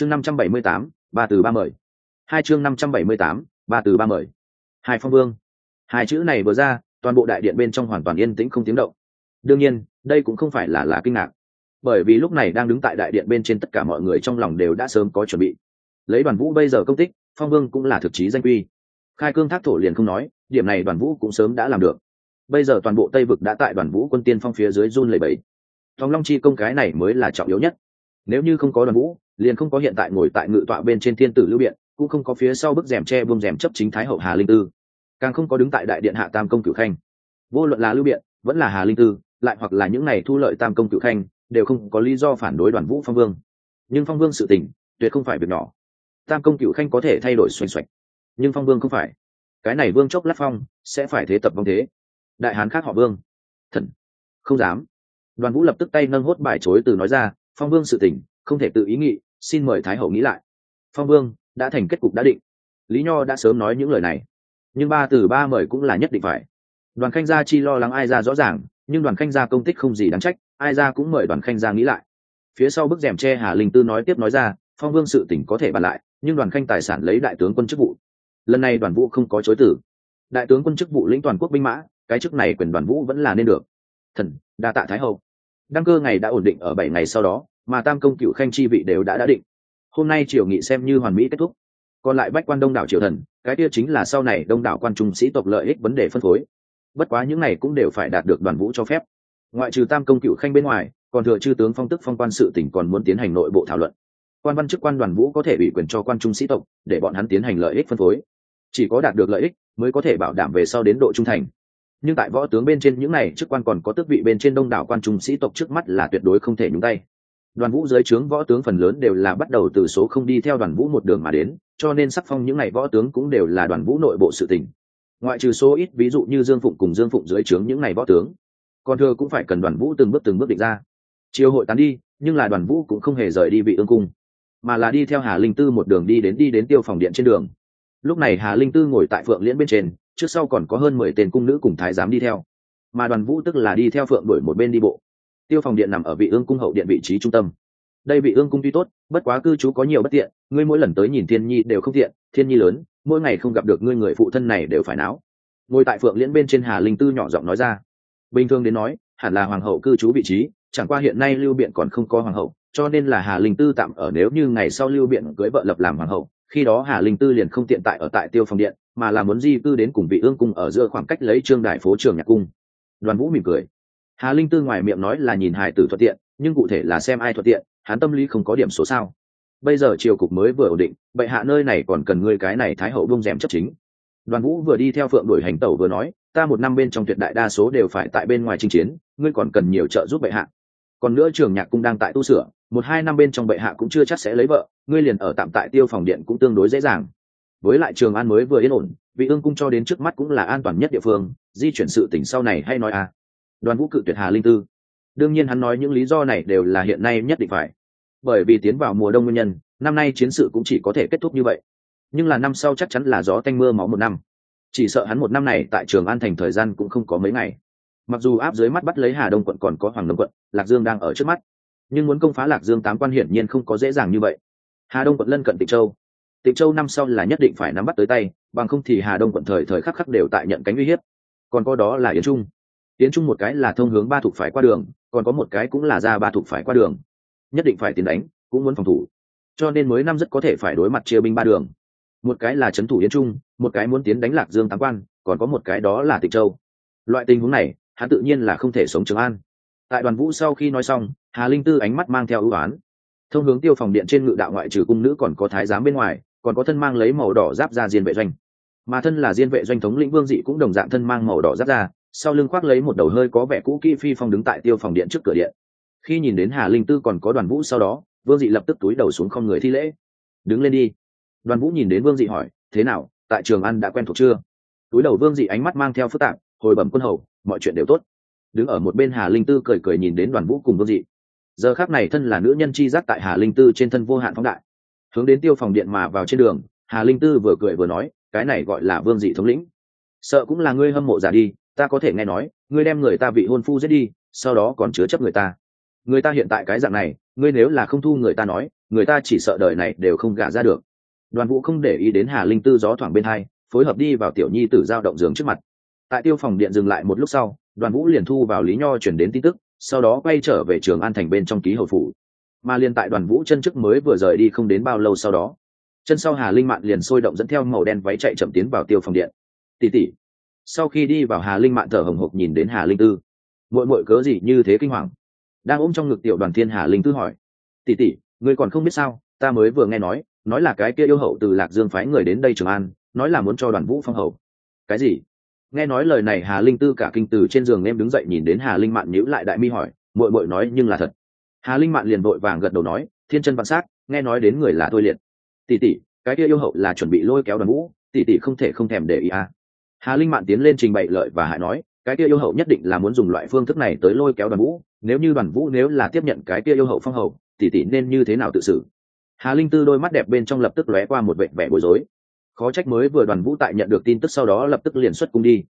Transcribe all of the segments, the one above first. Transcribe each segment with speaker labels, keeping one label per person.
Speaker 1: chương năm trăm bảy mươi tám, ba từ ba mời. Hai chương năm trăm bảy mươi tám, ba từ ba mời. Hai phong vương. Hai chữ này vừa ra, toàn bộ đại điện bên trong hoàn toàn yên tĩnh không tiếng động. Đương nhiên, đây cũng không phải là là kinh ngạc. Bởi vì lúc này đang đứng tại đại điện bên trên tất cả mọi người trong lòng đều đã sớm có chuẩn bị. Lấy đoàn vũ bây giờ công tích, phong vương cũng là thực chí danh quy khai cương thác thổ liền không nói, điểm này đoàn vũ cũng sớm đã làm được. Bây giờ toàn bộ tây vực đã tại đoàn vũ quân tiên phong phía dưới run lầy bẫy thòng long chi công cái này mới là trọng yếu nhất. Nếu như không có đoàn vũ liền không có hiện tại ngồi tại ngự tọa bên trên thiên tử lưu biện, cũng không có phía sau bức rèm tre buông rèm chấp chính thái hậu hà linh tư. Càng không có đứng tại đại điện hạ tam công cửu khanh. Vô luận là lưu biện, vẫn là hà linh tư, lại hoặc là những này thu lợi tam công cửu khanh, đều không có lý do phản đối đoàn vũ phong vương. Nhưng phong vương sự tình, tuyệt không phải việc nhỏ. Tam công cửu khanh có thể thay đổi xoành xoạch, nhưng phong vương không phải. Cái này vương chốc lát phong, sẽ phải thế tập vong thế. Đại hán khác họ vương. Thần. Không dám. Đoàn vũ lập tức tay nâng hốt bài chối từ nói ra, phong vương sự tình, không thể tự ý nghị xin mời thái hậu nghĩ lại. Phong vương, đã thành kết cục đã định. Lý nho đã sớm nói những lời này. Nhưng ba từ ba mời cũng là nhất định phải. Đoàn khanh gia chi lo lắng ai ra rõ ràng, nhưng đoàn khanh gia công tích không gì đáng trách, ai ra cũng mời đoàn khanh gia nghĩ lại. Phía sau bức rèm tre hà linh tư nói tiếp nói ra, phong vương sự tỉnh có thể bàn lại, nhưng đoàn khanh tài sản lấy đại tướng quân chức vụ. Lần này đoàn vũ không có chối tử đại tướng quân chức vụ lĩnh toàn quốc binh mã, cái chức này quyền đoàn vũ vẫn là nên được. Thần, đa tạ thái hậu. Đăng cơ ngày đã ổn định ở bảy ngày sau đó mà tam công cựu khanh chi vị đều đã đã định. Hôm nay triều nghị xem như hoàn mỹ kết thúc. Còn lại bách quan đông đảo triều thần, cái kia chính là sau này đông đảo quan trung sĩ tộc lợi ích vấn đề phân phối. Bất quá những này cũng đều phải đạt được đoàn vũ cho phép. Ngoại trừ tam công cựu khanh bên ngoài, còn thừa chư tướng phong tức phong quan sự tỉnh còn muốn tiến hành nội bộ thảo luận. Quan văn chức quan đoàn vũ có thể ủy quyền cho quan trung sĩ tộc, để bọn hắn tiến hành lợi ích phân phối. Chỉ có đạt được lợi ích, mới có thể bảo đảm về sau đến độ trung thành. Nhưng tại võ tướng bên trên những này chức quan còn có tước vị bên trên đông đảo quan trung sĩ tộc trước mắt là tuyệt đối không thể nhúng tay đoàn vũ dưới trướng võ tướng phần lớn đều là bắt đầu từ số không đi theo đoàn vũ một đường mà đến, cho nên sắc phong những ngày võ tướng cũng đều là đoàn vũ nội bộ sự tình. Ngoại trừ số ít, ví dụ như dương phụng cùng dương phụng dưới trướng những ngày võ tướng. Còn thừa cũng phải cần đoàn vũ từng bước từng bước định ra. Chiều hội tán đi, nhưng là đoàn vũ cũng không hề rời đi vị ương cung, mà là đi theo hà linh tư một đường đi đến đi đến tiêu phòng điện trên đường. Lúc này hà linh tư ngồi tại phượng liễn bên trên, trước sau còn có hơn mười tên cung nữ cùng thái giám đi theo. Mà đoàn vũ tức là đi theo phượng đổi một bên đi bộ tiêu phòng điện nằm ở vị ương cung hậu điện vị trí trung tâm. Đây vị ương cung tuy tốt, bất quá cư trú có nhiều bất tiện, ngươi mỗi lần tới nhìn thiên nhi đều không tiện, thiên nhi lớn, mỗi ngày không gặp được ngươi người phụ thân này đều phải náo. Ngồi tại phượng liễn bên trên hà linh tư nhỏ giọng nói ra. Bình thường đến nói, hẳn là hoàng hậu cư trú vị trí, chẳng qua hiện nay lưu biện còn không có hoàng hậu, cho nên là hà linh tư tạm ở nếu như ngày sau lưu biện cưới vợ lập làm hoàng hậu, khi đó hà linh tư liền không tiện tại ở tại tiêu phòng điện, mà là muốn di cư đến cùng vị ương cung ở giữa khoảng cách lấy trương đại phố trường nhạc cung. Đoàn vũ mỉm cười hà linh tư ngoài miệng nói là nhìn hài tử thuận tiện, nhưng cụ thể là xem ai thuận tiện, hắn tâm lý không có điểm số sao. Bây giờ triều cục mới vừa ổn định, bệ hạ nơi này còn cần ngươi cái này thái hậu bông rèm chấp chính. Đoàn vũ vừa đi theo phượng đuổi hành tẩu vừa nói, ta một năm bên trong tuyệt đại đa số đều phải tại bên ngoài chinh chiến, ngươi còn cần nhiều trợ giúp bệ hạ. Còn nữa trường nhạc cung đang tại tu sửa, một hai năm bên trong bệ hạ cũng chưa chắc sẽ lấy vợ, ngươi liền ở tạm tại tiêu phòng điện cũng tương đối dễ dàng. Với lại trường an mới vừa yên ổn, vị ương cung cho đến trước mắt cũng là an toàn nhất địa phương, di chuyển sự tỉnh sau này hay nói à đoàn vũ cự tuyệt hà linh tư. Đương nhiên hắn nói những lý do này đều là hiện nay nhất định phải. Bởi vì tiến vào mùa đông nguyên nhân, năm nay chiến sự cũng chỉ có thể kết thúc như vậy. Nhưng là năm sau chắc chắn là gió tanh mưa máu một năm. Chỉ sợ hắn một năm này tại trường an thành thời gian cũng không có mấy ngày. Mặc dù áp dưới mắt bắt lấy hà đông quận còn có hoàng đông quận, lạc dương đang ở trước mắt. Nhưng muốn công phá lạc dương tám quan hiển nhiên không có dễ dàng như vậy. Hà đông quận lân cận tịnh châu. Tịnh châu năm sau là nhất định phải nắm bắt tới tay, bằng không thì hà đông quận thời thời khắc khắc đều tại nhận cánh uy hiếp. Còn có đó là yến trung tiến trung một cái là thông hướng ba thục phải qua đường, còn có một cái cũng là ra ba thục phải qua đường. Nhất định phải tiến đánh, cũng muốn phòng thủ. Cho nên mới năm rất có thể phải đối mặt chia binh ba đường. Một cái là trấn thủ yến trung, một cái muốn tiến đánh lạc dương tám quan, còn có một cái đó là tịch châu. Loại tình huống này, hắn tự nhiên là không thể sống trường an. Tại đoàn vũ sau khi nói xong, hà linh tư ánh mắt mang theo ưu oán thông hướng tiêu phòng điện trên ngự đạo ngoại trừ cung nữ còn có thái giám bên ngoài, còn có thân mang lấy màu đỏ giáp ra diên vệ doanh. Mà thân là diên vệ doanh thống lĩnh vương dị cũng đồng dạng thân mang màu đỏ giáp ra sau lưng khoác lấy một đầu hơi có vẻ cũ kỹ phi phong đứng tại tiêu phòng điện trước cửa điện. Khi nhìn đến hà linh tư còn có đoàn vũ sau đó, vương dị lập tức túi đầu xuống không người thi lễ. Đứng lên đi. Đoàn vũ nhìn đến vương dị hỏi, thế nào, tại trường ăn đã quen thuộc chưa? Túi đầu vương dị ánh mắt mang theo phức tạp, hồi bẩm quân hầu, mọi chuyện đều tốt. Đứng ở một bên hà linh tư cười cười nhìn đến đoàn vũ cùng vương dị. Giờ khác này thân là nữ nhân chi giác tại hà linh tư trên thân vô hạn phóng đại. Hướng đến tiêu phòng điện mà vào trên đường, hà linh tư vừa cười vừa nói, cái này gọi là vương dị thống lĩnh. Sợ cũng là ngươi hâm mộ giả đi ta có thể nghe nói, ngươi đem người ta vị hôn phu giết đi, sau đó còn chứa chấp người ta. Người ta hiện tại cái dạng này, ngươi nếu là không thu người ta nói, người ta chỉ sợ đời này đều không gả ra được. Đoàn vũ không để ý đến hà linh tư gió thoảng bên hai, phối hợp đi vào tiểu nhi tử giao động giường trước mặt. Tại tiêu phòng điện dừng lại một lúc sau, đoàn vũ liền thu vào lý nho chuyển đến tin tức, sau đó quay trở về trường an thành bên trong ký hậu phủ. Mà liền tại đoàn vũ chân chức mới vừa rời đi không đến bao lâu sau đó, chân sau hà linh mạn liền sôi động dẫn theo màu đen váy chạy chậm tiến vào tiêu phòng điện. Tỉ tỉ sau khi đi vào hà linh mạn thở hồng hộc nhìn đến hà linh tư muội muội cớ gì như thế kinh hoàng? Đang ôm trong ngực tiểu đoàn thiên hà linh tư hỏi. Tỷ tỷ, ngươi còn không biết sao? Ta mới vừa nghe nói nói là cái kia yêu hậu từ lạc dương phái người đến đây trường an nói là muốn cho đoàn vũ phong hậu cái gì? Nghe nói lời này hà linh tư cả kinh từ trên giường em đứng dậy nhìn đến hà linh mạn nhíu lại đại mi hỏi mội mội nói nhưng là thật. Hà linh mạn liền vội vàng gật đầu nói thiên chân vạn sát nghe nói đến người là tôi liệt. Tỷ tỷ cái kia yêu hậu là chuẩn bị lôi kéo đoàn vũ tỷ tỷ không thể không thèm để ý à hà linh mạn tiến lên trình bày lợi và hại nói, cái kia yêu hậu nhất định là muốn dùng loại phương thức này tới lôi kéo đoàn vũ, nếu như đoàn vũ nếu là tiếp nhận cái kia yêu hậu phong hậu tỷ tỷ nên như thế nào tự xử? Hà linh tư đôi mắt đẹp bên trong lập tức lóe qua một vệ vẻ bối rối. Khó trách mới vừa đoàn vũ tại nhận được tin tức sau đó lập tức liền xuất cung đi.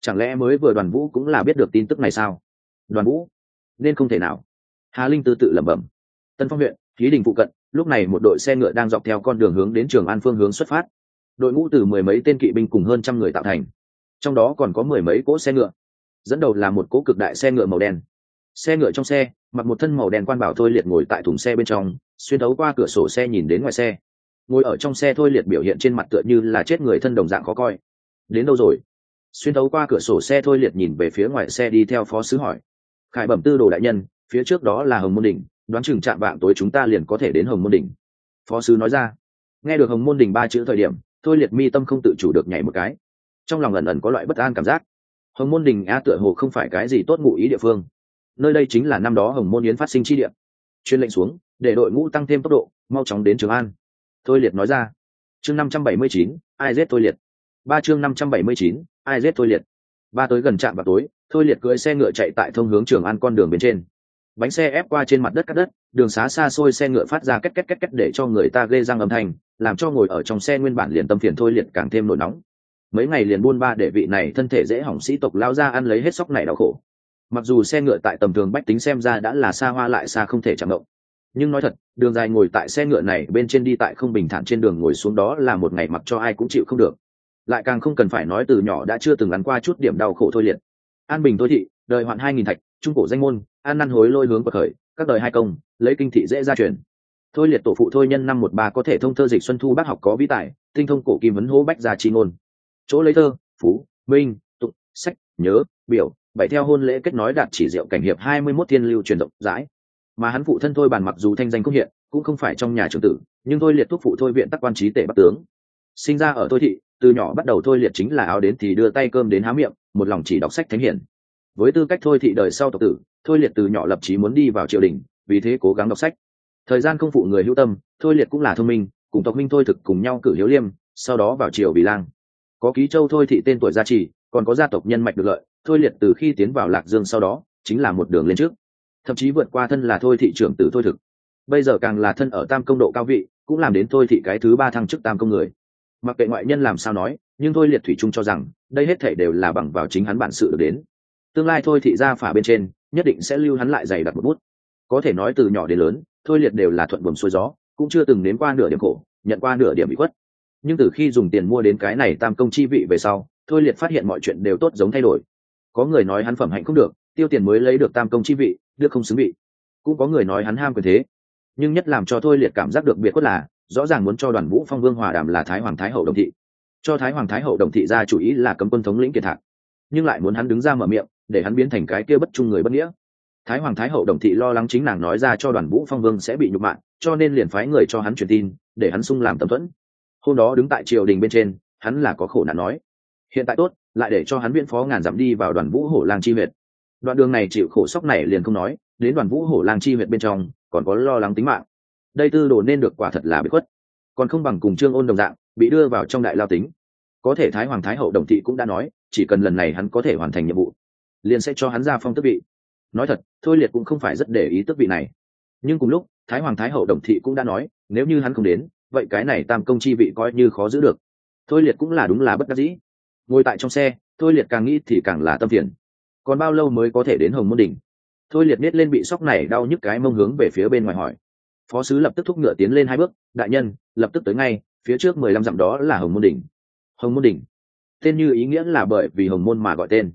Speaker 1: Chẳng lẽ mới vừa đoàn vũ cũng là biết được tin tức này sao? Đoàn vũ, nên không thể nào. Hà linh tư tự lẩm bẩm. Tân phong huyện khí đình phụ cận, lúc này một đội xe ngựa đang dọc theo con đường hướng đến trường an phương hướng xuất phát đội ngũ từ mười mấy tên kỵ binh cùng hơn trăm người tạo thành. Trong đó còn có mười mấy cỗ xe ngựa, dẫn đầu là một cỗ cực đại xe ngựa màu đen. Xe ngựa trong xe, mặc một thân màu đen quan bảo thôi liệt ngồi tại thùng xe bên trong, xuyên thấu qua cửa sổ xe nhìn đến ngoài xe. Ngồi ở trong xe thôi liệt biểu hiện trên mặt tựa như là chết người thân đồng dạng khó coi. Đến đâu rồi? Xuyên thấu qua cửa sổ xe thôi liệt nhìn về phía ngoài xe đi theo phó sứ hỏi. Khải bẩm tư đồ đại nhân, phía trước đó là hồng môn đỉnh, đoán chừng chạm vạng tối chúng ta liền có thể đến hồng môn đỉnh. Phó sứ nói ra. Nghe được hồng môn đỉnh ba chữ thời điểm thôi liệt mi tâm không tự chủ được nhảy một cái. Trong lòng ẩn ẩn có loại bất an cảm giác. Hồng môn đình a tựa hồ không phải cái gì tốt ngụ ý địa phương. Nơi đây chính là năm đó hồng môn yến phát sinh chi địa. Chuyên lệnh xuống, để đội ngũ tăng thêm tốc độ, mau chóng đến trường an. Thôi liệt nói ra. Chương năm trăm bảy mươi chín, ai giết thôi liệt? Ba chương năm trăm bảy mươi chín, ai giết thôi liệt? Ba tới gần trạm vào tối, thôi liệt cưỡi xe ngựa chạy tại thông hướng trường an con đường bên trên bánh xe ép qua trên mặt đất cắt đất, đường xá xa xôi xe ngựa phát ra két két két két để cho người ta ghê răng âm thanh, làm cho ngồi ở trong xe nguyên bản liền tâm phiền thôi liệt càng thêm nổi nóng. Mấy ngày liền buôn ba để vị này thân thể dễ hỏng sĩ tộc lao ra ăn lấy hết sóc này đau khổ. Mặc dù xe ngựa tại tầm thường bách tính xem ra đã là xa hoa lại xa không thể chạm động, nhưng nói thật, đường dài ngồi tại xe ngựa này bên trên đi tại không bình thản trên đường ngồi xuống đó là một ngày mặc cho ai cũng chịu không được. Lại càng không cần phải nói từ nhỏ đã chưa từng gắn qua chút điểm đau khổ thôi liệt. An bình thôi thị, đời hoạn hai nghìn thạch, trung cổ danh môn an năn hối lôi hướng bậc khởi, các đời hai công, lấy kinh thị dễ ra truyền. Thôi liệt tổ phụ thôi nhân năm một ba có thể thông thơ dịch xuân thu bác học có vĩ tài, tinh thông cổ kim vấn hố bách gia chi ngôn. Chỗ lấy thơ, phú, minh tụng sách, nhớ, biểu, bảy theo hôn lễ kết nói đạt chỉ diệu cảnh hiệp hai mươi 21 thiên lưu truyền rộng rãi. Mà hắn phụ thân thôi bàn mặc dù thanh danh không hiện, cũng không phải trong nhà trưởng tử, nhưng thôi liệt thuốc phụ thôi viện tắc quan trí tể bắc tướng. Sinh ra ở thôi thị, từ nhỏ bắt đầu thôi liệt chính là áo đến thì đưa tay cơm đến há miệng, một lòng chỉ đọc sách thánh hiển. Với tư cách thôi thị đời sau tộc tử thôi liệt từ nhỏ lập chí muốn đi vào triều đình, vì thế cố gắng đọc sách. Thời gian không phụ người hữu tâm, thôi liệt cũng là thông minh, cùng tộc minh thôi thực cùng nhau cử hiếu liêm, sau đó vào triều vì lang có ký châu thôi thị tên tuổi gia trì, còn có gia tộc nhân mạch được lợi, thôi liệt từ khi tiến vào lạc dương sau đó, chính là một đường lên trước. Thậm chí vượt qua thân là thôi thị trưởng tử thôi thực. Bây giờ càng là thân ở tam công độ cao vị, cũng làm đến thôi thị cái thứ ba thăng chức tam công người. Mặc kệ ngoại nhân làm sao nói, nhưng thôi liệt thủy trung cho rằng, đây hết thể đều là bằng vào chính hắn bản sự được đến tương lai thôi thị ra phả bên trên, nhất định sẽ lưu hắn lại dày đặt một bút. Có thể nói từ nhỏ đến lớn, thôi liệt đều là thuận buồm xuôi gió, cũng chưa từng nếm qua nửa điểm khổ, nhận qua nửa điểm bị khuất. Nhưng từ khi dùng tiền mua đến cái này tam công chi vị về sau, thôi liệt phát hiện mọi chuyện đều tốt giống thay đổi. Có người nói hắn phẩm hạnh không được, tiêu tiền mới lấy được tam công chi vị được không xứng vị. Cũng có người nói hắn ham quyền thế. Nhưng nhất làm cho thôi liệt cảm giác được biệt khuất là, rõ ràng muốn cho đoàn vũ phong vương hòa đàm là thái hoàng thái hậu đồng thị. Cho thái hoàng thái hậu đồng thị ra chủ ý là cấm quân thống lĩnh kiệt hạc nhưng lại muốn hắn đứng ra mở miệng để hắn biến thành cái kia bất trung người bất nghĩa. Thái hoàng thái hậu đồng thị lo lắng chính nàng nói ra cho đoàn vũ phong vương sẽ bị nhục mạ, cho nên liền phái người cho hắn truyền tin, để hắn sung làm tầm thuẫn. Hôm đó đứng tại triều đình bên trên, hắn là có khổ nạn nói. Hiện tại tốt, lại để cho hắn viễn phó ngàn dặm đi vào đoàn vũ hổ lang chi huyệt. Đoạn đường này chịu khổ sóc này liền không nói, đến đoàn vũ hổ lang chi huyệt bên trong, còn có lo lắng tính mạng. Đây tư đồ nên được quả thật là bị khuất. Còn không bằng cùng trương ôn đồng dạng, bị đưa vào trong đại lao tính. Có thể thái hoàng thái hậu đồng thị cũng đã nói, chỉ cần lần này hắn có thể hoàn thành nhiệm vụ liền sẽ cho hắn ra phong tước vị. Nói thật, thôi liệt cũng không phải rất để ý tước vị này. Nhưng cùng lúc, thái hoàng thái hậu đồng thị cũng đã nói, nếu như hắn không đến, vậy cái này tam công chi vị coi như khó giữ được. Thôi liệt cũng là đúng là bất đắc dĩ. Ngồi tại trong xe, thôi liệt càng nghĩ thì càng là tâm phiền. Còn bao lâu mới có thể đến hồng môn đỉnh? Thôi liệt biết lên bị sóc này đau nhức cái mông hướng về phía bên ngoài hỏi. Phó sứ lập tức thúc ngựa tiến lên hai bước, đại nhân, lập tức tới ngay, phía trước mười lăm dặm đó là hồng môn đỉnh. Hồng môn đỉnh. Tên như ý nghĩa là bởi vì hồng môn mà gọi tên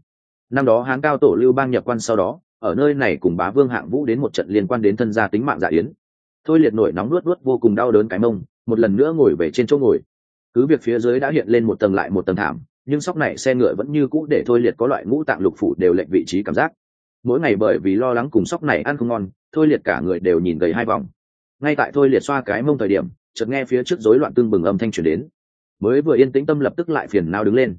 Speaker 1: năm đó hán cao tổ lưu bang nhập quan sau đó, ở nơi này cùng bá vương hạng vũ đến một trận liên quan đến thân gia tính mạng dạ yến. Thôi liệt nổi nóng nuốt nuốt vô cùng đau đớn cái mông, một lần nữa ngồi về trên chỗ ngồi. Cứ việc phía dưới đã hiện lên một tầng lại một tầng thảm, nhưng sóc này xe ngựa vẫn như cũ để thôi liệt có loại ngũ tạng lục phủ đều lệnh vị trí cảm giác. Mỗi ngày bởi vì lo lắng cùng sóc này ăn không ngon, thôi liệt cả người đều nhìn gầy hai vòng. Ngay tại thôi liệt xoa cái mông thời điểm, chợt nghe phía trước rối loạn tương bừng âm thanh truyền đến. Mới vừa yên tĩnh tâm lập tức lại phiền nao đứng lên.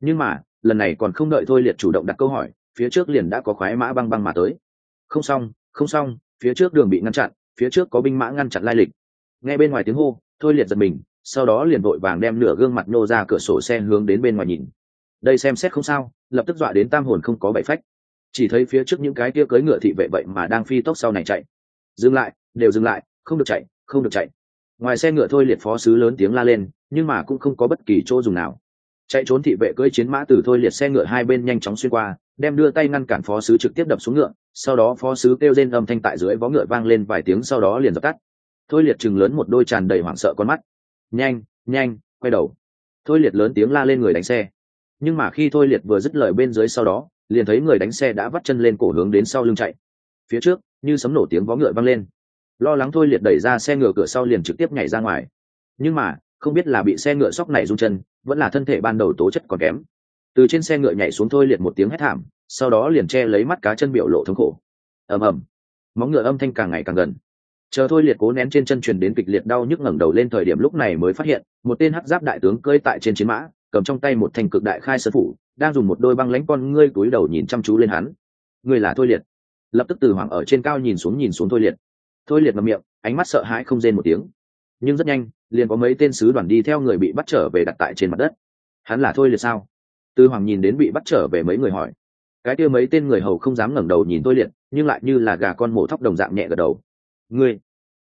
Speaker 1: Nhưng mà lần này còn không đợi thôi liệt chủ động đặt câu hỏi, phía trước liền đã có khoái mã băng băng mà tới. Không xong không xong, phía trước đường bị ngăn chặn, phía trước có binh mã ngăn chặn lai lịch. Nghe bên ngoài tiếng hô, thôi liệt giật mình, sau đó liền vội vàng đem nửa gương mặt nô ra cửa sổ xe hướng đến bên ngoài nhìn. Đây xem xét không sao, lập tức dọa đến tam hồn không có bảy phách. Chỉ thấy phía trước những cái kia cưỡi ngựa thị vệ vậy mà đang phi tốc sau này chạy. Dừng lại, đều dừng lại, không được chạy, không được chạy. Ngoài xe ngựa thôi liệt phó sứ lớn tiếng la lên, nhưng mà cũng không có bất kỳ chỗ dùng nào chạy trốn thị vệ cưỡi chiến mã từ thôi liệt xe ngựa hai bên nhanh chóng xuyên qua, đem đưa tay ngăn cản phó sứ trực tiếp đập xuống ngựa, sau đó phó sứ kêu lên âm thanh tại dưới vó ngựa vang lên vài tiếng sau đó liền dập tắt. Thôi liệt chừng lớn một đôi tràn đầy hoảng sợ con mắt. Nhanh nhanh, quay đầu. Thôi liệt lớn tiếng la lên người đánh xe. Nhưng mà khi thôi liệt vừa dứt lời bên dưới sau đó, liền thấy người đánh xe đã vắt chân lên cổ hướng đến sau lưng chạy. Phía trước, như sấm nổ tiếng vó ngựa vang lên. Lo lắng thôi liệt đẩy ra xe ngựa cửa sau liền trực tiếp nhảy ra ngoài. Nhưng mà không biết là bị xe ngựa sóc này rung chân, vẫn là thân thể ban đầu tố chất còn kém. Từ trên xe ngựa nhảy xuống thôi liệt một tiếng hét thảm, sau đó liền che lấy mắt cá chân biểu lộ thống khổ. Ầm ầm. Móng ngựa âm thanh càng ngày càng gần. Chờ thôi liệt cố nén trên chân truyền đến kịch liệt đau nhức ngẩng đầu lên thời điểm lúc này mới phát hiện, một tên hắc giáp đại tướng cơi tại trên chiến mã, cầm trong tay một thành cực đại khai sơn phủ, đang dùng một đôi băng lãnh con ngươi túi đầu nhìn chăm chú lên hắn. Ngươi là thôi liệt. Lập tức từ hoàng ở trên cao nhìn xuống nhìn xuống thôi liệt. Thôi liệt ngậm miệng, ánh mắt sợ hãi không rên một tiếng nhưng rất nhanh, liền có mấy tên sứ đoàn đi theo người bị bắt trở về đặt tại trên mặt đất. Hắn là thôi liệt sao? Tư hoàng nhìn đến bị bắt trở về mấy người hỏi. Cái kia mấy tên người hầu không dám ngẩng đầu nhìn thôi liệt, nhưng lại như là gà con mổ thóc đồng dạng nhẹ gật đầu. Ngươi,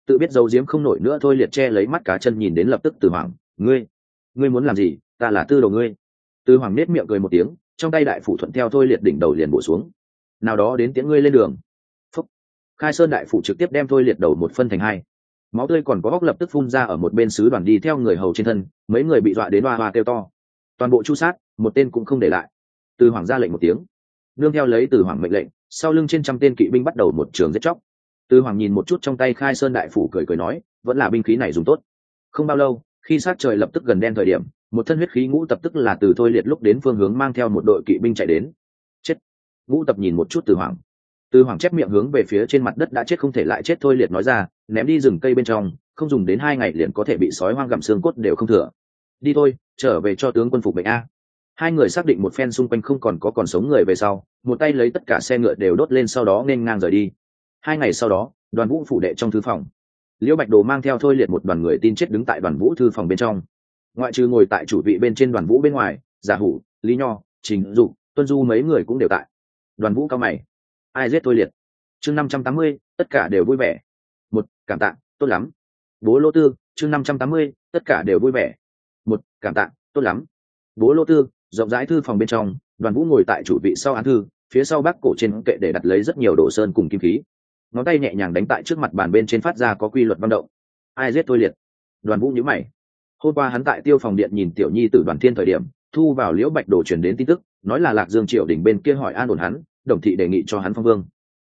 Speaker 1: tự biết giấu giếm không nổi nữa, thôi liệt che lấy mắt cá chân nhìn đến lập tức từ hoàng. Ngươi ngươi muốn làm gì? Ta là tư đồ ngươi. Tư hoàng nết miệng cười một tiếng, trong tay đại phủ thuận theo thôi liệt đỉnh đầu liền bổ xuống. Nào đó đến tiếng ngươi lên đường. Phúc. Khai sơn đại phủ trực tiếp đem thôi liệt đầu một phân thành hai máu tươi còn có góc lập tức phun ra ở một bên sứ đoàn đi theo người hầu trên thân, mấy người bị dọa đến hoa hoa kêu to. Toàn bộ chu sát, một tên cũng không để lại. Từ hoàng ra lệnh một tiếng. Nương theo lấy từ hoàng mệnh lệnh, sau lưng trên trăm tên kỵ binh bắt đầu một trường giết chóc. Từ hoàng nhìn một chút trong tay khai sơn đại phủ cười cười nói, vẫn là binh khí này dùng tốt. Không bao lâu, khi sát trời lập tức gần đen thời điểm, một thân huyết khí ngũ tập tức là từ thôi liệt lúc đến phương hướng mang theo một đội kỵ binh chạy đến. Chết. Ngũ tập nhìn một chút từ hoàng từ hoàng chép miệng hướng về phía trên mặt đất đã chết không thể lại chết thôi liệt nói ra, ném đi rừng cây bên trong, không dùng đến hai ngày liền có thể bị sói hoang gặm xương cốt đều không thừa. Đi thôi, trở về cho tướng quân phục bệnh a. Hai người xác định một phen xung quanh không còn có còn sống người về sau, một tay lấy tất cả xe ngựa đều đốt lên sau đó nên ngang rời đi. Hai ngày sau đó, đoàn vũ phủ đệ trong thư phòng. Liễu bạch đồ mang theo thôi liệt một đoàn người tin chết đứng tại đoàn vũ thư phòng bên trong. Ngoại trừ ngồi tại chủ vị bên trên đoàn vũ bên ngoài, giả hủ, lý nho, trình dụ tuân du mấy người cũng đều tại. Đoàn vũ cao mày ai giết tôi liệt. Chương năm trăm tám mươi, tất cả đều vui vẻ. Một, cảm tạ, tốt lắm. Bố lô tư, chương năm trăm tám mươi, tất cả đều vui vẻ. Một, cảm tạ, tốt lắm. Bố lô tư, rộng rãi thư phòng bên trong, đoàn vũ ngồi tại chủ vị sau án thư, phía sau bác cổ trên kệ để đặt lấy rất nhiều đồ sơn cùng kim khí. Ngón tay nhẹ nhàng đánh tại trước mặt bàn bên trên phát ra có quy luật văn động. Ai giết tôi liệt? Đoàn vũ nhữ mày. Hôm qua hắn tại tiêu phòng điện nhìn tiểu nhi t đoàn thiên thời điểm, thu vào liễu bạch đồ truyền đến tin tức, nói là lạc dương triều đình bên kia hỏi an ổn hắn đồng thị đề nghị cho hắn phong vương.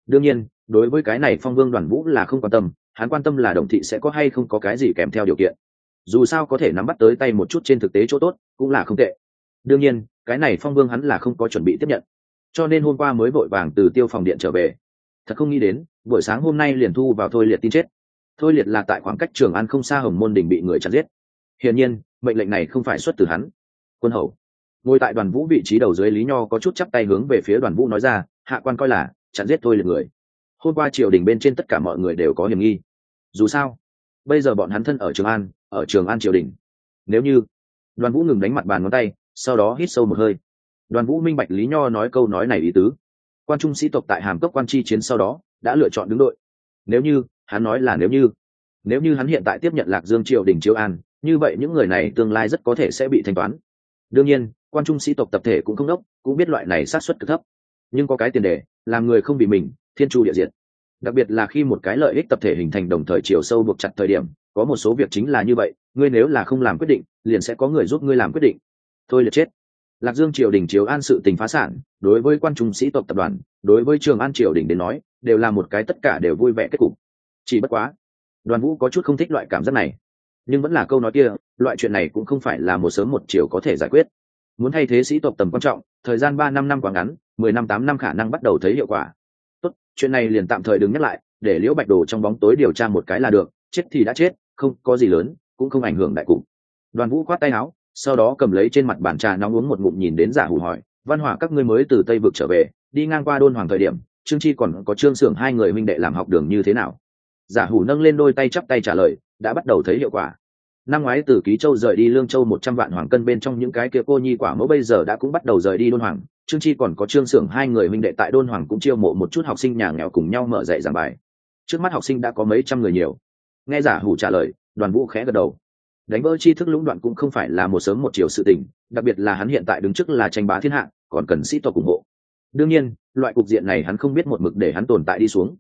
Speaker 1: Đương nhiên, đối với cái này phong vương đoàn vũ là không quan tâm, hắn quan tâm là đồng thị sẽ có hay không có cái gì kèm theo điều kiện. Dù sao có thể nắm bắt tới tay một chút trên thực tế chỗ tốt, cũng là không tệ. Đương nhiên, cái này phong vương hắn là không có chuẩn bị tiếp nhận. Cho nên hôm qua mới vội vàng từ tiêu phòng điện trở về. Thật không nghĩ đến, buổi sáng hôm nay liền thu vào thôi liệt tin chết. Thôi liệt là tại khoảng cách trường an không xa hồng môn đình bị người chặt giết. Hiển nhiên, mệnh lệnh này không phải xuất từ hắn. Quân hầu ngồi tại đoàn vũ vị trí đầu dưới lý nho có chút chắp tay hướng về phía đoàn vũ nói ra, hạ quan coi là, chặn giết thôi liệt người. Hôm qua triều đình bên trên tất cả mọi người đều có hiểm nghi. Dù sao, bây giờ bọn hắn thân ở trường an, ở trường an triều đình. Nếu như, đoàn vũ ngừng đánh mặt bàn ngón tay, sau đó hít sâu một hơi. Đoàn vũ minh bạch lý nho nói câu nói này ý tứ. Quan trung sĩ tộc tại hàm cốc quan chi chiến sau đó, đã lựa chọn đứng đội. Nếu như, hắn nói là nếu như nếu như hắn hiện tại tiếp nhận lạc dương triều đình chiêu an, như vậy những người này tương lai rất có thể sẽ bị thanh toán. Đương nhiên quan trung sĩ tộc tập thể cũng không đốc, cũng biết loại này sát xuất cực thấp. Nhưng có cái tiền đề, làm người không bị mình, thiên chu địa diệt. Đặc biệt là khi một cái lợi ích tập thể hình thành đồng thời chiều sâu buộc chặt thời điểm, có một số việc chính là như vậy, ngươi nếu là không làm quyết định, liền sẽ có người giúp ngươi làm quyết định. Thôi liệt chết. Lạc dương triều đình chiếu an sự tình phá sản, đối với quan trung sĩ tộc tập đoàn, đối với trường an triều đình đến nói, đều là một cái tất cả đều vui vẻ kết cục. Chỉ bất quá, đoàn vũ có chút không thích loại cảm giác này. Nhưng vẫn là câu nói kia, loại chuyện này cũng không phải là một sớm một chiều có thể giải quyết muốn thay thế sĩ tộc tầm quan trọng, thời gian ba năm năm quá ngắn, mười năm tám năm khả năng bắt đầu thấy hiệu quả. Tốt, chuyện này liền tạm thời đừng nhắc lại, để liễu bạch đồ trong bóng tối điều tra một cái là được, chết thì đã chết, không có gì lớn, cũng không ảnh hưởng đại cục. Đoàn vũ khoát tay áo, sau đó cầm lấy trên mặt bàn trà nóng uống một ngụm nhìn đến giả hủ hỏi, văn hỏa, các ngươi mới từ tây vực trở về, đi ngang qua đôn hoàng thời điểm, trương chi còn có trương xưởng hai người minh đệ làm học đường như thế nào? Giả hủ nâng lên đôi tay chắp tay trả lời, đã bắt đầu thấy hiệu quả năm ngoái từ ký châu rời đi lương châu một trăm vạn hoàng cân bên trong những cái kia cô nhi quả mẫu bây giờ đã cũng bắt đầu rời đi đôn hoàng. Trương chi còn có trương xưởng hai người minh đệ tại đôn hoàng cũng chiêu mộ một chút học sinh nhà nghèo cùng nhau mở dạy giảng bài. Trước mắt học sinh đã có mấy trăm người nhiều. Nghe giả hủ trả lời, đoàn vũ khẽ gật đầu. Đánh vỡ chi thức lũng đoạn cũng không phải là một sớm một chiều sự tình, đặc biệt là hắn hiện tại đứng trước là tranh bá thiên hạ, còn cần sĩ tộc ủng hộ. Đương nhiên, loại cục diện này hắn không biết một mực để hắn tồn tại đi xuống.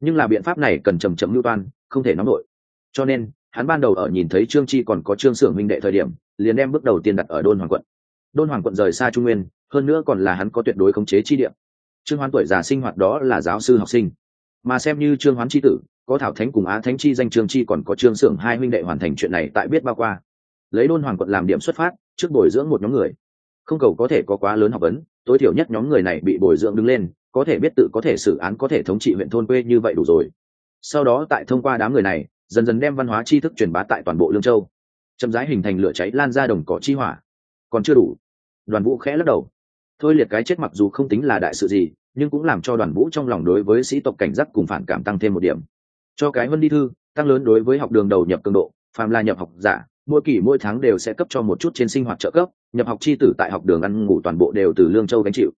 Speaker 1: Nhưng là biện pháp này cần chầm chậm lưu toan, không thể nóng nổi. Cho nên hắn ban đầu ở nhìn thấy trương chi còn có trương xưởng minh đệ thời điểm, liền đem bước đầu tiên đặt ở đôn hoàng quận. Đôn hoàng quận rời xa trung nguyên, hơn nữa còn là hắn có tuyệt đối khống chế chi điểm trương hoán tuổi già sinh hoạt đó là giáo sư học sinh. Mà xem như trương hoán chi tử, có thảo thánh cùng á thánh chi danh trương chi còn có trương xưởng hai huynh đệ hoàn thành chuyện này tại biết bao qua. Lấy đôn hoàng quận làm điểm xuất phát, trước bồi dưỡng một nhóm người. Không cầu có thể có quá lớn học vấn, tối thiểu nhất nhóm người này bị bồi dưỡng đứng lên, có thể biết tự có thể xử án, có thể thống trị huyện thôn quê như vậy đủ rồi. Sau đó tại thông qua đám người này dần dần đem văn hóa tri thức truyền bá tại toàn bộ lương châu. Chậm rãi hình thành lửa cháy lan ra đồng cỏ chi hỏa. Còn chưa đủ. Đoàn vũ khẽ lắc đầu. Thôi liệt cái chết mặc dù không tính là đại sự gì, nhưng cũng làm cho đoàn vũ trong lòng đối với sĩ tộc cảnh giác cùng phản cảm tăng thêm một điểm. Cho cái vân đi thư, tăng lớn đối với học đường đầu nhập cường độ, phàm là nhập học giả, mỗi kỳ mỗi tháng đều sẽ cấp cho một chút trên sinh hoạt trợ cấp, nhập học chi tử tại học đường ăn ngủ toàn bộ đều từ lương châu gánh chịu.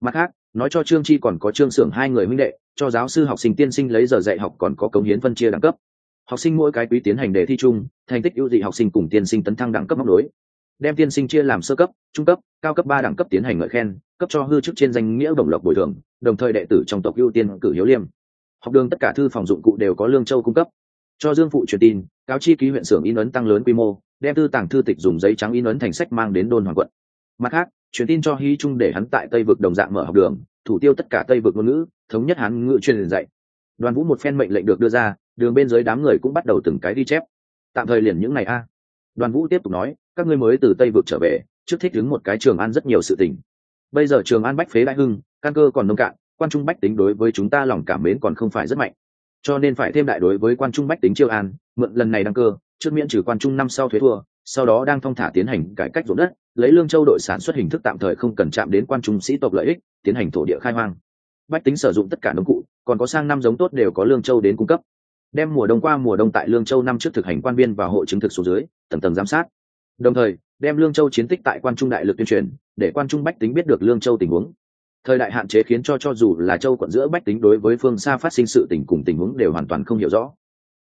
Speaker 1: Mặt khác, nói cho trương chi còn có trương xưởng hai người huynh đệ, cho giáo sư học sinh tiên sinh lấy giờ dạy học còn có cống hiến phân chia đẳng cấp học sinh mỗi cái quý tiến hành đề thi chung, thành tích ưu dị học sinh cùng tiên sinh tấn thăng đẳng cấp móc đối đem tiên sinh chia làm sơ cấp, trung cấp, cao cấp ba đẳng cấp tiến hành ngợi khen, cấp cho hư chức trên danh nghĩa đồng lộc bồi thường, đồng thời đệ tử trong tộc ưu tiên cử hiếu liêm. Học đường tất cả thư phòng dụng cụ đều có lương châu cung cấp. Cho dương phụ truyền tin, cáo chi ký huyện xưởng in ấn tăng lớn quy mô, đem tư tàng thư tịch dùng giấy trắng in ấn thành sách mang đến đôn hoàng quận. Mặt khác, truyền tin cho hy trung để hắn tại tây vực đồng dạng mở học đường, thủ tiêu tất cả tây vực ngôn ngữ, thống nhất hắn ngữ truyền dạy đoàn vũ một phen mệnh lệnh được đưa ra, đường bên dưới đám người cũng bắt đầu từng cái ghi chép. Tạm thời liền những ngày a. Đoàn vũ tiếp tục nói, các ngươi mới từ tây vực trở về, trước thích đứng một cái trường an rất nhiều sự tình. Bây giờ trường an bách phế đại hưng, căn cơ còn nông cạn, quan trung bách tính đối với chúng ta lòng cảm mến còn không phải rất mạnh. Cho nên phải thêm đại đối với quan trung bách tính chiêu an, mượn lần này đăng cơ, trước miễn trừ quan trung năm sau thuế thua, sau đó đang thong thả tiến hành cải cách ruộng đất, lấy lương châu đội sản xuất hình thức tạm thời không cần chạm đến quan trung sĩ tộc lợi ích, tiến hành thổ địa khai hoang. Bách tính sử dụng tất cả nông cụ còn có sang năm giống tốt đều có lương châu đến cung cấp. Đem mùa đông qua mùa đông tại lương châu năm trước thực hành quan viên và hộ chứng thực số dưới, tầng tầng giám sát. Đồng thời, đem lương châu chiến tích tại quan trung đại lực tuyên truyền, để quan trung bách tính biết được lương châu tình huống. Thời đại hạn chế khiến cho cho dù là châu quận giữa bách tính đối với phương xa phát sinh sự tình cùng tình huống đều hoàn toàn không hiểu rõ.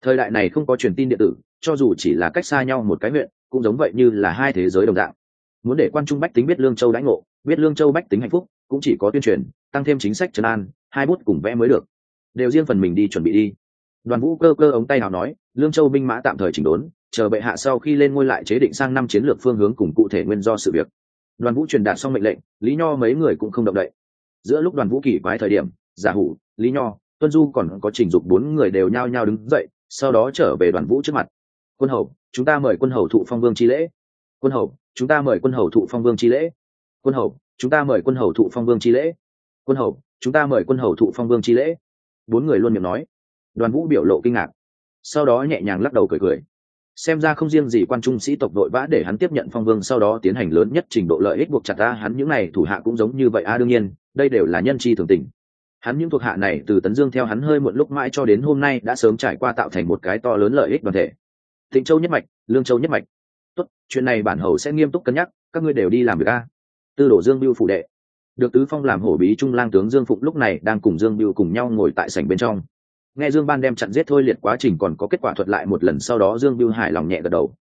Speaker 1: Thời đại này không có truyền tin điện tử, cho dù chỉ là cách xa nhau một cái huyện, cũng giống vậy như là hai thế giới đồng dạng. Muốn để quan trung bách tính biết lương châu đãi ngộ, biết lương châu bách tính hạnh phúc, cũng chỉ có tuyên truyền, tăng thêm chính sách trấn an, hai bút cùng vẽ mới được đều riêng phần mình đi chuẩn bị đi. Đoàn vũ cơ cơ ống tay nào nói, lương châu binh mã tạm thời chỉnh đốn, chờ bệ hạ sau khi lên ngôi lại chế định sang năm chiến lược phương hướng cùng cụ thể nguyên do sự việc. Đoàn vũ truyền đạt xong mệnh lệnh, lý nho mấy người cũng không động đậy. Giữa lúc đoàn vũ kỳ quái thời điểm, giả hủ, lý nho, tuân du còn có trình dục bốn người đều nhao nhao đứng dậy, sau đó trở về đoàn vũ trước mặt. Quân hầu, chúng ta mời quân hầu thụ phong vương chi lễ. Quân hầu, chúng ta mời quân hầu thụ phong vương chi lễ. Quân hầu, chúng ta mời quân hầu thụ phong vương chi lễ. Quân hầu, chúng ta mời quân hầu thụ phong vương chi lễ bốn người luôn miệng nói. Đoàn vũ biểu lộ kinh ngạc. Sau đó nhẹ nhàng lắc đầu cười cười. Xem ra không riêng gì quan trung sĩ tộc đội vã để hắn tiếp nhận phong vương sau đó tiến hành lớn nhất trình độ lợi ích buộc chặt ta hắn những n à y thủ hạ cũng giống như vậy a, đương nhiên, đây đều là nhân chi thường tình. Hắn những thuộc hạ này từ tấn dương theo hắn hơi muộn lúc mãi cho đến hôm nay đã sớm trải qua tạo thành một cái to lớn lợi ích đoàn thể. Thịnh châu nhất mạch, lương châu nhất mạch. Tốt, chuyện này bản hầu sẽ nghiêm túc cân nhắc, các ngươi đều đi làm việc a. Tư đổ dương biêu phụ đệ được tứ phong làm hổ bí trung lang tướng dương phụng lúc này đang cùng dương biêu cùng nhau ngồi tại sảnh bên trong. Nghe dương ban đem chặn giết thôi liệt quá trình còn có kết quả thuật lại một lần sau đó dương biêu hài lòng nhẹ gật đầu.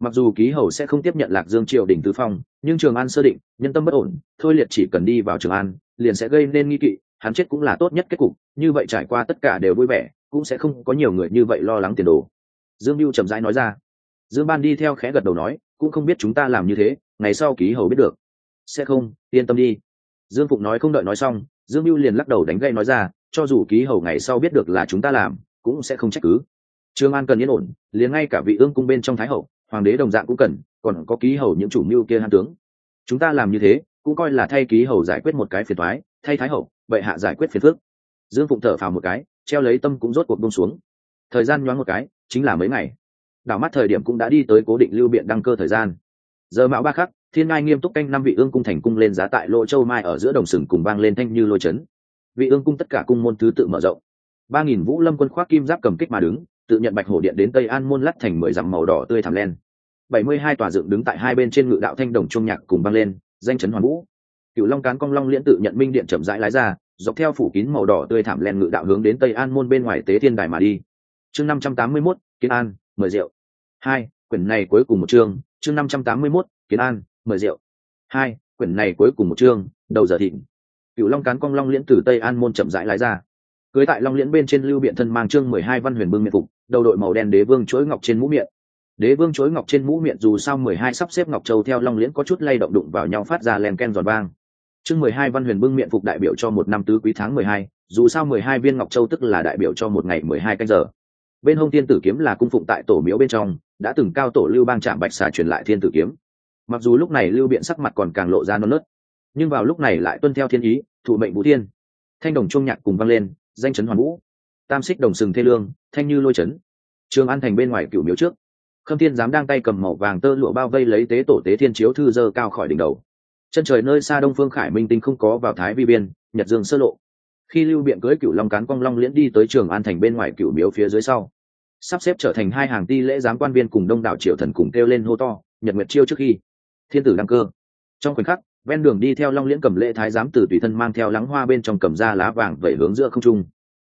Speaker 1: Mặc dù ký hầu sẽ không tiếp nhận lạc dương triều đình tứ phong, nhưng trường an sơ định, nhân tâm bất ổn, thôi liệt chỉ cần đi vào trường an, liền sẽ gây nên nghi kỵ, hắn chết cũng là tốt nhất kết cục, như vậy trải qua tất cả đều vui vẻ, cũng sẽ không có nhiều người như vậy lo lắng tiền đồ. Dương biêu chậm rãi nói ra. Dương ban đi theo khẽ gật đầu nói, cũng không biết chúng ta làm như thế, ngày sau ký hầu biết được. Sẽ không, yên tâm đi dương phụng nói không đợi nói xong, dương mưu liền lắc đầu đánh gây nói ra, cho dù ký hầu ngày sau biết được là chúng ta làm, cũng sẽ không trách cứ. Trương an cần yên ổn, liền ngay cả vị ương cung bên trong thái hậu, hoàng đế đồng dạng cũng cần, còn có ký hầu những chủ mưu kia hàn tướng. Chúng ta làm như thế, cũng coi là thay ký hầu giải quyết một cái phiền thoái thay thái hậu vậy hạ giải quyết phiền phước dương phụng thở phào một cái, treo lấy tâm cũng rốt cuộc bông xuống. Thời gian nhoáng một cái, chính là mấy ngày. Đảo mắt thời điểm cũng đã đi tới cố định lưu biện đăng cơ thời gian. Giờ mão ba khắc thiên ngai nghiêm túc canh năm vị ương cung thành cung lên giá tại lỗ châu mai ở giữa đồng sừng cùng vang lên thanh như lôi chấn. Vị ương cung tất cả cung môn thứ tự mở rộng. Ba nghìn vũ lâm quân khoác kim giáp cầm kích mà đứng, tự nhận bạch hổ điện đến tây an môn lắt thành mười dặm màu đỏ tươi thảm len bảy mươi hai tòa dựng đứng tại hai bên trên ngự đạo thanh đồng trung nhạc cùng băng lên, danh chấn hoàn vũ. Cựu long cán cong long liễn tự nhận minh điện chậm rãi lái ra, dọc theo phủ kín màu đỏ tươi thảm len ngự đạo hướng đến tây an môn bên ngoài tế thiên đài mà đi. Chương năm trăm tám mươi mốt, kiến an, mời rượu. Hai, quyển này cuối cùng một chương chương năm trăm tám mươi mốt, kiến an mời rượu. Hai, quyển này cuối cùng một chương, đầu giờ thịnh. Cựu long cán cong long liễn từ tây an môn chậm rãi lái ra. Cưới tại long liễn bên trên lưu biện thân mang chương mười hai văn huyền bưng miệng phục, đầu đội màu đen đế vương chuỗi ngọc trên mũ miệng. Đế vương chuỗi ngọc trên mũ miệng dù sao mười hai sắp xếp ngọc châu theo long liễn có chút lay động đụng vào nhau phát ra len ken giòn vang. Chương mười hai văn huyền bưng miệng phục đại biểu cho một năm tứ quý tháng mười hai, dù sao mười hai viên ngọc châu tức là đại biểu cho một ngày mười hai canh giờ. Bên hông thiên tử kiếm là cung phụng tại tổ miếu bên trong, đã từng cao tổ lưu bang trạm bạch xà truyền lại thiên tử kiếm mặc dù lúc này lưu biện sắc mặt còn càng lộ ra non nớt, nhưng vào lúc này lại tuân theo thiên ý, thụ mệnh vũ thiên. Thanh đồng chuông nhạc cùng vang lên, danh chấn hoàn vũ. Tam xích đồng sừng thê lương, thanh như lôi chấn. Trường an thành bên ngoài cửu miếu trước. Khâm thiên giám đang tay cầm màu vàng tơ lụa bao vây lấy tế tổ tế thiên chiếu thư dơ cao khỏi đỉnh đầu. Chân trời nơi xa đông phương khải minh tinh không có vào thái vi biên, nhật dương sơ lộ. Khi lưu biện cưới cửu long cán quang long liễn đi tới trường an thành bên ngoài cửu miếu phía dưới sau, sắp xếp trở thành hai hàng ti lễ giám quan viên cùng đông đảo triều thần cùng kêu lên hô to, nhật nguyệt chiêu trước khi thiên tử đăng cơ. Trong khoảnh khắc, ven đường đi theo long liễn cầm lễ thái giám tử tùy thân mang theo lắng hoa bên trong cầm ra lá vàng vẩy hướng giữa không trung.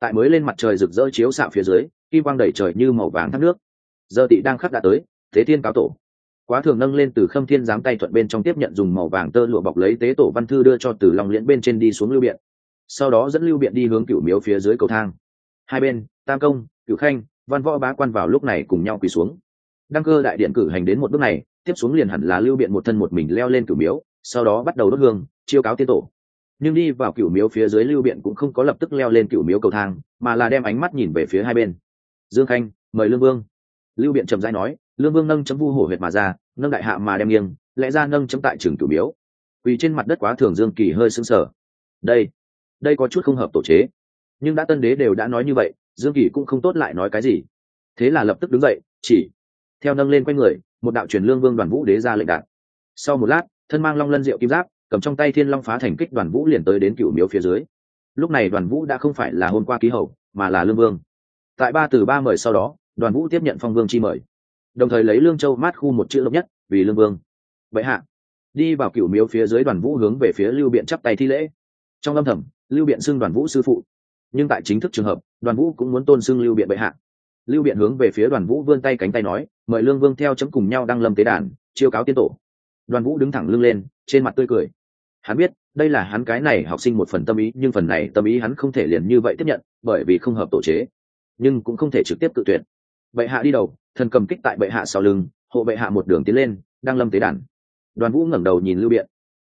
Speaker 1: Tại mới lên mặt trời rực rỡ chiếu xạ phía dưới, kim quang đẩy trời như màu vàng thác nước. Giờ tị đang khắc đã tới, thế thiên cáo tổ. Quá thường nâng lên từ khâm thiên giám tay thuận bên trong tiếp nhận dùng màu vàng tơ lụa bọc lấy tế tổ văn thư đưa cho từ long liễn bên trên đi xuống lưu biện. Sau đó dẫn lưu biện đi hướng cựu miếu phía dưới cầu thang. Hai bên, tam công cựu khanh, văn võ bá quan vào lúc này cùng nhau quỳ xuống. Đăng cơ đại điện cử hành đến một bước này tiếp xuống liền hẳn là lưu biện một thân một mình leo lên cửu miếu, sau đó bắt đầu đốt hương, chiêu cáo tiên tổ. Nhưng đi vào cửu miếu phía dưới lưu biện cũng không có lập tức leo lên cửu miếu cầu thang, mà là đem ánh mắt nhìn về phía hai bên. Dương khanh, mời lương vương. Lưu biện trầm dai nói, lương vương nâng chấm vu hổ huyệt mà ra, nâng đại hạ mà đem nghiêng, lẽ ra nâng chấm tại trường cửu miếu. Vì trên mặt đất quá thường dương kỳ hơi sưng sờ. Đây đây có chút không hợp tổ chế. Nhưng đã tân đế đều đã nói như vậy, dương kỳ cũng không tốt lại nói cái gì. Thế là lập tức đứng dậy, chỉ theo nâng lên quanh người một đạo truyền lương vương đoàn vũ đế ra lệnh đạn sau một lát, thân mang long lân diệu kim giáp, cầm trong tay thiên long phá thành kích đoàn vũ liền tới đến cựu miếu phía dưới. Lúc này đoàn vũ đã không phải là hôm qua ký hầu, mà là lương vương. Tại ba từ ba mời sau đó, đoàn vũ tiếp nhận phong vương chi mời. Đồng thời lấy lương châu mát khu một chữ độc nhất, vì lương vương. Vậy hạ, đi vào cựu miếu phía dưới đoàn vũ hướng về phía lưu biện chắp tay thi lễ. Trong âm thầm, lưu biện xưng đoàn vũ sư phụ. Nhưng tại chính thức trường hợp, đoàn vũ cũng muốn tôn xưng lưu biện bệ hạ lưu biện hướng về phía đoàn vũ vươn tay cánh tay nói, mời lương vương theo chấm cùng nhau đăng lâm tế đàn, chiêu cáo tiên tổ. Đoàn vũ đứng thẳng lưng lên, trên mặt tươi cười. Hắn biết, đây là hắn cái này học sinh một phần tâm ý, nhưng phần này tâm ý hắn không thể liền như vậy tiếp nhận, bởi vì không hợp tổ chế. Nhưng cũng không thể trực tiếp tự tuyển bệ hạ đi đầu, thần cầm kích tại bệ hạ sau lưng, hộ bệ hạ một đường tiến lên, đăng lâm tế đàn. Đoàn vũ ngẩng đầu nhìn lưu biện.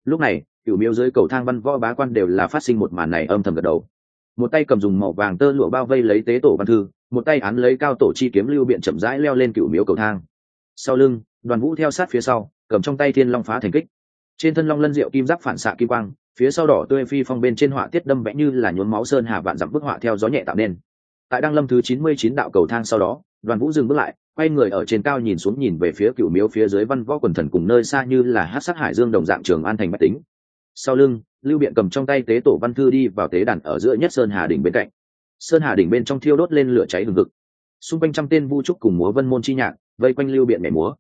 Speaker 1: Lúc này, cửu miêu dưới cầu thang văn võ bá quan đều là phát sinh một màn này âm thầm gật đầu một tay cầm dùng màu vàng tơ lụa bao vây lấy tế tổ văn thư, một tay án lấy cao tổ chi kiếm lưu biện chậm rãi leo lên cựu miếu cầu thang. Sau lưng, đoàn vũ theo sát phía sau, cầm trong tay thiên long phá thành kích. Trên thân long lân diệu kim giáp phản xạ kim quang, phía sau đỏ tươi phi phong bên trên họa tiết đâm vẽ như là nhuốm máu sơn hà vạn dặm bức họa theo gió nhẹ tạo nên. Tại đăng lâm thứ chín mươi chín đạo cầu thang sau đó, đoàn vũ dừng bước lại, quay người ở trên cao nhìn xuống nhìn về phía cựu miếu phía dưới văn võ quần thần cùng nơi xa như là hát sát hải dương đồng dạng trường an thành bách tính sau lưng, lưu biện cầm trong tay tế tổ văn thư đi vào tế đàn ở giữa nhất sơn hà đỉnh bên cạnh. Sơn hà đỉnh bên trong thiêu đốt lên lửa cháy hừng hực. Xung quanh trăm tên vu trúc cùng múa vân môn chi nhạc, vây quanh lưu biện mẻ múa.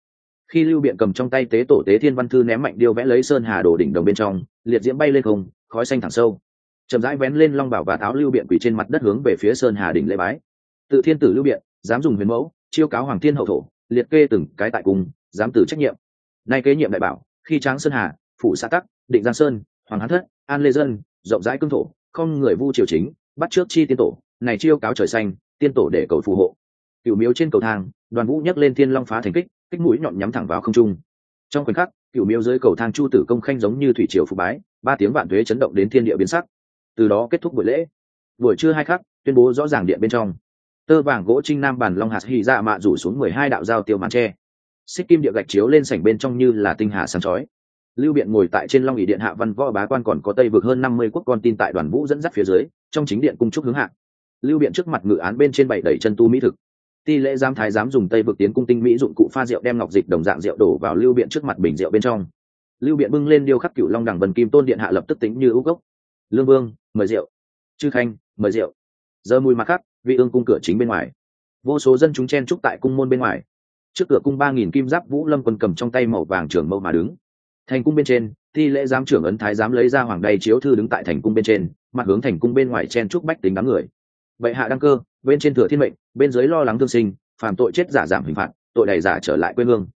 Speaker 1: Khi lưu biện cầm trong tay tế tổ tế thiên văn thư ném mạnh điêu vẽ lấy sơn hà đổ đỉnh đồng bên trong, liệt diễm bay lên không, khói xanh thẳng sâu. Chậm rãi vén lên long bảo và tháo lưu biện quỷ trên mặt đất hướng về phía sơn hà đỉnh lễ bái. Tự thiên tử lưu biện, dám dùng huyền mẫu, chiêu cáo hoàng thiên hậu thổ, liệt kê từng cái tại cùng, dám tử trách nhiệm. Nay kế nhiệm đại bảo, khi tráng sơn hà, phủ xã tắc định giang sơn, hoàng hán thất, an lê dân, rộng rãi cương thổ, không người vu triều chính, bắt trước chi tiên tổ, này chiêu cáo trời xanh, tiên tổ để cầu phù hộ. Cựu miếu trên cầu thang, đoàn vũ nhấc lên thiên long phá thành kích kích mũi nhọn nhắm thẳng vào không trung. Trong khoảnh khắc cựu miếu dưới cầu thang chu tử công khanh giống như thủy triều phục bái, ba tiếng vạn thuế chấn động đến thiên địa biến sắc. Từ đó kết thúc buổi lễ. Buổi trưa hai khắc, tuyên bố rõ ràng điện bên trong. Tơ vàng gỗ trinh nam bản long hạt hy dạ mạ rủ xuống mười hai đạo giao tiêu màn tre. Xích kim địa gạch chiếu lên sảnh bên trong như là tinh hà sáng chói lưu biện ngồi tại trên long ỉ điện hạ văn võ bá quan còn có tây vực hơn năm mươi quốc con tin tại đoàn vũ dẫn dắt phía dưới, trong chính điện cung trúc hướng hạ lưu biện trước mặt ngự án bên trên bảy đẩy chân tu mỹ thực. Ti lễ giám thái giám dùng tây vực tiến cung tinh mỹ dụng cụ pha rượu đem ngọc dịch đồng dạng rượu đổ vào lưu biện trước mặt bình rượu bên trong. Lưu biện bưng lên điêu khắc cựu long đẳng vần kim tôn điện hạ lập tức tính như ưu gốc. Lương vương, mời rượu. Chư khanh, mời rượu. Giờ mùi mặt khắc vị ương cung cửa chính bên ngoài. Vô số dân chúng chen trúc tại cung môn bên ngoài. Trước cửa cung ba nghìn kim giáp vũ lâm quân cầm trong tay màu vàng trường mâu mà đứng thành cung bên trên, thi lễ giám trưởng ấn thái giám lấy ra hoàng đầy chiếu thư đứng tại thành cung bên trên, mặt hướng thành cung bên ngoài chen trúc bách tính đám người. Vậy hạ đăng cơ, bên trên thừa thiên mệnh, bên dưới lo lắng thương sinh phạm tội chết giả giảm hình phạt, tội đầy giả trở lại quê hương.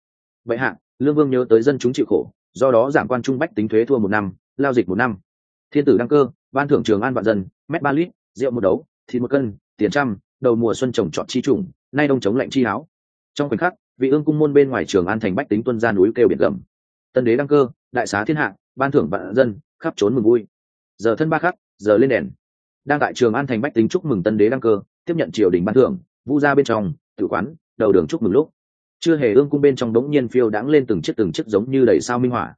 Speaker 1: Vậy hạ, lương vương nhớ tới dân chúng chịu khổ, do đó giảm quan trung bách tính thuế thua một năm, lao dịch một năm. Thiên tử đăng cơ, ban thưởng trường an vạn dân, mét ba lít, rượu một đấu, thịt một cân, tiền trăm, đầu mùa xuân trồng trọt chi trùng, nay đông chống lạnh chi áo. Trong khoảnh khắc, vị ương cung môn bên ngoài trường an thành bách tính tuân ra núi kêu biển gầm tân đế đăng cơ, đại xá thiên hạ, ban thưởng vạn dân, khắp trốn mừng vui. Giờ thân ba khắc, giờ lên đèn. Đang tại trường an thành bách tính chúc mừng tân đế đăng cơ, tiếp nhận triều đình ban thưởng, vu ra bên trong tự quán, đầu đường chúc mừng lúc. Chưa hề ương cung bên trong đống nhiên phiêu đãng lên từng chiếc từng chiếc giống như đầy sao minh họa.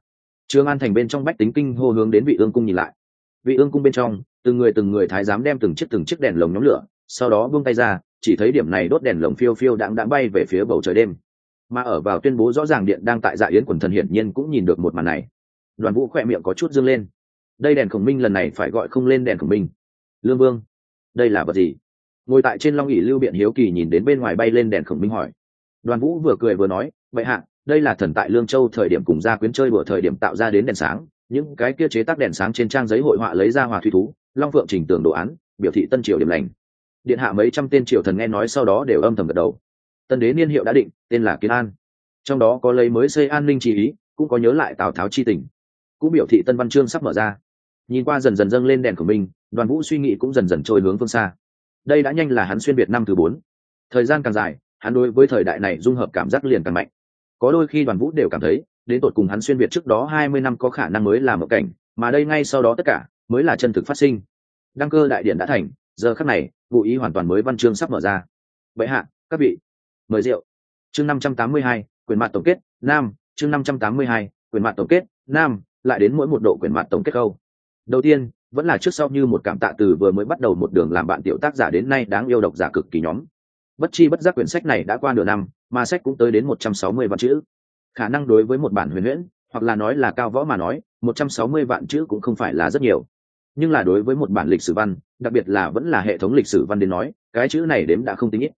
Speaker 1: Trường an thành bên trong bách tính kinh hô hướng đến vị ương cung nhìn lại. Vị ương cung bên trong, từng người từng người thái giám đem từng chiếc từng chiếc đèn lồng nhóm lửa, sau đó buông tay ra, chỉ thấy điểm này đốt đèn lồng phiêu phiêu đãng đã bay về phía bầu trời đêm mà ở vào tuyên bố rõ ràng điện đang tại dạ yến quần thần hiển nhiên cũng nhìn được một màn này. Đoàn vũ khỏe miệng có chút dương lên. Đây đèn khổng minh lần này phải gọi không lên đèn khổng minh. Lương vương, đây là vật gì? Ngồi tại trên long ỉ lưu biện hiếu kỳ nhìn đến bên ngoài bay lên đèn khổng minh hỏi. Đoàn vũ vừa cười vừa nói vậy hạ, đây là thần tại lương châu thời điểm cùng gia quyến chơi bữa thời điểm tạo ra đến đèn sáng. Những cái kia chế tác đèn sáng trên trang giấy hội họa lấy ra hòa thủy thú, long phượng trình tường đồ án, biểu thị tân triều điểm lành. Điện hạ mấy trăm tên triều thần nghe nói sau đó đều âm thầm gật đầu tân đế niên hiệu đã định, tên là kiến an. Trong đó có lấy mới xây an ninh chi ý, cũng có nhớ lại tào tháo chi tình. Cũng biểu thị tân văn chương sắp mở ra. Nhìn qua dần dần dâng lên đèn của mình, đoàn vũ suy nghĩ cũng dần dần trôi hướng phương xa. Đây đã nhanh là hắn xuyên việt năm thứ bốn. Thời gian càng dài, hắn đối với thời đại này dung hợp cảm giác liền càng mạnh. Có đôi khi đoàn vũ đều cảm thấy, đến tột cùng hắn xuyên việt trước đó hai mươi năm có khả năng mới là một cảnh, mà đây ngay sau đó tất cả mới là chân thực phát sinh. Đăng cơ đại điện đã thành, giờ khắc này, vụ ý hoàn toàn mới văn chương sắp mở ra. Vậy hạ, các vị mời rượu. Chương năm trăm tám mươi hai, quyền mặt tổng kết, nam. Chương năm trăm tám mươi hai, quyền mặt tổng kết, nam. Lại đến mỗi một độ quyền mặt tổng kết câu. Đầu tiên, vẫn là trước sau như một cảm tạ từ vừa mới bắt đầu một đường làm bạn tiểu tác giả đến nay đáng yêu độc giả cực kỳ nhóm. Bất chi bất giác quyển sách này đã qua nửa năm, mà sách cũng tới đến một trăm sáu mươi vạn chữ. Khả năng đối với một bản huyền huyễn, hoặc là nói là cao võ mà nói, một trăm sáu mươi vạn chữ cũng không phải là rất nhiều. Nhưng là đối với một bản lịch sử văn, đặc biệt là vẫn là hệ thống lịch sử văn đến nói, cái chữ này đếm đã không tính ít.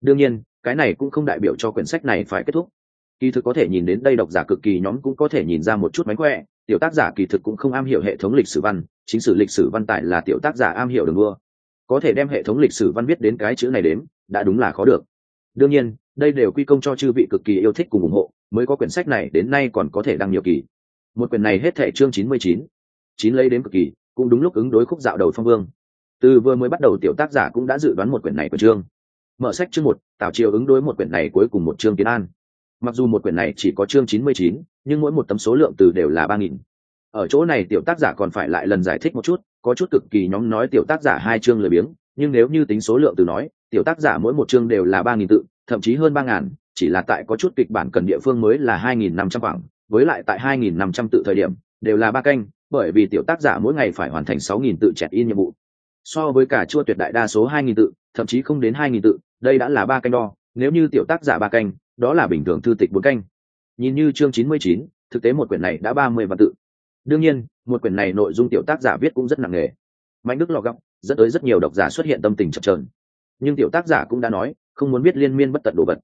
Speaker 1: Đương nhiên cái này cũng không đại biểu cho quyển sách này phải kết thúc. Kỳ thực có thể nhìn đến đây độc giả cực kỳ nhóm cũng có thể nhìn ra một chút mánh khỏe, tiểu tác giả kỳ thực cũng không am hiểu hệ thống lịch sử văn, chính sử lịch sử văn tại là tiểu tác giả am hiểu đường đua. Có thể đem hệ thống lịch sử văn viết đến cái chữ này đến đã đúng là khó được. Đương nhiên, đây đều quy công cho chư vị cực kỳ yêu thích cùng ủng hộ, mới có quyển sách này đến nay còn có thể đăng nhiều kỳ. Một quyển này hết thệ chương chín mươi chín chín lấy đến cực kỳ, cũng đúng lúc ứng đối khúc dạo đầu phong vương. Từ vừa mới bắt đầu tiểu tác giả cũng đã dự đoán một quyển này của chương mở sách chương một tạo chiều ứng đối một quyển này cuối cùng một chương kiến an. Mặc dù một quyển này chỉ có chương chín mươi chín, nhưng mỗi một tấm số lượng từ đều là ba nghìn. Ở chỗ này tiểu tác giả còn phải lại lần giải thích một chút, có chút cực kỳ nhóm nói tiểu tác giả hai chương lười biếng, nhưng nếu như tính số lượng từ nói, tiểu tác giả mỗi một chương đều là ba nghìn tự, thậm chí hơn ba ngàn, chỉ là tại có chút kịch bản cần địa phương mới là hai nghìn năm trăm khoảng, với lại tại hai nghìn năm trăm tự thời điểm, đều là ba canh, bởi vì tiểu tác giả mỗi ngày phải hoàn thành sáu nghìn tự chẹt in nhiệm vụ. So với cả chua tuyệt đại đa số hai nghìn tự thậm chí không đến hai nghìn tự, đây đã là ba canh đo, nếu như tiểu tác giả ba canh, đó là bình thường thư tịch bốn canh. Nhìn như chương chín mươi chín, thực tế một quyển này đã ba mươi vạn tự. Đương nhiên, một quyển này nội dung tiểu tác giả viết cũng rất nặng nề. Mạnh đức lò gọng dẫn tới rất nhiều độc giả xuất hiện tâm tình chập trờn nhưng tiểu tác giả cũng đã nói, không muốn biết liên miên bất tận đồ vật.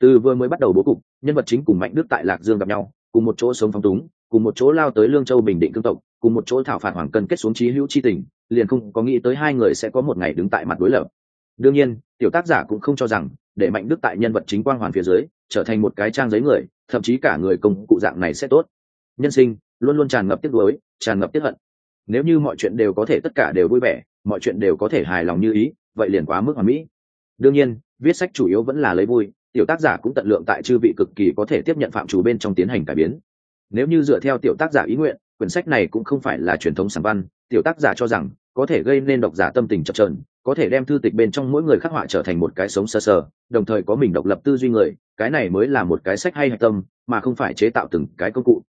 Speaker 1: Từ vừa mới bắt đầu bố cục, nhân vật chính cùng mạnh đức tại lạc dương gặp nhau, cùng một chỗ sống phong túng, cùng một chỗ lao tới lương châu bình định cương tộc, cùng một chỗ thảo phạt hoàng cân kết xuống trí hữu c h i tình, liền không có nghĩ tới hai người sẽ có một ngày đứng tại mặt đối lập đương nhiên, tiểu tác giả cũng không cho rằng, để mạnh đức tại nhân vật chính quang hoàn phía dưới, trở thành một cái trang giấy người, thậm chí cả người công cụ dạng này sẽ tốt. Nhân sinh, luôn luôn tràn ngập tiếc nuối, tràn ngập tiếc hận. Nếu như mọi chuyện đều có thể tất cả đều vui vẻ, mọi chuyện đều có thể hài lòng như ý, vậy liền quá mức hoàn mỹ. Đương nhiên, viết sách chủ yếu vẫn là lấy vui, tiểu tác giả cũng tận lượng tại chư vị cực kỳ có thể tiếp nhận phạm chủ bên trong tiến hành cải biến. Nếu như dựa theo tiểu tác giả ý nguyện, quyển sách này cũng không phải là truyền thống sản văn, tiểu tác giả cho rằng có thể gây nên độc giả tâm tình chập trờn có thể đem thư tịch bên trong mỗi người khắc họa trở thành một cái sống sơ sờ, sờ đồng thời có mình độc lập tư duy người cái này mới là một cái sách hay hạch tâm mà không phải chế tạo từng cái công cụ.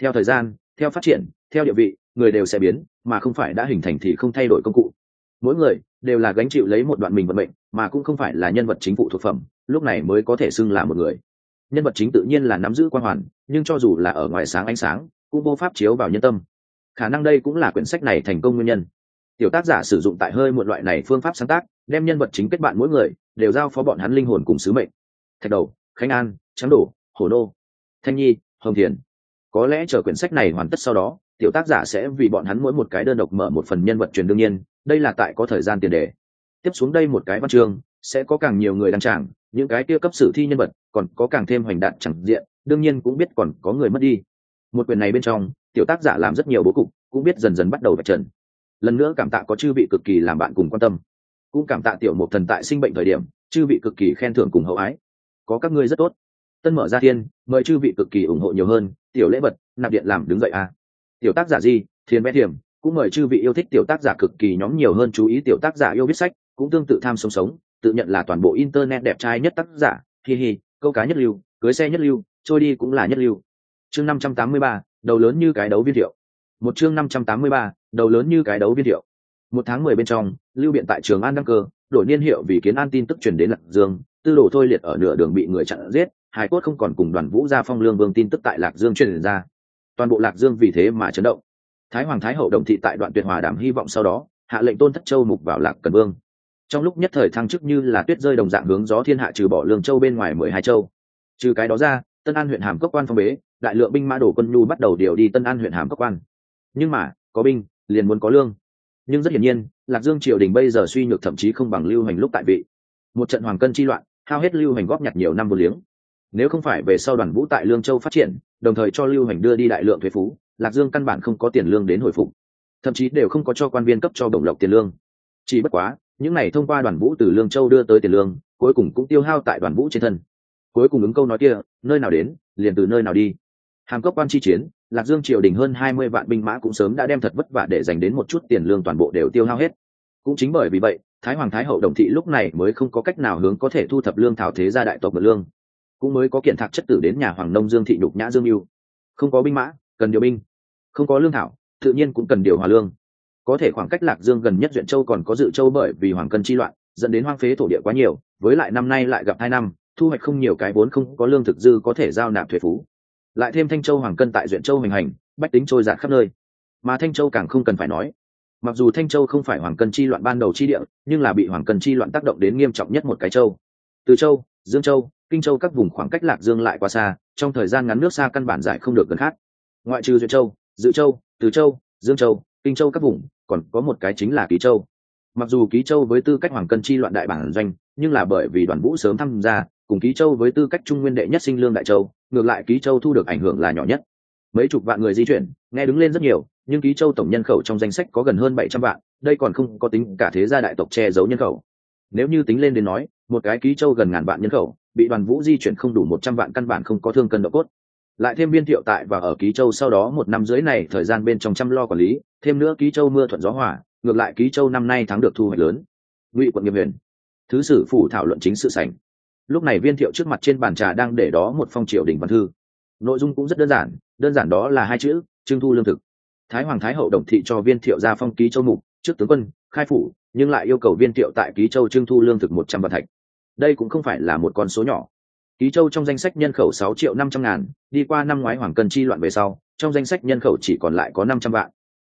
Speaker 1: Theo thời gian theo phát triển theo địa vị người đều sẽ biến mà không phải đã hình thành thì không thay đổi công cụ. Mỗi người đều là gánh chịu lấy một đoạn mình vận mệnh mà cũng không phải là nhân vật chính phụ thuộc phẩm lúc này mới có thể xưng là một người. Nhân vật chính tự nhiên là nắm giữ quan hoàn nhưng cho dù là ở ngoài sáng ánh sáng cũng vô pháp chiếu vào nhân tâm. Khả năng đây cũng là quyển sách này thành công nguyên nhân tiểu tác giả sử dụng tại hơi một loại này phương pháp sáng tác, đem nhân vật chính kết bạn mỗi người, đều giao phó bọn hắn linh hồn cùng sứ mệnh. Thạch đầu, khánh an trắng đổ hồ nô, thanh nhi, hồng thiền. Có lẽ chờ quyển sách này hoàn tất sau đó, tiểu tác giả sẽ vì bọn hắn mỗi một cái đơn độc mở một phần nhân vật truyền đương nhiên, đây là tại có thời gian tiền đề. Tiếp xuống đây một cái văn chương, sẽ có càng nhiều người đăng trảng những cái kia cấp sử thi nhân vật, còn có càng thêm hoành đạn chẳng diện, đương nhiên cũng biết còn có người mất đi. Một quyền này bên trong, tiểu tác giả làm rất nhiều bố cục, cũng biết dần dần bắt đầu vạch trần lần nữa cảm tạ có chư vị cực kỳ làm bạn cùng quan tâm. Cũng cảm tạ tiểu một thần tại sinh bệnh thời điểm, chư vị cực kỳ khen thưởng cùng hậu ái. Có các ngươi rất tốt. Tân mở ra thiên, mời chư vị cực kỳ ủng hộ nhiều hơn, tiểu lễ vật, nạp điện làm đứng dậy à. tiểu tác giả gì thiên vẽ thiểm, cũng mời chư vị yêu thích tiểu tác giả cực kỳ nhóm nhiều hơn chú ý tiểu tác giả yêu viết sách, cũng tương tự tham sống sống, tự nhận là toàn bộ internet đẹp trai nhất tác giả. Hi hi, câu cá nhất lưu, cưới xe nhất lưu, trôi đi cũng là nhất lưu. Chương năm trăm tám mươi ba, đầu lớn như cái đấu viên thiệu một chương năm trăm tám mươi ba, đầu lớn như cái đấu viên hiệu. một tháng mười bên trong, lưu biện tại trường an đăng cơ, đổi niên hiệu vì kiến an tin tức truyền đến lạc dương, tư đồ thôi liệt ở nửa đường bị người chặn giết hải cốt không còn cùng đoàn vũ gia phong lương vương tin tức tại lạc dương truyền ra. Toàn bộ lạc dương vì thế mà chấn động. Thái hoàng thái hậu đồng thị tại đoạn tuyệt hòa đảm hy vọng sau đó, hạ lệnh tôn thất châu mục vào lạc cần vương. Trong lúc nhất thời thăng chức như là tuyết rơi đồng dạng hướng gió thiên hạ trừ bỏ lương châu bên ngoài mười hai châu. Trừ cái đó ra, tân an huyện hàm cốc quan phong bế, đại lượng binh mã đổ quân nhu bắt đầu điều đi tân an huyện hàm cốc quan nhưng mà, có binh, liền muốn có lương. Nhưng rất hiển nhiên, lạc dương triều đình bây giờ suy nhược thậm chí không bằng lưu hành lúc tại vị. Một trận hoàng cân chi loạn, hao hết lưu hành góp nhặt nhiều năm vô liếng. Nếu không phải về sau đoàn vũ tại lương châu phát triển, đồng thời cho lưu hành đưa đi đại lượng thuế phú, lạc dương căn bản không có tiền lương đến hồi phục. Thậm chí đều không có cho quan viên cấp cho đồng lộc tiền lương. Chỉ bất quá, những này thông qua đoàn vũ từ lương châu đưa tới tiền lương, cuối cùng cũng tiêu hao tại đoàn vũ trên thân. Cuối cùng ứng câu nói kia, nơi nào đến, liền từ nơi nào đi. Hàm cốc quan chi chiến lạc dương triều đình hơn hai mươi vạn binh mã cũng sớm đã đem thật vất vả để dành đến một chút tiền lương toàn bộ đều tiêu hao hết. Cũng chính bởi vì vậy, thái hoàng thái hậu đồng thị lúc này mới không có cách nào hướng có thể thu thập lương thảo thế gia đại tộc mượn lương. Cũng mới có kiện thạc chất tử đến nhà hoàng nông dương thị nhục nhã dương mưu. Không có binh mã, cần điều binh. Không có lương thảo, tự nhiên cũng cần điều hòa lương. Có thể khoảng cách lạc dương gần nhất duyện châu còn có dự châu bởi vì hoàng cân chi loạn, dẫn đến hoang phế thổ địa quá nhiều, với lại năm nay lại gặp hai năm, thu hoạch không nhiều cái vốn không có lương thực dư có thể giao nạp thuế phú lại thêm thanh châu hoàng cân tại duyện châu hành hành, bách tính trôi giạt khắp nơi. Mà thanh châu càng không cần phải nói. Mặc dù thanh châu không phải hoàng cân chi loạn ban đầu chi địa, nhưng là bị hoàng cân chi loạn tác động đến nghiêm trọng nhất một cái châu. Từ châu, dương châu, kinh châu các vùng khoảng cách lạc dương lại quá xa, trong thời gian ngắn nước xa căn bản giải không được gần khác. Ngoại trừ duyện châu, dự châu, từ châu, dương châu, kinh châu các vùng, còn có một cái chính là ký châu. Mặc dù ký châu với tư cách hoàng cân chi loạn đại bản doanh, nhưng là bởi vì đoàn vũ sớm tham gia, cùng ký châu với tư cách trung nguyên đệ nhất sinh lương đại châu ngược lại ký châu thu được ảnh hưởng là nhỏ nhất. Mấy chục vạn người di chuyển, nghe đứng lên rất nhiều, nhưng ký châu tổng nhân khẩu trong danh sách có gần hơn bảy trăm vạn, đây còn không có tính cả thế gia đại tộc che giấu nhân khẩu. Nếu như tính lên đến nói, một cái ký châu gần ngàn vạn nhân khẩu, bị đoàn vũ di chuyển không đủ một trăm vạn căn bản không có thương cân độ cốt. Lại thêm biên thiệu tại và ở ký châu sau đó một năm dưới này thời gian bên trong chăm lo quản lý, thêm nữa ký châu mưa thuận gió hỏa ngược lại ký châu năm nay thắng được thu hoạch lớn. Ngụy quận nghiệp huyền. Thứ sử phủ thảo luận chính sự sảnh lúc này viên thiệu trước mặt trên bàn trà đang để đó một phong triều đình văn thư. Nội dung cũng rất đơn giản đơn giản đó là hai chữ, trưng thu lương thực. Thái hoàng thái hậu đồng thị cho viên thiệu ra phong ký châu mục, trước tướng quân, khai phủ, nhưng lại yêu cầu viên thiệu tại ký châu trưng thu lương thực một trăm vạn thạch. Đây cũng không phải là một con số nhỏ. Ký châu trong danh sách nhân khẩu sáu triệu năm trăm ngàn, đi qua năm ngoái hoàng cần chi loạn về sau, trong danh sách nhân khẩu chỉ còn lại có năm trăm vạn.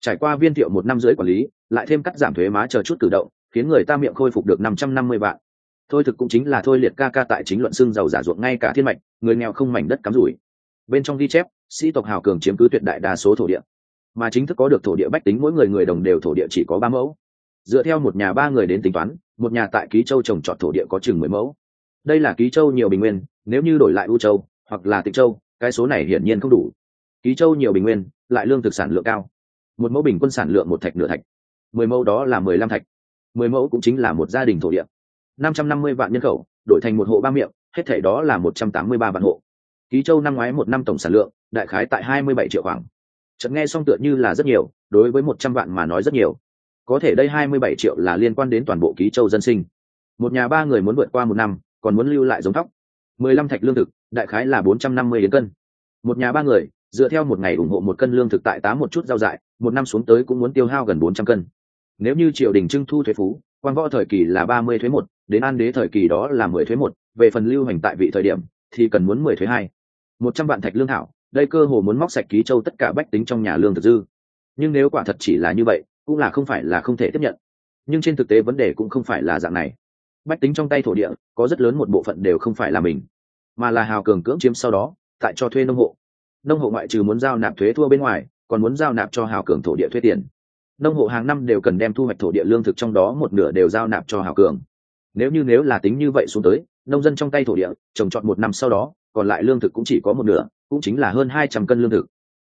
Speaker 1: Trải qua viên thiệu một năm rưỡi quản lý, lại thêm cắt giảm thuế má chờ chút cử động, khiến người ta miệng khôi phục được năm trăm năm mươi vạn thôi thực cũng chính là thôi liệt ca ca tại chính luận xưng giàu giả ruộng ngay cả thiên mạch, người nghèo không mảnh đất cắm rủi. Bên trong ghi chép, sĩ tộc hào cường chiếm cứ tuyệt đại đa số thổ địa. Mà chính thức có được thổ địa bách tính mỗi người người đồng đều thổ địa chỉ có ba mẫu. Dựa theo một nhà ba người đến tính toán, một nhà tại ký châu trồng trọt thổ địa có chừng mười mẫu. Đây là ký châu nhiều bình nguyên, nếu như đổi lại u châu hoặc là tịnh châu, cái số này hiển nhiên không đủ. Ký châu nhiều bình nguyên, lại lương thực sản lượng cao. Một mẫu bình quân sản lượng một thạch nửa thạch. Mười mẫu đó là mười lăm thạch. Mười mẫu cũng chính là một gia đình thổ địa năm trăm năm mươi vạn nhân khẩu, đổi thành một hộ ba miệng, hết thể đó là một trăm tám mươi ba vạn hộ. Ký châu năm ngoái một năm tổng sản lượng, đại khái tại hai mươi bảy triệu khoảng. Chợt nghe xong tựa như là rất nhiều, đối với một trăm vạn mà nói rất nhiều. Có thể đây hai mươi bảy triệu là liên quan đến toàn bộ ký châu dân sinh. Một nhà ba người muốn vượt qua một năm, còn muốn lưu lại giống thóc. mười lăm thạch lương thực, đại khái là bốn trăm năm mươi đến cân. Một nhà ba người, dựa theo một ngày ủng hộ một cân lương thực tại tám một chút rau dại, một năm xuống tới cũng muốn tiêu hao gần bốn trăm cân. Nếu như triều đình trưng thu thuế phú, quan võ thời kỳ là ba mươi thuế một đến an đế thời kỳ đó là mười thuế một, về phần lưu hành tại vị thời điểm, thì cần muốn mười thuế hai. Một trăm vạn thạch lương thảo, đây cơ hồ muốn móc sạch ký châu tất cả bách tính trong nhà lương thực dư. Nhưng nếu quả thật chỉ là như vậy, cũng là không phải là không thể tiếp nhận. Nhưng trên thực tế vấn đề cũng không phải là dạng này. Bách tính trong tay thổ địa, có rất lớn một bộ phận đều không phải là mình, mà là hào cường cưỡng chiếm sau đó, tại cho thuê nông hộ. Nông hộ ngoại trừ muốn giao nạp thuế thua bên ngoài, còn muốn giao nạp cho hào cường thổ địa thuế tiền. Nông hộ hàng năm đều cần đem thu hoạch thổ địa lương thực trong đó một nửa đều giao nạp cho hào cường nếu như nếu là tính như vậy xuống tới, nông dân trong tay thổ địa, trồng trọt một năm sau đó, còn lại lương thực cũng chỉ có một nửa, cũng chính là hơn hai trăm cân lương thực.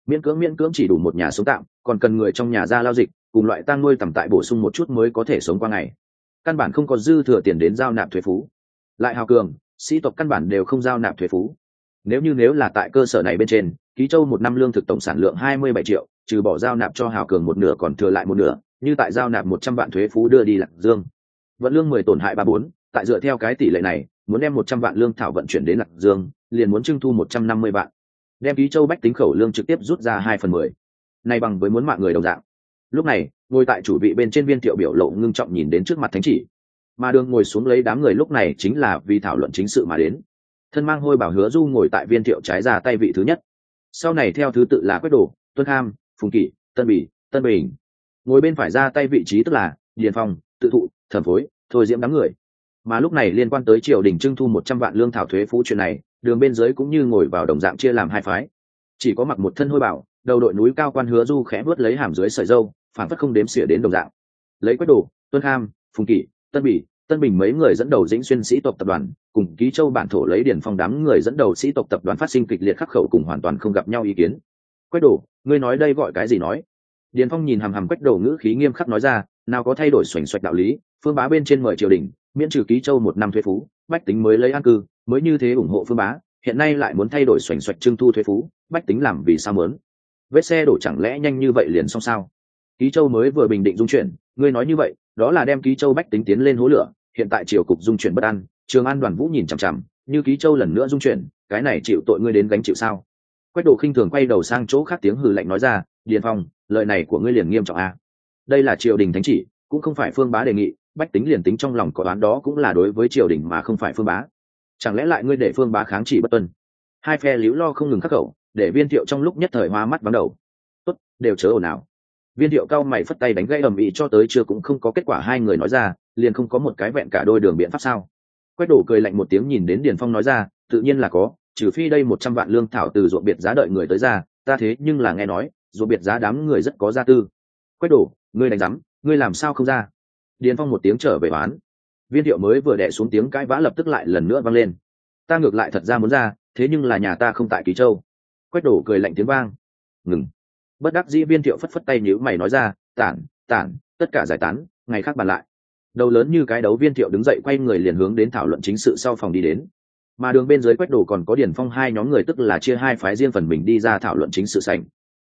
Speaker 1: Miễn cưỡng miễn cưỡng chỉ đủ một nhà sống tạm, còn cần người trong nhà ra lao dịch, cùng loại tang nuôi tầm tại bổ sung một chút mới có thể sống qua ngày. Căn bản không có dư thừa tiền đến giao nạp thuế phú. Lại hào cường, sĩ tộc căn bản đều không giao nạp thuế phú. Nếu như nếu là tại cơ sở này bên trên, ký châu một năm lương thực tổng sản lượng hai mươi bảy triệu, trừ bỏ giao nạp cho hào cường một nửa còn thừa lại một nửa, như tại giao nạp một trăm vạn thuế phú đưa đi lạc dương vận lương mười tổn hại ba bốn tại dựa theo cái tỷ lệ này muốn đem một trăm vạn lương thảo vận chuyển đến lạc dương liền muốn trưng thu một trăm năm mươi vạn. Đem ký châu bách tính khẩu lương trực tiếp rút ra hai phần mười. Nay bằng với muốn mạng người đồng dạng. Lúc này ngồi tại chủ vị bên trên viên thiệu biểu lộ ngưng trọng nhìn đến trước mặt thánh chỉ. Mà đường ngồi xuống lấy đám người lúc này chính là vì thảo luận chính sự mà đến. Thân mang hôi bảo hứa du ngồi tại viên thiệu trái ra tay vị thứ nhất. Sau này theo thứ tự là quách đồ tuân ham, phùng kỷ tân bỉ tân bình. Ngồi bên phải ra tay vị trí tức là điền phong tự thụ, thẩm phối, thôi diễm đám người. Mà lúc này liên quan tới triều đình trưng thu một trăm vạn lương thảo thuế phú chuyện này, đường bên dưới cũng như ngồi vào đồng dạng chia làm hai phái. Chỉ có mặc một thân hôi bảo đầu đội núi cao quan hứa du khẽ vớt lấy hàm dưới sợi dâu phản phất không đếm xỉa đến đồng dạng. Lấy quách đồ, tuân kham, phùng kỷ, tân bỉ, tân bình mấy người dẫn đầu dĩnh xuyên sĩ tộc tập đoàn, cùng ký châu bản thổ lấy điển phong đám người dẫn đầu sĩ tộc tập đoàn phát sinh kịch liệt khắc khẩu cùng hoàn toàn không gặp nhau ý kiến. Quách đồ, ngươi nói đây gọi cái gì nói? Điền phong nhìn hàm hàm quách đồ ngữ khí nghiêm khắc nói ra nào có thay đổi xoành xoạch đạo lý, phương bá bên trên mời triều đình, miễn trừ ký châu một năm thuế phú, bách tính mới lấy an cư, mới như thế ủng hộ phương bá, hiện nay lại muốn thay đổi xoành xoạch trưng thu thuế phú, bách tính làm vì sao mớn vết xe đổ chẳng lẽ nhanh như vậy liền xong sao? Ký châu mới vừa bình định dung chuyển, ngươi nói như vậy, đó là đem ký châu bách tính tiến lên hố lửa, hiện tại triều cục dung chuyển bất an, trường an đoàn vũ nhìn chằm chằm, như ký châu lần nữa dung chuyển, cái này chịu tội ngươi đến gánh chịu sao? Quách độ khinh thường quay đầu sang chỗ khác tiếng hừ lạnh nói ra, điền phong, lời này của ngươi liền nghiêm trọng a à? Đây là triều đình thánh chỉ, cũng không phải phương bá đề nghị, bách tính liền tính trong lòng có đoán đó cũng là đối với triều đình mà không phải phương bá. Chẳng lẽ lại ngươi để phương bá kháng chỉ bất tuân? Hai phe liễu lo không ngừng khắc khẩu, để viên thiệu trong lúc nhất thời hoa mắt vắng đầu. Tốt, đều chớ ồn ào. Viên thiệu cao mày phất tay đánh gây ầm ĩ cho tới chưa cũng không có kết quả hai người nói ra, liền không có một cái vẹn cả đôi đường biện pháp sao? Quét đổ cười lạnh một tiếng nhìn đến điền phong nói ra, tự nhiên là có, trừ phi đây một trăm vạn lương thảo từ ruộng biệt giá đợi người tới ra, ta thế nhưng là nghe nói, ruộng biệt giá đám người rất có gia tư quách đổ ngươi đánh rắm ngươi làm sao không ra? Điền phong một tiếng trở về bán viên thiệu mới vừa đẻ xuống tiếng cãi vã lập tức lại lần nữa vang lên. Ta ngược lại thật ra muốn ra thế nhưng là nhà ta không tại kỳ châu. Quách đổ cười lạnh tiếng vang. Ngừng. Bất đắc dĩ viên thiệu phất phất tay nhữ mày nói ra tản tản tất cả giải tán ngày khác bàn lại. Đầu lớn như cái đấu viên thiệu đứng dậy quay người liền hướng đến thảo luận chính sự sau phòng đi đến. Mà đường bên dưới quách đồ còn có điển phong hai nhóm người tức là chia hai phái riêng phần mình đi ra thảo luận chính sự sành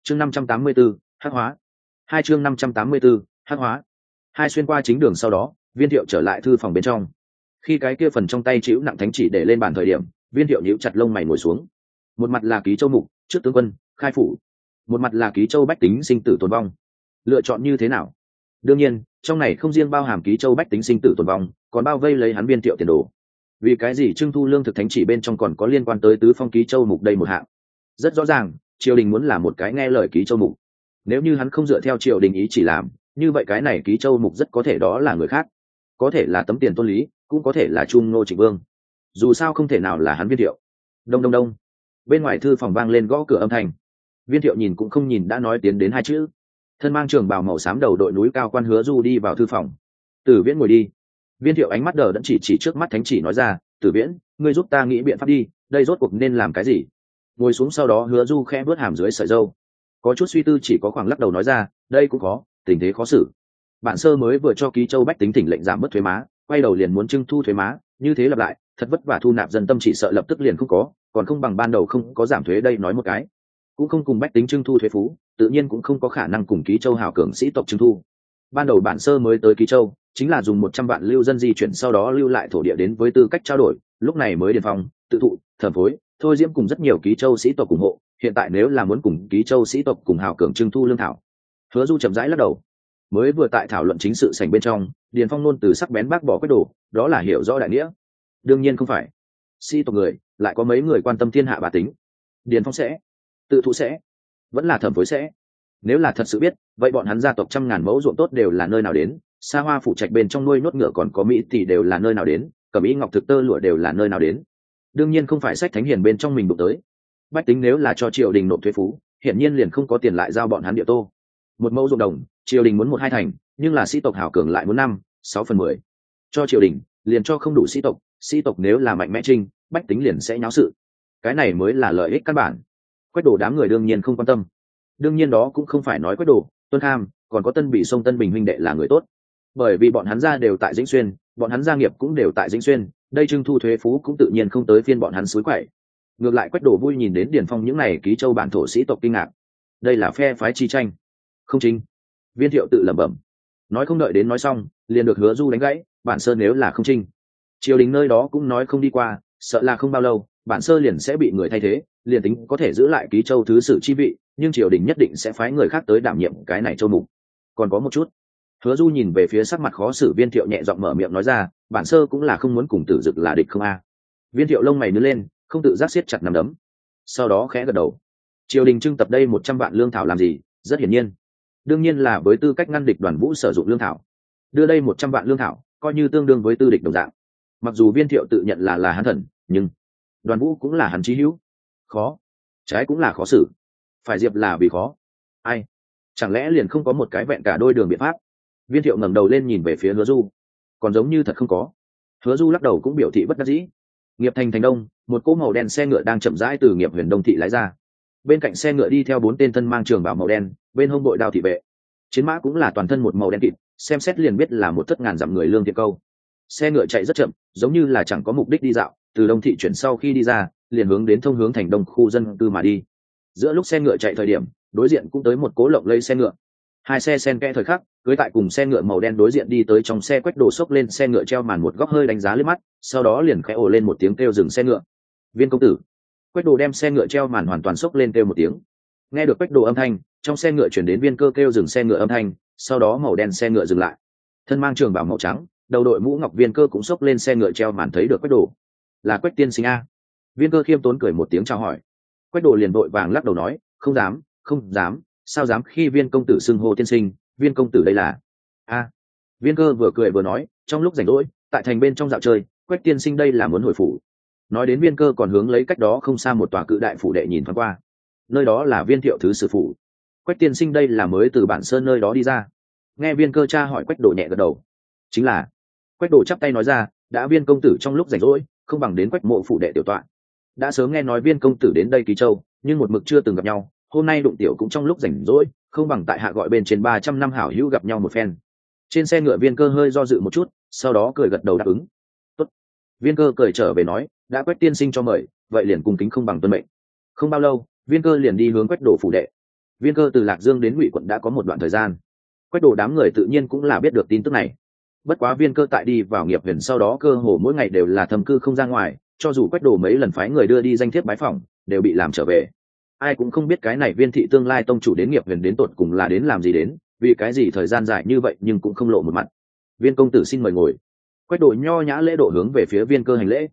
Speaker 1: chương năm trăm tám mươi bốn, hắc hóa hai chương năm trăm tám mươi 584, hắc hóa. Hai xuyên qua chính đường sau đó viên thiệu trở lại thư phòng bên trong. Khi cái kia phần trong tay chịu nặng thánh chỉ để lên bàn thời điểm viên thiệu nhíu chặt lông mày ngồi xuống. Một mặt là ký châu mục trước tướng quân khai phủ. Một mặt là ký châu bách tính sinh tử tồn vong. Lựa chọn như thế nào? Đương nhiên trong này không riêng bao hàm ký châu bách tính sinh tử tồn vong còn bao vây lấy hắn viên thiệu tiền đồ. Vì cái gì trưng thu lương thực thánh chỉ bên trong còn có liên quan tới tứ phong ký châu mục đây một hạng? Rất rõ ràng triều đình muốn là một cái nghe lời ký châu mục nếu như hắn không dựa theo triều đình ý chỉ làm, như vậy cái này ký châu mục rất có thể đó là người khác. Có thể là tấm tiền tôn lý, cũng có thể là trung ngô trịnh vương. Dù sao không thể nào là hắn viên thiệu. Đông đông đông. Bên ngoài thư phòng vang lên gõ cửa âm thanh. Viên thiệu nhìn cũng không nhìn đã nói tiến đến hai chữ. Thân mang trường bào màu xám đầu đội núi cao quan hứa du đi vào thư phòng. Tử viễn ngồi đi. Viên thiệu ánh mắt đờ đẫn chỉ chỉ trước mắt thánh chỉ nói ra, tử viễn, ngươi giúp ta nghĩ biện pháp đi, đây rốt cuộc nên làm cái gì? Ngồi xuống sau đó hứa du khẽ bước hàm dưới sợi dâu có chút suy tư chỉ có khoảng lắc đầu nói ra đây cũng có tình thế khó xử. Bản sơ mới vừa cho ký châu bách tính tỉnh lệnh giảm mất thuế má quay đầu liền muốn trưng thu thuế má như thế lặp lại thật vất vả thu nạp dân tâm chỉ sợ lập tức liền không có còn không bằng ban đầu không có giảm thuế đây nói một cái. Cũng không cùng bách tính trưng thu thuế phú tự nhiên cũng không có khả năng cùng ký châu hào cường sĩ tộc trưng thu. Ban đầu bản sơ mới tới ký châu chính là dùng một trăm vạn lưu dân di chuyển sau đó lưu lại thổ địa đến với tư cách trao đổi lúc này mới điền phòng, tự thụ thẩm phối thôi diễm cùng rất nhiều ký châu sĩ tộc ủng hộ hiện tại nếu là muốn cùng ký châu sĩ tộc cùng hào cường trưng thu lương thảo, hứa du chậm rãi lắc đầu. Mới vừa tại thảo luận chính sự sành bên trong, điền phong nôn từ sắc bén bác bỏ quyết đồ, đó là hiểu rõ đại nghĩa. Đương nhiên không phải. Sĩ tộc người, lại có mấy người quan tâm thiên hạ bà tính. Điền phong sẽ, tự thụ sẽ, vẫn là thẩm phối sẽ. Nếu là thật sự biết, vậy bọn hắn gia tộc trăm ngàn mẫu ruộng tốt đều là nơi nào đến, xa hoa phủ trạch bên trong nuôi nốt ngựa còn có mỹ thì đều là nơi nào đến, cẩm ý ngọc thực tơ lụa đều là nơi nào đến. Đương nhiên không phải sách thánh hiền bên trong mình đụng tới bách tính nếu là cho triều đình nộp thuế phú, hiển nhiên liền không có tiền lại giao bọn hắn địa tô. Một mẫu ruộng đồng, triều đình muốn một hai thành, nhưng là sĩ tộc hảo cường lại muốn năm, sáu phần mười. Cho triều đình, liền cho không đủ sĩ tộc sĩ tộc nếu là mạnh mẽ trinh, bách tính liền sẽ nháo sự. Cái này mới là lợi ích căn bản. Quét đổ đám người đương nhiên không quan tâm. Đương nhiên đó cũng không phải nói quét đổ tuân kham, còn có tân bị sông tân bình huynh đệ là người tốt. Bởi vì bọn hắn ra đều tại dĩnh xuyên, bọn hắn gia nghiệp cũng đều tại dĩnh xuyên, đây trưng thu thuế phú cũng tự nhiên không tới phiên bọn hắn suối quậy ngược lại quách đổ vui nhìn đến điển phong những n à y ký châu bản thổ sĩ tộc kinh ngạc. Đây là phe phái chi tranh. Không chính. Viên thiệu tự lẩm bẩm. Nói không đợi đến nói xong, liền được hứa du đánh gãy, bản sơ nếu là không trinh. Triều đình nơi đó cũng nói không đi qua, sợ là không bao lâu, bản sơ liền sẽ bị người thay thế, liền tính có thể giữ lại ký châu thứ sử chi vị, nhưng triều đình nhất định sẽ phái người khác tới đảm nhiệm cái này châu mục. Còn có một chút. Hứa du nhìn về phía sắc mặt khó xử viên thiệu nhẹ giọng mở miệng nói ra, bản sơ cũng là không muốn cùng tử dực là địch không a. Viên thiệu lông mày nứt lên không tự giác siết chặt nằm đấm. Sau đó khẽ gật đầu. Triều đình trưng tập đây một trăm vạn lương thảo làm gì? Rất hiển nhiên. Đương nhiên là với tư cách ngăn địch đoàn vũ sử dụng lương thảo. Đưa đây một trăm vạn lương thảo, coi như tương đương với tư địch đồng dạng. Mặc dù viên thiệu tự nhận là là hắn thần, nhưng đoàn vũ cũng là hắn trí hữu. Khó. Trái cũng là khó xử. Phải diệp là vì khó. Ai? Chẳng lẽ liền không có một cái vẹn cả đôi đường biện pháp? Viên thiệu ngẩng đầu lên nhìn về phía hứa du. Còn giống như thật không có. Hứa du lắc đầu cũng biểu thị bất đắc dĩ nghiệp thành thành đông, một cỗ màu đen xe ngựa đang chậm rãi từ nghiệp huyền đông thị lái ra. Bên cạnh xe ngựa đi theo bốn tên thân mang trường bảo màu đen, bên hông bội đao thị vệ. Chiến mã cũng là toàn thân một màu đen kịt, xem xét liền biết là một thất ngàn dặm người lương thiện câu. Xe ngựa chạy rất chậm, giống như là chẳng có mục đích đi dạo, từ đông thị chuyển sau khi đi ra, liền hướng đến thông hướng thành đông khu dân cư mà đi. Giữa lúc xe ngựa chạy thời điểm, đối diện cũng tới một cố lộng lây xe ngựa hai xe sen kẽ thời khắc, cưới tại cùng xe ngựa màu đen đối diện đi tới trong xe quét đồ xốc lên xe ngựa treo màn một góc hơi đánh giá lên mắt, sau đó liền khẽ ồ lên một tiếng kêu dừng xe ngựa. Viên công tử. Quét đồ đem xe ngựa treo màn hoàn toàn xốc lên kêu một tiếng. Nghe được quét đồ âm thanh, trong xe ngựa chuyển đến viên cơ kêu dừng xe ngựa âm thanh, sau đó màu đen xe ngựa dừng lại. Thân mang trường bảo màu trắng, đầu đội mũ ngọc viên cơ cũng xốc lên xe ngựa treo màn thấy được quét đồ. Là quét tiên sinh a. Viên cơ khiêm tốn cười một tiếng chào hỏi. Quét đồ liền vội vàng lắc đầu nói, không dám không dám sao dám khi viên công tử xưng hô tiên sinh, viên công tử đây là? A. Viên cơ vừa cười vừa nói, trong lúc rảnh rỗi, tại thành bên trong dạo chơi, quách tiên sinh đây là muốn hồi phủ. Nói đến viên cơ còn hướng lấy cách đó không xa một tòa cự đại phủ đệ nhìn thoáng qua. Nơi đó là viên thiệu thứ sử phủ. Quách tiên sinh đây là mới từ bản sơn nơi đó đi ra. Nghe viên cơ cha hỏi quách đồ nhẹ gật đầu. Chính là. Quách đồ chắp tay nói ra, đã viên công tử trong lúc rảnh rỗi, không bằng đến quách mộ phủ đệ tiểu tọa. Đã sớm nghe nói viên công tử đến đây ký châu, nhưng một mực chưa từng gặp nhau hôm nay đụng tiểu cũng trong lúc rảnh rỗi, không bằng tại hạ gọi bên trên ba trăm năm hảo hữu gặp nhau một phen. Trên xe ngựa viên cơ hơi do dự một chút, sau đó cười gật đầu đáp ứng. Tốt. viên cơ cười trở về nói, đã quét tiên sinh cho mời, vậy liền cùng kính không bằng tuân mệnh. Không bao lâu, viên cơ liền đi hướng quét đổ phủ đệ. Viên cơ từ lạc dương đến ngụy quận đã có một đoạn thời gian. Quét đổ đám người tự nhiên cũng là biết được tin tức này. Bất quá viên cơ tại đi vào nghiệp huyền sau đó cơ hồ mỗi ngày đều là thầm cư không ra ngoài, cho dù quét đổ mấy lần phái người đưa đi danh thiếp bái phỏng, đều bị làm trở về ai cũng không biết cái này viên thị tương lai tông chủ đến nghiệp huyền đến tột cùng là đến làm gì đến, vì cái gì thời gian dài như vậy nhưng cũng không lộ một mặt. Viên công tử xin mời ngồi. Quách đội nho nhã lễ độ hướng về phía viên cơ hành lễ.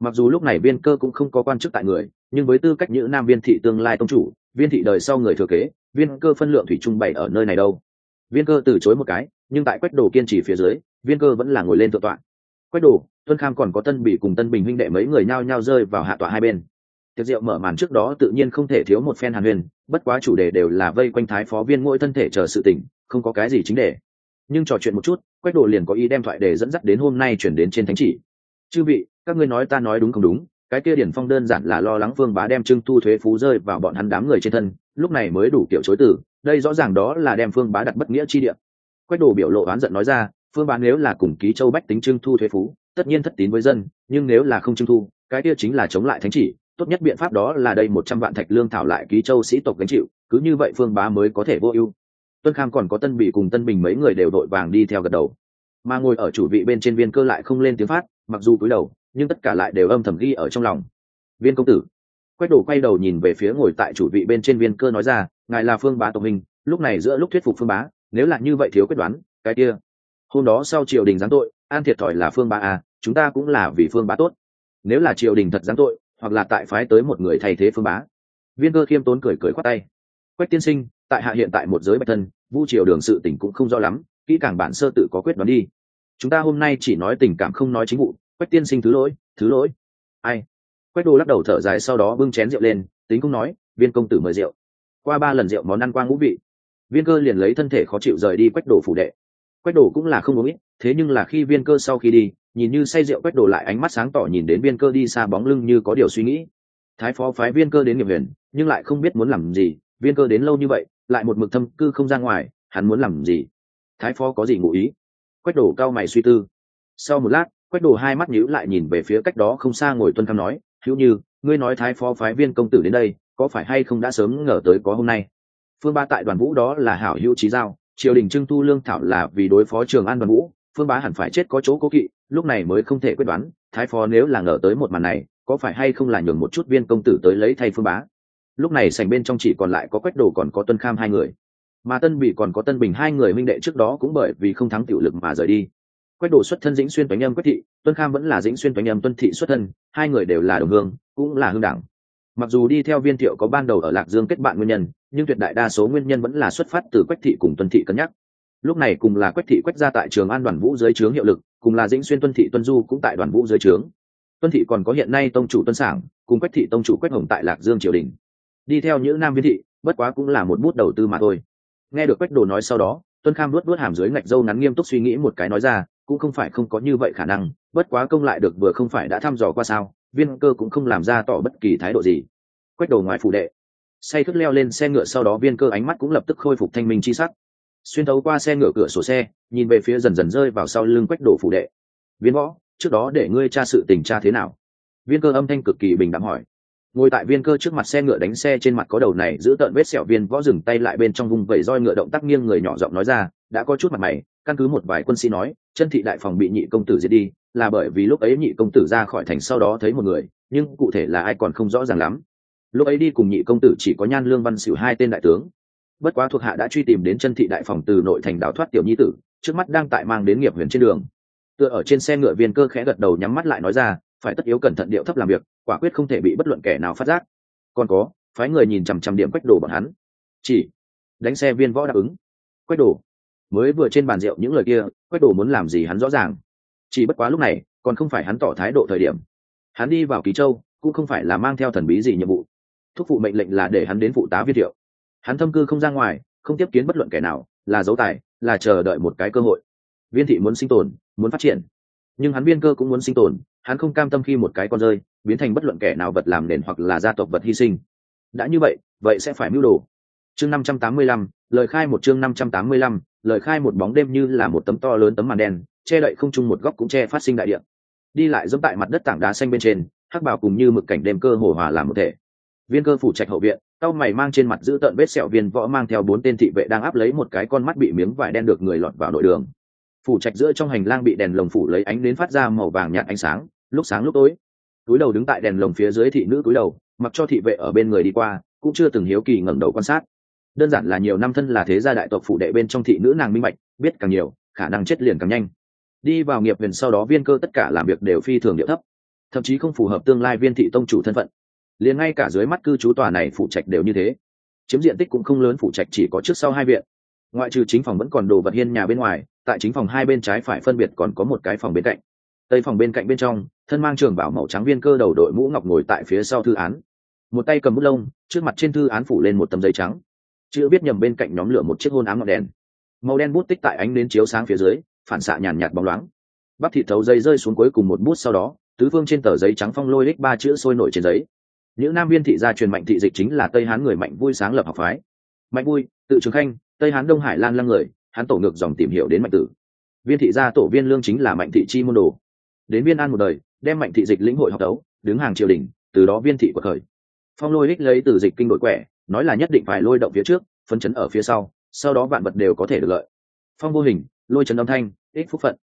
Speaker 1: Mặc dù lúc này viên cơ cũng không có quan chức tại người, nhưng với tư cách như nam viên thị tương lai tông chủ, viên thị đời sau người thừa kế, viên cơ phân lượng thủy trung bày ở nơi này đâu. Viên cơ từ chối một cái, nhưng tại quách đồ kiên trì phía dưới, viên cơ vẫn là ngồi lên tự tọa. Quách đồ, tuân kham còn có tân bị cùng tân bình huynh đệ mấy người nhao nhao rơi vào hạ tọa hai bên tiệc rượu mở màn trước đó tự nhiên không thể thiếu một phen hàn huyền, bất quá chủ đề đều là vây quanh thái phó viên mỗi thân thể chờ sự tỉnh không có cái gì chính đề. Nhưng trò chuyện một chút, quách đồ liền có ý đem thoại đề dẫn dắt đến hôm nay chuyển đến trên thánh chỉ. Chư vị, các ngươi nói ta nói đúng không đúng, cái kia điển phong đơn giản là lo lắng phương bá đem trưng thu thuế phú rơi vào bọn hắn đám người trên thân, lúc này mới đủ kiểu chối từ, đây rõ ràng đó là đem phương bá đặt bất nghĩa chi địa. Quách đồ biểu lộ oán giận nói ra, phương bá nếu là cùng ký châu bách tính trưng thu thuế phú, tất nhiên thất tín với dân, nhưng nếu là không trưng thu, cái kia chính là chống lại thánh chỉ tốt nhất biện pháp đó là đây một trăm vạn thạch lương thảo lại ký châu sĩ tộc gánh chịu, cứ như vậy phương bá mới có thể vô ưu. Tuân kham còn có tân bị cùng tân bình mấy người đều đội vàng đi theo gật đầu. Mà ngồi ở chủ vị bên trên viên cơ lại không lên tiếng phát, mặc dù cúi đầu, nhưng tất cả lại đều âm thầm ghi ở trong lòng. Viên công tử. Quách đổ quay đầu nhìn về phía ngồi tại chủ vị bên trên viên cơ nói ra, ngài là phương bá tổng hình, lúc này giữa lúc thuyết phục phương bá, nếu là như vậy thiếu quyết đoán, cái kia. Hôm đó sau triều đình giáng tội, an thiệt thòi là phương bá à chúng ta cũng là vì phương bá tốt. Nếu là triều đình thật giáng tội hoặc là tại phái tới một người thay thế phương bá. Viên cơ khiêm tốn cười cười khoát tay. Quách tiên sinh, tại hạ hiện tại một giới bạch thân, vu triều đường sự tỉnh cũng không rõ lắm, kỹ càng bản sơ tự có quyết đoán đi. Chúng ta hôm nay chỉ nói tình cảm không nói chính vụ, quách tiên sinh thứ lỗi thứ lỗi. Ai? Quách đồ lắc đầu thở dài sau đó bưng chén rượu lên, tính cũng nói, viên công tử mời rượu. Qua ba lần rượu món ăn quang ngũ vị, viên cơ liền lấy thân thể khó chịu rời đi quách đồ phủ đệ. Quách đồ cũng là không uống ít, thế nhưng là khi viên cơ sau khi đi nhìn như say rượu quét đổ lại ánh mắt sáng tỏ nhìn đến viên cơ đi xa bóng lưng như có điều suy nghĩ. Thái phó phái viên cơ đến nghiệp huyền, nhưng lại không biết muốn làm gì. Viên cơ đến lâu như vậy, lại một mực thâm cư không ra ngoài, hắn muốn làm gì? Thái phó có gì ngụ ý? Quét đổ cao mày suy tư. Sau một lát, quét đổ hai mắt nhíu lại nhìn về phía cách đó không xa ngồi tuân kham nói, hữu như, ngươi nói thái phó phái viên công tử đến đây, có phải hay không đã sớm ngờ tới có hôm nay? Phương ba tại đoàn vũ đó là hảo hữu trí giao, triều đình trưng thu lương thảo là vì đối phó trường an đoàn vũ phương bá hẳn phải chết có chỗ cố kỵ, lúc này mới không thể quyết đoán, thái phó nếu là ngờ tới một màn này, có phải hay không là nhường một chút viên công tử tới lấy thay phương bá? Lúc này sành bên trong chỉ còn lại có quách đồ còn có tuân kham hai người. Mà tân bị còn có tân bình hai người minh đệ trước đó cũng bởi vì không thắng tiểu lực mà rời đi. Quách đồ xuất thân dĩnh xuyên toánh âm quách thị, tuân kham vẫn là dĩnh xuyên toánh âm tuân thị xuất thân, hai người đều là đồng hương, cũng là hương đảng. Mặc dù đi theo viên thiệu có ban đầu ở lạc dương kết bạn nguyên nhân, nhưng tuyệt đại đa số nguyên nhân vẫn là xuất phát từ quách thị cùng tuân thị cân nhắc lúc này cùng là quách thị quách ra tại trường an đoàn vũ dưới trướng hiệu lực, cùng là dĩnh xuyên tuân thị tuân du cũng tại đoàn vũ dưới trướng. Tuân thị còn có hiện nay tông chủ tuân sảng, cùng quách thị tông chủ quách hồng tại lạc dương triều đình. Đi theo những nam viên thị, bất quá cũng là một bút đầu tư mà thôi. Nghe được quách đồ nói sau đó, tuân kham luất luất hàm dưới ngạch dâu ngắn nghiêm túc suy nghĩ một cái nói ra, cũng không phải không có như vậy khả năng, bất quá công lại được vừa không phải đã thăm dò qua sao, viên cơ cũng không làm ra tỏ bất kỳ thái độ gì. Quách đồ ngoài phủ đệ, say thức leo lên xe ngựa sau đó viên cơ ánh mắt cũng lập tức khôi phục thanh minh chi sắc xuyên thấu qua xe ngựa cửa sổ xe, nhìn về phía dần dần rơi vào sau lưng quách đổ phủ đệ. Viên võ, trước đó để ngươi tra sự tình tra thế nào? Viên cơ âm thanh cực kỳ bình đẳng hỏi. Ngồi tại viên cơ trước mặt xe ngựa đánh xe trên mặt có đầu này giữ tợn vết sẹo, viên võ dừng tay lại bên trong vùng vẩy roi ngựa động tác nghiêng người nhỏ giọng nói ra, đã có chút mặt mày, căn cứ một vài quân sĩ nói, chân thị đại phòng bị nhị công tử giết đi, là bởi vì lúc ấy nhị công tử ra khỏi thành sau đó thấy một người, nhưng cụ thể là ai còn không rõ ràng lắm. Lúc ấy đi cùng nhị công tử chỉ có nhan lương văn xỉu hai tên đại tướng bất quá thuộc hạ đã truy tìm đến chân thị đại phòng từ nội thành đào thoát tiểu nhi tử, trước mắt đang tại mang đến nghiệp huyền trên đường. Tựa ở trên xe ngựa viên cơ khẽ gật đầu nhắm mắt lại nói ra, phải tất yếu cẩn thận điệu thấp làm việc, quả quyết không thể bị bất luận kẻ nào phát giác. Còn có, phái người nhìn chằm chằm điểm quách đồ bọn hắn. Chỉ, đánh xe viên võ đáp ứng. Quách đồ, mới vừa trên bàn rượu những lời kia, quách đồ muốn làm gì hắn rõ ràng. Chỉ bất quá lúc này, còn không phải hắn tỏ thái độ thời điểm. Hắn đi vào ký châu, cũng không phải là mang theo thần bí gì nhiệm vụ. Thúc phụ mệnh lệnh là để hắn đến phụ tá viên thiệu hắn thâm cư không ra ngoài, không tiếp kiến bất luận kẻ nào, là dấu tài, là chờ đợi một cái cơ hội. Viên thị muốn sinh tồn, muốn phát triển. Nhưng hắn viên cơ cũng muốn sinh tồn, hắn không cam tâm khi một cái con rơi, biến thành bất luận kẻ nào vật làm nền hoặc là gia tộc vật hy sinh. Đã như vậy vậy sẽ phải mưu đồ. Chương năm trăm tám mươi lăm, lời khai một chương năm trăm tám mươi lăm, lời khai một bóng đêm như là một tấm to lớn tấm màn đen, che đậy không chung một góc cũng che phát sinh đại điện đi lại giống tại mặt đất tảng đá xanh bên trên, hắc bào cùng như mực cảnh đêm cơ hồ hòa làm một thể. Viên cơ phủ trạch hậu viện Cao mày mang trên mặt giữ tợn vết sẹo viên võ mang theo bốn tên thị vệ đang áp lấy một cái con mắt bị miếng vải đen được người lọt vào nội đường. Phủ trạch giữa trong hành lang bị đèn lồng phủ lấy ánh đến phát ra màu vàng nhạt ánh sáng, lúc sáng lúc tối. Túi đầu đứng tại đèn lồng phía dưới thị nữ túi đầu, mặc cho thị vệ ở bên người đi qua, cũng chưa từng hiếu kỳ ngẩng đầu quan sát. Đơn giản là nhiều năm thân là thế gia đại tộc phủ đệ bên trong thị nữ nàng minh bạch, biết càng nhiều, khả năng chết liền càng nhanh. Đi vào nghiệp huyền sau đó viên cơ tất cả làm việc đều phi thường địa thấp. Thậm chí không phù hợp tương lai viên thị tông chủ thân phận liền ngay cả dưới mắt cư trú tòa này phụ trạch đều như thế. Chiếm diện tích cũng không lớn phụ trạch chỉ có trước sau hai viện. Ngoại trừ chính phòng vẫn còn đồ vật hiên nhà bên ngoài, tại chính phòng hai bên trái phải phân biệt còn có một cái phòng bên cạnh. Tây phòng bên cạnh bên trong, thân mang trường bảo màu trắng viên cơ đầu đội mũ ngọc ngồi tại phía sau thư án. Một tay cầm bút lông, trước mặt trên thư án phủ lên một tấm giấy trắng. Chữ viết nhầm bên cạnh nhóm lửa một chiếc hôn ám ngọn đèn. Màu đen bút tích tại ánh đến chiếu sáng phía dưới, phản xạ nhàn nhạt bóng loáng. Bắp thịt thấu dây rơi xuống cuối cùng một bút sau đó, tứ phương trên tờ giấy trắng phong lôi lích ba chữ sôi nổi trên giấy những nam viên thị gia truyền mạnh thị dịch chính là tây hán người mạnh vui sáng lập học phái. Mạnh vui, tự trường khanh, tây hán đông hải lan lăng người, hắn tổ ngược dòng tìm hiểu đến mạnh tử. Viên thị gia tổ viên lương chính là mạnh thị chi môn đồ. Đến viên an một đời, đem mạnh thị dịch lĩnh hội học đấu, đứng hàng triều đình, từ đó viên thị của khởi. Phong lôi ích lấy từ dịch kinh đội quẻ, nói là nhất định phải lôi động phía trước, phấn chấn ở phía sau sau đó vạn vật đều có thể được lợi. Phong vô hình, lôi chấn âm thanh, ích phúc phận.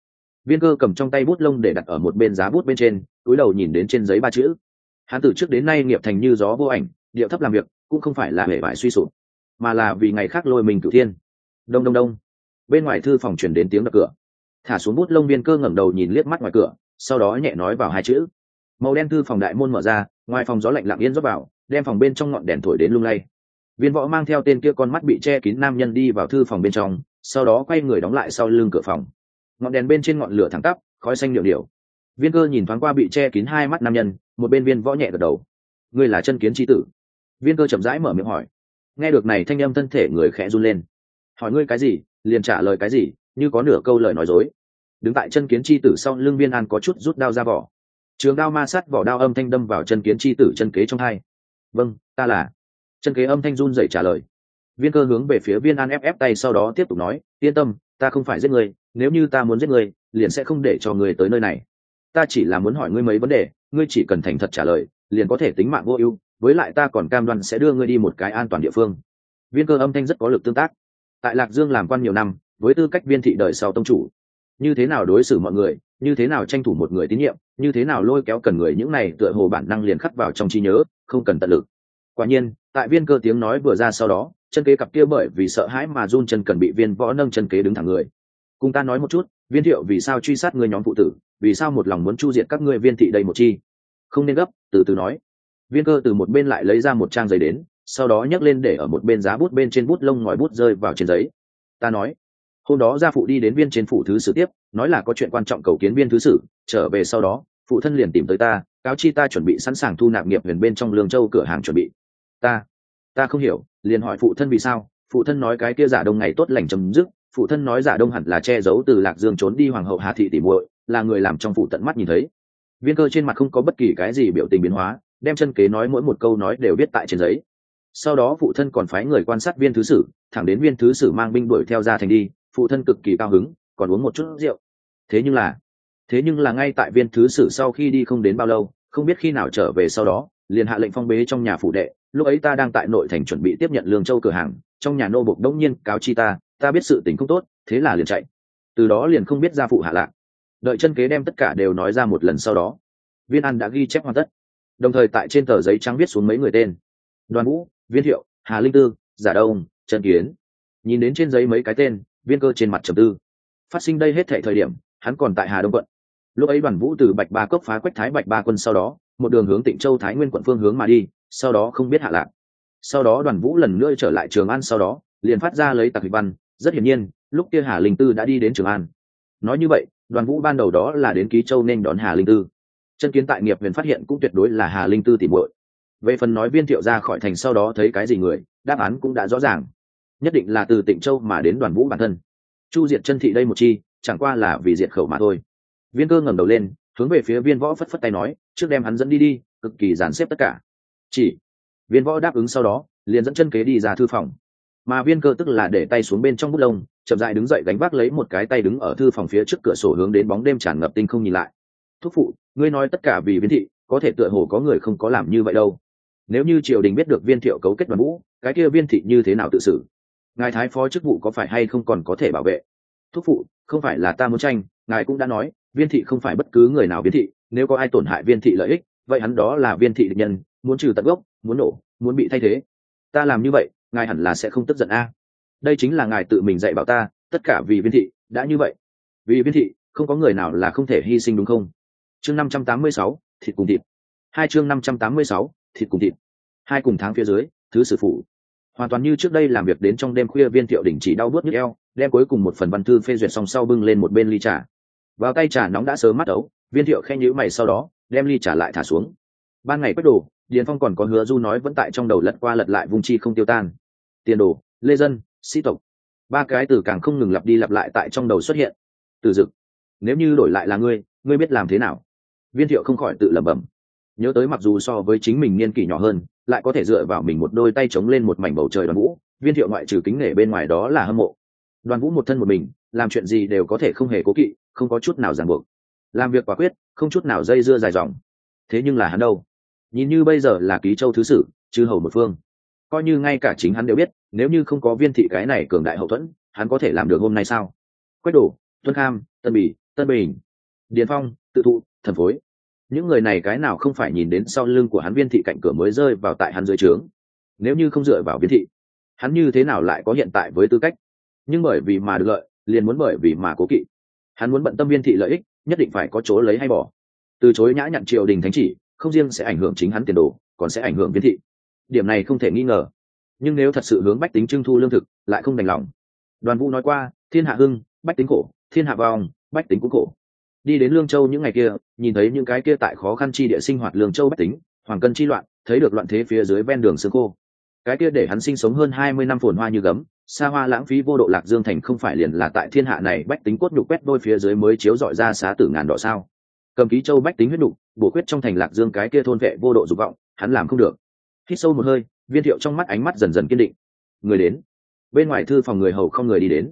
Speaker 1: Viên cơ cầm trong tay bút lông để đặt ở một bên giá bút bên trên, túi đầu nhìn đến trên giấy ba chữ hắn từ trước đến nay nghiệp thành như gió vô ảnh điệu thấp làm việc, cũng không phải là hệ vải suy sụp, mà là vì ngày khác lôi mình cửu thiên. Đông đông đông. Bên ngoài thư phòng chuyển đến tiếng đập cửa. Thả xuống bút lông viên cơ ngẩng đầu nhìn liếc mắt ngoài cửa, sau đó nhẹ nói vào hai chữ. Màu đen thư phòng đại môn mở ra, ngoài phòng gió lạnh lặng yên rót vào, đem phòng bên trong ngọn đèn thổi đến lung lay. Viên võ mang theo tên kia con mắt bị che kín nam nhân đi vào thư phòng bên trong, sau đó quay người đóng lại sau lưng cửa phòng. Ngọn đèn bên trên ngọn lửa thẳng tắp, khói xanh điệu điệu viên cơ nhìn thoáng qua bị che kín hai mắt nam nhân, một bên viên võ nhẹ gật đầu. Ngươi là chân kiến tri tử. Viên cơ chậm rãi mở miệng hỏi. Nghe được này thanh âm thân thể người khẽ run lên. Hỏi ngươi cái gì, liền trả lời cái gì, như có nửa câu lời nói dối. Đứng tại chân kiến chi tử sau lưng viên an có chút rút đao ra vỏ. Trường đao ma sát vỏ đao âm thanh đâm vào chân kiến chi tử chân kế trong hai. Vâng ta là. Chân kế âm thanh run dậy trả lời. Viên cơ hướng về phía viên an ép ép tay sau đó tiếp tục nói, yên tâm, ta không phải giết người nếu như ta muốn giết người liền sẽ không để cho người tới nơi này ta chỉ là muốn hỏi ngươi mấy vấn đề, ngươi chỉ cần thành thật trả lời, liền có thể tính mạng vô ưu, với lại ta còn cam đoan sẽ đưa ngươi đi một cái an toàn địa phương. Viên cơ âm thanh rất có lực tương tác. Tại lạc dương làm quan nhiều năm, với tư cách viên thị đời sau tông chủ, như thế nào đối xử mọi người, như thế nào tranh thủ một người tín nhiệm, như thế nào lôi kéo cần người, những này tựa hồ bản năng liền khắc vào trong trí nhớ, không cần tận lực. Quả nhiên, tại viên cơ tiếng nói vừa ra sau đó, chân kế cặp kia bởi vì sợ hãi mà run chân cần bị viên võ nâng chân kế đứng thẳng người. Cùng ta nói một chút, viên thiệu vì sao truy sát người nhóm phụ tử? Vì sao một lòng muốn chu diệt các ngươi viên thị đây một chi? Không nên gấp, từ từ nói. Viên cơ từ một bên lại lấy ra một trang giấy đến, sau đó nhấc lên để ở một bên giá bút bên trên bút lông ngòi bút rơi vào trên giấy. Ta nói, hôm đó gia phụ đi đến viên trên phủ thứ sử tiếp, nói là có chuyện quan trọng cầu kiến viên thứ sử, trở về sau đó, phụ thân liền tìm tới ta, cáo chi ta chuẩn bị sẵn sàng thu nạp nghiệp huyền bên trong lương châu cửa hàng chuẩn bị. Ta ta không hiểu, liền hỏi phụ thân vì sao, phụ thân nói cái kia giả đông ngày tốt lành chấm dứt, phụ thân nói giả đông hẳn là che giấu từ lạc dương trốn đi hoàng hậu hà thị tỉ muội là người làm trong phủ tận mắt nhìn thấy. Viên cơ trên mặt không có bất kỳ cái gì biểu tình biến hóa, đem chân kế nói mỗi một câu nói đều viết tại trên giấy. Sau đó phụ thân còn phái người quan sát viên thứ sử, thẳng đến viên thứ sử mang binh đuổi theo ra thành đi, phụ thân cực kỳ cao hứng, còn uống một chút rượu. Thế nhưng là, thế nhưng là ngay tại viên thứ sử sau khi đi không đến bao lâu, không biết khi nào trở về sau đó, liền hạ lệnh phong bế trong nhà phụ đệ, lúc ấy ta đang tại nội thành chuẩn bị tiếp nhận lương châu cửa hàng, trong nhà nô bộc đông nhiên cáo chi ta ta biết sự tình không tốt, thế là liền chạy. Từ đó liền không biết ra phụ hạ lạc đợi chân kế đem tất cả đều nói ra một lần sau đó, viên an đã ghi chép hoàn tất. Đồng thời tại trên tờ giấy trắng viết xuống mấy người tên. Đoàn vũ, viên hiệu hà linh tư, giả đông, trần kiến. Nhìn đến trên giấy mấy cái tên, viên cơ trên mặt trầm tư. Phát sinh đây hết thệ thời điểm, hắn còn tại hà đông quận. Lúc ấy đoàn vũ từ bạch ba cốc phá quách thái bạch ba quân sau đó, một đường hướng tịnh châu thái nguyên quận phương hướng mà đi, sau đó không biết hạ lạc. Sau đó đoàn vũ lần nữa trở lại trường an sau đó, liền phát ra lấy tạc hịch văn. Rất hiển nhiên, lúc kia hà linh tư đã đi đến trường an. Nói như vậy đoàn vũ ban đầu đó là đến ký châu nên đón hà linh tư. Chân kiến tại nghiệp huyền phát hiện cũng tuyệt đối là hà linh tư tìm muội. Về phần nói viên thiệu ra khỏi thành sau đó thấy cái gì người, đáp án cũng đã rõ ràng. Nhất định là từ tịnh châu mà đến đoàn vũ bản thân. Chu diệt chân thị đây một chi, chẳng qua là vì diệt khẩu mà thôi. Viên cơ ngẩng đầu lên, hướng về phía viên võ phất phất tay nói, trước đem hắn dẫn đi đi, cực kỳ dàn xếp tất cả. Chỉ, viên võ đáp ứng sau đó, liền dẫn chân kế đi ra thư phòng mà viên cơ tức là để tay xuống bên trong bút lông, chậm dại đứng dậy gánh vác lấy một cái tay đứng ở thư phòng phía trước cửa sổ hướng đến bóng đêm tràn ngập tinh không nhìn lại. Thúc phụ, ngươi nói tất cả vì viên thị, có thể tựa hồ có người không có làm như vậy đâu. Nếu như triều đình biết được viên thiệu cấu kết đoàn vũ cái kia viên thị như thế nào tự xử? Ngài thái phó chức vụ có phải hay không còn có thể bảo vệ? Thúc phụ, không phải là ta muốn tranh, ngài cũng đã nói, viên thị không phải bất cứ người nào viên thị, nếu có ai tổn hại viên thị lợi ích, vậy hắn đó là viên thị địch nhân, muốn trừ tận gốc, muốn nổ, muốn bị thay thế. Ta làm như vậy ngài hẳn là sẽ không tức giận a. Đây chính là ngài tự mình dạy bảo ta, tất cả vì viên thị, đã như vậy. Vì viên thị, không có người nào là không thể hy sinh đúng không? Chương năm trăm tám mươi sáu, thịt cùng thịt. Hai chương năm trăm tám mươi sáu, thịt cùng thịt. Hai cùng tháng phía dưới, thứ sử phụ hoàn toàn như trước đây làm việc đến trong đêm khuya viên thiệu đỉnh chỉ đau bớt nhức eo, đem cuối cùng một phần văn thư phê duyệt xong sau bưng lên một bên ly trà. Vào tay trà nóng đã sớm mắt ấu, viên thiệu khen nhữ mày sau đó, đem ly trà lại thả xuống. Ban ngày quét đồ điền phong còn có hứa du nói vẫn tại trong đầu lật qua lật lại vùng chi không tiêu tan. Tiền đồ, lê dân, sĩ tộc. Ba cái từ càng không ngừng lặp đi lặp lại tại trong đầu xuất hiện. Từ dực, nếu như đổi lại là ngươi ngươi biết làm thế nào? Viên thiệu không khỏi tự lẩm bẩm. Nhớ tới mặc dù so với chính mình niên kỷ nhỏ hơn, lại có thể dựa vào mình một đôi tay chống lên một mảnh bầu trời đoàn vũ, viên thiệu ngoại trừ kính nể bên ngoài đó là hâm mộ. Đoàn vũ một thân một mình, làm chuyện gì đều có thể không hề cố kỵ, không có chút nào ràng buộc. Làm việc quả quyết, không chút nào dây dưa dài dòng. Thế nhưng là hắn đâu? Nhìn như bây giờ là ký châu thứ sử, chư hầu một phương. Coi như ngay cả chính hắn đều biết, nếu như không có viên thị cái này cường đại hậu thuẫn, hắn có thể làm được hôm nay sao? Quách đổ tuân kham, tân bỉ tân bình, điền phong, tự thụ, thần phối. Những người này cái nào không phải nhìn đến sau lưng của hắn viên thị cạnh cửa mới rơi vào tại hắn dưới trướng? Nếu như không dựa vào viên thị, hắn như thế nào lại có hiện tại với tư cách? Nhưng bởi vì mà được lợi, liền muốn bởi vì mà cố kỵ. Hắn muốn bận tâm viên thị lợi ích, nhất định phải có chỗ lấy hay bỏ. Từ chối nhã nhận triều đình thánh chỉ không riêng sẽ ảnh hưởng chính hắn tiền đồ, còn sẽ ảnh hưởng viên thị. Điểm này không thể nghi ngờ. Nhưng nếu thật sự hướng bách tính trưng thu lương thực, lại không đành lòng. Đoàn vũ nói qua, thiên hạ hưng, bách tính khổ, thiên hạ vong, bách tính cũng khổ. Đi đến lương châu những ngày kia, nhìn thấy những cái kia tại khó khăn chi địa sinh hoạt lương châu bách tính, hoàng cân chi loạn, thấy được loạn thế phía dưới ven đường xương khô. Cái kia để hắn sinh sống hơn hai mươi năm phồn hoa như gấm, xa hoa lãng phí vô độ lạc dương thành không phải liền là tại thiên hạ này bách tính cốt nhục quét đôi phía dưới mới chiếu dọi ra xá tử ngàn đỏ sao? Cầm ký châu bách tính huyết đủ bổ quyết trong thành lạc dương cái kia thôn vệ vô độ dục vọng, hắn làm không được. Hít sâu một hơi, viên thiệu trong mắt ánh mắt dần dần kiên định. Người đến. Bên ngoài thư phòng người hầu không người đi đến.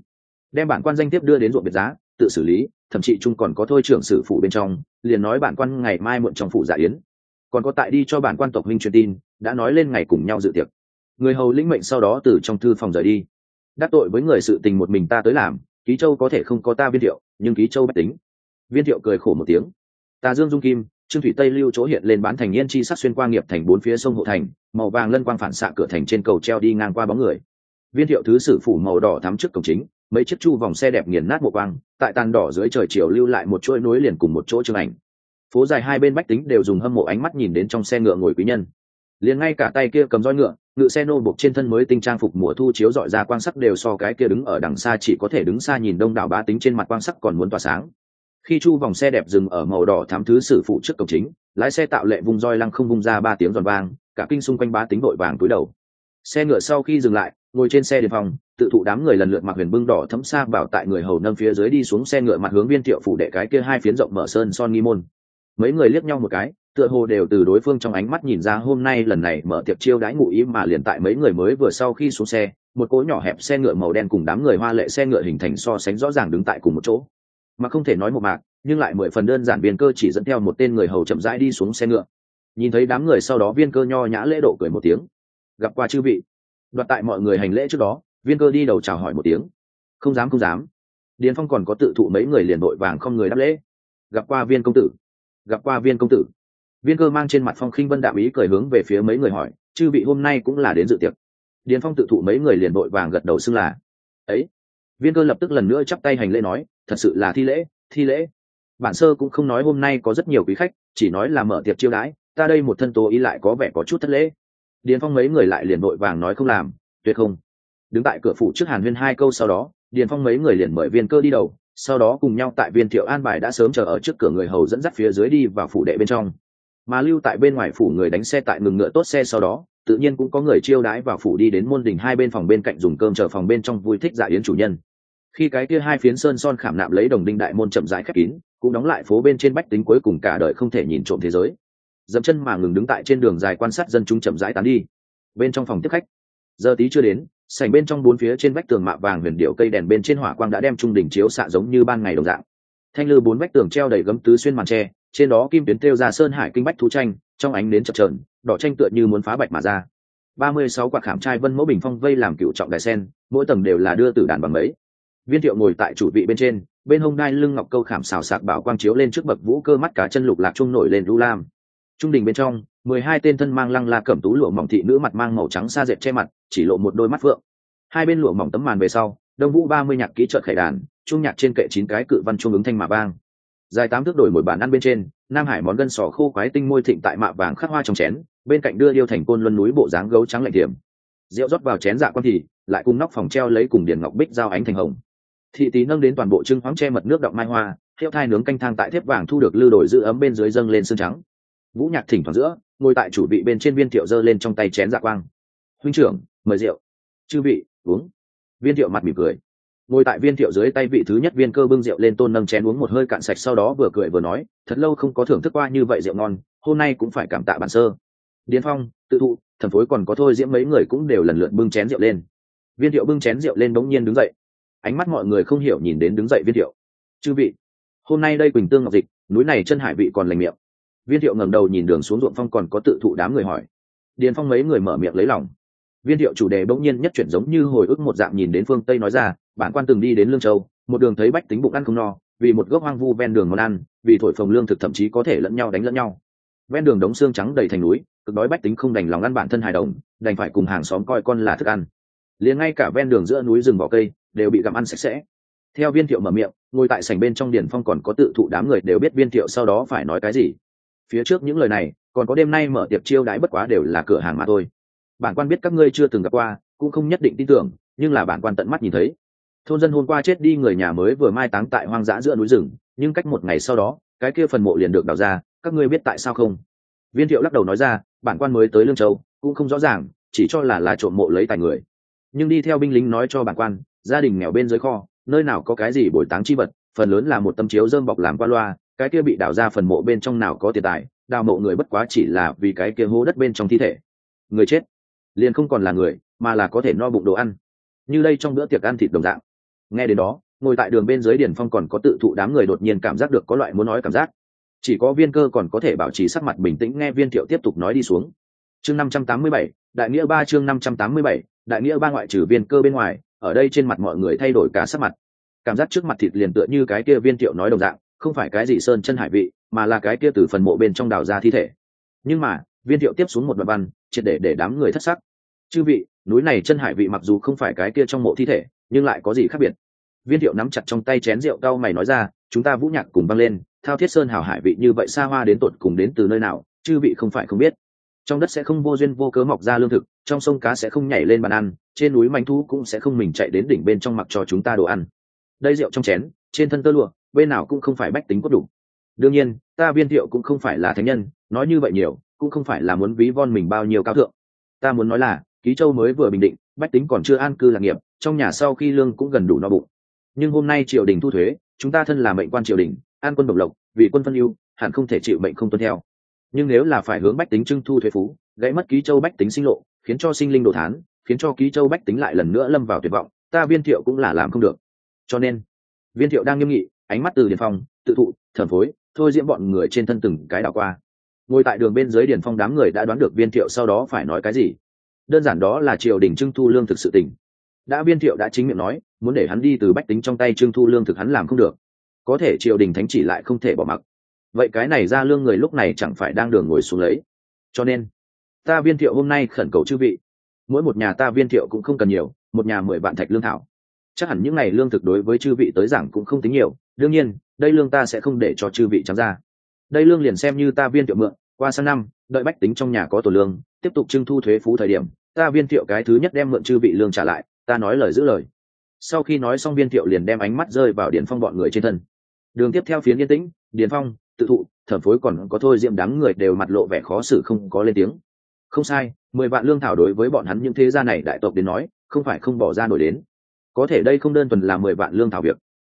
Speaker 1: Đem bản quan danh tiếp đưa đến ruộng biệt giá, tự xử lý, thậm chí chung còn có thôi trưởng sử phụ bên trong, liền nói bản quan ngày mai muộn trong phủ giả yến. Còn có tại đi cho bản quan tộc minh truyền tin, đã nói lên ngày cùng nhau dự tiệc. Người hầu lĩnh mệnh sau đó từ trong thư phòng rời đi. Đắc tội với người sự tình một mình ta tới làm, ký châu có thể không có ta viên thiệu, nhưng ký châu bách tính. Viên thiệu cười khổ một tiếng tà dương dung kim, trương thủy tây lưu chỗ hiện lên bán thành yên chi sắc xuyên qua nghiệp thành bốn phía sông hộ thành, màu vàng lân quang phản xạ cửa thành trên cầu treo đi ngang qua bóng người. Viên thiệu thứ sử phủ màu đỏ thắm trước cổng chính, mấy chiếc chu vòng xe đẹp nghiền nát một quang, tại tàn đỏ dưới trời chiều lưu lại một chuỗi nối liền cùng một chỗ chương ảnh. Phố dài hai bên bách tính đều dùng hâm mộ ánh mắt nhìn đến trong xe ngựa ngồi quý nhân. Liền ngay cả tay kia cầm roi ngựa ngựa xe nô buộc trên thân mới tinh trang phục mùa thu chiếu dọi ra quang sắc đều so cái kia đứng ở đằng xa chỉ có thể đứng xa nhìn đông đảo bá tính trên mặt quang sắc còn muốn tỏa sáng khi chu vòng xe đẹp dừng ở màu đỏ thám thứ sử phụ trước cổng chính, lái xe tạo lệ vung roi lăng không vung ra ba tiếng giòn vang, cả kinh xung quanh bá tính đội vàng túi đầu. Xe ngựa sau khi dừng lại, ngồi trên xe đề phòng, tự thụ đám người lần lượt mặc huyền bưng đỏ thấm xa vào tại người hầu nâng phía dưới đi xuống xe ngựa mặt hướng viên thiệu phủ đệ cái kia hai phiến rộng mở sơn son nghi môn. Mấy người liếc nhau một cái, tựa hồ đều từ đối phương trong ánh mắt nhìn ra hôm nay lần này mở tiệc chiêu đãi ngụ ý mà liền tại mấy người mới vừa sau khi xuống xe, một cỗ nhỏ hẹp xe ngựa màu đen cùng đám người hoa lệ xe ngựa hình thành so sánh rõ ràng đứng tại cùng một chỗ mà không thể nói một mạc, nhưng lại mười phần đơn giản viên cơ chỉ dẫn theo một tên người hầu chậm rãi đi xuống xe ngựa. Nhìn thấy đám người sau đó viên cơ nho nhã lễ độ cười một tiếng. Gặp qua chư vị. Đoạt tại mọi người hành lễ trước đó, viên cơ đi đầu chào hỏi một tiếng. Không dám không dám. Điền phong còn có tự thụ mấy người liền đội vàng không người đáp lễ. Gặp qua viên công tử. Gặp qua viên công tử. Viên cơ mang trên mặt phong khinh vân đạo ý cười hướng về phía mấy người hỏi, chư vị hôm nay cũng là đến dự tiệc. Điền phong tự thụ mấy người liền đội vàng gật đầu xưng là. Ấy. Viên cơ lập tức lần nữa chắp tay hành lễ nói thật sự là thi lễ thi lễ. Bản sơ cũng không nói hôm nay có rất nhiều quý khách, chỉ nói là mở tiệc chiêu đãi, ta đây một thân tố ý lại có vẻ có chút thất lễ. Điền phong mấy người lại liền vội vàng nói không làm, tuyệt không. Đứng tại cửa phủ trước hàn huyên hai câu sau đó, điền phong mấy người liền mời viên cơ đi đầu, sau đó cùng nhau tại viên thiệu an bài đã sớm chờ ở trước cửa người hầu dẫn dắt phía dưới đi vào phủ đệ bên trong. Mà lưu tại bên ngoài phủ người đánh xe tại ngừng ngựa tốt xe sau đó, tự nhiên cũng có người chiêu đãi vào phủ đi đến môn đình hai bên phòng bên cạnh dùng cơm chờ phòng bên trong vui thích dạ yến chủ nhân khi cái kia hai phiến sơn son khảm nạm lấy đồng đinh đại môn chậm rãi khép kín, cũng đóng lại phố bên trên bách tính cuối cùng cả đời không thể nhìn trộm thế giới. Dẫm chân mà ngừng đứng tại trên đường dài quan sát dân chúng chậm rãi tán đi. Bên trong phòng tiếp khách, giờ tí chưa đến, sảnh bên trong bốn phía trên vách tường mạ vàng huyền điệu cây đèn bên trên hỏa quang đã đem trung đỉnh chiếu xạ giống như ban ngày đồng dạng. Thanh lư bốn vách tường treo đầy gấm tứ xuyên màn tre, trên đó kim tuyến thêu ra sơn hải kinh bách thú tranh, trong ánh đến chập trờn đỏ tranh tựa như muốn phá bạch mà ra. Ba mươi sáu quạt khảm trai vân mẫu bình phong vây làm cựu trọng đài sen, mỗi tầng đều là đưa tử đàn bằng mấy viên thiệu ngồi tại chủ vị bên trên, bên hông đai lưng ngọc câu khảm xào sạc bảo quang chiếu lên trước bậc vũ cơ mắt cá chân lục lạc trung nổi lên lưu lam. Trung đình bên trong, mười hai tên thân mang lăng la cẩm tú lụa mỏng thị nữ mặt mang màu trắng xa dẹp che mặt, chỉ lộ một đôi mắt phượng. Hai bên lụa mỏng tấm màn về sau, đông vũ ba mươi nhạc kỹ trợt khải đàn, trung nhạc trên kệ chín cái cự văn trung ứng thanh mạ vang. Dài tám thước đổi mỗi bản ăn bên trên, nam hải món gân sò khô quái tinh môi thịnh tại mạ vàng khắc hoa trong chén, bên cạnh đưa yêu thành côn luân núi bộ dáng gấu trắng lạnh điểm rượu rót vào chén dạ quan thì, lại cùng nóc phòng treo lấy cùng điền ngọc bích giao ánh thành hồng thị tí nâng đến toàn bộ trưng khoáng che mật nước đọng mai hoa theo thai nướng canh thang tại thép vàng thu được lư đổi giữ ấm bên dưới dâng lên xương trắng. Vũ nhạc thỉnh thoảng giữa, ngồi tại chủ vị bên trên viên thiệu giơ lên trong tay chén dạ quang. Huynh trưởng, mời rượu. Chư vị, uống. Viên thiệu mặt mỉm cười. Ngồi tại viên thiệu dưới tay vị thứ nhất viên cơ bưng rượu lên tôn nâng chén uống một hơi cạn sạch sau đó vừa cười vừa nói, thật lâu không có thưởng thức qua như vậy rượu ngon, hôm nay cũng phải cảm tạ bản sơ. Điền phong, tự thụ thần phối còn có thôi diễm mấy người cũng đều lần lượt bưng chén rượu lên. Viên thiệu bưng chén rượu lên bỗng nhiên đứng dậy ánh mắt mọi người không hiểu nhìn đến đứng dậy viên thiệu. Chư vị, hôm nay đây quỳnh tương ngọc dịch, núi này chân hải vị còn lành miệng. Viên thiệu ngẩng đầu nhìn đường xuống ruộng phong còn có tự thụ đám người hỏi. Điền phong mấy người mở miệng lấy lòng. Viên thiệu chủ đề bỗng nhiên nhất chuyển giống như hồi ức một dạng nhìn đến phương tây nói ra, bản quan từng đi đến lương châu, một đường thấy bách tính bụng ăn không no, vì một gốc hoang vu ven đường món ăn, vì thổi phồng lương thực thậm chí có thể lẫn nhau đánh lẫn nhau. Ven đường đống xương trắng đầy thành núi, cực đói bách tính không đành lòng ăn bản thân hài đồng, đành phải cùng hàng xóm coi con là thức ăn. Liền ngay cả ven đường giữa núi rừng bỏ cây đều bị gặm ăn sạch sẽ. Theo viên thiệu mở miệng, ngồi tại sảnh bên trong điền phong còn có tự thụ đám người đều biết viên thiệu sau đó phải nói cái gì. Phía trước những lời này, còn có đêm nay mở tiệc chiêu đãi bất quá đều là cửa hàng mà thôi. Bản quan biết các ngươi chưa từng gặp qua, cũng không nhất định tin tưởng, nhưng là bản quan tận mắt nhìn thấy. Thôn dân hôm qua chết đi người nhà mới vừa mai táng tại hoang dã giữa núi rừng, nhưng cách một ngày sau đó, cái kia phần mộ liền được đào ra, các ngươi biết tại sao không? Viên thiệu lắc đầu nói ra, bản quan mới tới lương châu, cũng không rõ ràng, chỉ cho là là trộm mộ lấy tài người. Nhưng đi theo binh lính nói cho bản quan gia đình nghèo bên dưới kho, nơi nào có cái gì bồi táng chi vật, phần lớn là một tâm chiếu dơm bọc làm qua loa, cái kia bị đào ra phần mộ bên trong nào có tiền tài, đào mộ người bất quá chỉ là vì cái kia hố đất bên trong thi thể. Người chết, liền không còn là người, mà là có thể no bụng đồ ăn. Như đây trong bữa tiệc ăn thịt đồng dạng. Nghe đến đó, ngồi tại đường bên dưới điển phong còn có tự thụ đám người đột nhiên cảm giác được có loại muốn nói cảm giác. Chỉ có viên cơ còn có thể bảo trì sắc mặt bình tĩnh nghe viên thiệu tiếp tục nói đi xuống. Chương năm trăm tám mươi bảy, đại nghĩa ba chương năm trăm tám mươi bảy, đại nghĩa ba ngoại trừ viên cơ bên ngoài ở đây trên mặt mọi người thay đổi cả sắc mặt. Cảm giác trước mặt thịt liền tựa như cái kia viên thiệu nói đồng dạng, không phải cái gì sơn chân hải vị, mà là cái kia từ phần mộ bên trong đào ra thi thể. Nhưng mà, viên thiệu tiếp xuống một đoạn văn, triệt để để đám người thất sắc. Chư vị, núi này chân hải vị mặc dù không phải cái kia trong mộ thi thể, nhưng lại có gì khác biệt? Viên thiệu nắm chặt trong tay chén rượu cao mày nói ra, chúng ta vũ nhạc cùng băng lên, thao thiết sơn hào hải vị như vậy xa hoa đến tột cùng đến từ nơi nào, chư vị không phải không biết trong đất sẽ không vô duyên vô cớ mọc ra lương thực, trong sông cá sẽ không nhảy lên bàn ăn, trên núi manh thu cũng sẽ không mình chạy đến đỉnh bên trong mặc cho chúng ta đồ ăn. Đây rượu trong chén, trên thân tơ lụa, bên nào cũng không phải bách tính cốt đủ. Đương nhiên, ta viên thiệu cũng không phải là thánh nhân, nói như vậy nhiều, cũng không phải là muốn ví von mình bao nhiêu cao thượng. Ta muốn nói là, ký châu mới vừa bình định, bách tính còn chưa an cư lạc nghiệp, trong nhà sau khi lương cũng gần đủ no bụng. Nhưng hôm nay triều đình thu thuế, chúng ta thân là mệnh quan triều đình, an quân độc lộc, vì quân phân ưu, hẳn không thể chịu mệnh không tuân theo nhưng nếu là phải hướng bách tính trưng thu thuế phú, gãy mất ký châu bách tính sinh lộ, khiến cho sinh linh đồ thán, khiến cho ký châu bách tính lại lần nữa lâm vào tuyệt vọng, ta viên thiệu cũng là làm không được. Cho nên, viên thiệu đang nghiêm nghị, ánh mắt từ điền phong, tự thụ, thẩm phối, thôi diễm bọn người trên thân từng cái đảo qua. Ngồi tại đường bên dưới điền phong đám người đã đoán được viên thiệu sau đó phải nói cái gì. Đơn giản đó là triều đình trưng thu lương thực sự tỉnh đã viên thiệu đã chính miệng nói, muốn để hắn đi từ bách tính trong tay trưng thu lương thực hắn làm không được. Có thể triều đình thánh chỉ lại không thể bỏ mặc vậy cái này ra lương người lúc này chẳng phải đang đường ngồi xuống lấy. Cho nên, ta viên thiệu hôm nay khẩn cầu chư vị. Mỗi một nhà ta viên thiệu cũng không cần nhiều, một nhà mười vạn thạch lương thảo. Chắc hẳn những ngày lương thực đối với chư vị tới giảng cũng không tính nhiều. Đương nhiên, đây lương ta sẽ không để cho chư vị trắng ra. Đây lương liền xem như ta viên thiệu mượn. Qua sang năm, đợi bách tính trong nhà có tổ lương, tiếp tục trưng thu thuế phú thời điểm, ta viên thiệu cái thứ nhất đem mượn chư vị lương trả lại, ta nói lời giữ lời. Sau khi nói xong viên thiệu liền đem ánh mắt rơi vào điển phong bọn người trên thân. Đường tiếp theo phiến yên tĩnh điển phong tự thụ, thẩm phối còn có thôi diệm đám người đều mặt lộ vẻ khó xử không có lên tiếng. Không sai, mười vạn lương thảo đối với bọn hắn những thế gia này đại tộc đến nói, không phải không bỏ ra nổi đến. Có thể đây không đơn thuần là mười vạn lương thảo việc.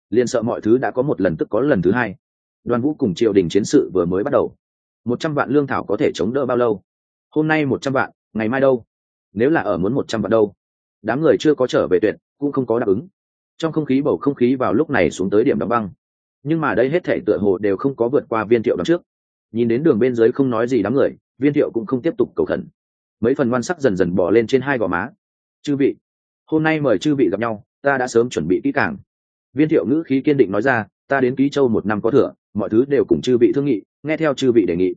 Speaker 1: Liền sợ mọi thứ đã có một lần tức có lần thứ hai. Đoàn vũ cùng triều đình chiến sự vừa mới bắt đầu. Một trăm vạn lương thảo có thể chống đỡ bao lâu? Hôm nay một trăm vạn, ngày mai đâu? Nếu là ở muốn một trăm vạn đâu? Đám người chưa có trở về tuyệt, cũng không có đáp ứng. Trong không khí bầu không khí vào lúc này xuống tới điểm đóng băng nhưng mà đây hết thể tựa hồ đều không có vượt qua viên thiệu đằng trước. Nhìn đến đường bên dưới không nói gì đám người, viên thiệu cũng không tiếp tục cầu khẩn. Mấy phần ngoan sắc dần dần bỏ lên trên hai gò má. Chư vị, hôm nay mời chư vị gặp nhau, ta đã sớm chuẩn bị kỹ càng. Viên thiệu ngữ khí kiên định nói ra, ta đến ký châu một năm có thừa, mọi thứ đều cùng chư vị thương nghị, nghe theo chư vị đề nghị.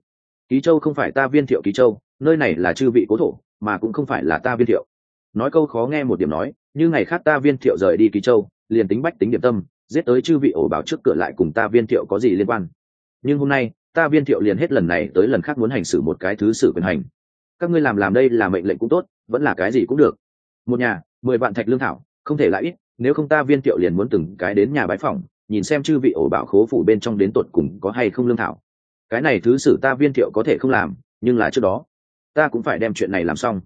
Speaker 1: Ký châu không phải ta viên thiệu ký châu, nơi này là chư vị cố thổ, mà cũng không phải là ta viên thiệu. Nói câu khó nghe một điểm nói, như ngày khác ta viên thiệu rời đi ký châu, liền tính bách tính điểm tâm giết tới chư vị ổ bảo trước cửa lại cùng ta viên thiệu có gì liên quan. Nhưng hôm nay, ta viên thiệu liền hết lần này tới lần khác muốn hành xử một cái thứ xử quyền hành. Các ngươi làm làm đây là mệnh lệnh cũng tốt, vẫn là cái gì cũng được. Một nhà, mười vạn thạch lương thảo, không thể lại ít, nếu không ta viên thiệu liền muốn từng cái đến nhà bái phòng nhìn xem chư vị ổ bảo khố phủ bên trong đến tột cùng có hay không lương thảo. Cái này thứ xử ta viên thiệu có thể không làm, nhưng là trước đó, ta cũng phải đem chuyện này làm xong.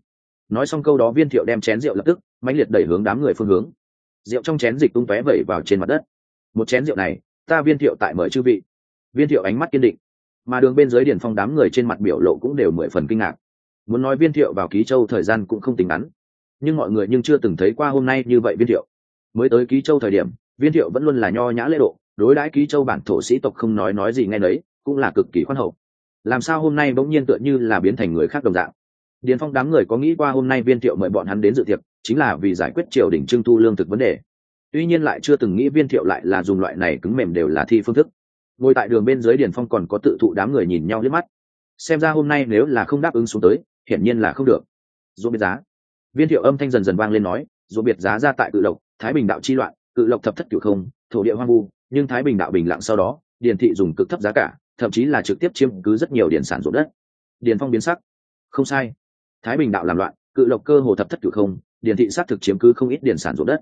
Speaker 1: Nói xong câu đó viên thiệu đem chén rượu lập tức, mãnh liệt đẩy hướng đám người phương hướng. Rượu trong chén dịch tung tóe vẩy vào trên mặt đất một chén rượu này, ta viên thiệu tại mời chư vị. Viên thiệu ánh mắt kiên định. Mà đường bên dưới điển phong đám người trên mặt biểu lộ cũng đều mười phần kinh ngạc. Muốn nói viên thiệu vào ký châu thời gian cũng không tính ngắn. Nhưng mọi người nhưng chưa từng thấy qua hôm nay như vậy viên thiệu. Mới tới ký châu thời điểm, viên thiệu vẫn luôn là nho nhã lễ độ, đối đãi ký châu bản thổ sĩ tộc không nói nói gì ngay nấy, cũng là cực kỳ khoan hậu. Làm sao hôm nay bỗng nhiên tựa như là biến thành người khác đồng dạng? Điền phong đám người có nghĩ qua hôm nay viên thiệu mời bọn hắn đến dự tiệc, chính là vì giải quyết triều đình trưng thu lương thực vấn đề tuy nhiên lại chưa từng nghĩ viên thiệu lại là dùng loại này cứng mềm đều là thi phương thức. Ngồi tại đường bên dưới điền phong còn có tự thụ đám người nhìn nhau liếc mắt. Xem ra hôm nay nếu là không đáp ứng xuống tới, hiển nhiên là không được. Dù biệt giá. Viên thiệu âm thanh dần dần vang lên nói dù biệt giá ra tại cự lộc, thái bình đạo chi loạn, cự lộc thập thất cửu không, thổ địa hoang vu, nhưng thái bình đạo bình lặng sau đó, điền thị dùng cực thấp giá cả, thậm chí là trực tiếp chiếm cứ rất nhiều điền sản ruộng đất. Điền phong biến sắc. Không sai. Thái bình đạo làm loạn, cự lộc cơ hồ thập thất cửu không, điền thị xác thực chiếm cứ không ít điền sản ruộng đất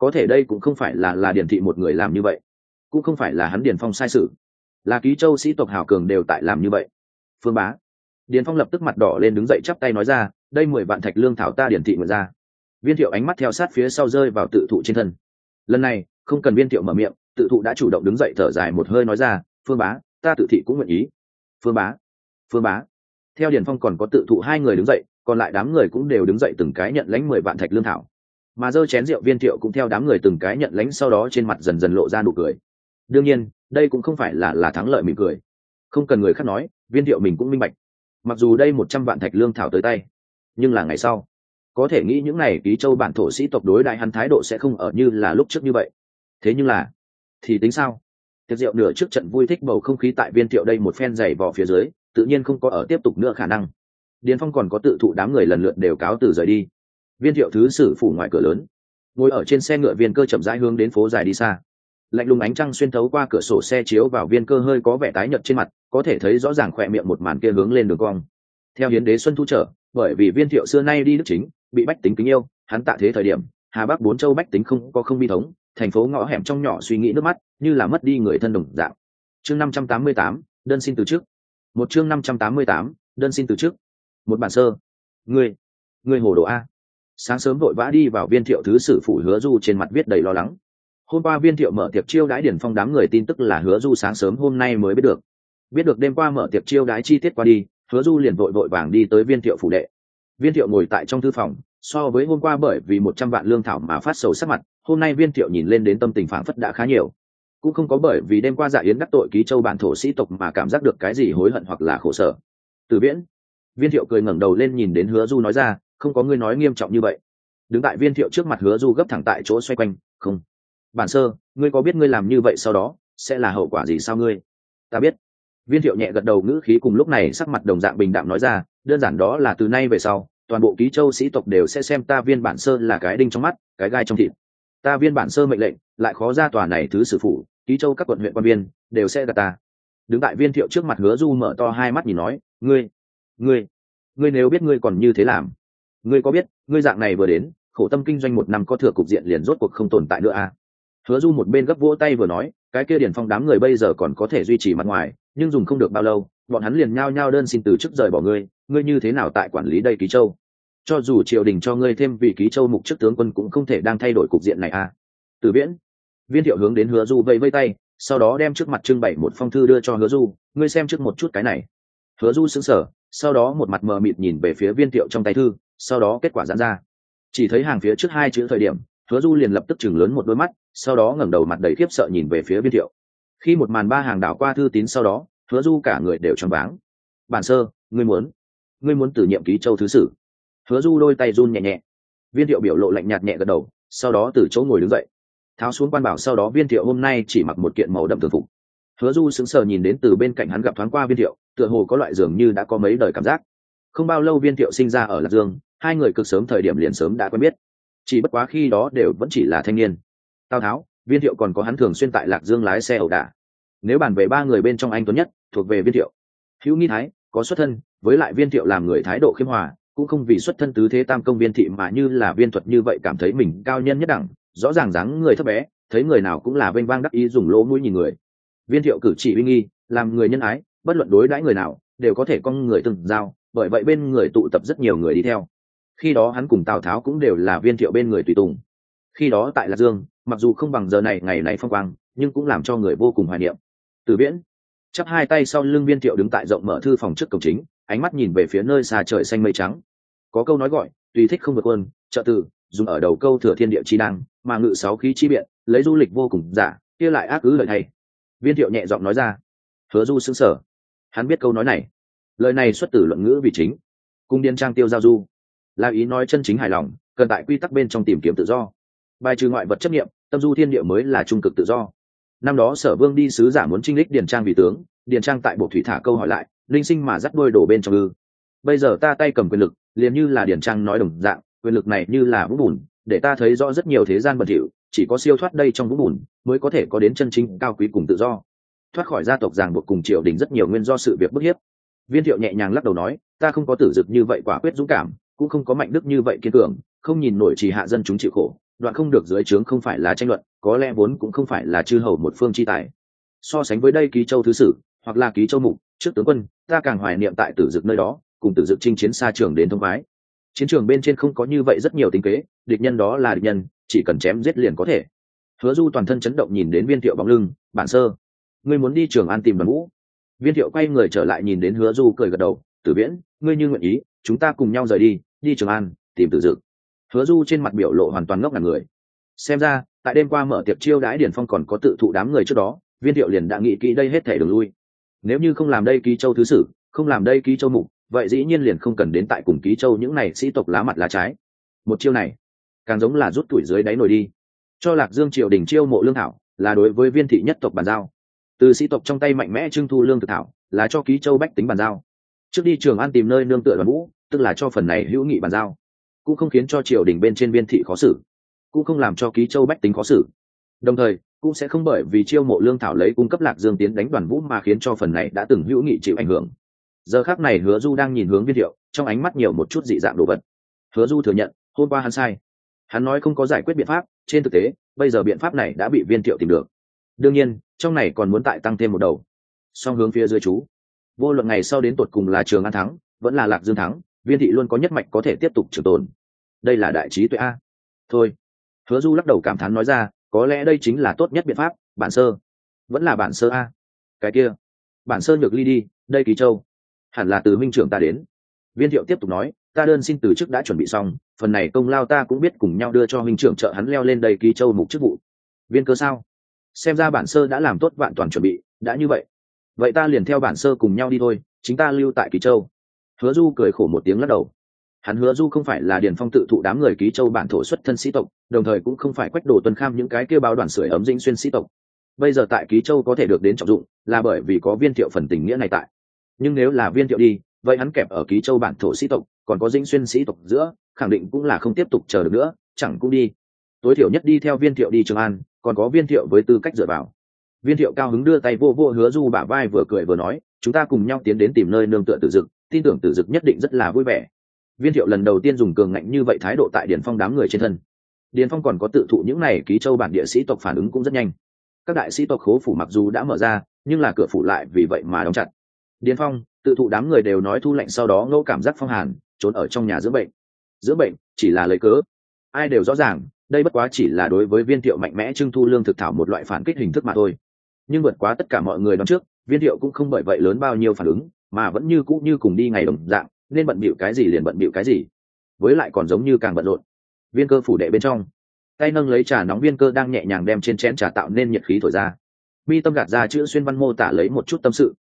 Speaker 1: có thể đây cũng không phải là là điển thị một người làm như vậy. Cũng không phải là hắn điển phong sai sự. Là ký châu sĩ tộc hảo cường đều tại làm như vậy. Phương bá. Điền phong lập tức mặt đỏ lên đứng dậy chắp tay nói ra, đây mười vạn thạch lương thảo ta điển thị mượn ra. Viên thiệu ánh mắt theo sát phía sau rơi vào tự thụ trên thân. Lần này, không cần viên thiệu mở miệng, tự thụ đã chủ động đứng dậy thở dài một hơi nói ra, phương bá, ta tự thị cũng nguyện ý. Phương bá. Phương bá. Theo điền phong còn có tự thụ hai người đứng dậy, còn lại đám người cũng đều đứng dậy từng cái nhận lãnh mười vạn thạch lương thảo mà dơ chén rượu viên thiệu cũng theo đám người từng cái nhận lãnh sau đó trên mặt dần dần lộ ra nụ cười. Đương nhiên, đây cũng không phải là là thắng lợi mỉm cười. Không cần người khác nói, viên thiệu mình cũng minh bạch. Mặc dù đây một trăm vạn thạch lương thảo tới tay, nhưng là ngày sau, có thể nghĩ những này ký châu bản thổ sĩ tộc đối đại hắn thái độ sẽ không ở như là lúc trước như vậy. Thế nhưng là, thì tính sao? Tiệc rượu nửa trước trận vui thích bầu không khí tại viên thiệu đây một phen dày vò phía dưới, tự nhiên không có ở tiếp tục nữa khả năng. Điền phong còn có tự thụ đám người lần lượt đều cáo từ rời đi viên thiệu thứ sử phủ ngoài cửa lớn. Ngồi ở trên xe ngựa viên cơ chậm rãi hướng đến phố dài đi xa. Lạnh lùng ánh trăng xuyên thấu qua cửa sổ xe chiếu vào viên cơ hơi có vẻ tái nhợt trên mặt, có thể thấy rõ ràng khỏe miệng một màn kia hướng lên đường cong. Theo hiến đế xuân thu trở, bởi vì viên thiệu xưa nay đi đức chính, bị bách tính kính yêu, hắn tạ thế thời điểm, hà bắc bốn châu bách tính không có không bi thống, thành phố ngõ hẻm trong nhỏ suy nghĩ nước mắt, như là mất đi người thân đồng dạng. Chương năm trăm tám mươi tám, đơn xin từ chức. Một chương năm trăm tám mươi tám, đơn xin từ chức. Một bản sơ. Người người hồ đồ a sáng sớm vội vã đi vào viên thiệu thứ sử phủ hứa du trên mặt viết đầy lo lắng. Hôm qua viên thiệu mở tiệc chiêu đãi điển phong đám người tin tức là hứa du sáng sớm hôm nay mới biết được. Biết được đêm qua mở tiệc chiêu đãi chi tiết qua đi, hứa du liền vội vội vàng đi tới viên thiệu phủ đệ. Viên thiệu ngồi tại trong thư phòng, so với hôm qua bởi vì một trăm vạn lương thảo mà phát sầu sắc mặt, hôm nay viên thiệu nhìn lên đến tâm tình phản phất đã khá nhiều. Cũng không có bởi vì đêm qua dạ yến đắc tội ký châu bản thổ sĩ tộc mà cảm giác được cái gì hối hận hoặc là khổ sở. Từ viễn, viên thiệu cười ngẩng đầu lên nhìn đến hứa du nói ra không có ngươi nói nghiêm trọng như vậy. Đứng tại viên thiệu trước mặt hứa du gấp thẳng tại chỗ xoay quanh, không. Bản sơ, ngươi có biết ngươi làm như vậy sau đó, sẽ là hậu quả gì sao ngươi? Ta biết. Viên thiệu nhẹ gật đầu ngữ khí cùng lúc này sắc mặt đồng dạng bình đạm nói ra, đơn giản đó là từ nay về sau, toàn bộ ký châu sĩ tộc đều sẽ xem ta viên bản sơ là cái đinh trong mắt, cái gai trong thịt. Ta viên bản sơ mệnh lệnh, lại khó ra tòa này thứ sử phụ ký châu các quận huyện quan viên, đều sẽ gặp ta. Đứng tại viên thiệu trước mặt hứa du mở to hai mắt nhìn nói, ngươi ngươi ngươi nếu biết ngươi còn như thế làm ngươi có biết, ngươi dạng này vừa đến, khổ tâm kinh doanh một năm có thừa cục diện liền rốt cuộc không tồn tại nữa à? Hứa du một bên gấp vỗ tay vừa nói, cái kia điển phong đám người bây giờ còn có thể duy trì mặt ngoài, nhưng dùng không được bao lâu, bọn hắn liền nhao nhao đơn xin từ chức rời bỏ ngươi ngươi như thế nào tại quản lý đây ký châu? Cho dù triều đình cho ngươi thêm vị ký châu mục chức tướng quân cũng không thể đang thay đổi cục diện này à? Từ viễn, viên thiệu hướng đến hứa du vây vây tay, sau đó đem trước mặt trưng bày một phong thư đưa cho hứa du, ngươi xem trước một chút cái này. Hứa du sững sờ, sau đó một mặt mờ mịt nhìn về phía viên thiệu trong tay thư sau đó kết quả giãn ra. Chỉ thấy hàng phía trước hai chữ thời điểm, hứa du liền lập tức chừng lớn một đôi mắt, sau đó ngẩng đầu mặt đầy khiếp sợ nhìn về phía viên thiệu. Khi một màn ba hàng đảo qua thư tín sau đó, hứa du cả người đều choáng váng. Bản sơ, ngươi muốn ngươi muốn từ nhiệm ký châu thứ sử? Hứa du đôi tay run nhẹ nhẹ. Viên thiệu biểu lộ lạnh nhạt nhẹ gật đầu, sau đó từ chỗ ngồi đứng dậy. Tháo xuống quan bảo sau đó viên thiệu hôm nay chỉ mặc một kiện màu đậm thường phục. Hứa du sững sờ nhìn đến từ bên cạnh hắn gặp thoáng qua viên thiệu, tựa hồ có loại dường như đã có mấy đời cảm giác. Không bao lâu viên thiệu sinh ra ở lạc dương hai người cực sớm thời điểm liền sớm đã quen biết. Chỉ bất quá khi đó đều vẫn chỉ là thanh niên. Tào tháo, viên thiệu còn có hắn thường xuyên tại lạc dương lái xe ẩu đả. Nếu bàn về ba người bên trong anh tuấn nhất, thuộc về viên thiệu. Hữu nghi thái, có xuất thân, với lại viên thiệu làm người thái độ khiêm hòa, cũng không vì xuất thân tứ thế tam công viên thị mà như là viên thuật như vậy cảm thấy mình cao nhân nhất đẳng, rõ ràng dáng người thấp bé, thấy người nào cũng là vênh vang đắc ý dùng lỗ mũi nhìn người. Viên thiệu cử chỉ uy nghi, làm người nhân ái, bất luận đối đãi người nào, đều có thể con người từng giao, bởi vậy bên người tụ tập rất nhiều người đi theo khi đó hắn cùng tào tháo cũng đều là viên thiệu bên người tùy tùng. Khi đó tại lạc dương, mặc dù không bằng giờ này ngày này phong quang, nhưng cũng làm cho người vô cùng hoài niệm. Từ viễn chắp hai tay sau lưng viên thiệu đứng tại rộng mở thư phòng trước cổng chính, ánh mắt nhìn về phía nơi xa trời xanh mây trắng. Có câu nói gọi, tùy thích không vượt quân, trợ tử, dùng ở đầu câu thừa thiên địa chi đăng mà ngự sáu khí chi biện, lấy du lịch vô cùng giả, kia lại ác ứ lời hay. Viên thiệu nhẹ giọng nói ra. Hứa du xứng sở hắn biết câu nói này. Lời này xuất từ luận ngữ vì chính. Cung điên trang tiêu giao du là ý nói chân chính hài lòng, cần tại quy tắc bên trong tìm kiếm tự do. Bài trừ ngoại vật chấp nghiệm tâm du thiên địa mới là trung cực tự do. Năm đó sở vương đi sứ giả muốn trinh lích điền trang vì tướng, điền trang tại bộ thủy thả câu hỏi lại, linh sinh mà dắt đôi đổ bên trong ư. Bây giờ ta tay cầm quyền lực, liền như là điền trang nói đồng dạng, quyền lực này như là vũng bùn, để ta thấy rõ rất nhiều thế gian bẩn thỉu, chỉ có siêu thoát đây trong vũng bùn, mới có thể có đến chân chính, cao quý cùng tự do. Thoát khỏi gia tộc ràng buộc cùng triều đình rất nhiều nguyên do sự việc bức hiếp. Viên thiệu nhẹ nhàng lắc đầu nói, ta không có tử dực như vậy quả quyết dũng cảm cũng không có mạnh đức như vậy kiên cường, không nhìn nổi chỉ hạ dân chúng chịu khổ, đoạn không được dưới trướng không phải là tranh luận, có lẽ vốn cũng không phải là chư hầu một phương chi tài. So sánh với đây ký châu thứ sử, hoặc là ký châu mục, trước tướng quân, ta càng hoài niệm tại tử dực nơi đó, cùng tử dực chinh chiến xa trường đến thông khoái. Chiến trường bên trên không có như vậy rất nhiều tính kế, địch nhân đó là địch nhân, chỉ cần chém giết liền có thể. Hứa du toàn thân chấn động nhìn đến viên thiệu bóng lưng, bản sơ, ngươi muốn đi trường an tìm đoàn vũ viên thiệu quay người trở lại nhìn đến hứa du cười gật đầu, tử viễn, ngươi như nguyện ý, chúng ta cùng nhau rời đi đi trường an, tìm tử dực. Hứa du trên mặt biểu lộ hoàn toàn ngốc ngàn người. Xem ra, tại đêm qua mở tiệc chiêu đãi điển phong còn có tự thụ đám người trước đó, viên thiệu liền đã nghĩ kỹ đây hết thể đường lui. Nếu như không làm đây ký châu thứ sử, không làm đây ký châu mục, vậy dĩ nhiên liền không cần đến tại cùng ký châu những này sĩ tộc lá mặt lá trái. Một chiêu này, càng giống là rút tuổi dưới đáy nổi đi. Cho lạc dương triều đình chiêu mộ lương thảo, là đối với viên thị nhất tộc bàn giao. Từ sĩ tộc trong tay mạnh mẽ trưng thu lương thực thảo, là cho ký châu bách tính bàn giao. Trước đi trường an tìm nơi nương tựa đoàn vũ tức là cho phần này hữu nghị bàn giao, cũng không khiến cho triều đình bên trên biên thị khó xử, cũng không làm cho ký châu bách tính khó xử. Đồng thời, cũng sẽ không bởi vì chiêu mộ lương thảo lấy cung cấp lạc dương tiến đánh đoàn vũ mà khiến cho phần này đã từng hữu nghị chịu ảnh hưởng. Giờ khác này hứa du đang nhìn hướng viên thiệu, trong ánh mắt nhiều một chút dị dạng đồ vật. Hứa du thừa nhận, hôm qua hắn sai. Hắn nói không có giải quyết biện pháp, trên thực tế, bây giờ biện pháp này đã bị viên thiệu tìm được. Đương nhiên, trong này còn muốn tại tăng thêm một đầu. Song hướng phía dưới chú. Vô luận ngày sau đến tột cùng là trường an thắng, vẫn là lạc dương thắng viên thị luôn có nhất mạch có thể tiếp tục trường tồn. Đây là đại trí tuệ a. Thôi. Hứa du lắc đầu cảm thán nói ra, có lẽ đây chính là tốt nhất biện pháp, bản sơ. Vẫn là bản sơ a. Cái kia. Bản sơ nhược ly đi, đây kỳ châu. Hẳn là từ minh trưởng ta đến. Viên thiệu tiếp tục nói, ta đơn xin từ chức đã chuẩn bị xong, phần này công lao ta cũng biết cùng nhau đưa cho minh trưởng trợ hắn leo lên đây Kỳ châu mục chức vụ. Viên cơ sao? Xem ra bản sơ đã làm tốt vạn toàn chuẩn bị, đã như vậy. Vậy ta liền theo bản sơ cùng nhau đi thôi, chính ta lưu tại Kỳ châu hứa du cười khổ một tiếng lắc đầu. Hắn hứa du không phải là điền phong tự thụ đám người ký châu bản thổ xuất thân sĩ tộc, đồng thời cũng không phải quách đồ tuân kham những cái kêu báo đoàn sưởi ấm dinh xuyên sĩ tộc. Bây giờ tại ký châu có thể được đến trọng dụng, là bởi vì có viên thiệu phần tình nghĩa này tại. Nhưng nếu là viên thiệu đi, vậy hắn kẹp ở ký châu bản thổ sĩ tộc, còn có dinh xuyên sĩ tộc giữa, khẳng định cũng là không tiếp tục chờ được nữa, chẳng cũng đi. Tối thiểu nhất đi theo viên thiệu đi trường an, còn có viên thiệu với tư cách dựa vào. Viên thiệu cao hứng đưa tay vô vô hứa du bả vai vừa cười vừa nói, chúng ta cùng nhau tiến đến tìm nơi nương tựa tự dực tin tưởng tử dực nhất định rất là vui vẻ. Viên thiệu lần đầu tiên dùng cường ngạnh như vậy thái độ tại điền phong đám người trên thân. Điền phong còn có tự thụ những này ký châu bản địa sĩ tộc phản ứng cũng rất nhanh. Các đại sĩ tộc khố phủ mặc dù đã mở ra, nhưng là cửa phủ lại vì vậy mà đóng chặt. Điền phong, tự thụ đám người đều nói thu lệnh sau đó ngẫu cảm giác phong hàn, trốn ở trong nhà dưỡng bệnh. Dưỡng bệnh, chỉ là lấy cớ. Ai đều rõ ràng, đây bất quá chỉ là đối với viên thiệu mạnh mẽ trưng thu lương thực thảo một loại phản kích hình thức mà thôi. Nhưng vượt quá tất cả mọi người đón trước, viên thiệu cũng không bởi vậy lớn bao nhiêu phản ứng mà vẫn như cũ như cùng đi ngày đồng dạng, nên bận bịu cái gì liền bận bịu cái gì. Với lại còn giống như càng bận rộn. Viên cơ phủ đệ bên trong. Tay nâng lấy trà nóng viên cơ đang nhẹ nhàng đem trên chén trà tạo nên nhiệt khí thổi ra. Mi tâm gạt ra chữ xuyên văn mô tả lấy một chút tâm sự.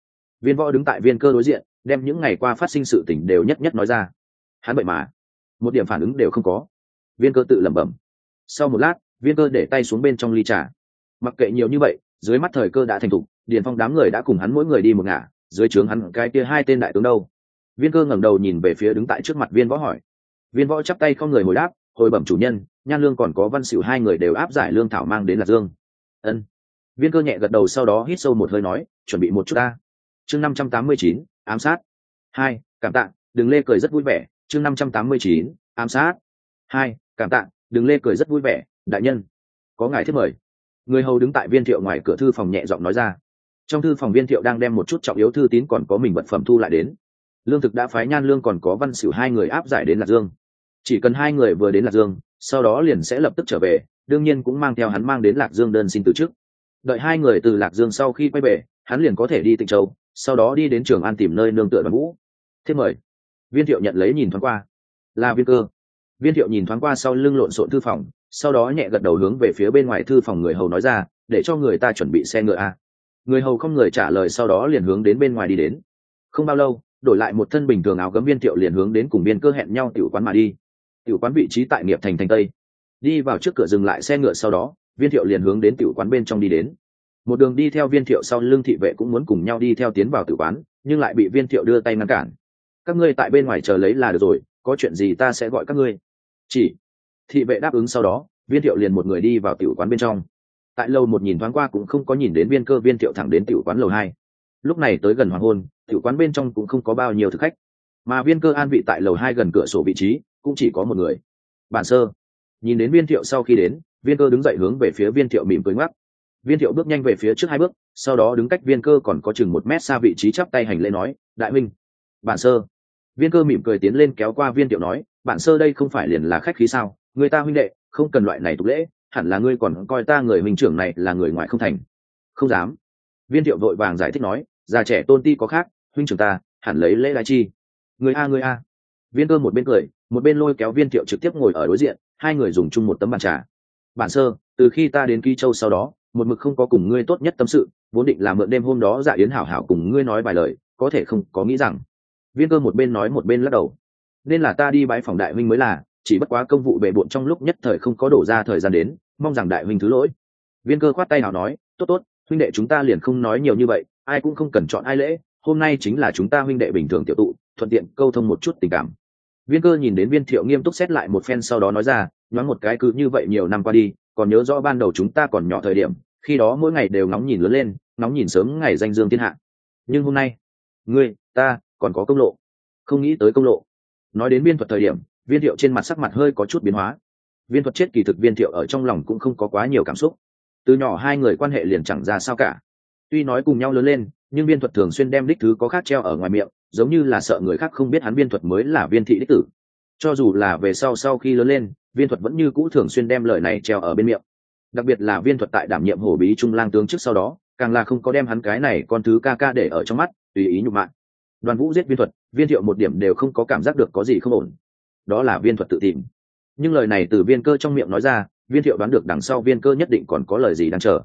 Speaker 1: Viên võ đứng tại viên cơ đối diện, đem những ngày qua phát sinh sự tình đều nhất nhất nói ra. Hắn vậy mà, một điểm phản ứng đều không có. Viên cơ tự lẩm bẩm. Sau một lát, viên cơ để tay xuống bên trong ly trà. Mặc kệ nhiều như vậy, dưới mắt thời cơ đã thành thục, điền phong đám người đã cùng hắn mỗi người đi một ngả dưới trướng hắn cái kia hai tên đại tướng đâu. Viên cơ ngẩng đầu nhìn về phía đứng tại trước mặt viên võ hỏi. Viên võ chắp tay không người hồi đáp, hồi bẩm chủ nhân, nhan lương còn có văn xỉu hai người đều áp giải lương thảo mang đến lạc dương. Ân. Viên cơ nhẹ gật đầu sau đó hít sâu một hơi nói, chuẩn bị một chút ta. Chương năm trăm tám mươi chín, ám sát. Hai, cảm tạ, đừng lê cười rất vui vẻ. Chương năm trăm tám mươi chín, ám sát. Hai, cảm tạ, đừng lê cười rất vui vẻ, đại nhân. Có ngài thiết mời. Người hầu đứng tại viên thiệu ngoài cửa thư phòng nhẹ giọng nói ra trong thư phòng viên thiệu đang đem một chút trọng yếu thư tín còn có mình vật phẩm thu lại đến. Lương thực đã phái nhan lương còn có văn xỉu hai người áp giải đến lạc dương. Chỉ cần hai người vừa đến lạc dương, sau đó liền sẽ lập tức trở về, đương nhiên cũng mang theo hắn mang đến lạc dương đơn xin từ chức. Đợi hai người từ lạc dương sau khi quay về, hắn liền có thể đi tịnh châu, sau đó đi đến trường an tìm nơi nương tựa đoàn vũ thế mời. Viên thiệu nhận lấy nhìn thoáng qua. Là viên cơ. Viên thiệu nhìn thoáng qua sau lưng lộn xộn thư phòng, sau đó nhẹ gật đầu hướng về phía bên ngoài thư phòng người hầu nói ra, để cho người ta chuẩn bị xe ngựa a người hầu không người trả lời sau đó liền hướng đến bên ngoài đi đến. Không bao lâu, đổi lại một thân bình thường áo gấm viên thiệu liền hướng đến cùng biên cơ hẹn nhau tiểu quán mà đi. Tiểu quán vị trí tại nghiệp thành thành tây. Đi vào trước cửa dừng lại xe ngựa sau đó, viên thiệu liền hướng đến tiểu quán bên trong đi đến. Một đường đi theo viên thiệu sau lưng thị vệ cũng muốn cùng nhau đi theo tiến vào tiểu quán, nhưng lại bị viên thiệu đưa tay ngăn cản. Các ngươi tại bên ngoài chờ lấy là được rồi, có chuyện gì ta sẽ gọi các ngươi. Chỉ, thị vệ đáp ứng sau đó, viên thiệu liền một người đi vào tiểu quán bên trong tại lầu một nhìn thoáng qua cũng không có nhìn đến viên cơ viên thiệu thẳng đến tiểu quán lầu hai. Lúc này tới gần hoàng hôn, tiểu quán bên trong cũng không có bao nhiêu thực khách. Mà viên cơ an vị tại lầu hai gần cửa sổ vị trí, cũng chỉ có một người. Bản sơ. Nhìn đến viên thiệu sau khi đến, viên cơ đứng dậy hướng về phía viên thiệu mỉm cười ngoắc. Viên thiệu bước nhanh về phía trước hai bước, sau đó đứng cách viên cơ còn có chừng một mét xa vị trí chắp tay hành lễ nói, đại minh bản sơ. Viên cơ mỉm cười tiến lên kéo qua viên thiệu nói, bản sơ đây không phải liền là khách khí sao? Người ta huynh đệ, không cần loại này tục lễ hẳn là ngươi còn coi ta người huynh trưởng này là người ngoại không thành. Không dám. Viên thiệu vội vàng giải thích nói, già trẻ tôn ti có khác, huynh trưởng ta, hẳn lấy lễ lai chi. Người a người a. Viên cơ một bên cười, một bên lôi kéo viên thiệu trực tiếp ngồi ở đối diện, hai người dùng chung một tấm bàn trà. Bản sơ, từ khi ta đến kỳ châu sau đó, một mực không có cùng ngươi tốt nhất tâm sự, vốn định là mượn đêm hôm đó dạ yến hảo hảo cùng ngươi nói vài lời, có thể không có nghĩ rằng. Viên cơ một bên nói một bên lắc đầu. Nên là ta đi bãi phòng đại huynh mới là chỉ bất quá công vụ bề bộn trong lúc nhất thời không có đổ ra thời gian đến, mong rằng đại huynh thứ lỗi. Viên cơ khoát tay nào nói, tốt tốt, huynh đệ chúng ta liền không nói nhiều như vậy, ai cũng không cần chọn ai lễ, hôm nay chính là chúng ta huynh đệ bình thường tiểu tụ, thuận tiện câu thông một chút tình cảm. Viên cơ nhìn đến viên thiệu nghiêm túc xét lại một phen sau đó nói ra, nhoáng một cái cứ như vậy nhiều năm qua đi, còn nhớ rõ ban đầu chúng ta còn nhỏ thời điểm, khi đó mỗi ngày đều ngóng nhìn lớn lên, ngóng nhìn sớm ngày danh dương thiên hạ. Nhưng hôm nay, ngươi, ta, còn có công lộ, không nghĩ tới công lộ. Nói đến viên thuật thời điểm viên thiệu trên mặt sắc mặt hơi có chút biến hóa. Viên thuật chết kỳ thực viên thiệu ở trong lòng cũng không có quá nhiều cảm xúc. Từ nhỏ hai người quan hệ liền chẳng ra sao cả. Tuy nói cùng nhau lớn lên, nhưng viên thuật thường xuyên đem đích thứ có khác treo ở ngoài miệng, giống như là sợ người khác không biết hắn viên thuật mới là viên thị đích tử. Cho dù là về sau sau khi lớn lên, viên thuật vẫn như cũ thường xuyên đem lời này treo ở bên miệng. Đặc biệt là viên thuật tại đảm nhiệm hổ bí trung lang tướng trước sau đó, càng là không có đem hắn cái này con thứ ca ca để ở trong mắt, tùy ý nhục mạ. Đoàn vũ giết viên thuật, viên thiệu một điểm đều không có cảm giác được có gì không ổn đó là viên thuật tự tìm. Nhưng lời này từ viên cơ trong miệng nói ra, viên thiệu đoán được đằng sau viên cơ nhất định còn có lời gì đang chờ.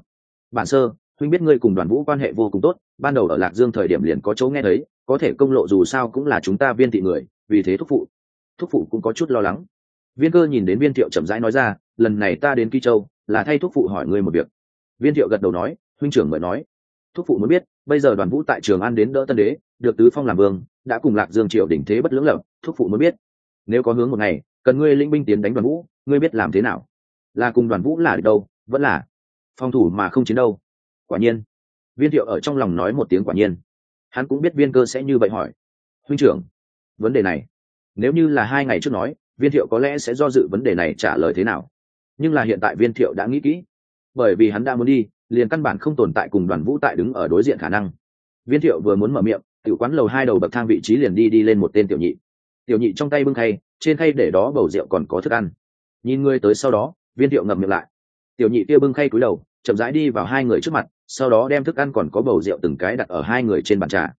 Speaker 1: Bản sơ, huynh biết ngươi cùng đoàn vũ quan hệ vô cùng tốt, ban đầu ở lạc dương thời điểm liền có chỗ nghe thấy, có thể công lộ dù sao cũng là chúng ta viên thị người, vì thế thúc phụ. Thúc phụ cũng có chút lo lắng. Viên cơ nhìn đến viên thiệu chậm rãi nói ra, lần này ta đến kỳ châu, là thay thúc phụ hỏi ngươi một việc. Viên thiệu gật đầu nói, huynh trưởng mời nói. Thúc phụ muốn biết, bây giờ đoàn vũ tại trường an đến đỡ tân đế, được tứ phong làm vương, đã cùng lạc dương triều đỉnh thế bất lưỡng lập, thúc phụ mới biết nếu có hướng một ngày, cần ngươi lĩnh binh tiến đánh đoàn vũ, ngươi biết làm thế nào? Là cùng đoàn vũ là được đâu, vẫn là phòng thủ mà không chiến đâu. Quả nhiên, viên thiệu ở trong lòng nói một tiếng quả nhiên. Hắn cũng biết viên cơ sẽ như vậy hỏi. Huynh trưởng, vấn đề này, nếu như là hai ngày trước nói, viên thiệu có lẽ sẽ do dự vấn đề này trả lời thế nào? Nhưng là hiện tại viên thiệu đã nghĩ kỹ. Bởi vì hắn đã muốn đi, liền căn bản không tồn tại cùng đoàn vũ tại đứng ở đối diện khả năng. Viên thiệu vừa muốn mở miệng, tiểu quán lầu hai đầu bậc thang vị trí liền đi đi lên một tên tiểu nhị tiểu nhị trong tay bưng khay, trên khay để đó bầu rượu còn có thức ăn. Nhìn người tới sau đó, viên thiệu ngậm miệng lại. Tiểu nhị kia bưng khay cúi đầu, chậm rãi đi vào hai người trước mặt, sau đó đem thức ăn còn có bầu rượu từng cái đặt ở hai người trên bàn trà.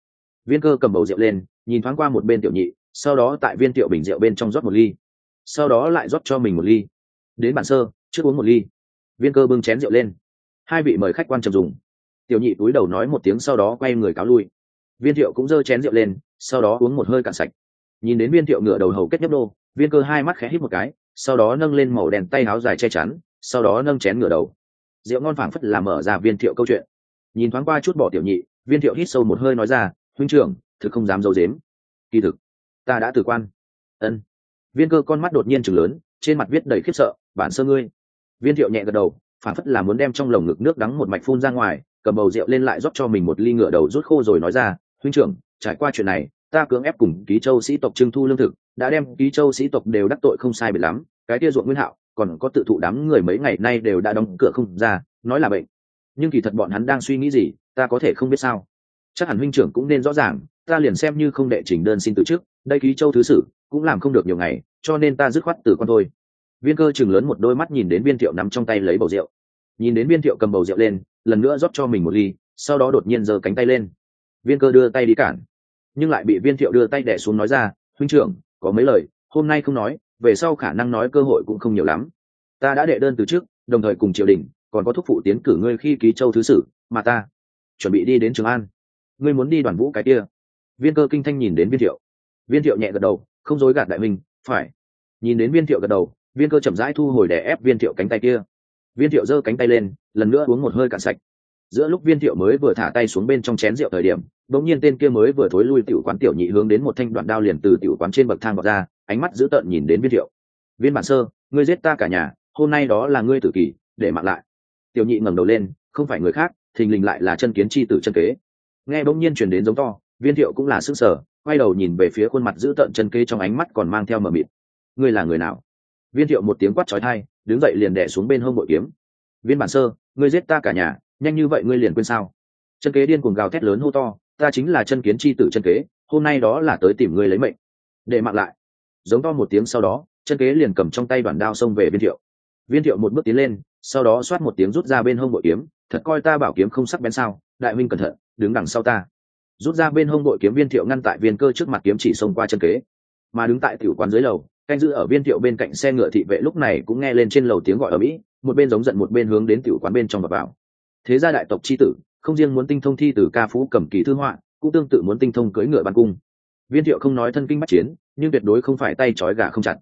Speaker 1: Viên cơ cầm bầu rượu lên, nhìn thoáng qua một bên tiểu nhị, sau đó tại viên tiểu bình rượu bên trong rót một ly. Sau đó lại rót cho mình một ly. Đến bản sơ, trước uống một ly. Viên cơ bưng chén rượu lên. Hai vị mời khách quan trầm dùng. Tiểu nhị túi đầu nói một tiếng sau đó quay người cáo lui. Viên thiệu cũng giơ chén rượu lên, sau đó uống một hơi cạn sạch nhìn đến viên thiệu ngựa đầu hầu kết nhấp đô, viên cơ hai mắt khẽ hít một cái, sau đó nâng lên màu đèn tay áo dài che chắn, sau đó nâng chén ngựa đầu. Rượu ngon phảng phất làm mở ra viên thiệu câu chuyện. Nhìn thoáng qua chút bỏ tiểu nhị, viên thiệu hít sâu một hơi nói ra, huynh trưởng, thực không dám d i dếm kỳ thực, ta đã tử quan. Ân. Viên cơ con mắt đột nhiên chừng lớn, trên mặt viết đầy khiếp sợ, bản sơ ngươi. Viên thiệu nhẹ gật đầu phản phất là muốn đem trong lồng ngực nước đắng một mạch phun ra ngoài, cầm bầu rượu lên lại rót cho mình một ly ngựa đầu rút khô rồi nói ra, huynh trưởng, trải qua chuyện này ta cưỡng ép cùng ký châu sĩ tộc trưng thu lương thực, đã đem ký châu sĩ tộc đều đắc tội không sai bị lắm, cái kia ruộng nguyên hạo, còn có tự thụ đám người mấy ngày nay đều đã đóng cửa không ra, nói là bệnh. Nhưng kỳ thật bọn hắn đang suy nghĩ gì, ta có thể không biết sao. Chắc hẳn huynh trưởng cũng nên rõ ràng, ta liền xem như không đệ trình đơn xin từ chức, đây ký châu thứ sử, cũng làm không được nhiều ngày, cho nên ta dứt khoát từ con thôi. Viên cơ chừng lớn một đôi mắt nhìn đến viên thiệu nắm trong tay lấy bầu rượu. Nhìn đến viên thiệu cầm bầu rượu lên, lần nữa rót cho mình một ly, sau đó đột nhiên giơ cánh tay lên. Viên cơ đưa tay đi cản nhưng lại bị viên thiệu đưa tay đẻ xuống nói ra, huynh trưởng, có mấy lời, hôm nay không nói, về sau khả năng nói cơ hội cũng không nhiều lắm. Ta đã đệ đơn từ trước, đồng thời cùng triều đình, còn có thúc phụ tiến cử ngươi khi ký châu thứ sử, mà ta chuẩn bị đi đến trường an. Ngươi muốn đi đoàn vũ cái kia. Viên cơ kinh thanh nhìn đến viên thiệu. Viên thiệu nhẹ gật đầu, không dối gạt đại minh phải. Nhìn đến viên thiệu gật đầu, viên cơ chậm rãi thu hồi đè ép viên thiệu cánh tay kia. Viên thiệu giơ cánh tay lên, lần nữa uống một hơi cạn sạch. Giữa lúc viên thiệu mới vừa thả tay xuống bên trong chén rượu thời điểm bỗng nhiên tên kia mới vừa thối lui tiểu quán tiểu nhị hướng đến một thanh đoạn đao liền từ tiểu quán trên bậc thang vào ra, ánh mắt dữ tợn nhìn đến viên thiệu. Viên bản sơ, ngươi giết ta cả nhà, hôm nay đó là ngươi tử kỳ, để mặc lại. Tiểu nhị ngẩng đầu lên, không phải người khác, thình lình lại là chân kiến chi tử chân kế. Nghe bỗng nhiên truyền đến giống to, viên thiệu cũng là sức sở quay đầu nhìn về phía khuôn mặt dữ tợn chân kế trong ánh mắt còn mang theo mờ mịt. Ngươi là người nào? Viên thiệu một tiếng quát trói thai đứng dậy liền đẻ xuống bên hông bội kiếm. Viên bản sơ, ngươi giết ta cả nhà, nhanh như vậy ngươi liền quên sao? Chân kế điên cuồng gào thét lớn hô to ta chính là chân kiến chi tử chân kế, hôm nay đó là tới tìm ngươi lấy mệnh. Để mặc lại. Giống to một tiếng sau đó, chân kế liền cầm trong tay bản đao xông về viên thiệu. Viên thiệu một bước tiến lên, sau đó xoát một tiếng rút ra bên hông bội kiếm, thật coi ta bảo kiếm không sắc bén sao, đại minh cẩn thận, đứng đằng sau ta. Rút ra bên hông bội kiếm, viên thiệu ngăn tại viên cơ trước mặt kiếm chỉ xông qua chân kế. Mà đứng tại tiểu quán dưới lầu, canh giữ ở viên thiệu bên cạnh xe ngựa thị vệ lúc này cũng nghe lên trên lầu tiếng gọi ở mỹ, một bên giống giận một bên hướng đến tiểu quán bên trong và vào. Thế gia đại tộc c h i tử không riêng muốn tinh thông thi từ ca phú cầm kỳ thư họa, cũng tương tự muốn tinh thông cưỡi ngựa ban cung. Viên thiệu không nói thân kinh bắt chiến, nhưng tuyệt đối không phải tay trói gà không chặt.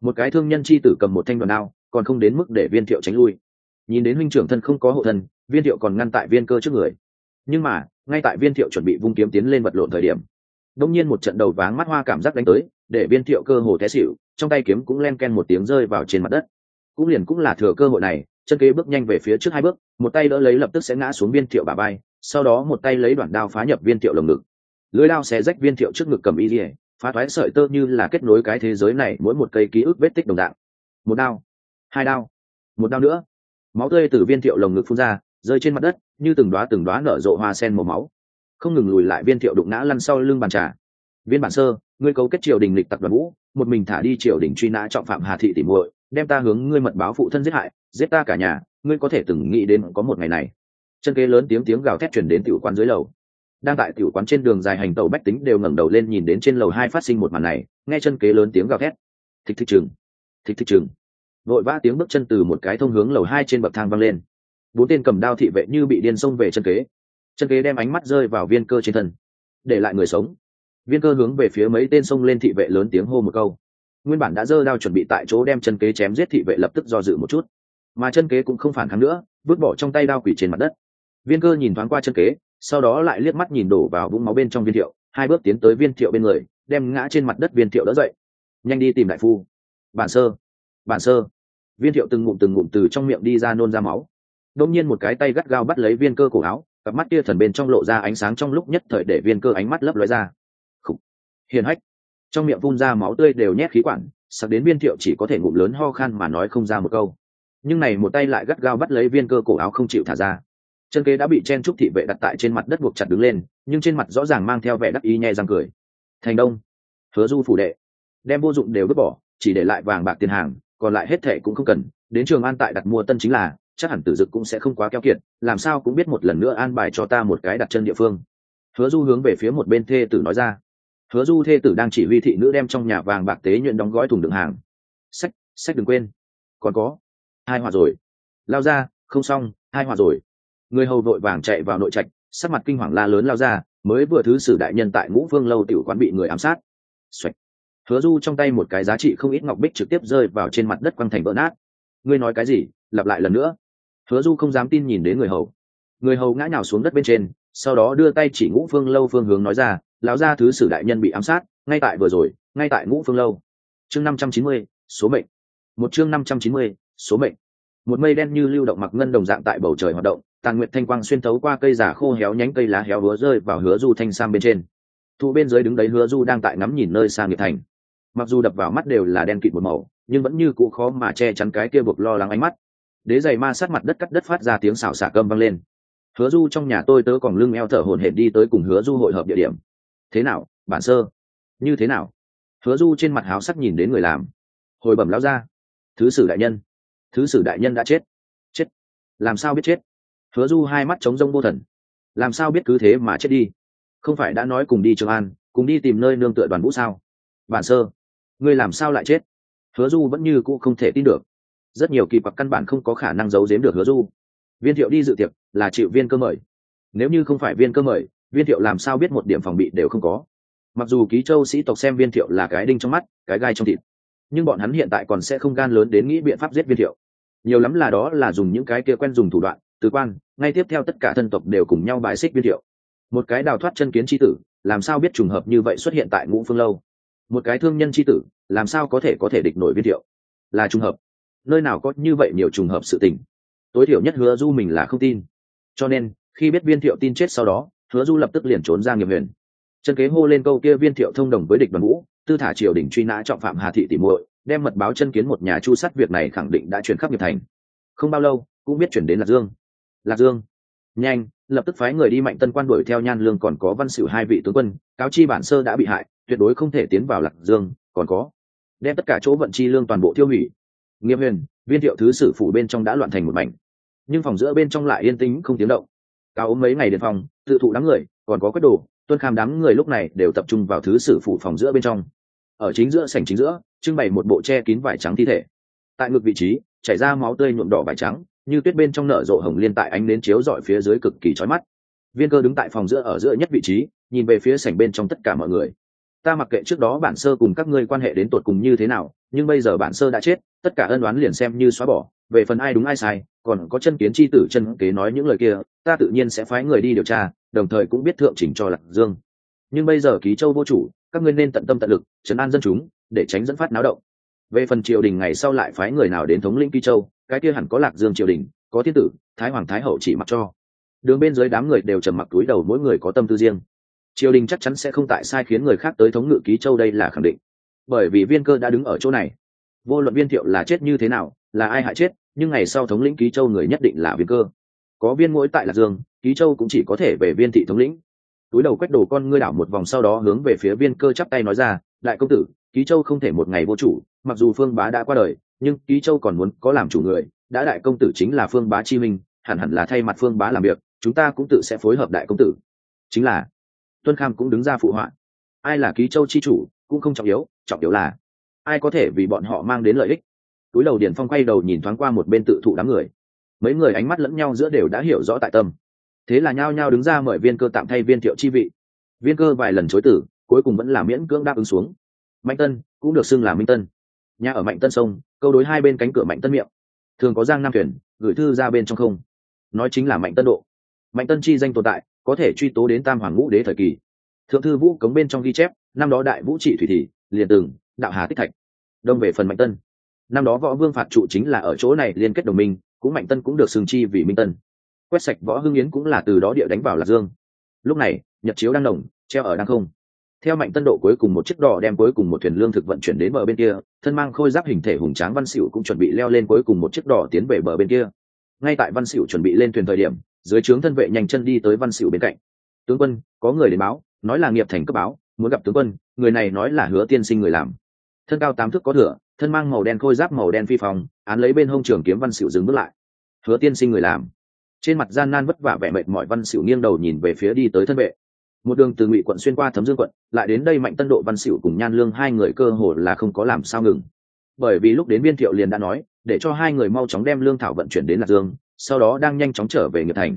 Speaker 1: Một cái thương nhân chi tử cầm một thanh đoàn đao, còn không đến mức để viên thiệu tránh lui. Nhìn đến huynh trưởng thân không có hộ thân, viên thiệu còn ngăn tại viên cơ trước người. Nhưng mà, ngay tại viên thiệu chuẩn bị vung kiếm tiến lên vật lộn thời điểm đông nhiên một trận đầu váng mắt hoa cảm giác đánh tới, để viên thiệu cơ hồ té xịu trong tay kiếm cũng len ken một tiếng rơi vào trên mặt đất. Cũng liền cũng là thừa cơ hội này chân kế bước nhanh về phía trước hai bước, một tay đỡ lấy lập tức sẽ ngã xuống viên thiệu bà bay sau đó một tay lấy đoạn đao phá nhập viên thiệu lồng ngực. Lưới đao xé rách viên thiệu trước ngực cầm y dỉa phá thoái sợi tơ như là kết nối cái thế giới này mỗi một cây ký ức vết tích đồng dạng. Một đao, hai đao, một đao nữa. Máu tươi từ viên thiệu lồng ngực phun ra, rơi trên mặt đất, như từng đoá từng đoá nở rộ hoa sen màu máu. Không ngừng lùi lại viên thiệu đụng ngã lăn sau lưng bàn trà. Viên bản sơ, ngươi cấu kết triều đình lịch tặc đoàn vũ một mình thả đi triều đình truy nã trọng phạm hà thị tỉ muội, đem ta hướng ngươi mật báo phụ thân giết hại giết ta cả nhà, ngươi có thể từng nghĩ đến có một ngày này. Chân kế lớn tiếng tiếng gào thét chuyển đến tiểu quán dưới lầu. Đang tại tiểu quán trên đường dài hành tàu bách tính đều ngẩng đầu lên nhìn đến trên lầu hai phát sinh một màn này, nghe chân kế lớn tiếng gào thét. Thịch thịch chừng thịch thịch chừng. Vội vã tiếng bước chân từ một cái thông hướng lầu hai trên bậc thang văng lên. Bốn tên cầm đao thị vệ như bị điên xông về chân kế. Chân kế đem ánh mắt rơi vào viên cơ trên thân. Để lại người sống. Viên cơ hướng về phía mấy tên xông lên thị vệ lớn tiếng hô một câu. Nguyên bản đã dơ đao chuẩn bị tại chỗ đem chân kế chém giết thị vệ lập tức do dự một chút mà chân kế cũng không phản kháng nữa, vứt bỏ trong tay đao quỷ trên mặt đất. Viên cơ nhìn thoáng qua chân kế, sau đó lại liếc mắt nhìn đổ vào vũng máu bên trong viên thiệu, hai bước tiến tới viên thiệu bên người, đem ngã trên mặt đất viên thiệu đỡ dậy. Nhanh đi tìm đại phu. Bản sơ bản sơ. Viên thiệu từng ngụm từng ngụm từ trong miệng đi ra nôn ra máu. Đông nhiên một cái tay gắt gao bắt lấy viên cơ cổ áo, cặp mắt kia thần bên trong lộ ra ánh sáng trong lúc nhất thời để viên cơ ánh mắt lấp lóe ra. Khủ. hiền hách. Trong miệng phun ra máu tươi đều nhét khí quản, sặc đến viên thiệu chỉ có thể ngụm lớn ho khan mà nói không ra một câu nhưng này một tay lại gắt gao bắt lấy viên cơ cổ áo không chịu thả ra. Chân kế đã bị chen trúc thị vệ đặt tại trên mặt đất buộc chặt đứng lên, nhưng trên mặt rõ ràng mang theo vẻ đắc ý nhẹ răng cười. Thành đông, hứa du phủ đệ. Đem vô dụng đều vứt bỏ, chỉ để lại vàng bạc tiền hàng, còn lại hết thệ cũng không cần. Đến trường an tại đặt mua tân chính là, chắc hẳn tử dực cũng sẽ không quá keo kiệt, làm sao cũng biết một lần nữa an bài cho ta một cái đặt chân địa phương. Hứa du hướng về phía một bên thê tử nói ra. Hứa du thê tử đang chỉ huy thị nữ đem trong nhà vàng bạc tế nhuyễn đóng gói thùng đựng hàng. Sách sách đừng quên. Còn có hai hòa rồi. Lao ra, không xong, hai hòa rồi. Người hầu vội vàng chạy vào nội trạch, sắc mặt kinh hoàng la lớn lao ra, mới vừa thứ sử đại nhân tại ngũ vương lâu tiểu quán bị người ám sát. Xoạch. hứa du trong tay một cái giá trị không ít ngọc bích trực tiếp rơi vào trên mặt đất quăng thành vỡ nát. Ngươi nói cái gì? Lặp lại lần nữa. Hứa du không dám tin nhìn đến người hầu. Người hầu ngã nhào xuống đất bên trên, sau đó đưa tay chỉ ngũ phương lâu phương hướng nói ra, lão gia thứ sử đại nhân bị ám sát, ngay tại vừa rồi, ngay tại ngũ phương lâu. Chương năm trăm chín mươi, số mệnh. Một chương năm trăm chín mươi số mệnh. Một mây đen như lưu động mặc ngân đồng dạng tại bầu trời hoạt động, tàn nguyệt thanh quang xuyên thấu qua cây giả khô héo nhánh cây lá héo hứa rơi vào hứa du thanh sam bên trên. Thụ bên dưới đứng đấy hứa du đang tại ngắm nhìn nơi xa nghiệp thành. Mặc dù đập vào mắt đều là đen kịt một màu, nhưng vẫn như cũ khó mà che chắn cái kia buộc lo lắng ánh mắt. Đế giày ma sát mặt đất cắt đất phát ra tiếng xào xả cơm vang lên. Hứa du trong nhà tôi tớ còn lưng eo thở hồn hển đi tới cùng hứa du hội hợp địa điểm. Thế nào, bản sơ? Như thế nào? Hứa du trên mặt háo sắc nhìn đến người làm. Hồi bẩm lao ra thứ sử đại nhân thứ sử đại nhân đã chết. Chết. Làm sao biết chết? Hứa du hai mắt trống rông vô thần. Làm sao biết cứ thế mà chết đi? Không phải đã nói cùng đi trường an, cùng đi tìm nơi nương tựa đoàn vũ sao? Bản sơ, ngươi làm sao lại chết? Hứa du vẫn như cũ không thể tin được. Rất nhiều kỳ quặc căn bản không có khả năng giấu giếm được hứa du. Viên thiệu đi dự tiệc là chịu viên cơ mời. Nếu như không phải viên cơ mời, viên thiệu làm sao biết một điểm phòng bị đều không có. Mặc dù ký châu sĩ tộc xem viên thiệu là cái đinh trong mắt, cái gai trong thịt, nhưng bọn hắn hiện tại còn sẽ không gan lớn đến nghĩ biện pháp giết viên thiệu nhiều lắm là đó là dùng những cái kia quen dùng thủ đoạn, từ quan, ngay tiếp theo tất cả thân tộc đều cùng nhau bài xích viên thiệu một cái đào thoát chân kiến tri tử, làm sao biết trùng hợp như vậy xuất hiện tại ngũ phương lâu? Một cái thương nhân tri tử, làm sao có thể có thể địch nổi viên thiệu là trùng hợp. Nơi nào có như vậy nhiều trùng hợp sự tình? Tối thiểu nhất hứa du mình là không tin. Cho nên, khi biết viên thiệu tin chết sau đó, hứa du lập tức liền trốn ra nghiệp huyền. Chân kế hô lên câu kia viên thiệu thông đồng với địch đoàn vũ tư thả triều đình truy nã trọng phạm hà thị tỉ muội đem mật báo chân kiến một nhà chu sát việc này khẳng định đã chuyển khắp nghiệp thành. Không bao lâu, cũng biết chuyển đến lạc dương. Lạc dương. Nhanh, lập tức phái người đi mạnh tân quan đuổi theo nhan lương còn có văn xỉu hai vị tướng quân, cáo chi bản sơ đã bị hại, tuyệt đối không thể tiến vào lạc dương, còn có. Đem tất cả chỗ vận chi lương toàn bộ tiêu hủy. Nghiêm huyền, viên thiệu thứ sử phủ bên trong đã loạn thành một mảnh. Nhưng phòng giữa bên trong lại yên tĩnh không tiếng động. Cao ốm mấy ngày đến phòng, tự thụ đám người, còn có quét đồ, tuân kham đám người lúc này đều tập trung vào thứ sử phủ phòng giữa bên trong ở chính giữa sảnh chính giữa, trưng bày một bộ che kín vải trắng thi thể. Tại ngực vị trí, chảy ra máu tươi nhuộm đỏ vải trắng, như tuyết bên trong nở rộ hồng liên tại ánh nến chiếu dọi phía dưới cực kỳ chói mắt. Viên cơ đứng tại phòng giữa ở giữa nhất vị trí, nhìn về phía sảnh bên trong tất cả mọi người. Ta mặc kệ trước đó bản sơ cùng các ngươi quan hệ đến tột cùng như thế nào, nhưng bây giờ bản sơ đã chết, tất cả ân đoán liền xem như xóa bỏ, về phần ai đúng ai sai, còn có chân kiến chi tử chân kế nói những lời kia, ta tự nhiên sẽ phái người đi điều tra, đồng thời cũng biết thượng chỉnh cho lạc dương. Nhưng bây giờ ký châu vô chủ các ngươi nên tận tâm tận lực chấn an dân chúng, để tránh dẫn phát náo động. Về phần triều đình ngày sau lại phái người nào đến thống lĩnh ký châu, cái kia hẳn có lạc dương triều đình, có thiên tử, thái hoàng, thái hậu chỉ mặc cho. Đường bên dưới đám người đều trầm mặc túi đầu, mỗi người có tâm tư riêng. Triều đình chắc chắn sẽ không tại sai khiến người khác tới thống ngự ký châu đây là khẳng định. Bởi vì viên cơ đã đứng ở chỗ này. Vô luận viên thiệu là chết như thế nào, là ai hại chết, nhưng ngày sau thống lĩnh ký châu người nhất định là viên cơ. Có viên mỗi tại lạc dương ký châu cũng chỉ có thể về viên thị thống lĩnh túi đầu quét đồ con ngươi đảo một vòng sau đó hướng về phía viên cơ chắp tay nói ra, đại công tử, ký châu không thể một ngày vô chủ, mặc dù phương bá đã qua đời, nhưng ký châu còn muốn có làm chủ người, đã đại công tử chính là phương bá chi minh, hẳn hẳn là thay mặt phương bá làm việc, chúng ta cũng tự sẽ phối hợp đại công tử. Chính là, tuân kham cũng đứng ra phụ họa. Ai là ký châu chi chủ, cũng không trọng yếu trọng yếu là, ai có thể vì bọn họ mang đến lợi ích. Túi đầu điển phong quay đầu nhìn thoáng qua một bên tự thụ đám người. Mấy người ánh mắt lẫn nhau giữa đều đã hiểu rõ tại tâm thế là nhao nhao đứng ra mời viên cơ tạm thay viên thiệu chi vị. Viên cơ vài lần chối tử, cuối cùng vẫn là miễn cưỡng đáp ứng xuống. Mạnh tân cũng được xưng là minh tân. Nhà ở mạnh tân sông, câu đối hai bên cánh cửa mạnh tân miệng. Thường có giang nam thuyền, gửi thư ra bên trong không. Nói chính là mạnh tân độ. Mạnh tân chi danh tồn tại, có thể truy tố đến tam hoàng ngũ đế thời kỳ. Thượng thư vũ cống bên trong ghi chép, năm đó đại vũ trị thủy thị, liền từng đạo hà tích thạch. Đông về phần mạnh tân. Năm đó võ vương phạt trụ chính là ở chỗ này liên kết đồng minh, cũng mạnh tân cũng được sừng chi vì minh tân quét sạch võ hưng yến cũng là từ đó địa đánh vào lạc dương. Lúc này, nhật chiếu đang nồng treo ở đang không. Theo mạnh tân độ cuối cùng một chiếc đò đem cuối cùng một thuyền lương thực vận chuyển đến bờ bên kia, thân mang khôi giáp hình thể hùng tráng văn xỉu cũng chuẩn bị leo lên cuối cùng một chiếc đò tiến về bờ bên kia. Ngay tại văn xỉu chuẩn bị lên thuyền thời điểm, dưới trướng thân vệ nhanh chân đi tới văn xỉu bên cạnh. Tướng quân, có người đến báo, nói là nghiệp thành cấp báo, muốn gặp tướng quân, người này nói là hứa tiên sinh người làm. Thân cao tám thước có thửa, thân mang màu đen khôi giáp màu đen phi phòng án lấy bên hông trường kiếm văn xỉu dừng bước lại. Hứa tiên sinh người làm trên mặt gian nan vất vả vẻ mệt mỏi văn xỉu nghiêng đầu nhìn về phía đi tới thân vệ. Một đường từ ngụy quận xuyên qua thấm dương quận, lại đến đây mạnh tân độ văn xỉu cùng nhan lương hai người cơ hồ là không có làm sao ngừng. Bởi vì lúc đến biên thiệu liền đã nói, để cho hai người mau chóng đem lương thảo vận chuyển đến lạc dương, sau đó đang nhanh chóng trở về nghiệp thành.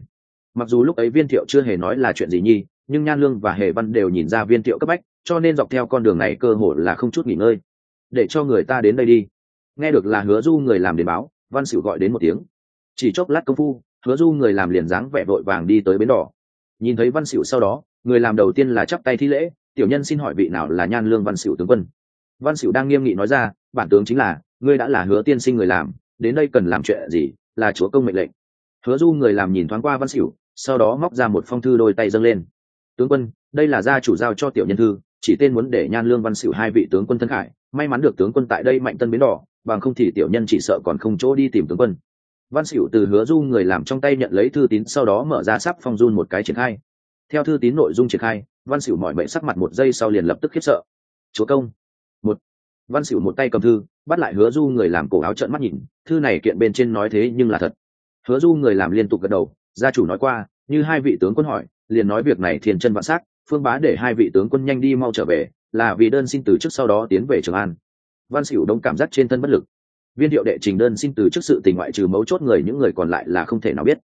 Speaker 1: Mặc dù lúc ấy viên thiệu chưa hề nói là chuyện gì nhi, nhưng nhan lương và hề văn đều nhìn ra viên thiệu cấp bách, cho nên dọc theo con đường này cơ hồ là không chút nghỉ ngơi. Để cho người ta đến đây đi. Nghe được là hứa du người làm đến báo, văn xỉu gọi đến một tiếng. Chỉ chốc lát công phu hứa du người làm liền dáng vẻ vội vàng đi tới bến đỏ. Nhìn thấy văn xỉu sau đó, người làm đầu tiên là chắp tay thi lễ, tiểu nhân xin hỏi vị nào là nhan lương văn xỉu tướng quân? Văn xỉu đang nghiêm nghị nói ra, bản tướng chính là, ngươi đã là hứa tiên sinh người làm, đến đây cần làm chuyện gì, là chúa công mệnh lệnh. Hứa du người làm nhìn thoáng qua văn xỉu sau đó móc ra một phong thư đôi tay dâng lên. Tướng quân, đây là gia chủ giao cho tiểu nhân thư, chỉ tên muốn để nhan lương văn xỉu hai vị tướng quân thân khải, may mắn được tướng quân tại đây mạnh tân bến đỏ, bằng không thì tiểu nhân chỉ sợ còn không chỗ đi tìm tướng quân văn xỉu từ hứa du người làm trong tay nhận lấy thư tín, sau đó mở ra sắp phong run một cái triển khai. Theo thư tín nội dung triển khai, văn xỉu mọi mệnh sắc mặt một giây sau liền lập tức khiếp sợ. Chúa công. Một. Văn xỉu một tay cầm thư, bắt lại hứa du người làm cổ áo trợn mắt nhìn, thư này kiện bên trên nói thế nhưng là thật. Hứa du người làm liên tục gật đầu, gia chủ nói qua, như hai vị tướng quân hỏi, liền nói việc này thiền chân vạn sắc, phương bá để hai vị tướng quân nhanh đi mau trở về, là vì đơn xin từ chức sau đó tiến về trường an. Văn xỉu đông cảm giác trên thân bất lực viên hiệu đệ trình đơn xin từ trước sự tình ngoại trừ mấu chốt người những người còn lại là không thể nào biết.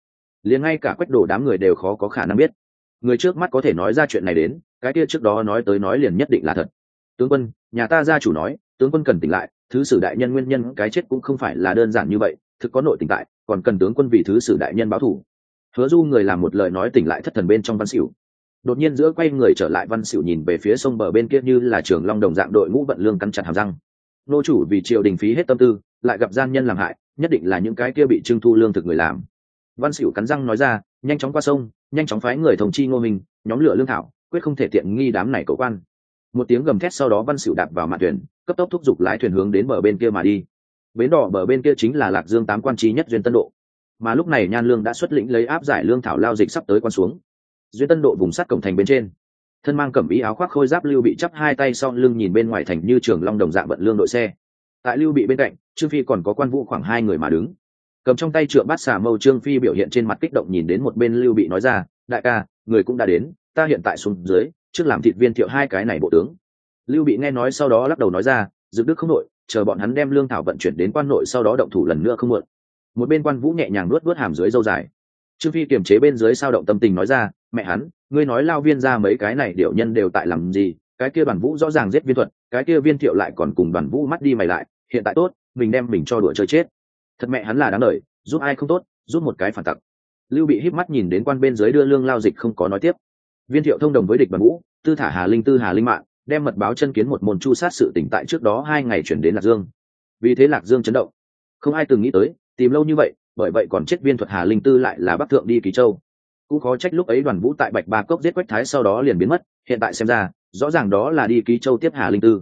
Speaker 1: Liền ngay cả quách đổ đám người đều khó có khả năng biết. Người trước mắt có thể nói ra chuyện này đến, cái kia trước đó nói tới nói liền nhất định là thật. Tướng quân, nhà ta gia chủ nói, tướng quân cần tỉnh lại, thứ sử đại nhân nguyên nhân cái chết cũng không phải là đơn giản như vậy, thực có nội tỉnh tại, còn cần tướng quân vì thứ sử đại nhân báo thủ. Hứa du người làm một lời nói tỉnh lại thất thần bên trong văn xỉu. Đột nhiên giữa quay người trở lại văn xỉu nhìn về phía sông bờ bên kia như là trường long đồng dạng đội ngũ vận lương cắn chặt hàm răng nô chủ vì triều đình phí hết tâm tư, lại gặp gian nhân làm hại, nhất định là những cái kia bị trưng thu lương thực người làm. Văn xỉu cắn răng nói ra, nhanh chóng qua sông, nhanh chóng phái người thống chi ngô minh, nhóm lửa lương thảo, quyết không thể tiện nghi đám này cầu quan. Một tiếng gầm thét sau đó văn xỉu đạp vào mạn thuyền, cấp tốc thúc giục lái thuyền hướng đến bờ bên kia mà đi. Bến đỏ bờ bên kia chính là lạc dương tám quan trí nhất duyên tân độ. Mà lúc này nhan lương đã xuất lĩnh lấy áp giải lương thảo lao dịch sắp tới quan xuống. Duyên tân độ vùng sắt cổng thành bên trên thân mang cẩm ý áo khoác khôi giáp lưu bị chắp hai tay sau lưng nhìn bên ngoài thành như trường long đồng dạng vận lương đội xe. Tại lưu bị bên cạnh, trương phi còn có quan vũ khoảng hai người mà đứng. Cầm trong tay trượng bát xà mâu trương phi biểu hiện trên mặt kích động nhìn đến một bên lưu bị nói ra, đại ca, người cũng đã đến, ta hiện tại xuống dưới, trước làm thịt viên thiệu hai cái này bộ tướng. Lưu bị nghe nói sau đó lắc đầu nói ra dự đức không nội, chờ bọn hắn đem lương thảo vận chuyển đến quan nội sau đó động thủ lần nữa không muộn. Một bên quan vũ nhẹ nhàng nuốt nuốt hàm dưới dâu dài. Trương phi kiềm chế bên dưới sao động tâm tình nói ra, mẹ hắn ngươi nói lao viên ra mấy cái này điệu nhân đều tại làm gì, cái kia đoàn vũ rõ ràng giết viên thuật, cái kia viên thiệu lại còn cùng đoàn vũ mắt đi mày lại, hiện tại tốt, mình đem mình cho đùa chơi chết. Thật mẹ hắn là đáng lời giúp ai không tốt, giúp một cái phản tặc. Lưu bị híp mắt nhìn đến quan bên dưới đưa lương lao dịch không có nói tiếp. Viên thiệu thông đồng với địch đoàn vũ, tư thả hà linh tư hà linh mạng, đem mật báo chân kiến một môn chu sát sự tỉnh tại trước đó hai ngày chuyển đến lạc dương. Vì thế lạc dương chấn động. Không ai từng nghĩ tới, tìm lâu như vậy, bởi vậy còn chết viên thuật hà linh tư lại là bắc thượng đi ký châu cũng khó trách lúc ấy đoàn vũ tại bạch ba cốc giết quách thái sau đó liền biến mất, hiện tại xem ra, rõ ràng đó là đi ký châu tiếp hà linh tư.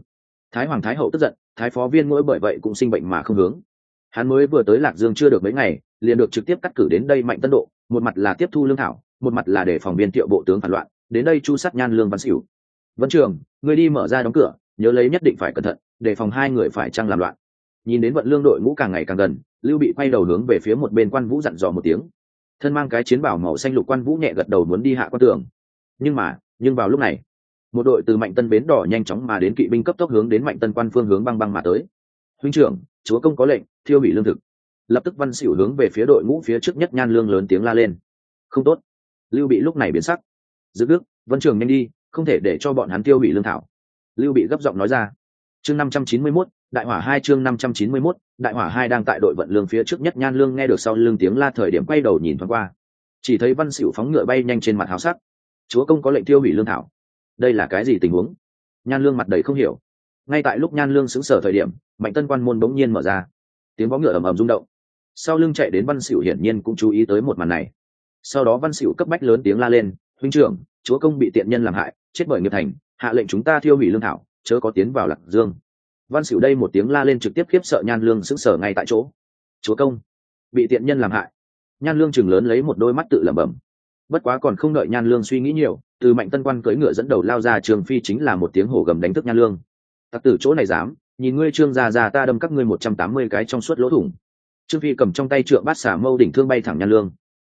Speaker 1: Thái hoàng thái hậu tức giận, thái phó viên mỗi bởi vậy cũng sinh bệnh mà không hướng. Hắn mới vừa tới lạc dương chưa được mấy ngày, liền được trực tiếp cắt cử đến đây mạnh tân độ, một mặt là tiếp thu lương thảo, một mặt là để phòng viên tiệu bộ tướng phản loạn, đến đây chu sát nhan lương văn xỉu. Vẫn trường, người đi mở ra đóng cửa, nhớ lấy nhất định phải cẩn thận, để phòng hai người phải chăng làm loạn. Nhìn đến vận lương đội ngũ càng ngày càng gần, lưu bị quay đầu hướng về phía một bên quan vũ dặn dò một tiếng thân mang cái chiến bảo màu xanh lục quan vũ nhẹ gật đầu muốn đi hạ quan tường. Nhưng mà, nhưng vào lúc này, một đội từ mạnh tân bến đỏ nhanh chóng mà đến kỵ binh cấp tốc hướng đến mạnh tân quan phương hướng băng băng mà tới. Huynh trưởng, chúa công có lệnh, thiêu hủy lương thực. Lập tức văn xỉu hướng về phía đội ngũ phía trước nhất nhan lương lớn tiếng la lên. Không tốt. Lưu bị lúc này biến sắc. Giữ đức, vân trường nhanh đi, không thể để cho bọn hắn tiêu hủy lương thảo. Lưu bị gấp giọng nói ra. Chương năm trăm chín mươi mốt đại hỏa hai chương năm trăm chín mươi 591, đại hỏa hai đang tại đội vận lương phía trước nhất nhan lương nghe được sau lưng tiếng la thời điểm quay đầu nhìn thoáng qua. Chỉ thấy văn xỉu phóng ngựa bay nhanh trên mặt háo sắc. Chúa công có lệnh tiêu hủy lương thảo. Đây là cái gì tình huống? Nhan lương mặt đầy không hiểu. Ngay tại lúc nhan lương xứng sở thời điểm mạnh tân quan môn bỗng nhiên mở ra. Tiếng vó ngựa ầm ầm rung động. Sau lưng chạy đến văn xỉu hiển nhiên cũng chú ý tới một màn này. Sau đó văn xỉu cấp bách lớn tiếng la lên huynh trưởng chúa công bị tiện nhân làm hại chết bởi nghiệp thành hạ lệnh chúng ta thiêu hủy lương thảo chớ có tiến vào lạc dương văn xỉu đây một tiếng la lên trực tiếp khiếp sợ nhan lương sững sờ ngay tại chỗ. Chúa công, bị tiện nhân làm hại. Nhan lương chừng lớn lấy một đôi mắt tự lẩm bẩm. Bất quá còn không đợi nhan lương suy nghĩ nhiều, từ mạnh tân quan cưỡi ngựa dẫn đầu lao ra trường phi chính là một tiếng hổ gầm đánh thức nhan lương. Tặc tử chỗ này dám, nhìn ngươi trương già già ta đâm các ngươi một trăm tám mươi cái trong suốt lỗ thủng. Trương phi cầm trong tay trượng bát xả mâu đỉnh thương bay thẳng nhan lương.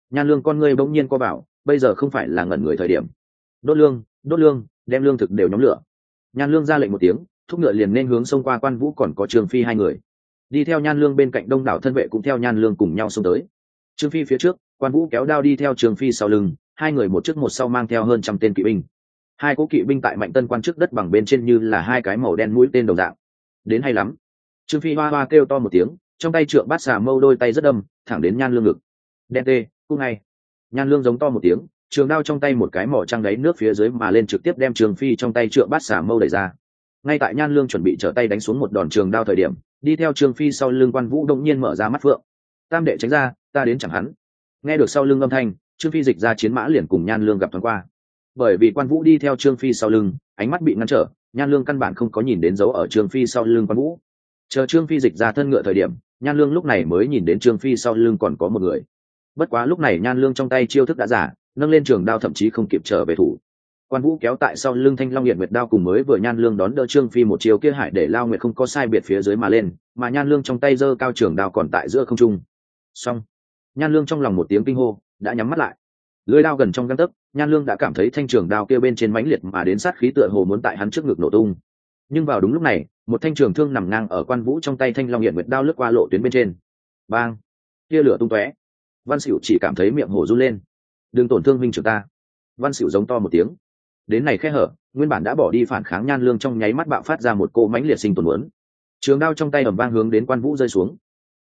Speaker 1: Nhan lương con ngươi bỗng nhiên co bảo bây giờ không phải là ngẩn người thời điểm. Đốt lương đốt lương, đem lương thực đều nhóm lửa. Nhan lương ra lệnh một tiếng thúc ngựa liền nên hướng xông qua quan vũ còn có trương phi hai người. Đi theo nhan lương bên cạnh đông đảo thân vệ cũng theo nhan lương cùng nhau xông tới. Trương phi phía trước, quan vũ kéo đao đi theo trương phi sau lưng, hai người một trước một sau mang theo hơn trăm tên kỵ binh. Hai cỗ kỵ binh tại mạnh tân quan trước đất bằng bên trên như là hai cái màu đen mũi tên đồng dạng. Đến hay lắm. Trương phi hoa hoa kêu to một tiếng, trong tay trượng bát xà mâu đôi tay rất đâm, thẳng đến nhan lương ngực. Đen tê cung ngay. Nhan lương giống to một tiếng, trường đao trong tay một cái mỏ trăng đáy nước phía dưới mà lên trực tiếp đem trường phi trong tay trượng bát xà mâu đẩy ra ngay tại nhan lương chuẩn bị trở tay đánh xuống một đòn trường đao thời điểm, đi theo trương phi sau lưng quan vũ đông nhiên mở ra mắt phượng. Tam đệ tránh ra, ta đến chẳng hắn. Nghe được sau lưng âm thanh, trương phi dịch ra chiến mã liền cùng nhan lương gặp thoáng qua. Bởi vì quan vũ đi theo trương phi sau lưng, ánh mắt bị ngăn trở, nhan lương căn bản không có nhìn đến dấu ở trương phi sau lưng quan vũ. Chờ trương phi dịch ra thân ngựa thời điểm, nhan lương lúc này mới nhìn đến trương phi sau lưng còn có một người. Bất quá lúc này nhan lương trong tay chiêu thức đã giả, nâng lên trường đao thậm chí không kịp trở về thủ quan vũ kéo tại sau lưng thanh long hiện nguyệt đao cùng mới vừa nhan lương đón đỡ trương phi một chiều kia hải để lao nguyệt không có sai biệt phía dưới mà lên, mà nhan lương trong tay giơ cao trường đao còn tại giữa không trung. Xong, nhan lương trong lòng một tiếng kinh hô, đã nhắm mắt lại. Lưới đao gần trong găng tấc, nhan lương đã cảm thấy thanh trường đao kia bên trên mãnh liệt mà đến sát khí tựa hồ muốn tại hắn trước ngực nổ tung. Nhưng vào đúng lúc này, một thanh trường thương nằm ngang ở quan vũ trong tay thanh long hiện nguyệt đao lướt qua lộ tuyến bên trên. Bang! Tia lửa tung tóe. Văn xỉu chỉ cảm thấy miệng hổ run lên. Đừng tổn thương minh trưởng ta. Văn xỉu giống to một tiếng đến này khe hở, nguyên bản đã bỏ đi phản kháng nhan lương trong nháy mắt bạo phát ra một cô mãnh liệt sinh tồn muốn trường đao trong tay ẩm vang hướng đến quan vũ rơi xuống.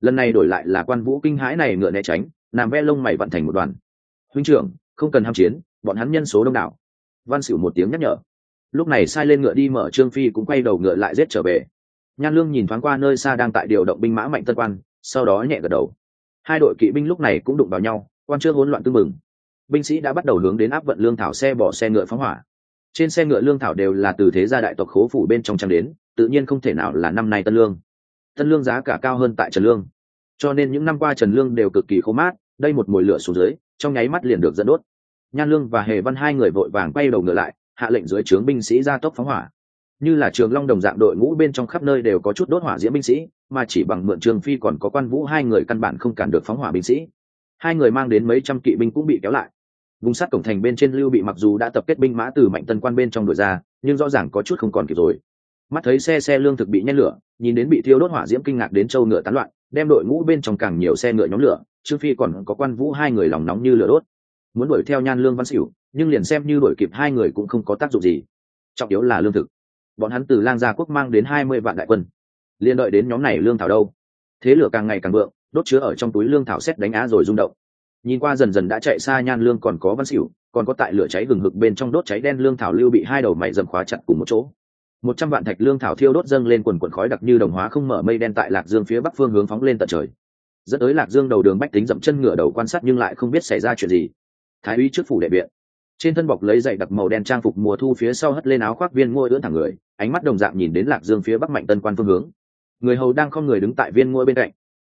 Speaker 1: Lần này đổi lại là quan vũ kinh hãi này ngựa né tránh nằm ve lông mày vận thành một đoàn. Huynh trưởng, không cần ham chiến, bọn hắn nhân số đông đảo. Văn xỉu một tiếng nhắc nhở. Lúc này sai lên ngựa đi mở trương phi cũng quay đầu ngựa lại rết trở về. Nhan lương nhìn thoáng qua nơi xa đang tại điều động binh mã mạnh tân quan, sau đó nhẹ gật đầu. Hai đội kỵ binh lúc này cũng đụng vào nhau, quan chưa hỗn loạn tư mừng binh sĩ đã bắt đầu hướng đến áp vận lương thảo xe bỏ xe ngựa phóng hỏa. Trên xe ngựa lương thảo đều là từ thế gia đại tộc khố phủ bên trong trang đến, tự nhiên không thể nào là năm nay tân lương. Tân lương giá cả cao hơn tại trần lương. Cho nên những năm qua trần lương đều cực kỳ khô mát, đây một mùi lửa xuống dưới, trong nháy mắt liền được dẫn đốt. Nhan lương và hề văn hai người vội vàng quay đầu ngựa lại, hạ lệnh dưới trướng binh sĩ ra tốc phóng hỏa. Như là trường long đồng dạng đội ngũ bên trong khắp nơi đều có chút đốt hỏa diễm binh sĩ, mà chỉ bằng mượn trường phi còn có quan vũ hai người căn bản không cản được phóng hỏa binh sĩ. Hai người mang đến mấy trăm kỵ binh cũng bị kéo lại vùng sát cổng thành bên trên lưu bị mặc dù đã tập kết binh mã từ mạnh tân quan bên trong đội ra, nhưng rõ ràng có chút không còn kịp rồi. Mắt thấy xe xe lương thực bị nhen lửa, nhìn đến bị thiêu đốt hỏa diễm kinh ngạc đến châu ngựa tán loạn, đem đội ngũ bên trong càng nhiều xe ngựa nhóm lửa trương phi còn có quan vũ hai người lòng nóng như lửa đốt. Muốn đuổi theo nhan lương văn xỉu, nhưng liền xem như đuổi kịp hai người cũng không có tác dụng gì. Trọng yếu là lương thực. Bọn hắn từ lang gia quốc mang đến hai mươi vạn đại quân. Liền đợi đến nhóm này lương thảo đâu? Thế lửa càng ngày càng vượng, đốt chứa ở trong túi lương thảo xét đánh á rồi rung động nhìn qua dần dần đã chạy xa nhan lương còn có văn xỉu, còn có tại lửa cháy gừng hực bên trong đốt cháy đen lương thảo lưu bị hai đầu mày dầm khóa chặt cùng một chỗ. Một trăm vạn thạch lương thảo thiêu đốt dâng lên quần quần khói đặc như đồng hóa không mở mây đen tại lạc dương phía bắc phương hướng phóng lên tận trời. Dẫn tới lạc dương đầu đường bách tính dậm chân ngựa đầu quan sát nhưng lại không biết xảy ra chuyện gì. Thái úy trước phủ đệ viện trên thân bọc lấy dậy đặc màu đen trang phục mùa thu phía sau hất lên áo khoác viên ngôi ưỡn thẳng người, ánh mắt đồng dạng nhìn đến lạc dương phía bắc mạnh tân quan phương hướng. Người hầu đang không người đứng tại viên ngôi bên cạnh.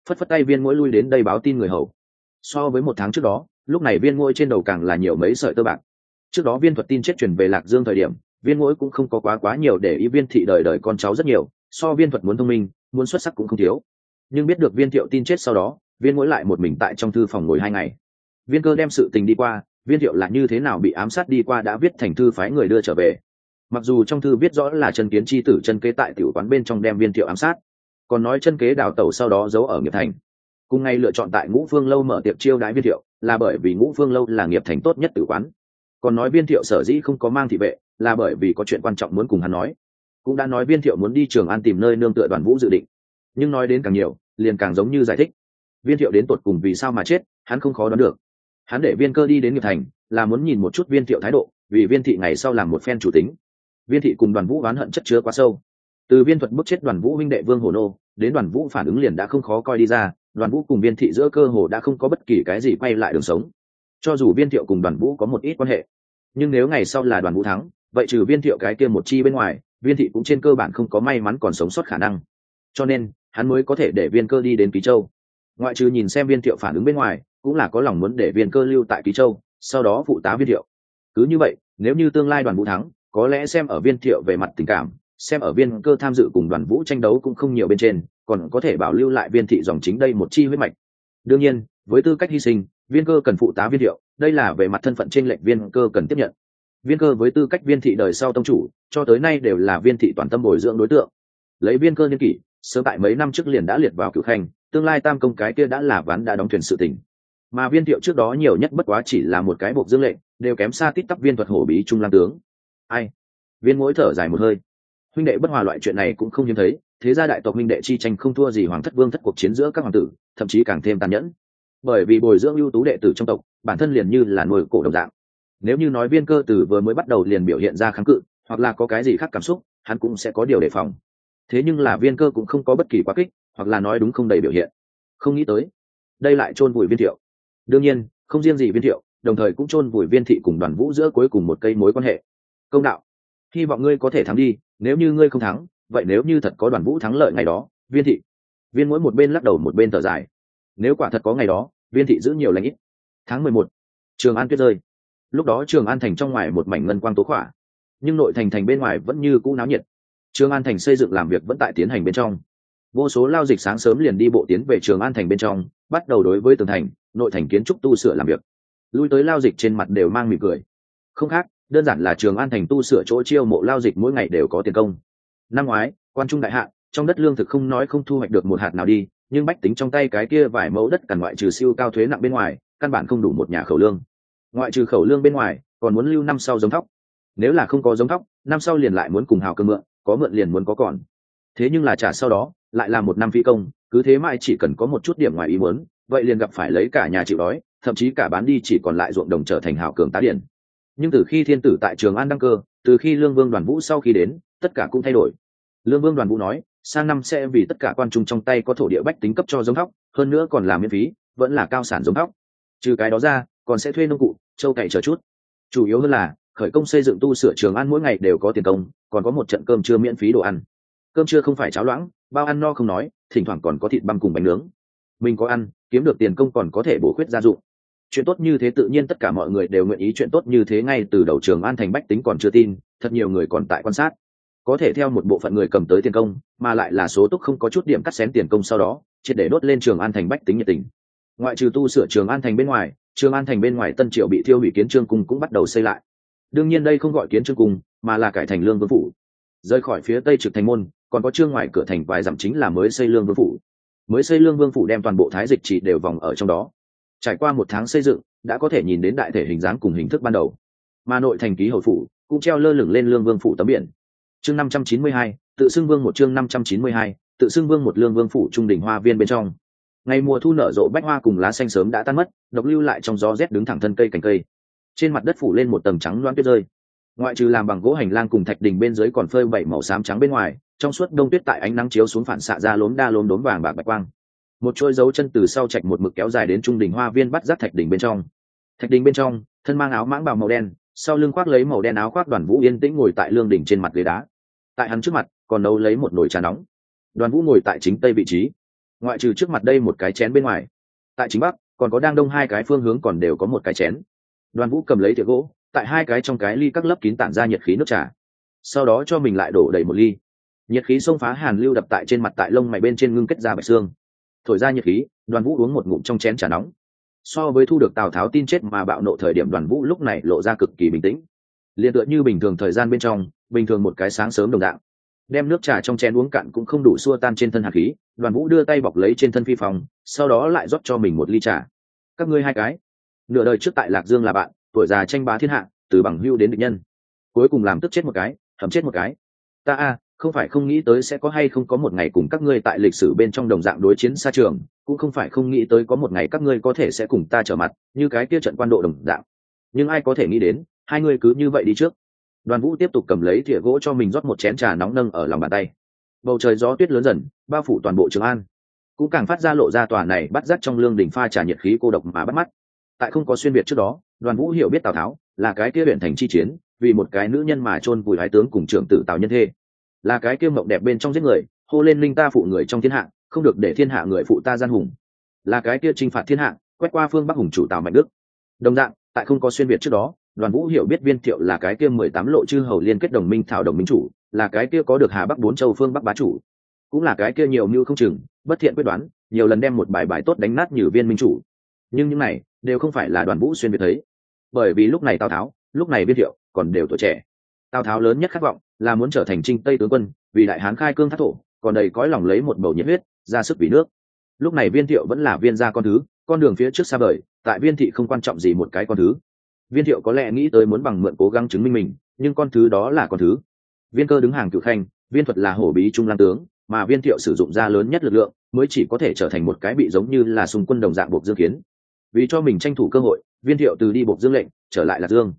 Speaker 1: Phất phất tay viên ngôi lui đến đây báo tin người hầu so với một tháng trước đó, lúc này viên ngôi trên đầu càng là nhiều mấy sợi tơ bạc. Trước đó viên thuật tin chết truyền về lạc dương thời điểm, viên ngôi cũng không có quá quá nhiều để ý viên thị đời đời con cháu rất nhiều, so viên thuật muốn thông minh, muốn xuất sắc cũng không thiếu. Nhưng biết được viên thiệu tin chết sau đó, viên ngôi lại một mình tại trong thư phòng ngồi hai ngày. Viên cơ đem sự tình đi qua, viên thiệu là như thế nào bị ám sát đi qua đã viết thành thư phái người đưa trở về. Mặc dù trong thư viết rõ là chân kiến tri tử chân kế tại tiểu quán bên trong đem viên thiệu ám sát, còn nói chân kế đào tẩu sau đó giấu ở nghiệp thành cùng ngày lựa chọn tại ngũ phương lâu mở tiệc chiêu đãi viên thiệu, là bởi vì ngũ phương lâu là nghiệp thành tốt nhất tử quán. Còn nói viên thiệu sở dĩ không có mang thị vệ, là bởi vì có chuyện quan trọng muốn cùng hắn nói. Cũng đã nói viên thiệu muốn đi trường an tìm nơi nương tựa đoàn vũ dự định. Nhưng nói đến càng nhiều, liền càng giống như giải thích. Viên thiệu đến tột cùng vì sao mà chết, hắn không khó đoán được. Hắn để viên cơ đi đến nghiệp thành, là muốn nhìn một chút viên thiệu thái độ, vì viên thị ngày sau làm một phen chủ tính. Viên thị cùng đoàn vũ oán hận chất chứa quá sâu. Từ viên thuật bức chết đoàn vũ huynh đệ vương hồ nô, đến đoàn vũ phản ứng liền đã không khó coi đi ra đoàn vũ cùng viên thị giữa cơ hồ đã không có bất kỳ cái gì quay lại đường sống. Cho dù viên thiệu cùng đoàn vũ có một ít quan hệ, nhưng nếu ngày sau là đoàn vũ thắng, vậy trừ viên thiệu cái kia một chi bên ngoài, viên thị cũng trên cơ bản không có may mắn còn sống sót khả năng. Cho nên, hắn mới có thể để viên cơ đi đến ký châu. Ngoại trừ nhìn xem viên thiệu phản ứng bên ngoài, cũng là có lòng muốn để viên cơ lưu tại ký châu, sau đó phụ tá viên thiệu. Cứ như vậy, nếu như tương lai đoàn vũ thắng, có lẽ xem ở viên thiệu về mặt tình cảm, xem ở viên cơ tham dự cùng đoàn vũ tranh đấu cũng không nhiều bên trên còn có thể bảo lưu lại viên thị dòng chính đây một chi huyết mạch. Đương nhiên, với tư cách hy sinh, viên cơ cần phụ tá viên thiệu đây là về mặt thân phận trên lệnh viên cơ cần tiếp nhận. Viên cơ với tư cách viên thị đời sau tông chủ, cho tới nay đều là viên thị toàn tâm bồi dưỡng đối tượng. Lấy viên cơ niên kỷ, sớm tại mấy năm trước liền đã liệt vào cựu khanh, tương lai tam công cái kia đã là ván đã đóng thuyền sự tình. Mà viên thiệu trước đó nhiều nhất bất quá chỉ là một cái buộc dương lệnh, đều kém xa tít tắp viên thuật hổ bí trung lang tướng. Ai? Viên mỗi thở dài một hơi huynh đệ bất hòa loại chuyện này cũng không hiếm thấy, thế gia đại tộc huynh đệ chi tranh không thua gì hoàng thất vương thất cuộc chiến giữa các hoàng tử, thậm chí càng thêm tàn nhẫn. Bởi vì bồi dưỡng ưu tú đệ tử trong tộc, bản thân liền như là nuôi cổ đồng dạng. Nếu như nói viên cơ tử vừa mới bắt đầu liền biểu hiện ra kháng cự, hoặc là có cái gì khác cảm xúc, hắn cũng sẽ có điều đề phòng. Thế nhưng là viên cơ cũng không có bất kỳ quá kích, hoặc là nói đúng không đầy biểu hiện. Không nghĩ tới, đây lại chôn vùi viên thiệu. Đương nhiên, không riêng gì viên thiệu, đồng thời cũng chôn vùi viên thị cùng đoàn vũ giữa cuối cùng một cây mối quan hệ. Công đạo, hy vọng ngươi có thể thắng đi nếu như ngươi không thắng, vậy nếu như thật có đoàn vũ thắng lợi ngày đó, viên thị. Viên mỗi một bên lắc đầu một bên thở dài. Nếu quả thật có ngày đó, viên thị giữ nhiều lãnh ít. Tháng mười một, trường an tuyết rơi. Lúc đó trường an thành trong ngoài một mảnh ngân quang tố khỏa, nhưng nội thành thành bên ngoài vẫn như cũ náo nhiệt. Trường an thành xây dựng làm việc vẫn tại tiến hành bên trong. Vô số lao dịch sáng sớm liền đi bộ tiến về trường an thành bên trong, bắt đầu đối với tường thành, nội thành kiến trúc tu sửa làm việc. Lui tới lao dịch trên mặt đều mang mỉm cười. Không khác đơn giản là trường an thành tu sửa chỗ chiêu mộ lao dịch mỗi ngày đều có tiền công. Năm ngoái, quan trung đại hạ, trong đất lương thực không nói không thu hoạch được một hạt nào đi, nhưng bách tính trong tay cái kia vài mẫu đất cằn ngoại trừ siêu cao thuế nặng bên ngoài, căn bản không đủ một nhà khẩu lương. Ngoại trừ khẩu lương bên ngoài, còn muốn lưu năm sau giống thóc. Nếu là không có giống thóc, năm sau liền lại muốn cùng hào cơ mượn, có mượn liền muốn có còn. Thế nhưng là trả sau đó, lại là một năm phi công, cứ thế mãi chỉ cần có một chút điểm ngoài ý muốn, vậy liền gặp phải lấy cả nhà chịu đói, thậm chí cả bán đi chỉ còn lại ruộng đồng trở thành hào cường tá điển nhưng từ khi thiên tử tại trường an đăng cơ, từ khi lương vương đoàn vũ sau khi đến, tất cả cũng thay đổi. Lương vương đoàn vũ nói, sang năm sẽ vì tất cả quan trung trong tay có thổ địa bách tính cấp cho giống thóc, hơn nữa còn làm miễn phí, vẫn là cao sản giống thóc. Trừ cái đó ra, còn sẽ thuê nông cụ, châu cày chờ chút. Chủ yếu hơn là, khởi công xây dựng tu sửa trường ăn mỗi ngày đều có tiền công, còn có một trận cơm trưa miễn phí đồ ăn. Cơm trưa không phải cháo loãng, bao ăn no không nói, thỉnh thoảng còn có thịt băm cùng bánh nướng. Mình có ăn, kiếm được tiền công còn có thể bổ khuyết gia dụng chuyện tốt như thế tự nhiên tất cả mọi người đều nguyện ý chuyện tốt như thế ngay từ đầu trường an thành bách tính còn chưa tin, thật nhiều người còn tại quan sát. Có thể theo một bộ phận người cầm tới tiền công, mà lại là số túc không có chút điểm cắt xén tiền công sau đó, triệt để đốt lên trường an thành bách tính nhiệt tình. Ngoại trừ tu sửa trường an thành bên ngoài, trường an thành bên ngoài tân triệu bị thiêu hủy kiến trương cung cũng bắt đầu xây lại. Đương nhiên đây không gọi kiến trương cung, mà là cải thành lương vương phủ. Rời khỏi phía tây trực thành môn, còn có trương ngoài cửa thành vài dặm chính là mới xây lương vương phủ. Mới xây lương vương phủ đem toàn bộ thái dịch chỉ đều vòng ở trong đó trải qua một tháng xây dựng, đã có thể nhìn đến đại thể hình dáng cùng hình thức ban đầu. Mà nội thành ký hậu phủ cũng treo lơ lửng lên lương vương phủ tấm biển. Chương năm trăm chín mươi hai, tự xưng vương một chương năm trăm chín mươi hai, tự xưng vương một lương vương phủ trung đỉnh hoa viên bên trong. Ngày mùa thu nở rộ bách hoa cùng lá xanh sớm đã tan mất, độc lưu lại trong gió rét đứng thẳng thân cây cành cây. Trên mặt đất phủ lên một tầng trắng loan tuyết rơi. Ngoại trừ làm bằng gỗ hành lang cùng thạch đình bên dưới còn phơi bảy màu xám trắng bên ngoài, trong suốt đông tuyết tại ánh nắng chiếu xuống phản xạ ra lốm đa lốm đốm vàng bạc bạch quang một chuôi dấu chân từ sau chạch một mực kéo dài đến trung đỉnh hoa viên bắt giác thạch đỉnh bên trong. Thạch đỉnh bên trong, thân mang áo mãng bào màu đen, sau lưng khoác lấy màu đen áo khoác đoàn vũ yên tĩnh ngồi tại lương đỉnh trên mặt ghế đá. Tại hắn trước mặt, còn nấu lấy một nồi trà nóng. Đoàn vũ ngồi tại chính tây vị trí. Ngoại trừ trước mặt đây một cái chén bên ngoài, tại chính bắc, còn có đang đông hai cái phương hướng còn đều có một cái chén. Đoàn vũ cầm lấy thìa gỗ, tại hai cái trong cái ly các lớp kín tản ra nhiệt khí nước trà. Sau đó cho mình lại đổ đầy một ly. Nhiệt khí xông phá hàn lưu đập tại trên mặt tại lông mày bên trên ngưng kết ra bạch xương thổi ra nhiệt khí, đoàn vũ uống một ngụm trong chén trà nóng. So với thu được tào tháo tin chết mà bạo nộ thời điểm, đoàn vũ lúc này lộ ra cực kỳ bình tĩnh. Liền tựa như bình thường thời gian bên trong, bình thường một cái sáng sớm đồng dạng. Đem nước trà trong chén uống cạn cũng không đủ xua tan trên thân hạt khí, đoàn vũ đưa tay bọc lấy trên thân phi phòng sau đó lại rót cho mình một ly trà. Các ngươi hai cái. Nửa đời trước tại lạc dương là bạn, tuổi già tranh bá thiên hạ, từ bằng hưu đến địch nhân. Cuối cùng làm tức chết một cái hầm chết một cái. Ta a không phải không nghĩ tới sẽ có hay không có một ngày cùng các ngươi tại lịch sử bên trong đồng dạng đối chiến xa trường, cũng không phải không nghĩ tới có một ngày các ngươi có thể sẽ cùng ta trở mặt, như cái kia trận quan độ đồng dạng. Nhưng ai có thể nghĩ đến, hai ngươi cứ như vậy đi trước. Đoàn vũ tiếp tục cầm lấy thìa gỗ cho mình rót một chén trà nóng nâng ở lòng bàn tay. Bầu trời gió tuyết lớn dần, bao phủ toàn bộ trường an. Cũng càng phát ra lộ ra tòa này bắt rắt trong lương đỉnh pha trà nhiệt khí cô độc mà bắt mắt. Tại không có xuyên biệt trước đó, đoàn vũ hiểu biết tào tháo là cái kia huyện thành chi chiến, vì một cái nữ nhân mà chôn vùi hái tướng cùng trưởng tử tào nhân thê là cái kia mộng đẹp bên trong giết người, hô lên linh ta phụ người trong thiên hạ, không được để thiên hạ người phụ ta gian hùng. Là cái kia chinh phạt thiên hạ, quét qua phương bắc hùng chủ tào mạnh đức. Đồng dạng, tại không có xuyên việt trước đó, đoàn vũ hiểu biết viên thiệu là cái kia mười tám lộ chư hầu liên kết đồng minh thảo đồng minh chủ, là cái kia có được hà bắc bốn châu phương bắc bá chủ. Cũng là cái kia nhiều mưu không chừng, bất thiện quyết đoán, nhiều lần đem một bài bài tốt đánh nát như viên minh chủ. Nhưng những này đều không phải là đoàn vũ xuyên việt thấy. Bởi vì lúc này tào tháo, lúc này viên thiệu còn đều tuổi trẻ tào tháo lớn nhất khát vọng là muốn trở thành trinh tây tướng quân, vì đại hán khai cương thác thổ, còn đầy cõi lòng lấy một bầu nhiệt huyết, ra sức vì nước. Lúc này viên thiệu vẫn là viên gia con thứ, con đường phía trước xa vời, tại viên thị không quan trọng gì một cái con thứ. Viên thiệu có lẽ nghĩ tới muốn bằng mượn cố gắng chứng minh mình, nhưng con thứ đó là con thứ. Viên cơ đứng hàng cựu khanh, viên thuật là hổ bí trung lan tướng, mà viên thiệu sử dụng ra lớn nhất lực lượng, mới chỉ có thể trở thành một cái bị giống như là xung quân đồng dạng buộc dương kiến. Vì cho mình tranh thủ cơ hội, viên thiệu từ đi buộc dương lệnh, trở lại lạc dương.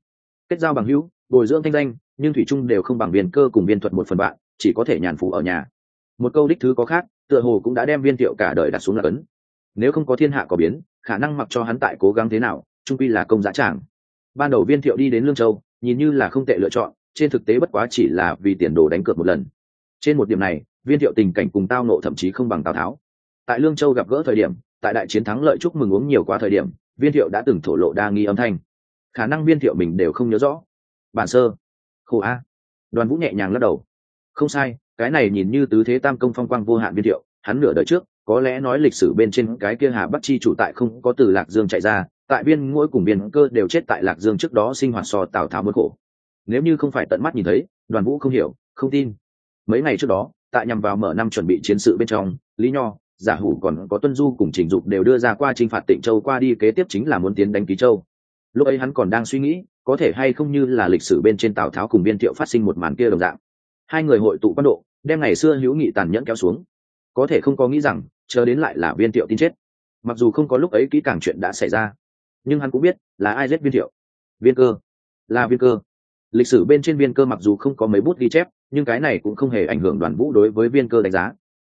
Speaker 1: Kết giao bằng hữu, bồi dưỡng thanh danh nhưng thủy trung đều không bằng viên cơ cùng viên thuật một phần bạn, chỉ có thể nhàn phủ ở nhà. Một câu đích thứ có khác, tựa hồ cũng đã đem viên thiệu cả đời đặt xuống là ấn. Nếu không có thiên hạ có biến, khả năng mặc cho hắn tại cố gắng thế nào, trung quy là công giá tràng. Ban đầu viên thiệu đi đến lương châu, nhìn như là không tệ lựa chọn, trên thực tế bất quá chỉ là vì tiền đồ đánh cược một lần. Trên một điểm này, viên thiệu tình cảnh cùng tao nộ thậm chí không bằng tào tháo. Tại lương châu gặp gỡ thời điểm, tại đại chiến thắng lợi chúc mừng uống nhiều quá thời điểm, viên thiệu đã từng thổ lộ đa nghi âm thanh. Khả năng viên thiệu mình đều không nhớ rõ. Bản sơ khổ a đoàn vũ nhẹ nhàng lắc đầu. Không sai, cái này nhìn như tứ thế tam công phong quang vô hạn biên thiệu, hắn nửa đời trước, có lẽ nói lịch sử bên trên cái kia hà bắc chi chủ tại không có từ lạc dương chạy ra, tại viên mỗi cùng biên cơ đều chết tại lạc dương trước đó sinh hoạt so tào tháo mất khổ. Nếu như không phải tận mắt nhìn thấy, đoàn vũ không hiểu, không tin. Mấy ngày trước đó, tại nhằm vào mở năm chuẩn bị chiến sự bên trong, lý nho, giả hủ còn có tuân du cùng trình dục đều đưa ra qua t r i n h phạt tịnh châu qua đi, kế tiếp chính là muốn tiến đánh ký châu. Lúc ấy hắn còn đang suy nghĩ có thể hay không như là lịch sử bên trên tào tháo cùng viên thiệu phát sinh một màn kia đồng dạng. Hai người hội tụ quan độ, đem ngày xưa hữu nghị tàn nhẫn kéo xuống. Có thể không có nghĩ rằng, chờ đến lại là viên thiệu tin chết. Mặc dù không có lúc ấy kỹ càng chuyện đã xảy ra, nhưng hắn cũng biết là ai giết viên thiệu. Viên cơ. Là viên cơ. Lịch sử bên trên viên cơ mặc dù không có mấy bút ghi chép, nhưng cái này cũng không hề ảnh hưởng đoàn vũ đối với viên cơ đánh giá.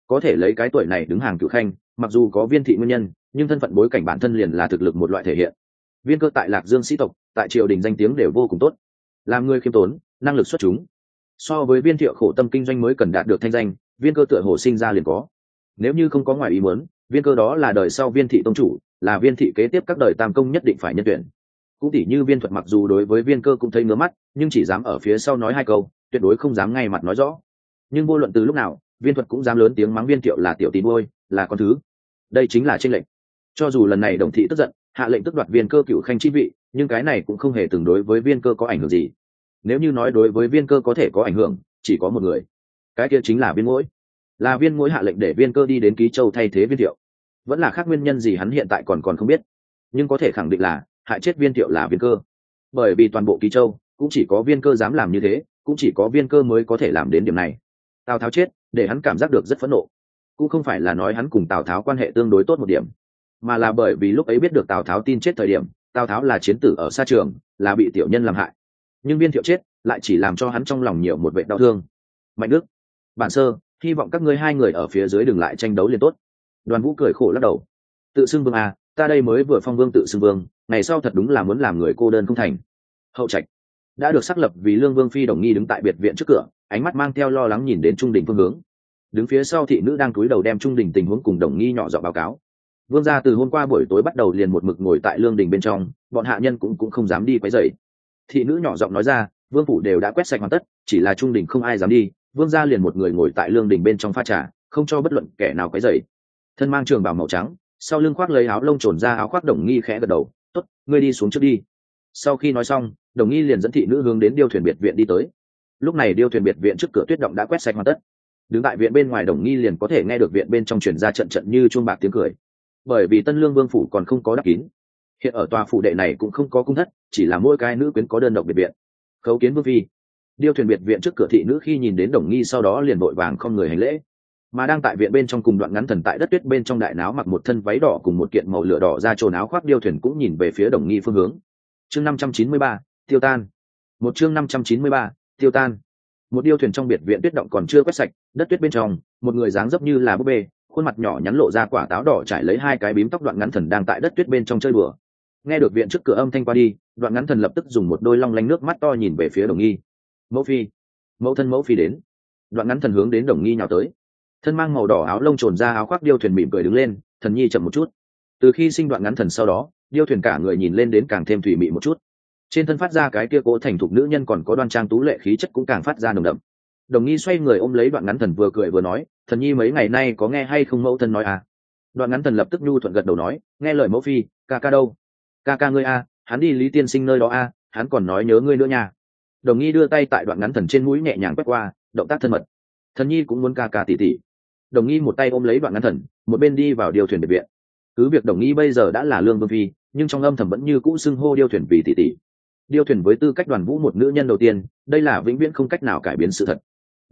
Speaker 1: Có thể lấy cái tuổi này đứng hàng cựu khanh, mặc dù có viên thị nguyên nhân, nhưng thân phận bối cảnh bản thân liền là thực lực một loại thể hiện viên cơ tại lạc dương sĩ tộc, tại triều đình danh tiếng đều vô cùng tốt. Làm người khiêm tốn, năng lực xuất chúng. So với viên thiệu khổ tâm kinh doanh mới cần đạt được thanh danh, viên cơ tựa hồ sinh ra liền có. Nếu như không có ngoài ý muốn, viên cơ đó là đời sau viên thị tông chủ, là viên thị kế tiếp các đời tam công nhất định phải nhân tuyển. Cũng tỉ như viên thuật mặc dù đối với viên cơ cũng thấy ngứa mắt, nhưng chỉ dám ở phía sau nói hai câu, tuyệt đối không dám ngay mặt nói rõ. Nhưng vô luận từ lúc nào, viên thuật cũng dám lớn tiếng mắng viên thiệu là tiểu tín bôi là con thứ. Đây chính là tranh lệnh cho dù lần này đồng thị tức giận hạ lệnh tức đoạt viên cơ cựu khanh chi vị, nhưng cái này cũng không hề từng đối với viên cơ có ảnh hưởng gì. Nếu như nói đối với viên cơ có thể có ảnh hưởng, chỉ có một người. Cái kia chính là viên mũi là viên mũi hạ lệnh để viên cơ đi đến ký châu thay thế viên thiệu. Vẫn là khác nguyên nhân gì hắn hiện tại còn còn không biết. Nhưng có thể khẳng định là, hại chết viên thiệu là viên cơ. Bởi vì toàn bộ ký châu, cũng chỉ có viên cơ dám làm như thế, cũng chỉ có viên cơ mới có thể làm đến điểm này. Tào tháo chết, để hắn cảm giác được rất phẫn nộ. Cũng không phải là nói hắn cùng tào tháo quan hệ tương đối tốt một điểm mà là bởi vì lúc ấy biết được tào tháo tin chết thời điểm, tào tháo là chiến tử ở xa trường, là bị tiểu nhân làm hại. Nhưng viên thiệu chết lại chỉ làm cho hắn trong lòng nhiều một vệ đau thương. Mạnh đức, bản sơ, hy vọng các ngươi hai người ở phía dưới đừng lại tranh đấu liền tốt. Đoàn vũ cười khổ lắc đầu. Tự xưng vương à ta đây mới vừa phong vương tự xưng vương, ngày sau thật đúng là muốn làm người cô đơn không thành. Hậu trạch, đã được xác lập vì lương vương phi đồng nghi đứng tại biệt viện trước cửa, ánh mắt mang theo lo lắng nhìn đến trung đình phương hướng. Đứng phía sau thị nữ đang cúi đầu đem trung đình tình huống cùng đồng nghi nhỏ dọ báo cáo vương gia từ hôm qua buổi tối bắt đầu liền một mực ngồi tại lương đình bên trong, bọn hạ nhân cũng cũng không dám đi quấy dậy thị nữ nhỏ giọng nói ra, vương phủ đều đã quét sạch hoàn tất, chỉ là trung đình không ai dám đi. Vương gia liền một người ngồi tại lương đình bên trong pha trà, không cho bất luận kẻ nào quấy dậy thân mang trường bảo màu trắng, sau lưng khoác lấy áo lông trồn ra áo khoác đồng nghi khẽ gật đầu t ố t ngươi đi xuống trước đi. Sau khi nói xong, đồng nghi liền dẫn thị nữ hướng đến điêu thuyền biệt viện đi tới. Lúc này điêu thuyền biệt viện trước cửa tuyết động đã quét sạch hoàn tất. Đứng tại viện bên ngoài, đồng nghi liền có thể nghe được viện bên trong chuyển ra trận trận như chuông bạc tiếng cười bởi vì tân lương vương phủ còn không có đắp kín. Hiện ở tòa phủ đệ này cũng không có cung thất, chỉ là mỗi cái nữ quyến có đơn độc biệt viện. Khấu kiến vương phi. Điêu thuyền biệt viện trước cửa thị nữ khi nhìn đến đồng nghi sau đó liền vội vàng không người hành lễ. Mà đang tại viện bên trong cùng đoạn ngắn thần tại đất tuyết bên trong đại náo mặc một thân váy đỏ cùng một kiện màu lửa đỏ ra trồn áo khoác điêu thuyền cũng nhìn về phía đồng nghi phương hướng. Chương năm trăm chín mươi ba, tiêu tan. Một chương năm trăm chín mươi ba, tiêu tan. Một điêu thuyền trong biệt viện tuyết động còn chưa quét sạch, đất tuyết bên trong, một người dáng dấp như là búp bê khuôn mặt nhỏ nhắn lộ ra quả táo đỏ trải lấy hai cái bím tóc đoạn ngắn thần đang tại đất tuyết bên trong chơi bừa nghe được viện trước cửa âm thanh qua đi, đoạn ngắn thần lập tức dùng một đôi long lanh nước mắt to nhìn về phía đồng nghi. Mẫu phi, mẫu thân mẫu phi đến. Đoạn ngắn thần hướng đến đồng nghi nhào tới. Thân mang màu đỏ áo lông trồn ra áo khoác điêu thuyền mỉm cười đứng lên, thần nhi chậm một chút. Từ khi sinh đoạn ngắn thần sau đó, điêu thuyền cả người nhìn lên đến càng thêm thủy mị một chút. Trên thân phát ra cái kia cố thành thục nữ nhân còn có đoan trang tú lệ khí chất cũng càng phát ra nồng đậm đồng nghi xoay người ôm lấy đoạn ngắn thần vừa cười vừa nói thần nhi mấy ngày nay có nghe hay không mẫu thân nói à? Đoạn ngắn thần lập tức nhu thuận gật đầu nói nghe lời mẫu phi ca ca đâu? Ca ca ngươi a à, hắn đi lý tiên sinh nơi đó a à, hắn còn nói nhớ ngươi nữa nha. Đồng nghi đưa tay tại đoạn ngắn thần trên mũi nhẹ nhàng quét qua động tác thân mật. Thần nhi cũng muốn ca ca tỉ tỉ. Đồng nghi một tay ôm lấy đoạn ngắn thần một bên đi vào điều thuyền biệt viện. Cứ việc đồng nghi bây giờ đã là lương vương phi nhưng trong âm thầm vẫn như cũ xưng hô điêu thuyền vì tỷ tỷ điêu thuyền với tư cách đoàn vũ một nữ nhân đầu tiên đây là vĩnh viễn không cách nào cải biến sự thật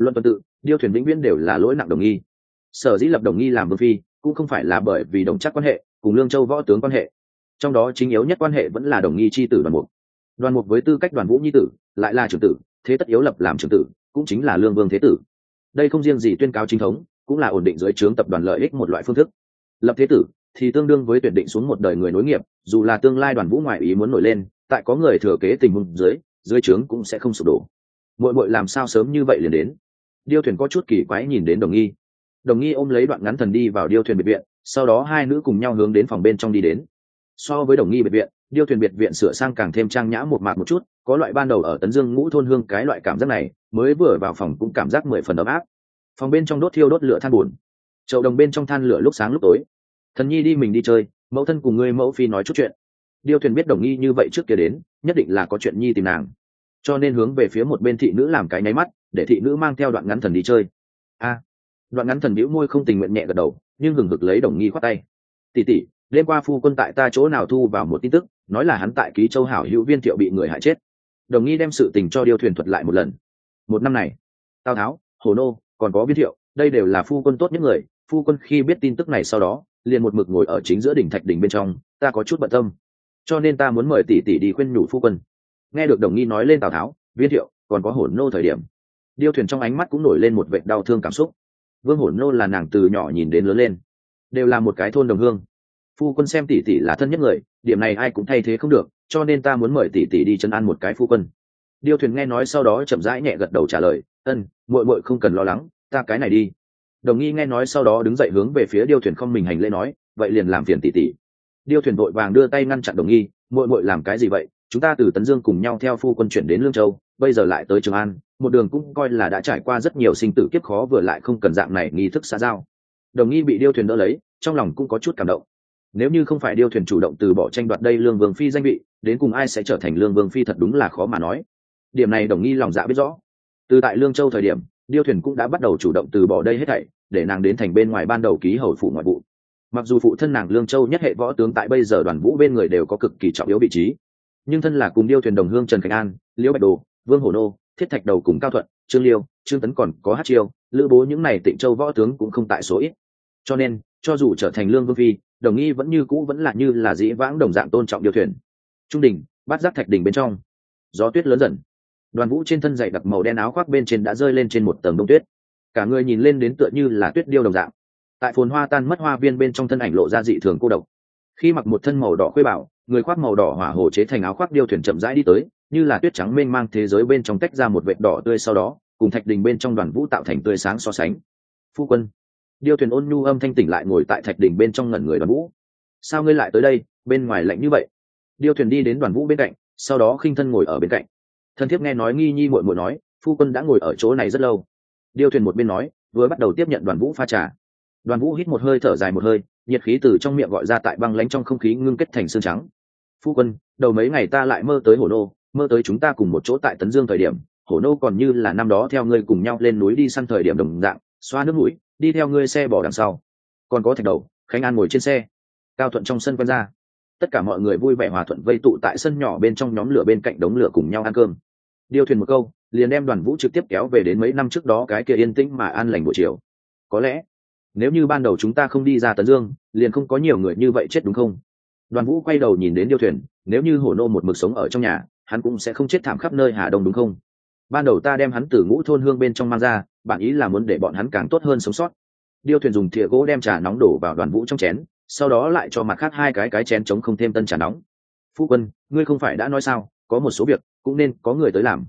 Speaker 1: luận tuần tự, điêu thuyền vĩnh viễn đều là lỗi nặng đồng nghi. Sở dĩ lập đồng nghi làm vương phi, cũng không phải là bởi vì đồng chắc quan hệ, cùng lương châu võ tướng quan hệ. Trong đó chính yếu nhất quan hệ vẫn là đồng nghi c h i tử đoàn mục. Đoàn mục với tư cách đoàn vũ nhi tử, lại là trưởng tử, thế tất yếu lập làm trưởng tử, cũng chính là lương vương thế tử. Đây không riêng gì tuyên cáo chính thống, cũng là ổn định dưới trướng tập đoàn lợi ích một loại phương thức. Lập thế tử thì tương đương với tuyển định xuống một đời người nối nghiệp, dù là tương lai đoàn vũ ngoại ý muốn nổi lên, tại có người thừa kế tình huống dưới dưới trướng cũng sẽ không sụp đổ. Muội muội làm sao sớm như vậy liền đến? Điêu thuyền có chút kỳ quái nhìn đến đồng nghi. Đồng nghi ôm lấy đoạn ngắn thần đi vào điêu thuyền biệt viện, sau đó hai nữ cùng nhau hướng đến phòng bên trong đi đến. So với đồng nghi biệt viện, điêu thuyền biệt viện sửa sang càng thêm trang nhã một mạc một chút, có loại ban đầu ở tấn dương ngũ thôn hương cái loại cảm giác này, mới vừa vào phòng cũng cảm giác mười phần ấm áp. Phòng bên trong đốt thiêu đốt lửa than buồn. Chậu đồng bên trong than lửa lúc sáng lúc tối. Thần nhi đi mình đi chơi, mẫu thân cùng ngươi mẫu phi nói chút chuyện. Điêu thuyền biết đồng nghi như vậy trước kia đến, nhất định là có chuyện nhi tìm nàng cho nên hướng về phía một bên thị nữ làm cái nháy mắt, để thị nữ mang theo đoạn ngắn thần đi chơi. A, đoạn ngắn thần đĩu môi không tình nguyện nhẹ gật đầu, nhưng hừng hực lấy đồng nghi khoát tay. Tỉ tỉ đêm qua phu quân tại ta chỗ nào thu vào một tin tức, nói là hắn tại ký châu hảo hữu viên thiệu bị người hại chết. Đồng nghi đem sự tình cho điêu thuyền thuật lại một lần. Một năm này, tào tháo, hồ nô, còn có viên thiệu, đây đều là phu quân tốt những người, phu quân khi biết tin tức này sau đó, liền một mực ngồi ở chính giữa đỉnh thạch đỉnh bên trong, ta có chút bận tâm. Cho nên ta muốn mời tỷ tỷ đi khuyên nhủ phu quân nghe được đồng nghi nói lên tào tháo, viên thiệu còn có hổn nô thời điểm. Điêu thuyền trong ánh mắt cũng nổi lên một vệ đau thương cảm xúc. Vương hổn nô là nàng từ nhỏ nhìn đến lớn lên, đều là một cái thôn đồng hương. Phu quân xem tỷ tỷ là thân nhất người, điểm này ai cũng thay thế không được, cho nên ta muốn mời tỷ tỷ đi chân ăn một cái phu quân. Điêu thuyền nghe nói sau đó chậm rãi nhẹ gật đầu trả lời, ân, muội muội không cần lo lắng, ta cái này đi. Đồng nghi nghe nói sau đó đứng dậy hướng về phía điêu thuyền không mình hành lễ nói, vậy liền làm phiền tỷ tỷ. Điêu thuyền vội vàng đưa tay ngăn chặn đồng nghi, muội muội làm cái gì vậy? Chúng ta từ tấn dương cùng nhau theo phu quân chuyển đến lương châu, bây giờ lại tới trường an, một đường cũng coi là đã trải qua rất nhiều sinh tử kiếp khó vừa lại không cần dạng này nghi thức xã giao. Đồng nghi bị điêu thuyền đỡ lấy, trong lòng cũng có chút cảm động. Nếu như không phải điêu thuyền chủ động từ bỏ tranh đoạt đây lương vương phi danh vị, đến cùng ai sẽ trở thành lương vương phi thật đúng là khó mà nói. Điểm này đồng nghi lòng dạ biết rõ. Từ tại lương châu thời điểm, điêu thuyền cũng đã bắt đầu chủ động từ bỏ đây hết thảy, để nàng đến thành bên ngoài ban đầu ký hầu phụ ngoại vụ. Mặc dù phụ thân nàng lương châu nhất hệ võ tướng tại bây giờ đoàn vũ bên người đều có cực kỳ trọng yếu vị trí nhưng thân là cùng điêu thuyền đồng hương trần khánh an, liễu bạch đồ, vương hổ nô, thiết thạch đầu cùng cao thuận, trương liêu, trương tấn còn có hát chiêu, lữ bố những này tịnh châu võ tướng cũng không tại số ít. Cho nên, cho dù trở thành lương vương phi, đồng nghi vẫn như cũ vẫn là như là dĩ vãng đồng dạng tôn trọng điều thuyền. Trung đình, bát giác thạch đình bên trong, gió tuyết lớn dần. Đoàn vũ trên thân dày đặc màu đen áo khoác bên trên đã rơi lên trên một tầng đông tuyết. Cả người nhìn lên đến tựa như là tuyết điêu đồng dạng. Tại phồn hoa tan mất hoa viên bên trong thân ảnh lộ ra dị thường cô độc. Khi mặc một thân màu đỏ khuê bảo người khoác màu đỏ hỏa hồ chế thành áo khoác điêu thuyền chậm rãi đi tới, như là tuyết trắng mênh mang thế giới bên trong tách ra một vệt đỏ tươi sau đó, cùng thạch đình bên trong đoàn vũ tạo thành tươi sáng so sánh. Phu quân, điêu thuyền ôn nhu âm thanh tỉnh lại ngồi tại thạch đỉnh bên trong ngẩn người đoàn vũ. Sao ngươi lại tới đây, bên ngoài lạnh như vậy? Điêu thuyền đi đến đoàn vũ bên cạnh, sau đó khinh thân ngồi ở bên cạnh. Thân thiết nghe nói nghi nhi muội muội nói, phu quân đã ngồi ở chỗ này rất lâu. Điêu thuyền một bên nói, vừa bắt đầu tiếp nhận đoàn vũ pha trà. Đoàn vũ hít một hơi thở dài một hơi, nhiệt khí từ trong miệng gọi ra tại băng lánh trong không khí ngưng kết thành xương trắng phu quân, đầu mấy ngày ta lại mơ tới Hổ nô, mơ tới chúng ta cùng một chỗ tại tấn dương thời điểm. Hổ nô còn như là năm đó theo ngươi cùng nhau lên núi đi săn thời điểm đồng dạng, xoa nước mũi, đi theo ngươi xe bỏ đằng sau. Còn có thạch đầu, khánh an ngồi trên xe. Cao thuận trong sân quen ra. Tất cả mọi người vui vẻ hòa thuận vây tụ tại sân nhỏ bên trong nhóm lửa bên cạnh đống lửa cùng nhau ăn cơm. Điêu thuyền một câu, liền đem đoàn vũ trực tiếp kéo về đến mấy năm trước đó cái kia yên tĩnh mà an lành buổi chiều. Có lẽ, nếu như ban đầu chúng ta không đi ra tấn dương, liền không có nhiều người như vậy chết đúng không? Đoàn vũ quay đầu nhìn đến điêu thuyền, nếu như hổ nô một mực sống ở trong nhà, hắn cũng sẽ không chết thảm khắp nơi hà đông đúng không? Ban đầu ta đem hắn từ ngũ thôn hương bên trong mang ra bản ý là muốn để bọn hắn càng tốt hơn sống sót. Điêu thuyền dùng thìa gỗ đem trà nóng đổ vào đoàn vũ trong chén, sau đó lại cho mặt khác hai cái cái chén chống không thêm tân trà nóng. Phu quân, ngươi không phải đã nói sao, có một số việc cũng nên có người tới làm.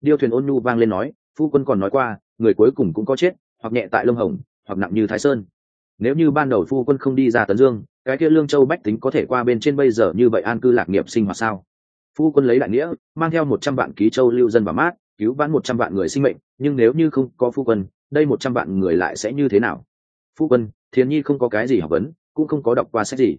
Speaker 1: Điêu thuyền ôn nhu vang lên nói, phu quân còn nói qua, người cuối cùng cũng có chết, hoặc nhẹ tại lông hồng, hoặc nặng như thái sơn nếu như ban đầu phu quân không đi ra tấn dương, cái kia lương châu bách tính có thể qua bên trên bây giờ như vậy an cư lạc nghiệp sinh hoạt sao? Phu quân lấy đại nghĩa, mang theo một trăm vạn ký châu lưu dân và mát, cứu vãn một trăm vạn người sinh mệnh, nhưng nếu như không có phu quân, đây một trăm vạn người lại sẽ như thế nào? Phu quân, thiền nhi không có cái gì học vấn, cũng không có đọc qua sách gì.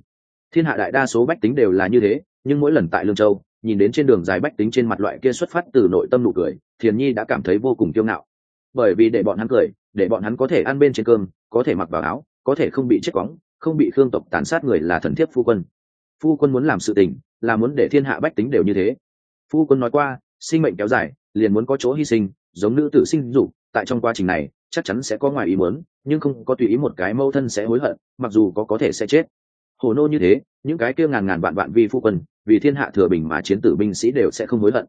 Speaker 1: Thiên hạ đại đa số bách tính đều là như thế, nhưng mỗi lần tại lương châu, nhìn đến trên đường dài bách tính trên mặt loại kia xuất phát từ nội tâm nụ cười, thiền nhi đã cảm thấy vô cùng kiêu ngạo. Bởi vì để bọn hắn cười, để bọn hắn có thể ăn bên trên cơm, có thể mặc vào áo có thể không bị chết quóng, không bị khương tộc tàn sát người là thần thiếp phu quân. Phu quân muốn làm sự tình, là muốn để thiên hạ bách tính đều như thế. Phu quân nói qua, sinh mệnh kéo dài, liền muốn có chỗ hy sinh, giống nữ tử sinh dục, tại trong quá trình này, chắc chắn sẽ có ngoài ý muốn, nhưng không có tùy ý một cái mâu thân sẽ hối hận, mặc dù có có thể sẽ chết. Hồ nô như thế, những cái kia ngàn ngàn vạn vạn vi phu quân, vì thiên hạ thừa bình mà chiến tử binh sĩ đều sẽ không hối hận.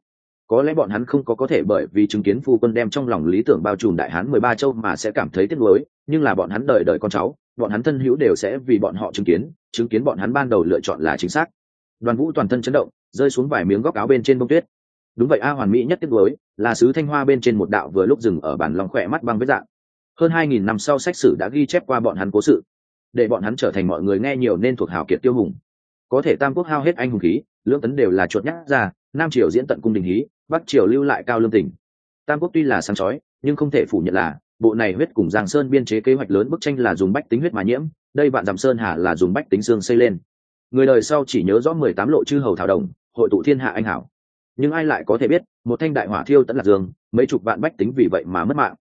Speaker 1: Có lẽ bọn hắn không có có thể bởi vì chứng kiến phu quân đem trong lòng lý tưởng bao trùm đại hán mười ba châu mà sẽ cảm thấy tiếc nuối, nhưng là bọn hắn đời đời con cháu bọn hắn thân hữu đều sẽ vì bọn họ chứng kiến chứng kiến bọn hắn ban đầu lựa chọn là chính xác. Đoàn vũ toàn thân chấn động, rơi xuống vài miếng góc áo bên trên bông tuyết. Đúng vậy a, hoàn mỹ nhất tiếc nuối là sứ thanh hoa bên trên một đạo vừa lúc dừng ở bản lòng khỏe mắt băng vết dạng. Hơn hai nghìn năm sau sách sử đã ghi chép qua bọn hắn cố sự. Để bọn hắn trở thành mọi người nghe nhiều nên thuộc hào kiệt tiêu hùng. Có thể tam quốc hao hết anh hùng khí, lương tấn đều là chuột nhát ra, nam triều diễn tận cung đình hí, bắc triều lưu lại cao lương tỉnh. Tam quốc tuy là sáng chói, nhưng không thể phủ nhận là bộ này huyết cùng giang sơn biên chế kế hoạch lớn bức tranh là dùng bách tính huyết mà nhiễm, đây bạn giảm sơn hà là dùng bách tính xương xây lên. Người đời sau chỉ nhớ rõ mười tám lộ chư hầu thảo đồng, hội tụ thiên hạ anh hảo. Nhưng ai lại có thể biết, một thanh đại hỏa thiêu tận lạc dương, mấy chục vạn bách tính vì vậy mà mất mạng.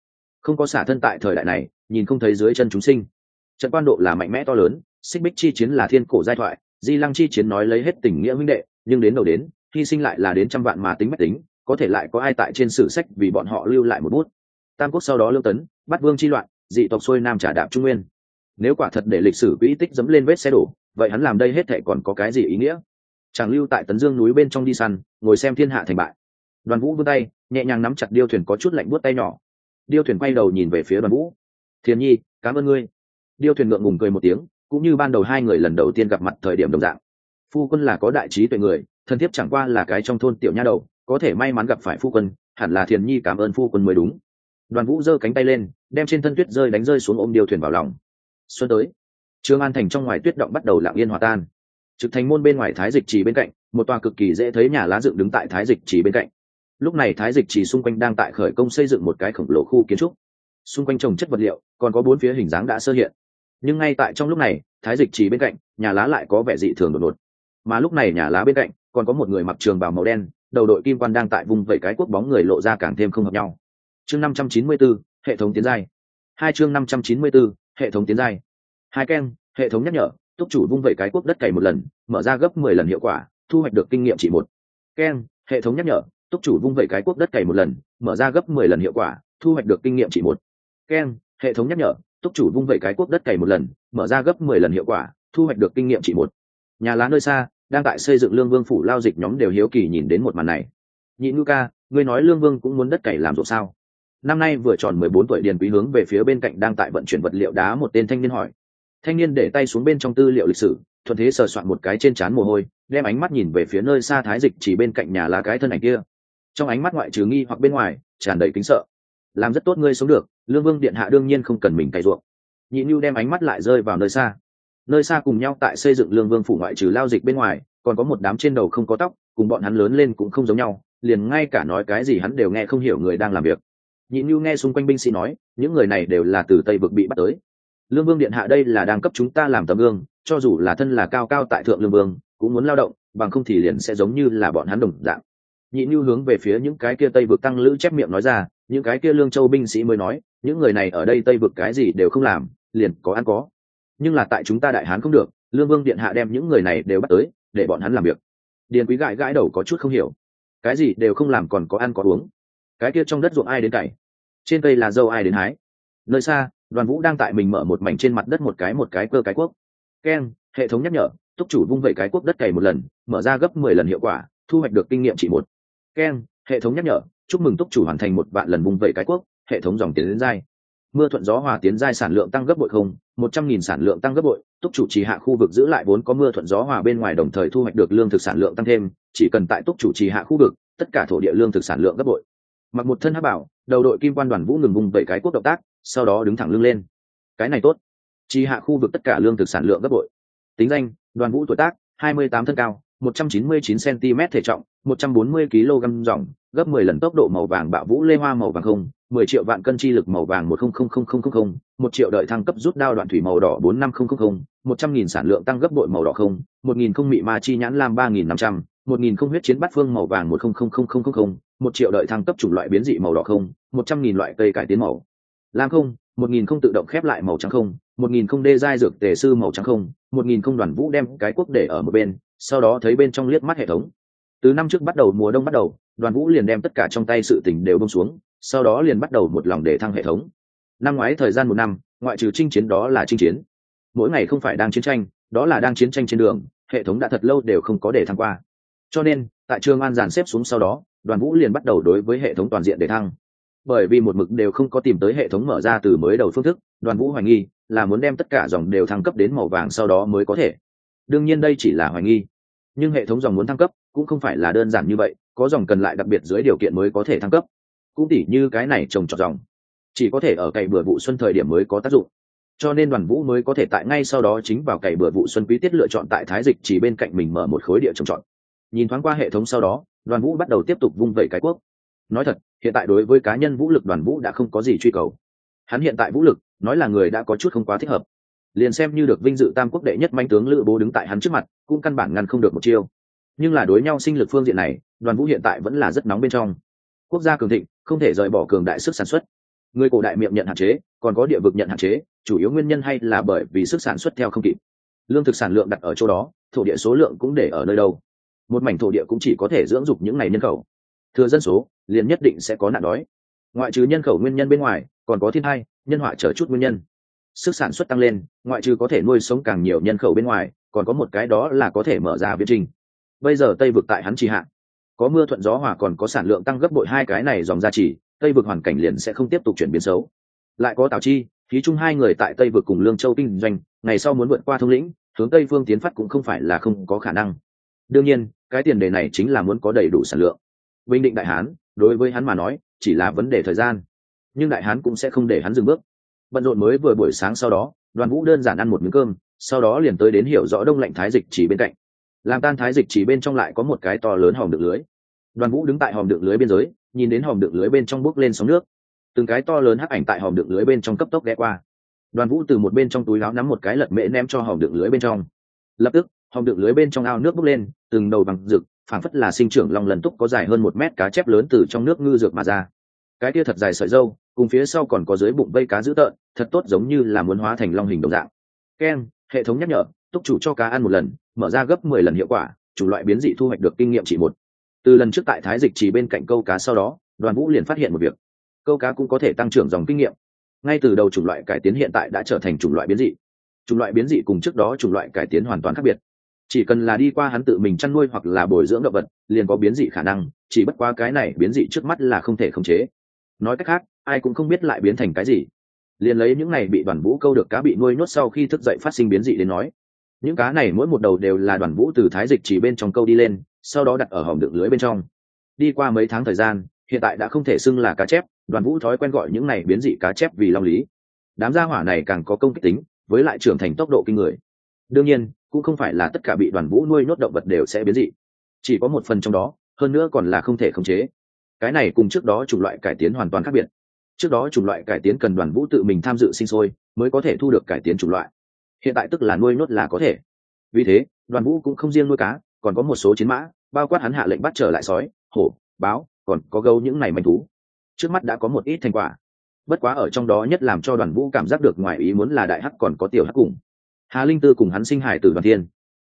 Speaker 1: Không có xả thân tại thời đại này, nhìn không thấy dưới chân chúng sinh. Trận quan độ là mạnh mẽ to lớn, xích bích chi chiến là thiên cổ giai thoại, di lăng chi chiến nói lấy hết tình nghĩa huynh đệ, nhưng đến đầu đến, hy sinh lại là đến trăm vạn mà tính bách tính, có thể lại có ai tại trên sử sách vì bọn họ lưu lại một bút tam quốc sau đó lương tấn, bắt vương chi loạn, dị tộc xuôi nam trả đạp trung nguyên. Nếu quả thật để lịch sử quỹ tích dẫm lên vết xe đổ, vậy hắn làm đây hết thệ còn có cái gì ý nghĩa? Chàng lưu tại tấn dương núi bên trong đi săn, ngồi xem thiên hạ thành bại. Đoàn vũ vươn tay, nhẹ nhàng nắm chặt điêu thuyền có chút lạnh buốt tay nhỏ. Điêu thuyền quay đầu nhìn về phía đoàn vũ. Thiền nhi, cảm ơn ngươi. Điêu thuyền ngượng ngùng cười một tiếng, cũng như ban đầu hai người lần đầu tiên gặp mặt thời điểm đồng dạng. Phu quân là có đại trí tuệ người, thân thiết chẳng qua là cái trong thôn tiểu nha đầu, có thể may mắn gặp phải phu quân, hẳn là thiền nhi cảm ơn phu quân mới đúng đoàn vũ giơ cánh tay lên, đem trên thân tuyết rơi đánh rơi xuống ôm điều thuyền vào lòng. Xuân tới, trương an thành trong ngoài tuyết động bắt đầu lặng yên hòa tan. Trực thành môn bên ngoài thái dịch trì bên cạnh, một tòa cực kỳ dễ thấy nhà lá dựng đứng tại thái dịch trì bên cạnh. Lúc này thái dịch trì xung quanh đang tại khởi công xây dựng một cái khổng lồ khu kiến trúc. Xung quanh trồng chất vật liệu, còn có bốn phía hình dáng đã sơ hiện. Nhưng ngay tại trong lúc này, thái dịch trì bên cạnh, nhà lá lại có vẻ dị thường đột ngột. Mà lúc này nhà lá bên cạnh, còn có một người mặc trường bào màu đen, đầu đội kim quan đang tại vùng vẩy cái quốc bóng người lộ ra càng thêm không hợp nhau chương 594, hệ thống tiến giai. Hai chương 594, hệ thống tiến giai. Hai keng hệ thống nhắc nhở túc chủ vung vẩy cái quốc đất cày một lần mở ra gấp mười lần hiệu quả thu hoạch được kinh nghiệm chỉ một. Keng hệ thống nhắc nhở túc chủ vung vẩy cái quốc đất cày một lần mở ra gấp mười lần hiệu quả thu hoạch được kinh nghiệm chỉ một. Keng hệ thống nhắc nhở túc chủ vung vẩy cái quốc đất cày một lần mở ra gấp mười lần hiệu quả thu hoạch được kinh nghiệm chỉ một. Nhà lá nơi xa đang tại xây dựng lương vương phủ lao dịch nhóm đều hiếu kỳ nhìn đến một màn này. Nhị Nuka, ca ngươi nói lương vương cũng muốn đất cày làm ruộng sao? Năm nay vừa tròn mười bốn tuổi điền quý hướng về phía bên cạnh đang tại vận chuyển vật liệu đá một tên thanh niên hỏi. Thanh niên để tay xuống bên trong tư liệu lịch sử, thuận thế sờ soạn một cái trên trán mồ hôi, đem ánh mắt nhìn về phía nơi xa thái dịch chỉ bên cạnh nhà lá cái thân ảnh kia. Trong ánh mắt ngoại trừ nghi hoặc bên ngoài, tràn đầy kính sợ. Làm rất tốt ngươi sống được, lương vương điện hạ đương nhiên không cần mình cày ruộng. Nhị nhu đem ánh mắt lại rơi vào nơi xa. Nơi xa cùng nhau tại xây dựng lương vương phủ ngoại trừ lao dịch bên ngoài, còn có một đám trên đầu không có tóc, cùng bọn hắn lớn lên cũng không giống nhau, liền ngay cả nói cái gì hắn đều nghe không hiểu người đang làm việc nhị nhu nghe xung quanh binh sĩ nói, những người này đều là từ tây vực bị bắt tới. Lương vương điện hạ đây là đang cấp chúng ta làm tấm gương, cho dù là thân là cao cao tại thượng lương vương, cũng muốn lao động, bằng không thì liền sẽ giống như là bọn hắn đồng dạng. Nhị nhu hướng về phía những cái kia tây vực tăng lữ chép miệng nói ra, những cái kia lương châu binh sĩ mới nói, những người này ở đây tây vực cái gì đều không làm, liền có ăn có. Nhưng là tại chúng ta đại hán không được, lương vương điện hạ đem những người này đều bắt tới, để bọn hắn làm việc. Điền quý gãi gãi đầu có chút không hiểu. Cái gì đều không làm còn có ăn có uống. Cái kia trong đất ruộng ai đến cày? Trên cây là dâu ai đến hái. Nơi xa, đoàn vũ đang tại mình mở một mảnh trên mặt đất một cái một cái cơ cái quốc keng hệ thống nhắc nhở, túc chủ vung vẩy cái quốc đất cày một lần, mở ra gấp mười lần hiệu quả, thu hoạch được kinh nghiệm chỉ một. Keng hệ thống nhắc nhở, chúc mừng túc chủ hoàn thành một vạn lần vung vẩy cái quốc hệ thống dòng tiến đến dai. Mưa thuận gió hòa tiến giai sản lượng tăng gấp bội không, một trăm nghìn sản lượng tăng gấp bội, túc chủ trì hạ khu vực giữ lại vốn có mưa thuận gió hòa bên ngoài đồng thời thu hoạch được lương thực sản lượng tăng thêm, chỉ cần tại túc chủ trì hạ khu vực, tất cả thổ địa lương thực sản lượng gấp bội mặc một thân hắc bảo đầu đội kim quan đoàn vũ ngừng vùng vẩy cái quốc động tác sau đó đứng thẳng lưng lên. Cái này tốt. Chi hạ khu vực tất cả lương thực sản lượng gấp bội. Tính danh đoàn vũ tuổi tác 28 thân cao 199 cm thể trọng 140 kg dòng gấp 10 lần tốc độ màu vàng bạo vũ lê hoa màu vàng không 10 triệu vạn cân chi lực màu vàng 100000, 1 triệu đợi thăng cấp rút đao đoạn thủy màu đỏ 45000, 100.000 sản lượng tăng gấp bội màu đỏ không, 1000 không mị ma chi nhãn lam 3500, 1000 không huyết chiến bắt phương màu vàng 100000, một triệu đợi thăng cấp chủng loại biến dị màu đỏ không, một trăm nghìn loại cây cải tiến màu lam không, một nghìn không tự động khép lại màu trắng không, một nghìn không đê giai dược tề sư màu trắng không, một nghìn không đoàn vũ đem cái quốc để ở một bên, sau đó thấy bên trong liếc mắt hệ thống. Từ năm trước bắt đầu, mùa đông bắt đầu, đoàn vũ liền đem tất cả trong tay sự tình đều bông xuống, sau đó liền bắt đầu một lòng để thăng hệ thống. Năm ngoái thời gian một năm, ngoại trừ chinh chiến đó là chinh chiến. Mỗi ngày không phải đang chiến tranh, đó là đang chiến tranh trên đường, hệ thống đã thật lâu đều không có để thăng qua. Cho nên, tại trường an giàn xếp xuống sau đó đoàn vũ liền bắt đầu đối với hệ thống toàn diện để thăng. Bởi vì một mực đều không có tìm tới hệ thống mở ra từ mới đầu phương thức, đoàn vũ hoài nghi là muốn đem tất cả dòng đều thăng cấp đến màu vàng sau đó mới có thể. Đương nhiên đây chỉ là hoài nghi, nhưng hệ thống dòng muốn thăng cấp cũng không phải là đơn giản như vậy, có dòng cần lại đặc biệt dưới điều kiện mới có thể thăng cấp. Cũng tỉ như cái này trồng trọt dòng, chỉ có thể ở cày bừa vụ xuân thời điểm mới có tác dụng. Cho nên đoàn vũ mới có thể tại ngay sau đó chính vào cày bừa vụ xuân quý tiết lựa chọn tại thái dịch chỉ bên cạnh mình mở một khối địa trồng trọt. Nhìn thoáng qua hệ thống sau đó đoàn vũ bắt đầu tiếp tục vung vẩy cái quốc. Nói thật, hiện tại đối với cá nhân vũ lực đoàn vũ đã không có gì truy cầu. Hắn hiện tại vũ lực, nói là người đã có chút không quá thích hợp. Liền xem như được vinh dự tam quốc đệ nhất manh tướng lữ bố đứng tại hắn trước mặt, cũng căn bản ngăn không được một chiêu. Nhưng là đối nhau sinh lực phương diện này, đoàn vũ hiện tại vẫn là rất nóng bên trong. Quốc gia cường thịnh, không thể rời bỏ cường đại sức sản xuất. Người cổ đại miệng nhận hạn chế, còn có địa vực nhận hạn chế, chủ yếu nguyên nhân hay là bởi vì sức sản xuất theo không kịp. Lương thực sản lượng đặt ở chỗ đó, thổ địa số lượng cũng để ở nơi đâu một mảnh thổ địa cũng chỉ có thể dưỡng dục những ngày nhân khẩu. Thừa dân số, liền nhất định sẽ có nạn đói. Ngoại trừ nhân khẩu nguyên nhân bên ngoài, còn có thiên hai nhân họa trở chút nguyên nhân. Sức sản xuất tăng lên, ngoại trừ có thể nuôi sống càng nhiều nhân khẩu bên ngoài, còn có một cái đó là có thể mở ra viễn trình. Bây giờ tây vực tại hắn trì hạn có mưa thuận gió hòa còn có sản lượng tăng gấp bội hai cái này dòng ra chỉ tây vực hoàn cảnh liền sẽ không tiếp tục chuyển biến xấu. Lại có tào chi khí chung hai người tại tây vực cùng lương châu kinh doanh, ngày sau muốn vượt qua thông lĩnh, hướng tây phương tiến phát cũng không phải là không có khả năng đương nhiên, cái tiền đề này chính là muốn có đầy đủ sản lượng. Bình định đại hán, đối với hắn mà nói, chỉ là vấn đề thời gian. Nhưng đại hán cũng sẽ không để hắn dừng bước. Bận rộn mới vừa buổi sáng sau đó, đoàn vũ đơn giản ăn một miếng cơm, sau đó liền tới đến hiểu rõ đông lạnh thái dịch chỉ bên cạnh. Làm tan thái dịch chỉ bên trong lại có một cái to lớn hòm đựng lưới. Đoàn vũ đứng tại hòm đựng lưới biên giới nhìn đến hòm đựng lưới bên trong bước lên sóng nước. Từng cái to lớn hắc ảnh tại hòm đựng lưới bên trong cấp tốc ghé qua. Đoàn vũ từ một bên trong túi láo nắm một cái lật mễ ném cho hòm đựng lưới bên trong. Lập tức hòm đựng lưới bên trong ao nước bốc lên, từng đầu bằng rực, phảng phất là sinh trưởng long lần túc có dài hơn một mét cá chép lớn từ trong nước ngư rực mà ra. Cái kia thật dài sợi dâu, cùng phía sau còn có dưới bụng vây cá dữ tợn, thật tốt giống như là muốn hóa thành long hình đồng dạng. Keng hệ thống nhắc nhở, túc chủ cho cá ăn một lần, mở ra gấp mười lần hiệu quả, chủ loại biến dị thu hoạch được kinh nghiệm chỉ một. Từ lần trước tại thái dịch chỉ bên cạnh câu cá sau đó, đoàn vũ liền phát hiện một việc. Câu cá cũng có thể tăng trưởng dòng kinh nghiệm. Ngay từ đầu chủng loại cải tiến hiện tại đã trở thành chủng loại biến dị. Chủng loại biến dị cùng trước đó chủng loại cải tiến hoàn toàn khác biệt chỉ cần là đi qua hắn tự mình chăn nuôi hoặc là bồi dưỡng động vật, liền có biến dị khả năng, chỉ bất qua cái này biến dị trước mắt là không thể khống chế. Nói cách khác, ai cũng không biết lại biến thành cái gì. Liền lấy những này bị đoàn vũ câu được cá bị nuôi nhốt sau khi thức dậy phát sinh biến dị đến nói, những cá này mỗi một đầu đều là đoàn vũ từ thái dịch chỉ bên trong câu đi lên, sau đó đặt ở hòm đựng lưới bên trong. Đi qua mấy tháng thời gian, hiện tại đã không thể xưng là cá chép, đoàn vũ thói quen gọi những này biến dị cá chép vì long lý. Đám gia hỏa này càng có công kích tính, với lại trưởng thành tốc độ kinh người. Đương nhiên cũng không phải là tất cả bị đoàn vũ nuôi nhốt động vật đều sẽ biến dị. Chỉ có một phần trong đó, hơn nữa còn là không thể khống chế. Cái này cùng trước đó chủng loại cải tiến hoàn toàn khác biệt. Trước đó chủng loại cải tiến cần đoàn vũ tự mình tham dự sinh sôi mới có thể thu được cải tiến chủng loại. Hiện tại tức là nuôi nhốt là có thể. Vì thế, đoàn vũ cũng không riêng nuôi cá, còn có một số chiến mã, bao quát hắn hạ lệnh bắt trở lại sói, hổ, báo, còn có gấu những này manh thú. Trước mắt đã có một ít thành quả. Bất quá ở trong đó nhất làm cho đoàn vũ cảm giác được ngoài ý muốn là đại hắc còn có tiểu hắc cùng hà linh tư cùng hắn sinh hải tử đoàn thiên.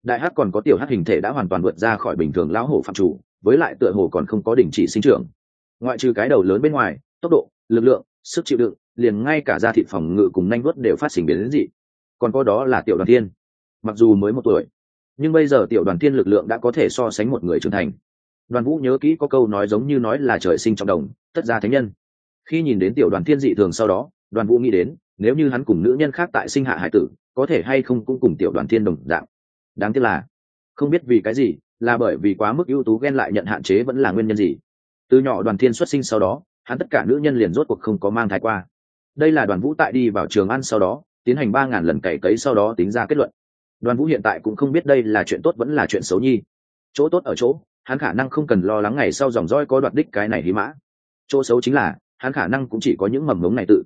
Speaker 1: Đại hát còn có tiểu hát hình thể đã hoàn toàn vượt ra khỏi bình thường lão hổ phạm chủ, với lại tựa hồ còn không có đình chỉ sinh trưởng. Ngoại trừ cái đầu lớn bên ngoài, tốc độ, lực lượng, sức chịu đựng, liền ngay cả da thịt phòng ngự cùng nanh vuốt đều phát sinh biến đến dị. Còn có đó là tiểu đoàn thiên. Mặc dù mới một tuổi, nhưng bây giờ tiểu đoàn thiên lực lượng đã có thể so sánh một người trưởng thành. Đoàn vũ nhớ kỹ có câu nói giống như nói là trời sinh trong đồng, tất ra thánh nhân. Khi nhìn đến tiểu đoàn thiên dị thường sau đó, đoàn vũ nghĩ đến nếu như hắn cùng nữ nhân khác tại sinh hạ hải tử, có thể hay không cũng cùng tiểu đoàn thiên đồng dạng. Đáng tiếc là, không biết vì cái gì, là bởi vì quá mức ưu tú ghen lại nhận hạn chế vẫn là nguyên nhân gì. Từ nhỏ đoàn thiên xuất sinh sau đó, hắn tất cả nữ nhân liền rốt cuộc không có mang thai qua. Đây là đoàn vũ tại đi vào trường ăn sau đó, tiến hành ba ngàn lần cày cấy sau đó tính ra kết luận. Đoàn vũ hiện tại cũng không biết đây là chuyện tốt vẫn là chuyện xấu nhi. Chỗ tốt ở chỗ, hắn khả năng không cần lo lắng ngày sau dòng roi có đoạt đích cái này hí mã. Chỗ xấu chính là, hắn khả năng cũng chỉ có những mầm ngống này tự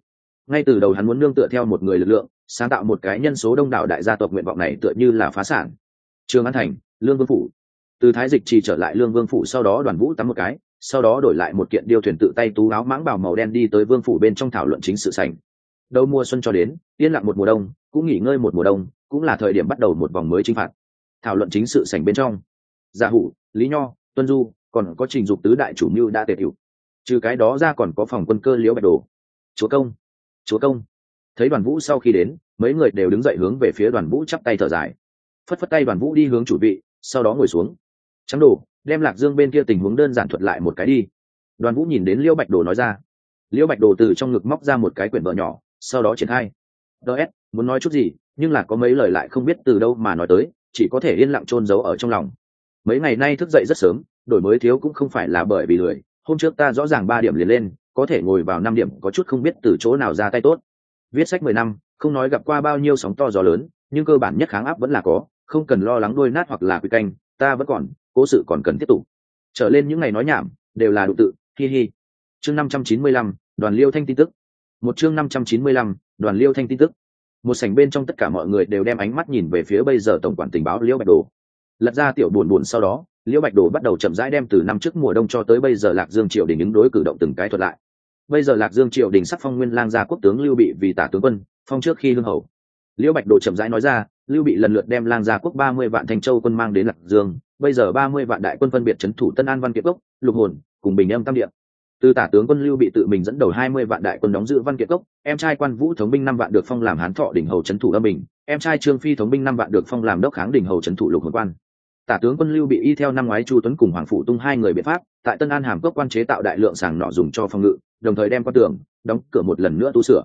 Speaker 1: ngay từ đầu hắn muốn nương tựa theo một người lực lượng, sáng tạo một cái nhân số đông đảo đại gia tộc nguyện vọng này tựa như là phá sản. Trường an thành, lương vương phủ. Từ thái dịch trì trở lại lương vương phủ sau đó đoàn vũ tắm một cái, sau đó đổi lại một kiện điêu thuyền tự tay tú áo mãng bảo màu đen đi tới vương phủ bên trong thảo luận chính sự sành đầu mùa xuân cho đến, yên lặng một mùa đông, cũng nghỉ ngơi một mùa đông, cũng là thời điểm bắt đầu một vòng mới chinh phạt. Thảo luận chính sự sành bên trong, giả hủ, lý nho, tuân du, còn có trình dục tứ đại chủ mưu đã tề tiểu trừ cái đó ra còn có phòng quân cơ liễu bạch đồ. Chúa công chúa công. Thấy đoàn vũ sau khi đến, mấy người đều đứng dậy hướng về phía đoàn vũ chắp tay thở dài. Phất phất tay đoàn vũ đi hướng chủ vị, sau đó ngồi xuống. Trắng đồ, đem lạc dương bên kia tình huống đơn giản thuật lại một cái đi. Đoàn vũ nhìn đến liễu bạch đồ nói ra. Liễu bạch đồ từ trong ngực móc ra một cái quyển vợ nhỏ, sau đó triển khai. Ts muốn nói chút gì, nhưng là có mấy lời lại không biết từ đâu mà nói tới, chỉ có thể yên lặng trôn giấu ở trong lòng. Mấy ngày nay thức dậy rất sớm, đổi mới thiếu cũng không phải là bởi vì lười. Hôm trước ta rõ ràng ba điểm liền lên có thể ngồi vào năm điểm có chút không biết từ chỗ nào ra tay tốt. Viết sách mười năm, không nói gặp qua bao nhiêu sóng to gió lớn, nhưng cơ bản nhất kháng áp vẫn là có, không cần lo lắng đôi nát hoặc là quy canh, ta vẫn còn, cố sự còn cần tiếp tục. Trở lên những ngày nói nhảm, đều là đụng tự, hi hi. Chương năm trăm chín mươi lăm, đoàn liêu thanh tin tức. Một chương năm trăm chín mươi lăm, đoàn liêu thanh tin tức. Một sảnh bên trong tất cả mọi người đều đem ánh mắt nhìn về phía bây giờ tổng quản tình báo liễu bạch đồ. Lật ra tiểu buồn buồn sau đó liễu bạch đồ bắt đầu chậm rãi đem từ năm trước mùa đông cho tới bây giờ lạc dương triều đình ứng đối cử động từng cái thuật lại bây giờ lạc dương triều đình sắc phong nguyên lang gia quốc tướng lưu bị vì tả tướng quân, phong trước khi hương hầu liễu bạch đồ chậm rãi nói ra, lưu bị lần lượt đem lang gia quốc ba mươi vạn thanh châu quân mang đến lạc dương, bây giờ ba mươi vạn đại quân phân biệt c h ấ n thủ tân an văn kiệt cốc, lục hồn, cùng bình âm tam điệp từ tả tướng quân lưu bị tự mình dẫn đầu hai mươi vạn đại quân đóng giữ văn kiệt cốc, em trai quan vũ thống binh năm vạn được phong làm hán thọ đỉnh hầu c h ấ n thủ âm bình, em trai trương phi thống binh năm vạn được phong làm đốc kháng đỉnh hầu c h ấ n thủ lục hồn quan. Tả tướng quân lưu bị y theo năm ngoái chu tuấn cùng hoàng phủ tung hai người biện pháp, tại tân an hàm cốc quan chế tạo đại lượng sàng nọ dùng cho phòng ngự đồng thời đem qua tường đóng cửa một lần nữa tu sửa.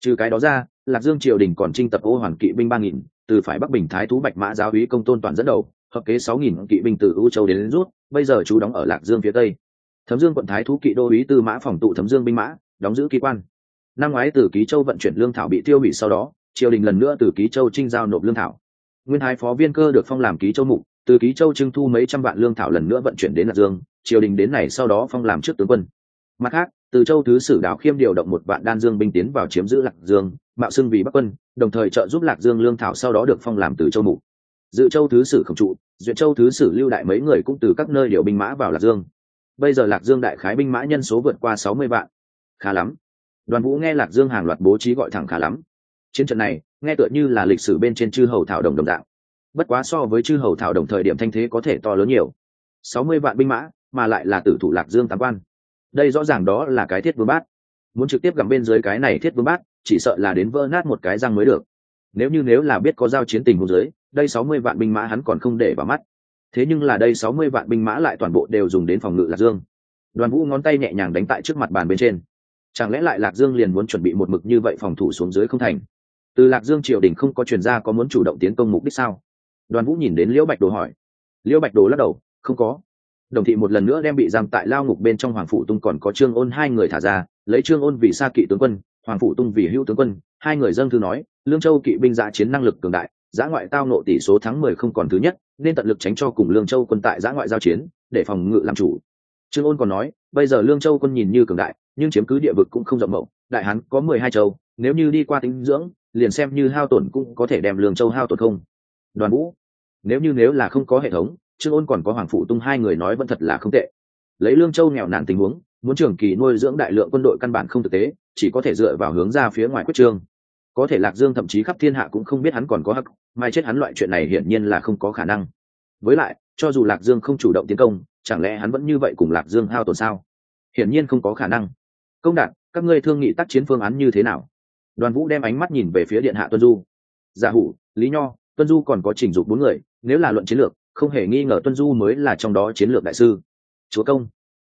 Speaker 1: Trừ cái đó ra lạc dương triều đình còn trinh tập ô hoàn kỵ binh ba nghìn từ phải bắc bình thái thú bạch mã giáo úy công tôn toàn dẫn đầu hợp kế sáu nghìn kỵ binh từ u châu đến, đến rút bây giờ chú đóng ở lạc dương phía tây. Thấm dương quận thái thú kỵ đô úy tư mã phòng tụ thấm dương binh mã đóng giữ ký quan. Năm ngoái từ ký châu vận chuyển lương thảo bị tiêu hủy sau đó triều đình lần nữa từ ký châu trinh giao nộp lương thảo. Nguyên thái phó viên cơ được phong làm ký châu mục từ ký châu trưng thu mấy trăm vạn lương thảo lần nữa vận chuyển đến lạc dương triều đình đến này sau đó phong làm trước tướng quân. Mặt khác từ châu thứ sử đào khiêm điều động một vạn đan dương binh tiến vào chiếm giữ lạc dương, mạo xưng vì bắc quân, đồng thời trợ giúp lạc dương lương thảo sau đó được phong làm từ châu mục. Dự châu thứ sử khổng trụ, duyệt châu thứ sử lưu đại mấy người cũng từ các nơi điều binh mã vào lạc dương. Bây giờ lạc dương đại khái binh mã nhân số vượt qua sáu mươi vạn. Khá lắm. Đoàn vũ nghe lạc dương hàng loạt bố trí gọi thẳng khá lắm. Chiến trận này, nghe tựa như là lịch sử bên trên chư hầu thảo đồng đồng dạng. Bất quá so với chư hầu thảo đồng thời điểm thanh thế có thể to lớn nhiều. Sáu mươi vạn binh mã, mà lại là tử thủ lạc dương tám quan đây rõ ràng đó là cái thiết vương bát. Muốn trực tiếp gặm bên dưới cái này thiết vương bát, chỉ sợ là đến vỡ nát một cái răng mới được. Nếu như nếu là biết có giao chiến tình hồ dưới, đây sáu mươi vạn binh mã hắn còn không để vào mắt. Thế nhưng là đây sáu mươi vạn binh mã lại toàn bộ đều dùng đến phòng ngự lạc dương. Đoàn vũ ngón tay nhẹ nhàng đánh tại trước mặt bàn bên trên. Chẳng lẽ lại lạc dương liền muốn chuẩn bị một mực như vậy phòng thủ xuống dưới không thành? Từ lạc dương triều đình không có truyền ra có muốn chủ động tiến công mục đích sao? Đoàn vũ nhìn đến liễu bạch đồ hỏi. Liễu bạch đồ lắc đầu, không có đồng thị một lần nữa đem bị giam tại lao ngục bên trong hoàng phủ tung còn có trương ôn hai người thả ra, lấy trương ôn vì xa kỵ tướng quân, hoàng phủ tung vì hữu tướng quân, hai người dâng thư nói, lương châu kỵ binh giã chiến năng lực cường đại, giã ngoại tao nộ tỷ số thắng mười không còn thứ nhất, nên tận lực tránh cho cùng lương châu quân tại giã ngoại giao chiến, để phòng ngự làm chủ. Trương ôn còn nói, bây giờ lương châu quân nhìn như cường đại, nhưng chiếm cứ địa vực cũng không rộng mậu đại hán có mười hai châu, nếu như đi qua tính dưỡng, liền xem như hao tổn cũng có thể đem lương châu hao tổn không. Đoàn vũ, nếu như nếu là không có hệ thống trương ôn còn có hoàng phụ tung hai người nói vẫn thật là không tệ. Lấy lương châu nghèo nàn tình huống, muốn trường kỳ nuôi dưỡng đại lượng quân đội căn bản không thực tế, chỉ có thể dựa vào hướng ra phía ngoài quyết trương. Có thể lạc dương thậm chí khắp thiên hạ cũng không biết hắn còn có hắc, mai chết hắn loại chuyện này hiển nhiên là không có khả năng. Với lại, cho dù lạc dương không chủ động tiến công, chẳng lẽ hắn vẫn như vậy cùng lạc dương hao tổn sao? Hiển nhiên không có khả năng. Công đạt các ngươi thương nghị tác chiến phương án như thế nào? Đoàn vũ đem ánh mắt nhìn về phía điện hạ tuân du. Giả hủ, lý nho, tuân du còn có trình dục bốn người, nếu là luận chiến lược không hề nghi ngờ tuân du mới là trong đó chiến lược đại sư. Chúa công.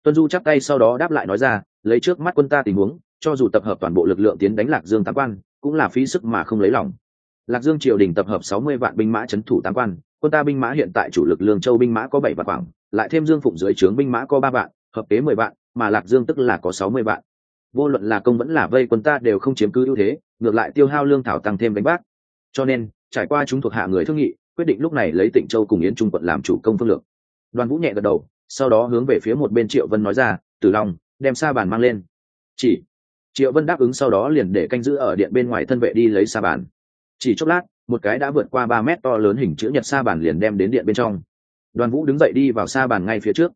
Speaker 1: Tuân du chắp tay sau đó đáp lại nói ra, lấy trước mắt quân ta tình huống, cho dù tập hợp toàn bộ lực lượng tiến đánh lạc dương tám quan, cũng là phí sức mà không lấy lòng. Lạc dương triều đình tập hợp sáu mươi vạn binh mã c h ấ n thủ tám quan, quân ta binh mã hiện tại chủ lực lương châu binh mã có bảy vạn khoảng, lại thêm dương phụng dưới trướng binh mã có ba vạn, hợp kế mười vạn, mà lạc dương tức là có sáu mươi vạn. Vô luận là công vẫn là vây quân ta đều không chiếm cứ ưu thế, ngược lại tiêu hao lương thảo tăng thêm đánh bác cho nên, trải qua chúng thuộc hạ người thương nghị quyết định lúc này lấy tịnh châu cùng yến trung quận làm chủ công phương lược. Đoàn vũ nhẹ gật đầu, sau đó hướng về phía một bên triệu vân nói ra, tử long, đem sa bàn mang lên. Chỉ. Triệu vân đáp ứng sau đó liền để canh giữ ở điện bên ngoài thân vệ đi lấy sa bàn. Chỉ chốc lát, một cái đã vượt qua ba mét to lớn hình chữ nhật sa bàn liền đem đến điện bên trong. Đoàn vũ đứng dậy đi vào sa bàn ngay phía trước.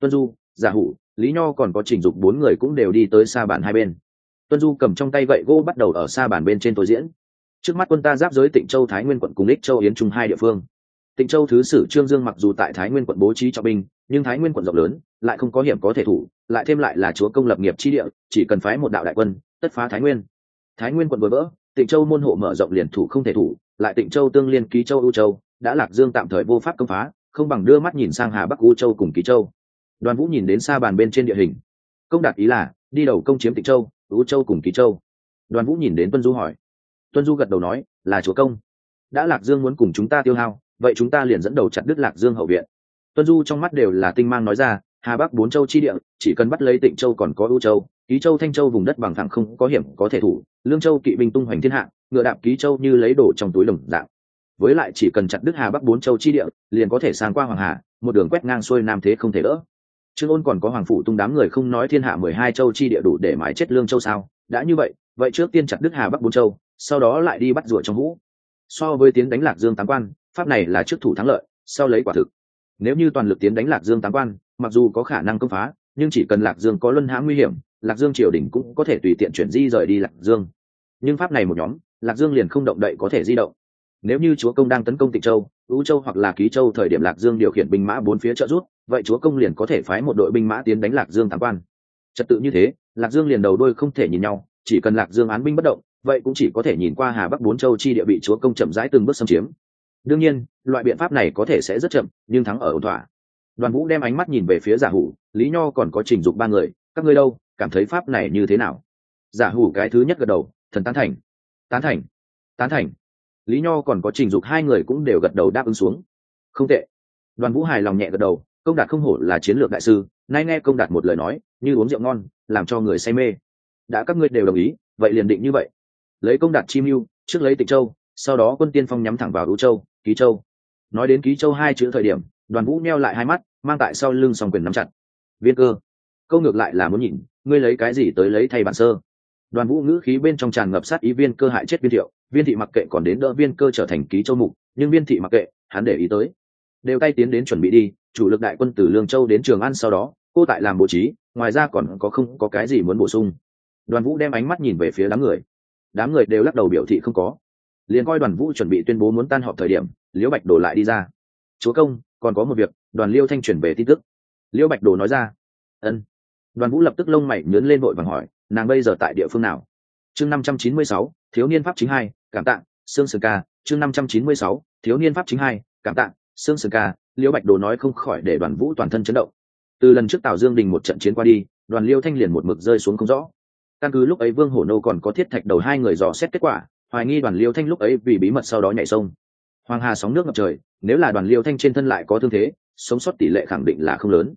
Speaker 1: Tuân du, giả hủ, lý nho còn có trình dục bốn người cũng đều đi tới sa bàn hai bên. Tuân du cầm trong tay gậy gỗ bắt đầu ở sa bàn bên trên tôi diễn trước mắt quân ta giáp giới tịnh châu, thái nguyên quận cùng ích châu, yến trung hai địa phương. Tịnh châu thứ sử trương dương mặc dù tại thái nguyên quận bố trí cho binh, nhưng thái nguyên quận rộng lớn, lại không có hiểm có thể thủ, lại thêm lại là chúa công lập nghiệp chi địa, chỉ cần phái một đạo đại quân, tất phá thái nguyên. Thái nguyên quận vừa vỡ, tịnh châu môn hộ mở rộng liền thủ không thể thủ, lại tịnh châu tương liên ký châu ưu châu, đã lạc dương tạm thời vô pháp công phá, không bằng đưa mắt nhìn sang hà bắc ưu châu cùng ký châu. Đoàn vũ nhìn đến xa bàn bên trên địa hình. Công đạt ý là, đi đầu công chiếm tịnh châu ưu châu cùng ký châu. Đoàn vũ nhìn đến tuân du hỏi tuân du gật đầu nói, là chúa công. Đã lạc dương muốn cùng chúng ta tiêu hao, vậy chúng ta liền dẫn đầu chặt đứt lạc dương hậu viện. Tuân du trong mắt đều là tinh mang nói ra, hà bắc bốn châu chi địa, chỉ cần bắt lấy tịnh châu còn có ưu châu, ký châu, thanh châu vùng đất bằng thẳng không có hiểm có thể thủ, lương châu, kỵ binh tung hoành thiên hạ, ngựa đạp ký châu như lấy đổ trong túi đồng dạng. Với lại chỉ cần chặt đứt hà bắc bốn châu chi địa, liền có thể sang qua hoàng hà, một đường quét ngang xuôi nam thế không thể đỡ. Trương ôn còn có hoàng phủ tung đám người không nói thiên hạ mười hai châu chi địa đủ để mãi chết lương châu sao? Đã như vậy vậy trước tiên chặt đứt hà bắc bốn châu sau đó lại đi bắt rùa trong hũ. So với tiến đánh lạc dương tám quan, pháp này là trước thủ thắng lợi, sau lấy quả thực. Nếu như toàn lực tiến đánh lạc dương tám quan, mặc dù có khả năng công phá, nhưng chỉ cần lạc dương có luân hãm nguy hiểm, lạc dương triều đình cũng có thể tùy tiện chuyển di rời đi lạc dương. Nhưng pháp này một nhóm, lạc dương liền không động đậy có thể di động. Nếu như chúa công đang tấn công tịnh châu, ú châu hoặc là ký châu thời điểm lạc dương điều khiển binh mã bốn phía trợ rút vậy chúa công liền có thể phái một đội binh mã tiến đánh lạc dương tám quan. Trật tự như thế, lạc dương liền đầu đôi không thể nhìn nhau, chỉ cần lạc dương án binh bất động vậy cũng chỉ có thể nhìn qua hà bắc bốn châu chi địa bị chúa công chậm rãi từng bước xâm chiếm. Đương nhiên, loại biện pháp này có thể sẽ rất chậm, nhưng thắng ở ổn thỏa. Đoàn vũ đem ánh mắt nhìn về phía giả hủ, lý nho còn có trình dục ba người, các ngươi đâu, cảm thấy pháp này như thế nào? Giả hủ cái thứ nhất gật đầu, thần tán thành. Tán thành. Tán thành. Lý nho còn có trình dục hai người cũng đều gật đầu đáp ứng xuống. Không tệ. Đoàn vũ hài lòng nhẹ gật đầu, công đạt không hổ là chiến lược đại sư, nay nghe công đạt một lời nói, như uống rượu ngon, làm cho người say mê. Đã các ngươi đều đồng ý, vậy liền định như vậy lấy công đạt chi mưu, trước lấy tịch châu, sau đó quân tiên phong nhắm thẳng vào đũ châu, ký châu. Nói đến ký châu hai chữ thời điểm, đoàn vũ meo lại hai mắt, mang tại sau lưng song quyền nắm chặt. Viên cơ. Câu ngược lại là muốn nhìn, ngươi lấy cái gì tới lấy thay bản sơ? Đoàn vũ ngữ khí bên trong tràn ngập sát ý viên cơ hại chết viên thiệu, viên thị mặc kệ còn đến đỡ viên cơ trở thành ký châu mục, nhưng viên thị mặc kệ, hắn để ý tới. Đều tay tiến đến chuẩn bị đi, chủ lực đại quân từ lương châu đến trường ăn sau đó, cô tại làm bố trí, ngoài ra còn có không có cái gì muốn bổ sung. Đoàn vũ đem ánh mắt nhìn về phía đám người đám người đều lắc đầu biểu thị không có. Liền coi đoàn vũ chuẩn bị tuyên bố muốn tan họp thời điểm, liễu bạch đổ lại đi ra. Chúa công, còn có một việc, đoàn liêu thanh chuyển về tin tức. Liễu bạch đồ nói ra. Ân. Đoàn vũ lập tức lông mày nhớn lên vội vàng hỏi, nàng bây giờ tại địa phương nào? Chương năm trăm chín mươi sáu, thiếu niên pháp chính hai, cảm tạng sương sương ca. Chương năm trăm chín mươi sáu, thiếu niên pháp chính hai, cảm tạng sương sương ca. Liễu bạch đồ nói không khỏi để đoàn vũ toàn thân chấn động. Từ lần trước tào dương đình một trận chiến qua đi, đoàn liêu thanh liền một mực rơi xuống không rõ căn cứ lúc ấy vương hổ nô còn có thiết thạch đầu hai người dò xét kết quả, hoài nghi đoàn liêu thanh lúc ấy vì bí mật sau đó nhảy sông. Hoàng hà sóng nước ngập trời, nếu là đoàn liêu thanh trên thân lại có thương thế, sống sót tỷ lệ khẳng định là không lớn.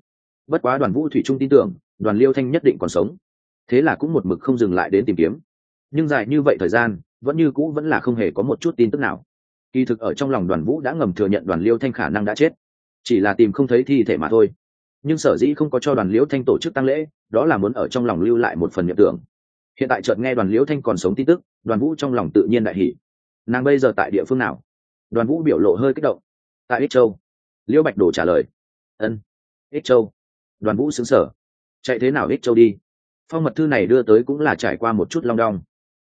Speaker 1: Bất quá đoàn vũ thủy trung tin tưởng, đoàn liêu thanh nhất định còn sống. Thế là cũng một mực không dừng lại đến tìm kiếm. Nhưng dài như vậy thời gian, vẫn như cũ vẫn là không hề có một chút tin tức nào. Kỳ thực ở trong lòng đoàn vũ đã ngầm thừa nhận đoàn liêu thanh khả năng đã chết. Chỉ là tìm không thấy thi thể mà thôi. Nhưng sở dĩ không có cho đoàn liễu thanh tổ chức tăng lễ, đó là muốn ở trong lòng lưu lại một phần nhận tưởng hiện tại chợt nghe đoàn liễu thanh còn sống tin tức, đoàn vũ trong lòng tự nhiên đại hỷ nàng bây giờ tại địa phương nào? Đoàn vũ biểu lộ hơi kích động. Tại ích châu. Liễu bạch đồ trả lời. Ân, ích châu. Đoàn vũ xứng sở chạy thế nào ích châu đi? Phong mật thư này đưa tới cũng là trải qua một chút long đong.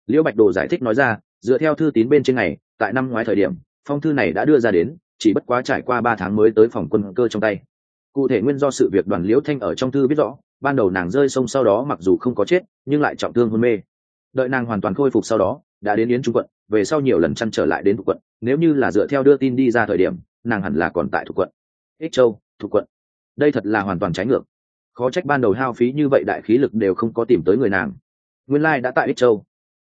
Speaker 1: Liễu bạch đồ giải thích nói ra, dựa theo thư tín bên trên này, tại năm ngoái thời điểm, phong thư này đã đưa ra đến, chỉ bất quá trải qua ba tháng mới tới phòng quân cơ trong tay cụ thể nguyên do sự việc đoàn liễu thanh ở trong thư biết rõ, ban đầu nàng rơi sông sau đó mặc dù không có chết, nhưng lại trọng thương hôn mê. Đợi nàng hoàn toàn khôi phục sau đó, đã đến yến trung quận, về sau nhiều lần chăn trở lại đến thuộc quận. Nếu như là dựa theo đưa tin đi ra thời điểm, nàng hẳn là còn tại thuộc quận. Ích châu, thuộc quận. Đây thật là hoàn toàn trái ngược. Khó trách ban đầu hao phí như vậy đại khí lực đều không có tìm tới người nàng. Nguyên lai đã tại ích châu.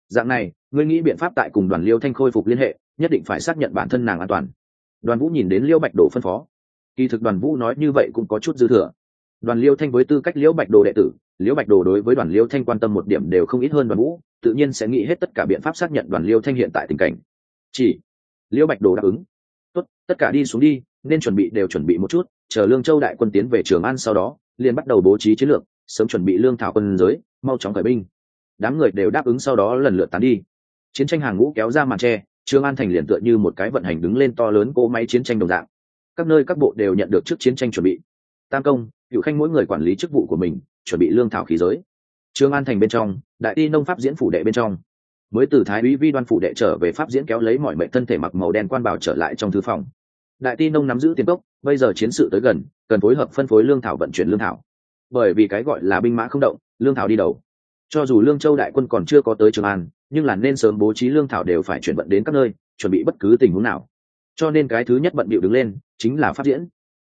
Speaker 1: Dạng này, ngươi nghĩ biện pháp tại cùng đoàn liêu thanh khôi phục liên hệ, nhất định phải xác nhận bản thân nàng an toàn. Đoàn vũ nhìn đến liêu bạch đổ phân phó kỳ thực đoàn vũ nói như vậy cũng có chút dư thừa. Đoàn liêu thanh với tư cách liễu bạch đồ đệ tử, liễu bạch đồ đối với đoàn liêu thanh quan tâm một điểm đều không ít hơn đoàn vũ, tự nhiên sẽ nghĩ hết tất cả biện pháp xác nhận đoàn liêu thanh hiện tại tình cảnh. Chỉ, liễu bạch đồ đáp ứng. Tốt, tất cả đi xuống đi, nên chuẩn bị đều chuẩn bị một chút, chờ lương châu đại quân tiến về trường an sau đó, liền bắt đầu bố trí chiến lược, sớm chuẩn bị lương thảo quân giới, mau chóng khởi binh. Đám người đều đáp ứng sau đó lần lượt tán đi. Chiến tranh hàng ngũ kéo ra màn tre trương an thành liền tựa như một cái vận hành đứng lên to lớn cỗ máy chiến tranh đồng dạng các nơi các bộ đều nhận được trước chiến tranh chuẩn bị. Tam công cựu khanh mỗi người quản lý chức vụ của mình, chuẩn bị lương thảo khí giới. Trương an thành bên trong, đại ti nông pháp diễn phủ đệ bên trong. Mới từ thái úy vi đoan phủ đệ trở về pháp diễn kéo lấy mọi mệnh thân thể mặc màu đen quan bảo trở lại trong thư phòng. Đại ti nông nắm giữ tiền cốc, bây giờ chiến sự tới gần, cần phối hợp phân phối lương thảo vận chuyển lương thảo. Bởi vì cái gọi là binh mã không động, lương thảo đi đầu. Cho dù lương châu đại quân còn chưa có tới trường an, nhưng là nên sớm bố trí lương thảo đều phải chuyển vận đến các nơi, chuẩn bị bất cứ tình huống nào cho nên cái thứ nhất bận bịu đứng lên chính là phát diễn.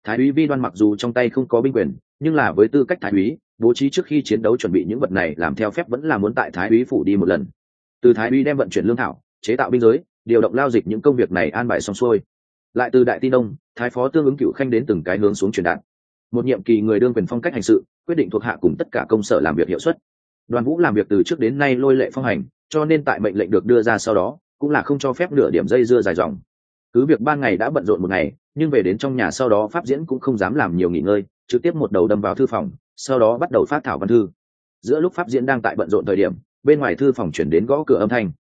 Speaker 1: Thái úy vi đoan mặc dù trong tay không có binh quyền, nhưng là với tư cách thái úy, bố trí trước khi chiến đấu chuẩn bị những vật này làm theo phép vẫn là muốn tại thái úy phủ đi một lần. Từ thái úy đem vận chuyển lương thảo, chế tạo binh giới, điều động lao dịch những công việc này an bài xong xuôi. Lại từ đại ti đông, thái phó tương ứng cựu khanh đến từng cái hướng xuống truyền đạt. Một nhiệm kỳ người đương quyền phong cách hành sự, quyết định thuộc hạ cùng tất cả công sở làm việc hiệu suất. Đoàn vũ làm việc từ trước đến nay lôi lệ phong hành, cho nên tại mệnh lệnh được đưa ra sau đó, cũng là không cho phép nửa điểm dây dưa dài dòng cứ việc ban ngày đã bận rộn một ngày, nhưng về đến trong nhà sau đó pháp diễn cũng không dám làm nhiều nghỉ ngơi, trực tiếp một đầu đâm vào thư phòng, sau đó bắt đầu phát thảo văn thư. Giữa lúc pháp diễn đang tại bận rộn thời điểm, bên ngoài thư phòng chuyển đến gõ cửa âm thanh.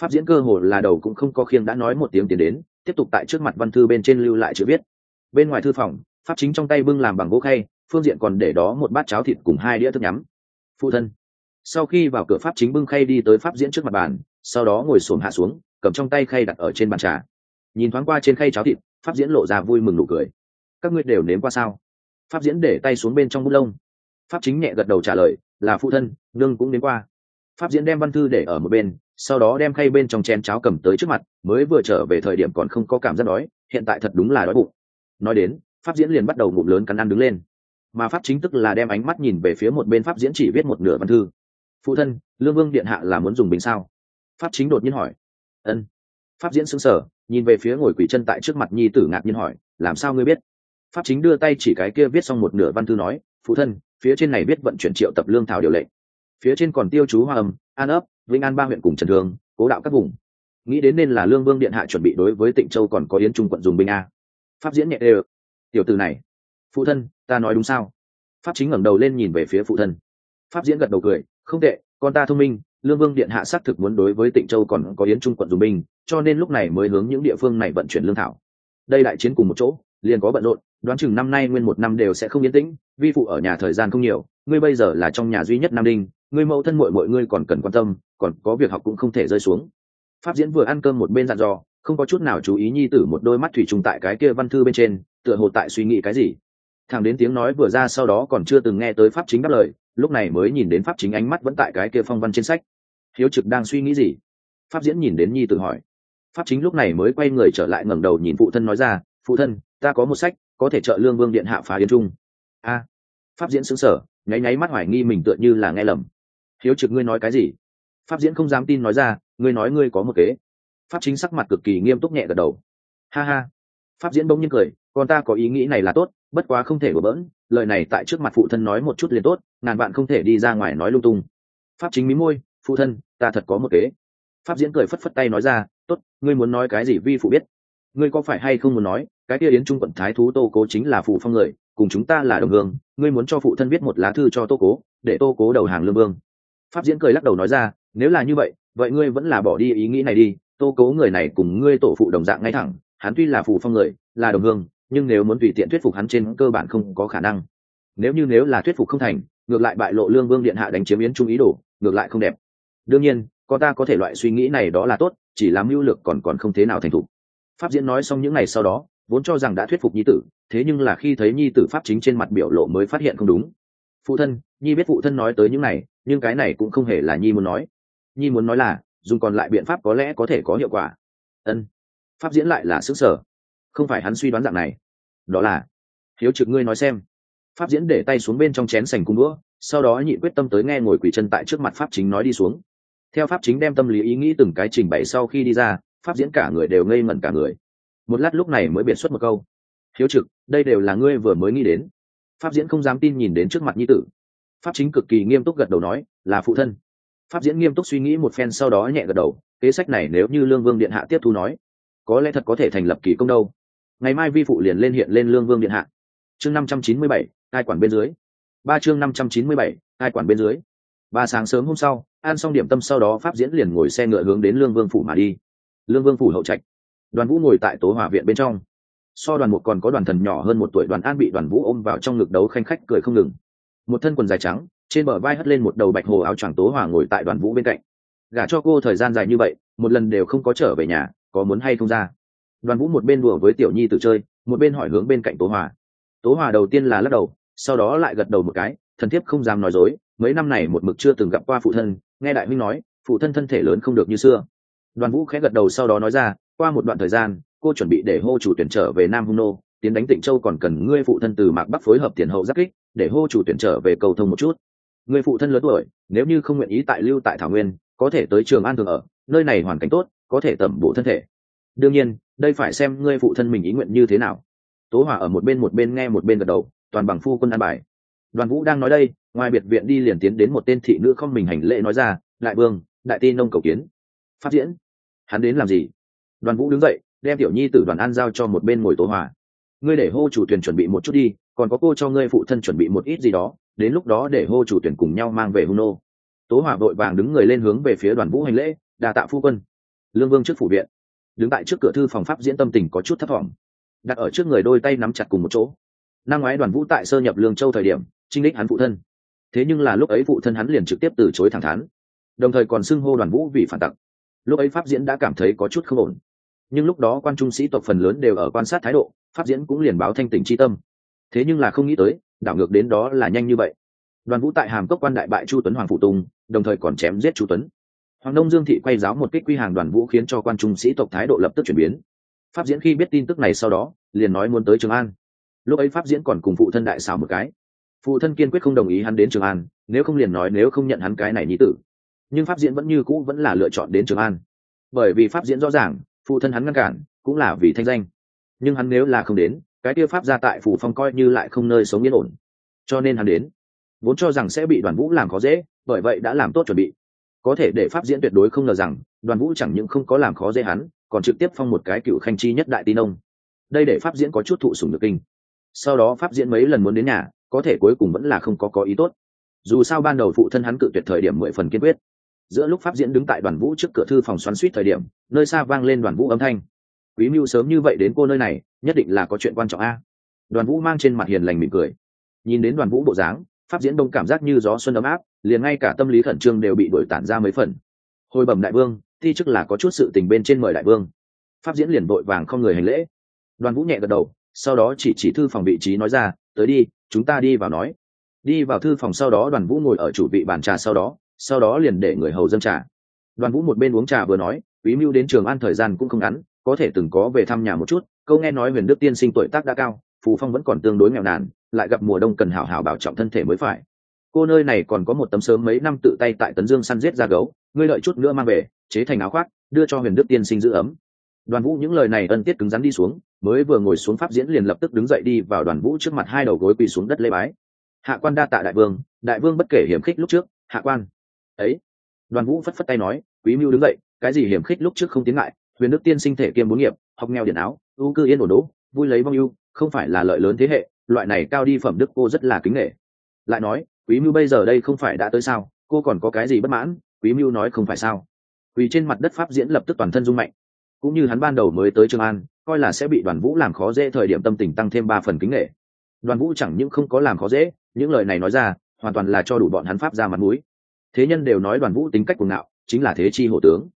Speaker 1: Pháp diễn cơ hồ là đầu cũng không có khiêng đã nói một tiếng tiến đến, tiếp tục tại trước mặt văn thư bên trên lưu lại chữ viết. Bên ngoài thư phòng, pháp chính trong tay bưng làm bằng gỗ khay, phương diện còn để đó một bát cháo thịt cùng hai đĩa thức nhắm. Phụ thân. Sau khi vào cửa pháp chính bưng khay đi tới pháp diễn trước mặt bàn, sau đó ngồi xổm hạ xuống, cầm trong tay khay đặt ở trên bàn trà nhìn thoáng qua trên khay cháo thịt, pháp diễn lộ ra vui mừng nụ cười. Các ngươi đều nếm qua sao? Pháp diễn để tay xuống bên trong bút lông. Pháp chính nhẹ gật đầu trả lời, là phụ thân, nương cũng nếm qua. Pháp diễn đem văn thư để ở một bên, sau đó đem khay bên trong chén cháo cầm tới trước mặt, mới vừa trở về thời điểm còn không có cảm giác đói, hiện tại thật đúng là đói bụng. Nói đến, pháp diễn liền bắt đầu ngụm lớn cắn ăn đứng lên. Mà pháp chính tức là đem ánh mắt nhìn về phía một bên pháp diễn chỉ viết một nửa văn thư. Phụ thân, lương vương điện hạ là muốn dùng bình sao? Pháp chính đột nhiên hỏi. Ân. Pháp diễn xứng sở nhìn về phía ngồi quỷ chân tại trước mặt nhi tử ngạc nhiên hỏi, làm sao ngươi biết? Pháp chính đưa tay chỉ cái kia viết xong một nửa văn thư nói, phụ thân, phía trên này biết vận chuyển triệu tập lương thảo điều lệnh. Phía trên còn tiêu chú hoa âm, an ấp vĩnh an ba huyện cùng trần thương, cố đạo các vùng. Nghĩ đến nên là lương vương điện hạ chuẩn bị đối với tịnh châu còn có yến trung quận dùng binh a. Pháp diễn nhẹ đều, tiểu từ này, phụ thân, ta nói đúng sao? Pháp chính ngẩng đầu lên nhìn về phía phụ thân. Pháp diễn gật đầu cười, không tệ, con ta thông minh lương vương điện hạ xác thực muốn đối với tịnh châu còn có yến trung quận dùng binh, cho nên lúc này mới hướng những địa phương này vận chuyển lương thảo. Đây đại chiến cùng một chỗ, liền có bận rộn, đoán chừng năm nay nguyên một năm đều sẽ không yên tĩnh, vi phụ ở nhà thời gian không nhiều, ngươi bây giờ là trong nhà duy nhất nam đinh, ngươi mẫu thân muội mọi ngươi còn cần quan tâm, còn có việc học cũng không thể rơi xuống. Pháp diễn vừa ăn cơm một bên dặn dò, không có chút nào chú ý nhi tử một đôi mắt thủy trùng tại cái kia văn thư bên trên, tựa hồ tại suy nghĩ cái gì. Thằng đến tiếng nói vừa ra sau đó còn chưa từng nghe tới pháp chính đáp lời, lúc này mới nhìn đến pháp chính ánh mắt vẫn tại cái kia phong văn trên sách hiếu trực đang suy nghĩ gì? Pháp diễn nhìn đến nhi tự hỏi. Pháp chính lúc này mới quay người trở lại ngẩng đầu nhìn phụ thân nói ra, phụ thân, ta có một sách, có thể trợ lương vương điện hạ phá yến trung. A. Pháp diễn xứng sở nháy nháy mắt hoài nghi mình tựa như là nghe lầm. Hiếu trực, ngươi nói cái gì? Pháp diễn không dám tin nói ra, ngươi nói ngươi có một kế. Pháp chính sắc mặt cực kỳ nghiêm túc nhẹ gật đầu. Ha ha. Pháp diễn bỗng nhiên cười, còn ta có ý nghĩ này là tốt, bất quá không thể bừa bỡn, lời này tại trước mặt phụ thân nói một chút liền tốt, ngàn bạn không thể đi ra ngoài nói lung tung. Pháp chính mí môi phụ thân, ta thật có một kế. Pháp diễn cười phất phất tay nói ra, tốt, ngươi muốn nói cái gì vi phụ biết. Ngươi có phải hay không muốn nói, cái kia yến trung quận thái thú tô cố chính là phụ phong người, cùng chúng ta là đồng hương, ngươi muốn cho phụ thân viết một lá thư cho tô cố, để tô cố đầu hàng lương vương. Pháp diễn cười lắc đầu nói ra, nếu là như vậy vậy ngươi vẫn là bỏ đi ý nghĩ này đi, tô cố người này cùng ngươi tổ phụ đồng dạng ngay thẳng, hắn tuy là phụ phong người, là đồng hương, nhưng nếu muốn tùy tiện thuyết phục hắn trên cơ bản không có khả năng. Nếu như nếu là thuyết phục không thành, ngược lại bại lộ lương vương điện hạ đánh chiếm yến trung ý đồ, ngược lại không đẹp đương nhiên, con ta có thể loại suy nghĩ này đó là tốt, chỉ làm mưu lược còn còn không thế nào thành thục. Pháp diễn nói xong những ngày sau đó, vốn cho rằng đã thuyết phục nhi tử, thế nhưng là khi thấy nhi tử pháp chính trên mặt biểu lộ mới phát hiện không đúng. Phụ thân, nhi biết phụ thân nói tới những này, nhưng cái này cũng không hề là nhi muốn nói. Nhi muốn nói là, dùng còn lại biện pháp có lẽ có thể có hiệu quả. Ân. Pháp diễn lại là sức sở không phải hắn suy đoán dạng này. Đó là, hiếu trực ngươi nói xem. Pháp diễn để tay xuống bên trong chén sành cung đũa, sau đó nhị quyết tâm tới nghe ngồi quỷ chân tại trước mặt pháp chính nói đi xuống theo pháp chính đem tâm lý ý nghĩ từng cái trình bày sau khi đi ra, pháp diễn cả người đều ngây ngẩn cả người. Một lát lúc này mới biệt xuất một câu. Hiếu trực, đây đều là ngươi vừa mới nghĩ đến. Pháp diễn không dám tin nhìn đến trước mặt nhi tử. Pháp chính cực kỳ nghiêm túc gật đầu nói, là phụ thân. Pháp diễn nghiêm túc suy nghĩ một phen sau đó nhẹ gật đầu, kế sách này nếu như lương vương điện hạ tiếp thu nói, có lẽ thật có thể thành lập kỳ công đâu. Ngày mai vi phụ liền lên hiện lên lương vương điện hạ. Chương năm trăm chín mươi bảy hai quản bên dưới. Ba chương năm trăm chín mươi bảy hai quản bên dưới. Ba sáng sớm hôm sau ăn xong điểm tâm sau đó pháp diễn liền ngồi xe ngựa hướng đến lương vương phủ mà đi. Lương vương phủ hậu trạch. Đoàn vũ ngồi tại tố hòa viện bên trong. So đoàn một còn có đoàn thần nhỏ hơn một tuổi, đoàn an bị đoàn vũ ôm vào trong ngực đấu khanh khách cười không ngừng. Một thân quần dài trắng, trên bờ vai hất lên một đầu bạch hồ áo choàng tố hòa ngồi tại đoàn vũ bên cạnh. Gả cho cô thời gian dài như vậy, một lần đều không có trở về nhà, có muốn hay không ra? Đoàn vũ một bên đùa với tiểu nhi từ chơi, một bên hỏi hướng bên cạnh tố hòa tố hòa đầu tiên là lắc đầu, sau đó lại gật đầu một cái, thần thiếp không dám nói dối, mấy năm này một mực chưa từng gặp qua phụ thân nghe đại minh nói, phụ thân thân thể lớn không được như xưa. Đoàn vũ khẽ gật đầu sau đó nói ra, qua một đoạn thời gian, cô chuẩn bị để hô chủ tuyển trở về nam hung nô, tiến đánh tịnh châu còn cần ngươi phụ thân từ mạc bắc phối hợp tiền hậu giáp kích, để hô chủ tuyển trở về cầu thông một chút. Người phụ thân lớn tuổi, nếu như không nguyện ý tại lưu tại thảo nguyên, có thể tới trường an thường ở, nơi này hoàn cảnh tốt, có thể tẩm bổ thân thể. Đương nhiên, đây phải xem ngươi phụ thân mình ý nguyện như thế nào. Tố hỏa ở một bên một bên nghe một bên gật đầu, toàn bằng phu quân an bài. Đoàn vũ đang nói đây ngoài biệt viện đi liền tiến đến một tên thị nữ không mình hành lễ nói ra, đại vương, đại ti nông cầu kiến. Phát diễn. Hắn đến làm gì? Đoàn vũ đứng dậy, đem tiểu nhi tử đoàn an giao cho một bên ngồi tố hỏa ngươi để hô chủ tuyển chuẩn bị một chút đi, còn có cô cho ngươi phụ thân chuẩn bị một ít gì đó, đến lúc đó để hô chủ tuyển cùng nhau mang về hung nô. Tố hỏa vội vàng đứng người lên hướng về phía đoàn vũ hành lễ đà tạ phu quân. Lương vương trước phủ viện. Đứng tại trước cửa thư phòng pháp diễn tâm tình có chút thất vọng đặt ở trước người đôi tay nắm chặt cùng một chỗ. Năm ngoái đoàn vũ tại sơ nhập lương châu thời điểm trinh đích hắn phụ thân thế nhưng là lúc ấy phụ thân hắn liền trực tiếp từ chối thẳng thắn, đồng thời còn xưng hô đoàn vũ vì phản tặc. Lúc ấy pháp diễn đã cảm thấy có chút không ổn, nhưng lúc đó quan trung sĩ tộc phần lớn đều ở quan sát thái độ, pháp diễn cũng liền báo thanh tỉnh tri tâm. Thế nhưng là không nghĩ tới, đảo ngược đến đó là nhanh như vậy. Đoàn vũ tại hàm cốc quan đại bại chu tuấn hoàng phụ tùng, đồng thời còn chém giết chu tuấn. Hoàng đông dương thị quay giáo một kích quy hàng đoàn vũ khiến cho quan trung sĩ tộc thái độ lập tức chuyển biến. Pháp diễn khi biết tin tức này sau đó, liền nói muốn tới trường an. Lúc ấy pháp diễn còn cùng phụ thân đại xào một cái phụ thân kiên quyết không đồng ý hắn đến trường an, nếu không liền nói nếu không nhận hắn cái này nhi tử. Nhưng pháp diễn vẫn như cũ vẫn là lựa chọn đến trường an. Bởi vì pháp diễn rõ ràng, phụ thân hắn ngăn cản, cũng là vì thanh danh. Nhưng hắn nếu là không đến, cái kia pháp ra tại phủ phong coi như lại không nơi sống yên ổn. Cho nên hắn đến. Vốn cho rằng sẽ bị đoàn vũ làm khó dễ, bởi vậy đã làm tốt chuẩn bị. Có thể để pháp diễn tuyệt đối không ngờ rằng, đoàn vũ chẳng những không có làm khó dễ hắn, còn trực tiếp phong một cái cựu khanh chi nhất đại tin ông. Đây để pháp diễn có chút thụ sùng được kinh. Sau đó pháp diễn mấy lần muốn đến nhà có thể cuối cùng vẫn là không có có ý tốt. Dù sao ban đầu phụ thân hắn cự tuyệt thời điểm mười phần kiên quyết. Giữa lúc pháp diễn đứng tại đoàn vũ trước cửa thư phòng xoắn suýt thời điểm, nơi xa vang lên đoàn vũ âm thanh. Quý mưu sớm như vậy đến cô nơi này, nhất định là có chuyện quan trọng a. Đoàn vũ mang trên mặt hiền lành mỉm cười. Nhìn đến đoàn vũ bộ dáng, pháp diễn đông cảm giác như gió xuân ấm áp, liền ngay cả tâm lý khẩn trương đều bị đổi tản ra mấy phần. Hồi bẩm đại vương, thi chức là có chút sự tình bên trên mời đại vương. Pháp diễn liền vội vàng không người hành lễ. Đoàn vũ nhẹ gật đầu, sau đó chỉ chỉ thư phòng vị trí nói ra, tới đi chúng ta đi vào nói. Đi vào thư phòng sau đó đoàn vũ ngồi ở chủ vị bàn trà sau đó sau đó liền để người hầu dâng trà. Đoàn vũ một bên uống trà vừa nói, quý mưu đến trường an thời gian cũng không ngắn, có thể từng có về thăm nhà một chút, câu nghe nói huyền đức tiên sinh tuổi tác đã cao, phù phong vẫn còn tương đối nghèo nàn, lại gặp mùa đông cần hảo hảo bảo trọng thân thể mới phải. Cô nơi này còn có một tấm sớm mấy năm tự tay tại tấn dương săn giết ra gấu, ngươi lợi chút nữa mang về, chế thành áo khoác, đưa cho huyền đức tiên sinh giữ ấm. Đoàn vũ những lời này ân tiết cứng rắn đi xuống mới vừa ngồi xuống pháp diễn liền lập tức đứng dậy đi vào đoàn vũ trước mặt hai đầu gối quỳ xuống đất lê bái. Hạ quan đa tạ đại vương đại vương bất kể hiểm khích lúc trước, hạ quan. Ấy, đoàn vũ phất phất tay nói, quý mưu đứng dậy, cái gì hiểm khích lúc trước không tiến lại, huyền đức tiên sinh thể kiêm bốn nghiệp, học nghèo điện áo, ưu cư yên ổn đỗ vui lấy vong ưu, không phải là lợi lớn thế hệ, loại này cao đi phẩm đức cô rất là kính nghệ lại nói, quý mưu bây giờ đây không phải đã tới sao, cô còn có cái gì bất mãn, quý mưu nói không phải sao. Quỳ trên mặt đất pháp diễn lập tức toàn thân rung mạnh. Cũng như hắn ban đầu mới tới trường an coi là sẽ bị đoàn vũ làm khó dễ thời điểm tâm tình tăng thêm ba phần kính nghệ. Đoàn vũ chẳng những không có làm khó dễ, những lời này nói ra, hoàn toàn là cho đủ bọn hắn pháp ra mặt mũi. Thế nhân đều nói đoàn vũ tính cách cuồng ngạo, chính là thế chi hổ tướng.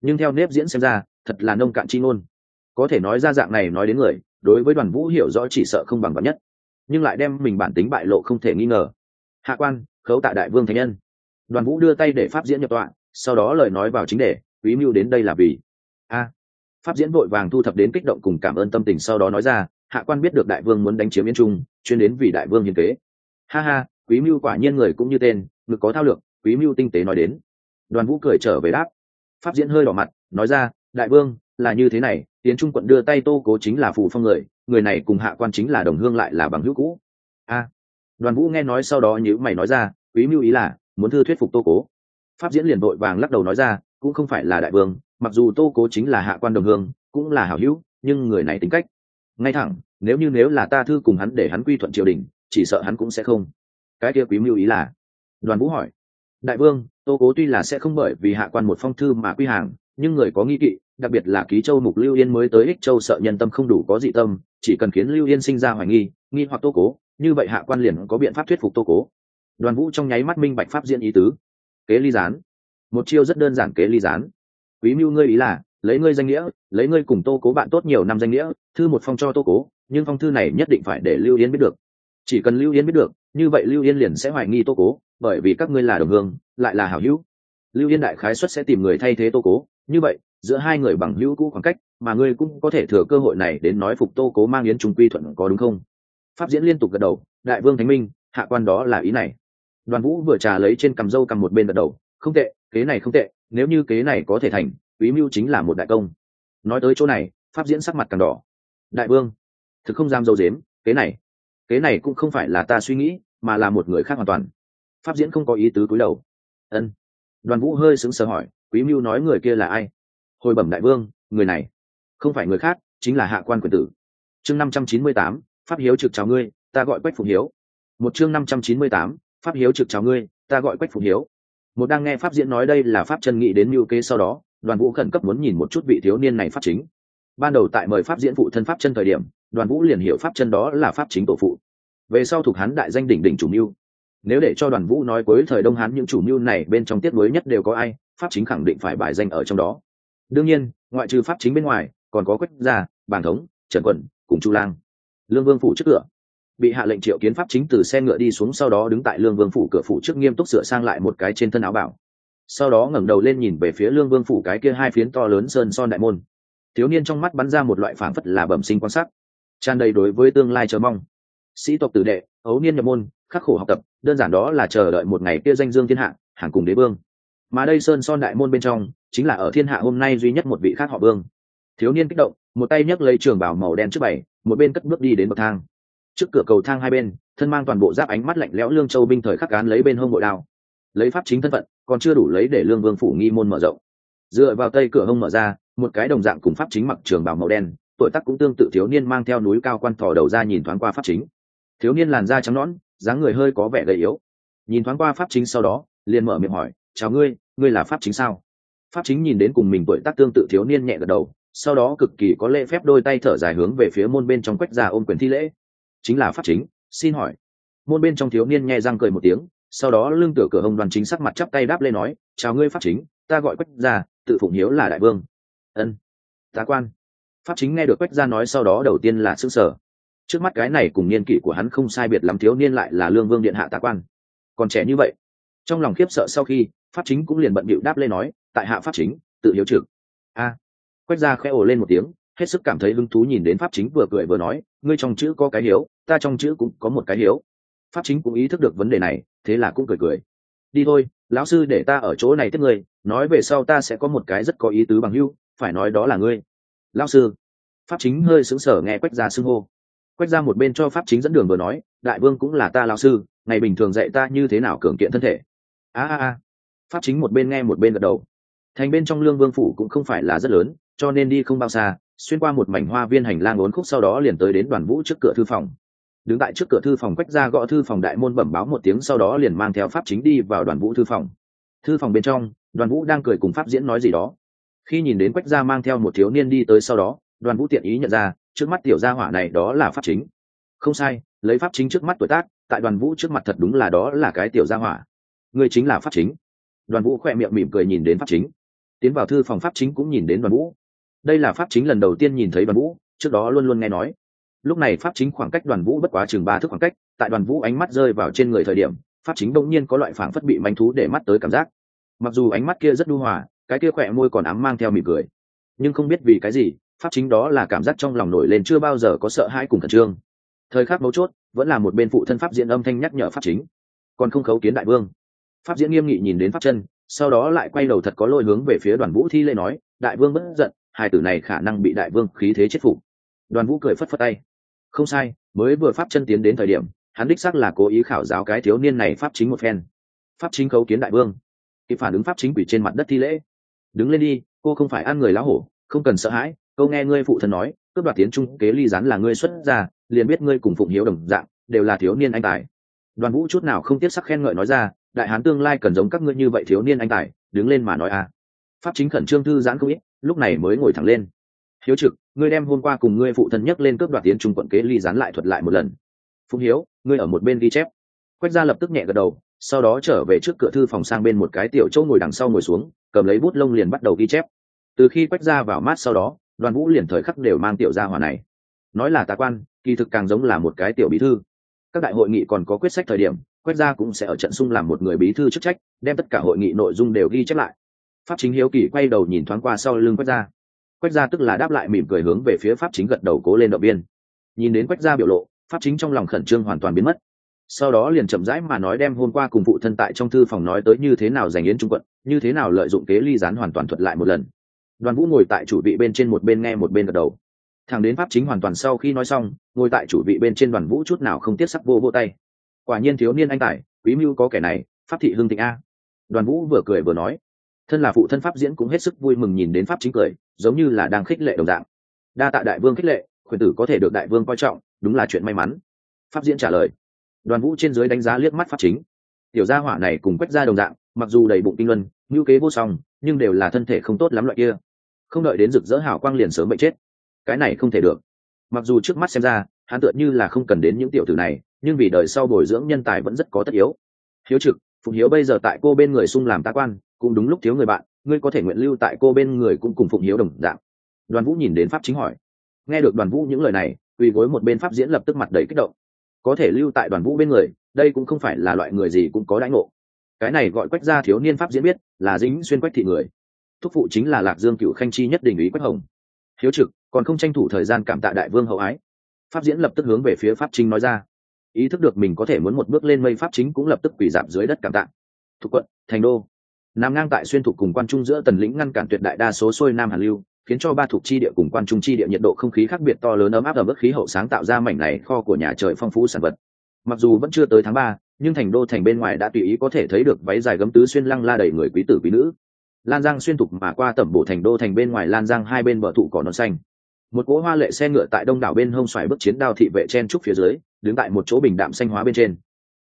Speaker 1: Nhưng theo nếp diễn xem ra, thật là nông cạn chi ngôn. Có thể nói ra dạng này nói đến người, đối với đoàn vũ hiểu rõ chỉ sợ không bằng bản nhất. Nhưng lại đem mình bản tính bại lộ không thể nghi ngờ. Hạ quan, khấu tạ đại vương thánh nhân. Đoàn vũ đưa tay để pháp diễn nhập tọa, sau đó lời nói vào chính đề, quý mưu đến đây là vì. A pháp diễn vội vàng thu thập đến kích động cùng cảm ơn tâm tình sau đó nói ra, hạ quan biết được đại vương muốn đánh chiếm yên trung, chuyên đến vì đại vương hiến kế. Ha ha, quý mưu quả nhiên người cũng như tên, ngực có thao lược, quý mưu tinh tế nói đến. Đoàn vũ cười trở về đáp. Pháp diễn hơi đỏ mặt, nói ra, đại vương, là như thế này tiến trung quận đưa tay tô cố chính là phù phong người người này cùng hạ quan chính là đồng hương lại là bằng hữu cũ. A. Đoàn vũ nghe nói sau đó nhữ mày nói ra, quý mưu ý là, muốn thư thuyết phục tô cố. Pháp diễn liền vội vàng lắc đầu nói ra, cũng không phải là đại vương mặc dù tô cố chính là hạ quan đồng hương, cũng là hảo hữu, nhưng người này tính cách. Ngay thẳng, nếu như nếu là ta thư cùng hắn để hắn quy thuận triều đình, chỉ sợ hắn cũng sẽ không. Cái kia quý mưu ý là? Đoàn vũ hỏi. Đại vương, tô cố tuy là sẽ không bởi vì hạ quan một phong thư mà quy hàng, nhưng người có nghi kỵ, đặc biệt là ký châu mục lưu yên mới tới ích châu sợ nhân tâm không đủ có dị tâm, chỉ cần khiến lưu yên sinh ra hoài nghi nghi hoặc tô cố, như vậy hạ quan liền có biện pháp thuyết phục tô cố. Đoàn vũ trong nháy mắt minh bạch pháp diễn ý tứ. Kế ly gián. Một chiêu rất đơn giản kế ly gián quý mưu ngươi ý là, lấy ngươi danh nghĩa, lấy ngươi cùng tô cố bạn tốt nhiều năm danh nghĩa, thư một phong cho tô cố, nhưng phong thư này nhất định phải để lưu yên biết được. Chỉ cần lưu yên biết được, như vậy lưu yên liền sẽ hoài nghi tô cố, bởi vì các ngươi là đồng hương, lại là hảo hữu. Lưu yên đại khái xuất sẽ tìm người thay thế tô cố, như vậy, giữa hai người bằng hữu cũ khoảng cách, mà ngươi cũng có thể thừa cơ hội này đến nói phục tô cố mang yến trung quy thuận có đúng không? Pháp diễn liên tục gật đầu, đại vương thánh minh, hạ quan đó là ý này. Đoàn vũ vừa trà lấy trên cằm dâu cầm một bên gật đầu, không tệ, kế này không tệ nếu như kế này có thể thành, quý mưu chính là một đại công. Nói tới chỗ này, pháp diễn sắc mặt càng đỏ. Đại vương, thực không dám dâu dếm, kế này. Kế này cũng không phải là ta suy nghĩ, mà là một người khác hoàn toàn. Pháp diễn không có ý tứ cúi đầu. Ân. Đoàn vũ hơi sững sờ hỏi, quý mưu nói người kia là ai? Hồi bẩm đại vương, người này không phải người khác, chính là hạ quan quyền tử. Chương năm trăm chín mươi tám, pháp hiếu trực chào ngươi, ta gọi quách phụng hiếu. Một chương năm trăm chín mươi tám, pháp hiếu trực chào ngươi, ta gọi quách phụng hiếu một đang nghe pháp diễn nói đây là pháp chân nghĩ đến mưu kế sau đó, đoàn vũ khẩn cấp muốn nhìn một chút vị thiếu niên này pháp chính. Ban đầu tại mời pháp diễn phụ thân pháp chân thời điểm, đoàn vũ liền hiểu pháp chân đó là pháp chính tổ phụ. Về sau thuộc hắn đại danh đỉnh đỉnh chủ mưu. Nếu để cho đoàn vũ nói cuối thời đông hán những chủ mưu này bên trong tiết mới nhất đều có ai, pháp chính khẳng định phải bài danh ở trong đó. Đương nhiên, ngoại trừ pháp chính bên ngoài, còn có quách gia bàn thống, trần quận cùng chu lang. Lương vương phủ trước cửa bị hạ lệnh triệu kiến pháp chính từ xe ngựa đi xuống sau đó đứng tại lương vương phủ cửa phủ trước nghiêm túc sửa sang lại một cái trên thân áo bảo. Sau đó ngẩng đầu lên nhìn về phía lương vương phủ cái kia hai phiến to lớn sơn son đại môn. Thiếu niên trong mắt bắn ra một loại phảng phất là bẩm sinh quan sát. Tràn đầy đối với tương lai chờ mong. Sĩ tộc tử đệ, ấu niên nhập môn, khắc khổ học tập, đơn giản đó là chờ đợi một ngày kia danh dương thiên hạ, hàng cùng đế vương. Mà đây sơn son đại môn bên trong, chính là ở thiên hạ hôm nay duy nhất một vị khác họ vương. Thiếu niên kích động, một tay nhấc lấy trường bảo màu đen trước bảy, một bên cất bước đi đến bậc thang trước cửa cầu thang hai bên, thân mang toàn bộ giáp ánh mắt lạnh lẽo lương châu binh thời khắc cán lấy bên hông bội đao. Lấy pháp chính thân phận, còn chưa đủ lấy để lương vương phủ nghi môn mở rộng. Dựa vào tây cửa hông mở ra, một cái đồng dạng cùng pháp chính mặc trường bảo màu đen, tuổi tác cũng tương tự thiếu niên mang theo núi cao quan thò đầu ra nhìn thoáng qua pháp chính. Thiếu niên làn da trắng nõn, dáng người hơi có vẻ gầy yếu. Nhìn thoáng qua pháp chính sau đó, liền mở miệng hỏi, chào ngươi ngươi là pháp chính sao? Pháp chính nhìn đến cùng mình tuổi tác tương tự thiếu niên nhẹ gật đầu, sau đó cực kỳ có lễ phép đôi tay thở dài hướng về phía môn bên trong quách ra ôm quyền thi lễ chính là pháp chính xin hỏi. Môn bên trong thiếu niên nhẹ răng cười một tiếng sau đó lương tựa cửa hồng đoàn chính sắc mặt chắp tay đáp lên nói chào ngươi pháp chính ta gọi quách gia, tự phụng hiếu là đại vương. Ân tá quan. Pháp chính nghe được quách gia nói sau đó đầu tiên là xứ sở trước mắt cái này cùng niên kỷ của hắn không sai biệt lắm thiếu niên lại là lương vương điện hạ tá quan. Còn trẻ như vậy. Trong lòng khiếp sợ sau khi pháp chính cũng liền bận bịu đáp lên nói tại hạ pháp chính tự hiếu trực. A. Quách gia khẽ ồ lên một tiếng hết sức cảm thấy hứng thú nhìn đến pháp chính vừa cười vừa nói, ngươi trong chữ có cái hiếu, ta trong chữ cũng có một cái hiếu. Pháp chính cũng ý thức được vấn đề này, thế là cũng cười cười. Đi thôi, lão sư để ta ở chỗ này tiếp người nói về sau ta sẽ có một cái rất có ý tứ bằng hưu phải nói đó là ngươi. Lão sư. Pháp chính hơi sững sờ nghe quách ra xưng hô. Quách ra một bên cho pháp chính dẫn đường vừa nói, đại vương cũng là ta lão sư, ngày bình thường dạy ta như thế nào cường kiện thân thể. A a a. Pháp chính một bên nghe một bên gật đầu. Thành bên trong lương vương phủ cũng không phải là rất lớn, cho nên đi không bao xa xuyên qua một mảnh hoa viên hành lang uốn khúc sau đó liền tới đến đoàn vũ trước cửa thư phòng. Đứng tại trước cửa thư phòng quách ra gõ thư phòng đại môn bẩm báo một tiếng sau đó liền mang theo pháp chính đi vào đoàn vũ thư phòng. Thư phòng bên trong, đoàn vũ đang cười cùng pháp diễn nói gì đó. Khi nhìn đến quách gia mang theo một thiếu niên đi tới sau đó, đoàn vũ tiện ý nhận ra, trước mắt tiểu gia hỏa này đó là pháp chính. Không sai, lấy pháp chính trước mắt tuổi tác, tại đoàn vũ trước mặt thật đúng là đó là cái tiểu gia hỏa. Người chính là pháp chính. Đoàn vũ khỏe miệng mỉm cười nhìn đến pháp chính. Tiến vào thư phòng, pháp chính cũng nhìn đến đoàn vũ đây là pháp chính lần đầu tiên nhìn thấy đoàn vũ, trước đó luôn luôn nghe nói. Lúc này pháp chính khoảng cách đoàn vũ bất quá chừng ba thước khoảng cách, tại đoàn vũ ánh mắt rơi vào trên người thời điểm, pháp chính đông nhiên có loại phảng phất bị manh thú để mắt tới cảm giác. Mặc dù ánh mắt kia rất đu hòa, cái kia khỏe môi còn ám mang theo mỉm cười. Nhưng không biết vì cái gì, pháp chính đó là cảm giác trong lòng nổi lên chưa bao giờ có sợ hãi cùng khẩn trương. Thời khắc mấu chốt, vẫn là một bên phụ thân pháp diễn âm thanh nhắc nhở pháp chính. Còn không khấu kiến đại vương. Pháp diễn nghiêm nghị nhìn đến pháp chân, sau đó lại quay đầu thật có lôi hướng về phía đoàn vũ thi lê nói, đại vương bất giận hai tử này khả năng bị đại vương khí thế chết phục. Đoàn vũ cười phất phất tay. Không sai, mới vừa pháp chân tiến đến thời điểm, hắn đích xác là cố ý khảo giáo cái thiếu niên này pháp chính một phen. Pháp chính khấu kiến đại vương. Kịp phản ứng pháp chính quỷ trên mặt đất thi lễ. Đứng lên đi, cô không phải ăn người lá hổ, không cần sợ hãi câu nghe ngươi phụ thân nói, cướp đoạt tiến trung kế ly rán là ngươi xuất ra liền biết ngươi cùng phụng hiếu đồng dạng, đều là thiếu niên anh tài. Đoàn vũ chút nào không tiếc sắc khen ngợi nói ra, đại hán tương lai cần giống các ngươi như vậy thiếu niên anh tài, đứng lên mà nói à. Pháp chính khẩn trương thư giãn không ít lúc này mới ngồi thẳng lên. Hiếu trực, ngươi đem hôm qua cùng ngươi phụ thân nhắc lên cướp đoạt tiến trung quận kế ly dán lại thuật lại một lần. Phúc hiếu, ngươi ở một bên ghi chép. Quách gia lập tức nhẹ gật đầu, sau đó trở về trước cửa thư phòng sang bên một cái tiểu chỗ ngồi đằng sau ngồi xuống, cầm lấy bút lông liền bắt đầu ghi chép. Từ khi quách gia vào mát sau đó, đoàn vũ liền thời khắc đều mang tiểu gia hỏa này. Nói là tá quan, kỳ thực càng giống là một cái tiểu bí thư. Các đại hội nghị còn có quyết sách thời điểm, quách gia cũng sẽ ở trận xung làm một người bí thư chức trách, đem tất cả hội nghị nội dung đều ghi chép lại pháp chính hiếu kỳ quay đầu nhìn thoáng qua sau lưng quách gia. Quách gia tức là đáp lại mỉm cười hướng về phía pháp chính gật đầu cố lên động viên. Nhìn đến quách gia biểu lộ, pháp chính trong lòng khẩn trương hoàn toàn biến mất. Sau đó liền chậm rãi mà nói đem hôm qua cùng phụ thân tại trong thư phòng nói tới như thế nào giành yến trung quận, như thế nào lợi dụng kế ly gián hoàn toàn thuật lại một lần. Đoàn vũ ngồi tại chủ vị bên trên một bên nghe một bên gật đầu. Thằng đến pháp chính hoàn toàn sau khi nói xong, ngồi tại chủ vị bên trên đoàn vũ chút nào không tiếp sắc vô vô tay. Quả nhiên thiếu niên anh tài, quý mưu có kẻ này, pháp thị hương thịnh a. Đoàn vũ vừa cười vừa nói thân là phụ thân pháp diễn cũng hết sức vui mừng nhìn đến pháp chính cười, giống như là đang khích lệ đồng dạng. Đa tạ đại vương khích lệ, khuyển tử có thể được đại vương coi trọng, đúng là chuyện may mắn. Pháp diễn trả lời. Đoàn vũ trên dưới đánh giá liếc mắt pháp chính. Tiểu gia hỏa này cùng quách ra đồng dạng, mặc dù đầy bụng kinh luân, ngữ kế vô song, nhưng đều là thân thể không tốt lắm loại kia. Không đợi đến rực rỡ hảo quang liền sớm bệnh chết. Cái này không thể được. Mặc dù trước mắt xem ra, hắn tựa như là không cần đến những tiểu tử này, nhưng vì đời sau bồi dưỡng nhân tài vẫn rất có tất yếu. Hiếu trực, phụng hiếu bây giờ tại cô bên người sung làm tá quan cũng đúng lúc thiếu người bạn, ngươi có thể nguyện lưu tại cô bên người cũng cùng phụng hiếu đồng dạng. Đoàn vũ nhìn đến pháp chính hỏi. Nghe được đoàn vũ những lời này, quỳ gối một bên pháp diễn lập tức mặt đầy kích động. Có thể lưu tại đoàn vũ bên người, đây cũng không phải là loại người gì cũng có đãi ngộ. Cái này gọi quách gia thiếu niên pháp diễn biết, là dính xuyên quách thị người. Thúc phụ chính là lạc dương cựu khanh chi nhất đình ý quách hồng. Hiếu trực, còn không tranh thủ thời gian cảm tạ đại vương hậu ái. Pháp diễn lập tức hướng về phía pháp chính nói ra. Ý thức được mình có thể muốn một bước lên mây pháp chính cũng lập tức quỳ giảm dưới đất cảm tạ. Thuộc quận, thành đô nằm ngang tại xuyên thục cùng quan trung giữa tần lĩnh ngăn cản tuyệt đại đa số xuôi nam hàn lưu, khiến cho ba thuộc chi địa cùng quan trung chi địa nhiệt độ không khí khác biệt to lớn ấm áp ở mức khí hậu sáng tạo ra mảnh này kho của nhà trời phong phú sản vật. Mặc dù vẫn chưa tới tháng ba, nhưng thành đô thành bên ngoài đã tùy ý có thể thấy được váy dài gấm tứ xuyên lăng la đầy người quý tử quý nữ. Lan giang xuyên thục mà qua tẩm bộ thành đô thành bên ngoài lan giang hai bên bờ thụ cỏ non xanh. Một cỗ hoa lệ xe ngựa tại đông đảo bên hông xoài bước chiến đao thị vệ chen trúc phía dưới, đứng tại một chỗ bình đạm xanh hóa bên trên.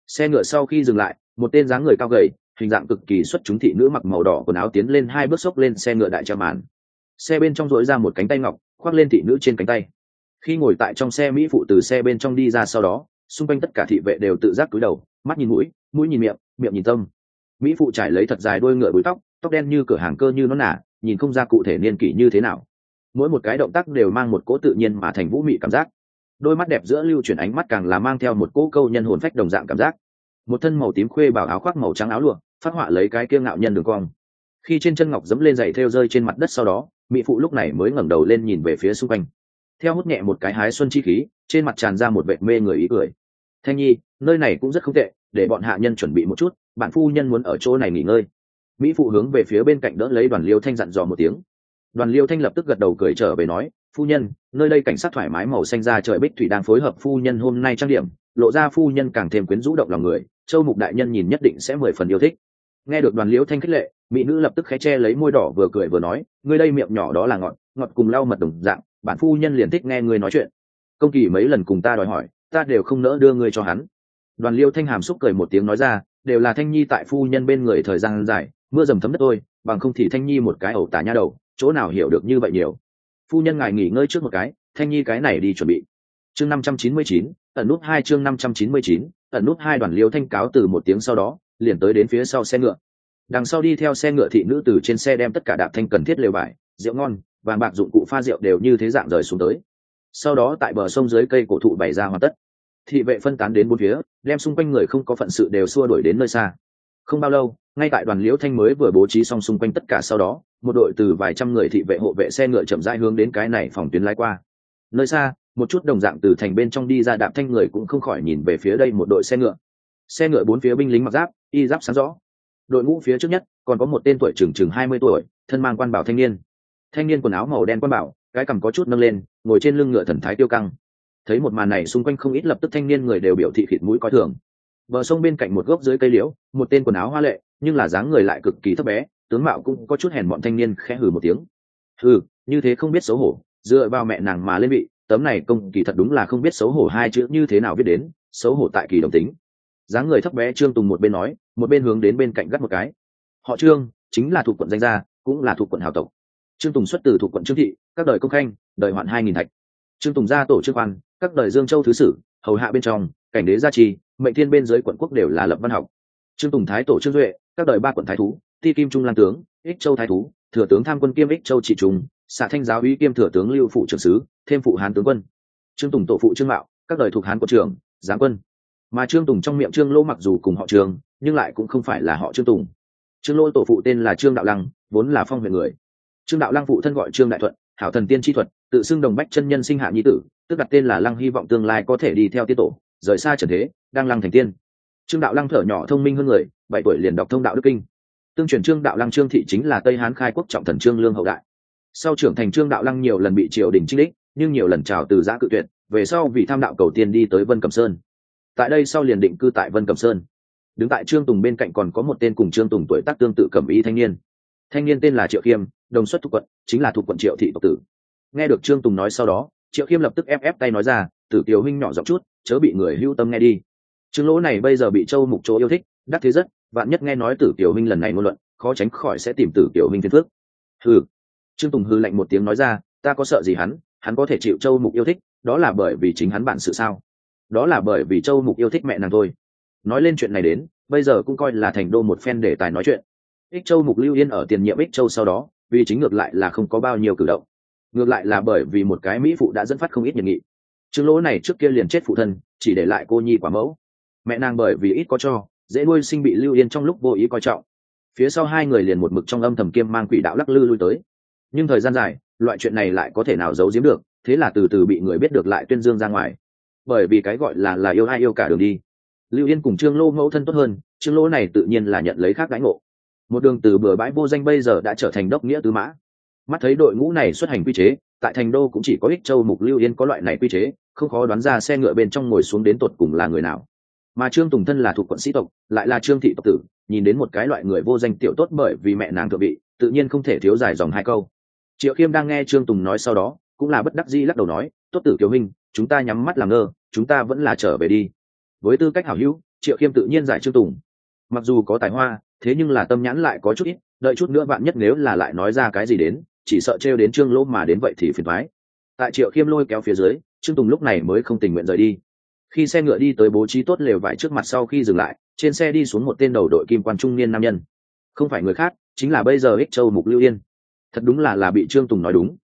Speaker 1: Xe ngựa sau khi dừng lại, một tên dáng người cao gầy hình dạng cực kỳ xuất chúng thị nữ mặc màu đỏ quần áo tiến lên hai bước xốc lên xe ngựa đại trà màn. Xe bên trong dỗi ra một cánh tay ngọc, khoác lên thị nữ trên cánh tay. Khi ngồi tại trong xe mỹ phụ từ xe bên trong đi ra sau đó, xung quanh tất cả thị vệ đều tự giác cúi đầu, mắt nhìn mũi mũi nhìn miệng miệng nhìn tâm. Mỹ phụ trải lấy thật dài đôi ngựa búi tóc tóc đen như cửa hàng cơ như nó nả, nhìn không ra cụ thể niên kỷ như thế nào. Mỗi một cái động tác đều mang một cỗ tự nhiên mà thành vũ mị cảm giác. Đôi mắt đẹp giữa lưu chuyển ánh mắt càng là mang theo một cỗ câu nhân hồn phách đồng dạng cảm giác một thân màu tím khuê bảo áo khoác màu trắng áo lụa, phát họa lấy cái kiêng ngạo nhân đường cong. Khi trên chân ngọc dẫm lên giày theo rơi trên mặt đất sau đó, mỹ phụ lúc này mới ngẩng đầu lên nhìn về phía xung quanh. Theo hút nhẹ một cái hái xuân chi khí, trên mặt tràn ra một vệ mê người ý cười. Thanh nhi, nơi này cũng rất không tệ, để bọn hạ nhân chuẩn bị một chút, bạn phu nhân muốn ở chỗ này nghỉ ngơi. Mỹ phụ hướng về phía bên cạnh đỡ lấy đoàn liêu thanh dặn dò một tiếng. Đoàn liêu thanh lập tức gật đầu cười trở về nói, phu nhân, nơi đây cảnh sát thoải mái màu xanh ra trời bích thủy đang phối hợp phu nhân hôm nay trang điểm lộ ra phu nhân càng thêm quyến rũ động lòng người, châu mục đại nhân nhìn nhất định sẽ mười phần yêu thích. Nghe được đoàn liễu thanh khích lệ, mỹ nữ lập tức khé che lấy môi đỏ vừa cười vừa nói, ngươi đây miệng nhỏ đó là ngọt ngọt cùng lau mật đồng dạng, bản phu nhân liền thích nghe ngươi nói chuyện. Công kỳ mấy lần cùng ta đòi hỏi, ta đều không nỡ đưa ngươi cho hắn. Đoàn liêu thanh hàm xúc cười một tiếng nói ra, đều là thanh nhi tại phu nhân bên người thời gian dài, mưa dầm thấm đất tôi bằng không thì thanh nhi một cái ẩu tả nha đầu, chỗ nào hiểu được như vậy nhiều. Phu nhân ngài nghỉ ngơi trước một cái, thanh nhi cái này đi chuẩn bị chương năm trăm chín mươi chín, ẩn nút hai chương năm trăm chín mươi chín, ẩn nút hai đoàn liêu thanh cáo từ một tiếng sau đó, liền tới đến phía sau xe ngựa. Đằng sau đi theo xe ngựa thị nữ từ trên xe đem tất cả đạp thanh cần thiết lều vải, rượu ngon, vàng bạc dụng cụ pha rượu đều như thế dạng rời xuống tới. Sau đó tại bờ sông dưới cây cổ thụ bày ra hoàn tất. Thị vệ phân tán đến bốn phía, đem xung quanh người không có phận sự đều xua đuổi đến nơi xa. Không bao lâu, ngay tại đoàn liễu thanh mới vừa bố trí xong xung quanh tất cả sau đó, một đội từ vài trăm người thị vệ hộ vệ xe ngựa chậm rãi hướng đến cái này phòng tuyến lái qua. Nơi xa một chút đồng dạng từ thành bên trong đi ra đạp thanh người cũng không khỏi nhìn về phía đây một đội xe ngựa. Xe ngựa bốn phía binh lính mặc giáp, y giáp sáng rõ. Đội ngũ phía trước nhất, còn có một tên tuổi chừng chừng hai mươi tuổi, thân mang quan bảo thanh niên. Thanh niên quần áo màu đen quan bảo, cái cằm có chút nâng lên, ngồi trên lưng ngựa thần thái tiêu căng. Thấy một màn này xung quanh không ít lập tức thanh niên người đều biểu thị khịt mũi coi thường. Bờ sông bên cạnh một gốc dưới cây liễu, một tên quần áo hoa lệ, nhưng là dáng người lại cực kỳ thấp bé, tướng mạo cũng có chút hèn bọn thanh niên khẽ hừ một tiếng. Hừ, như thế không biết xấu hổ dựa vào mẹ nàng mà lên vị, tấm này công kỳ thật đúng là không biết xấu hổ hai chữ như thế nào viết đến, xấu hổ tại kỳ đồng tính. Dáng người thấp bé trương tùng một bên nói, một bên hướng đến bên cạnh gắt một cái. Họ trương, chính là thuộc quận danh gia, cũng là thuộc quận hào tộc. Trương tùng xuất từ thuộc quận trương thị, các đời công khanh, đời hoạn hai nghìn thạch. Trương tùng gia tổ trương quan, các đời dương châu thứ sử, hầu hạ bên trong, cảnh đế gia trì, mệnh thiên bên dưới quận quốc đều là lập văn học. Trương tùng thái tổ trương duệ, các đời ba quận thái thú, ti kim trung lan tướng, ích châu thái thú, thừa tướng tham quân kiêm ích châu trị trung xạ thanh giáo uy kiêm thừa tướng lưu phụ trưởng sứ, thêm phụ hán tướng quân. Trương tùng tổ phụ trương mạo, các đời thuộc hán của trưởng giáng quân. Mà trương tùng trong miệng trương lỗ mặc dù cùng họ trường nhưng lại cũng không phải là họ trương tùng. Trương lỗ tổ phụ tên là trương đạo lăng, vốn là phong huyện người. Trương đạo lăng phụ thân gọi trương đại thuận, hảo thần tiên chi thuật, tự xưng đồng bách chân nhân sinh hạ nhi tử, tức đặt tên là lăng hy vọng tương lai có thể đi theo tiết tổ, rời xa trần thế, đang lăng thành tiên. Trương đạo lăng thở nhỏ thông minh hơn người, bảy tuổi liền đọc thông đạo đức kinh. Tương truyền trương đạo lăng trương thị chính là tây hán khai quốc trọng thần trương lương hậu đại sau trưởng thành trương đạo lăng nhiều lần bị triều đình trích đích, nhưng nhiều lần trào từ giã cự tuyệt, về sau vì tham đạo cầu tiên đi tới vân cẩm sơn. Tại đây sau liền định cư tại vân cẩm sơn. Đứng tại trương tùng bên cạnh còn có một tên cùng trương tùng tuổi tác tương tự cẩm y thanh niên. Thanh niên tên là triệu khiêm, đồng xuất thuộc quận, chính là thuộc quận triệu thị tộc tử. Nghe được trương tùng nói sau đó, triệu khiêm lập tức ép ép tay nói ra, tử kiều huynh nhỏ giọng chút, chớ bị người hưu tâm nghe đi. Trương lỗ này bây giờ bị châu mục chỗ yêu thích, đắc thế rất, vạn nhất nghe nói tử kiều huynh lần này ngôn luận, khó tránh khỏi sẽ tìm tử kiều huynh thiên phước hừ trương tùng hư lạnh một tiếng nói ra, ta có sợ gì hắn? Hắn có thể chịu châu mục yêu thích, đó là bởi vì chính hắn bản sự sao? Đó là bởi vì châu mục yêu thích mẹ nàng thôi. Nói lên chuyện này đến, bây giờ cũng coi là thành đô một phen để tài nói chuyện. Ích châu mục lưu yên ở tiền nhiệm ích châu sau đó, vì chính ngược lại là không có bao nhiêu cử động. Ngược lại là bởi vì một cái mỹ phụ đã dẫn phát không ít nhiệt nghị. Trương lỗ này trước kia liền chết phụ thân, chỉ để lại cô nhi quả mẫu. Mẹ nàng bởi vì ít có cho, dễ nuôi sinh bị lưu yên trong lúc vô ý coi trọng. Phía sau hai người liền một mực trong âm thầm kiêm mang quỷ đạo lắc lư lui tới nhưng thời gian dài, loại chuyện này lại có thể nào giấu giếm được, thế là từ từ bị người biết được lại tuyên dương ra ngoài. Bởi vì cái gọi là là yêu ai yêu cả đường đi. Lưu yên cùng trương lô mẫu thân tốt hơn, trương lỗ này tự nhiên là nhận lấy khác đánh ngộ. Một đường từ bừa bãi vô danh bây giờ đã trở thành đốc nghĩa tứ mã. Mắt thấy đội ngũ này xuất hành quy chế, tại thành đô cũng chỉ có ích châu mục lưu yên có loại này quy chế, không khó đoán ra xe ngựa bên trong ngồi xuống đến tột cùng là người nào. Mà trương tùng thân là thuộc quận sĩ tộc, lại là trương thị tộc tử, nhìn đến một cái loại người vô danh tiểu tốt bởi vì mẹ nàng thượng vị, tự nhiên không thể thiếu dài dòng hai câu triệu khiêm đang nghe trương tùng nói sau đó, cũng là bất đắc dĩ lắc đầu nói, tốt tử kiều minh chúng ta nhắm mắt làm ngơ, chúng ta vẫn là trở về đi. Với tư cách hảo hữu, triệu khiêm tự nhiên giải trương tùng. Mặc dù có tài hoa, thế nhưng là tâm nhãn lại có chút ít, đợi chút nữa bạn nhất nếu là lại nói ra cái gì đến, chỉ sợ trêu đến trương lỗ mà đến vậy thì phiền thoái tại triệu khiêm lôi kéo phía dưới, trương tùng lúc này mới không tình nguyện rời đi. Khi xe ngựa đi tới bố trí tốt lều vải trước mặt sau khi dừng lại, trên xe đi xuống một tên đầu đội kim quan trung niên nam nhân. Không phải người khác, chính là bây giờ ích châu mục lưu yên thật đúng là là bị trương tùng nói đúng.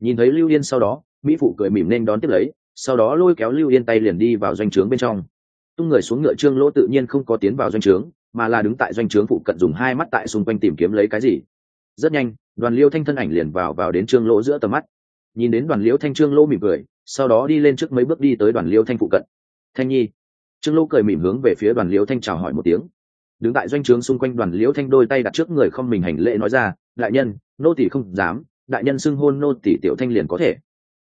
Speaker 1: Nhìn thấy lưu yên sau đó, mỹ phụ cười mỉm nên đón tiếp lấy, sau đó lôi kéo lưu yên tay liền đi vào doanh trướng bên trong. Tung người xuống ngựa trương lỗ tự nhiên không có tiến vào doanh trướng, mà là đứng tại doanh trướng phụ cận dùng hai mắt tại xung quanh tìm kiếm lấy cái gì. Rất nhanh, đoàn liêu thanh thân ảnh liền vào vào đến trương lỗ giữa tầm mắt. Nhìn đến đoàn liêu thanh trương lỗ mỉm cười, sau đó đi lên trước mấy bước đi tới đoàn liêu thanh phụ cận. Thanh nhi. Trương lỗ cười mỉm hướng về phía đoàn liêu thanh chào hỏi một tiếng. Đứng tại doanh trướng xung quanh đoàn liêu thanh đôi tay đặt trước người không mình hành lễ nói ra đại nhân, nô tỷ không dám, đại nhân xưng hôn nô tỷ tiểu thanh liền có thể.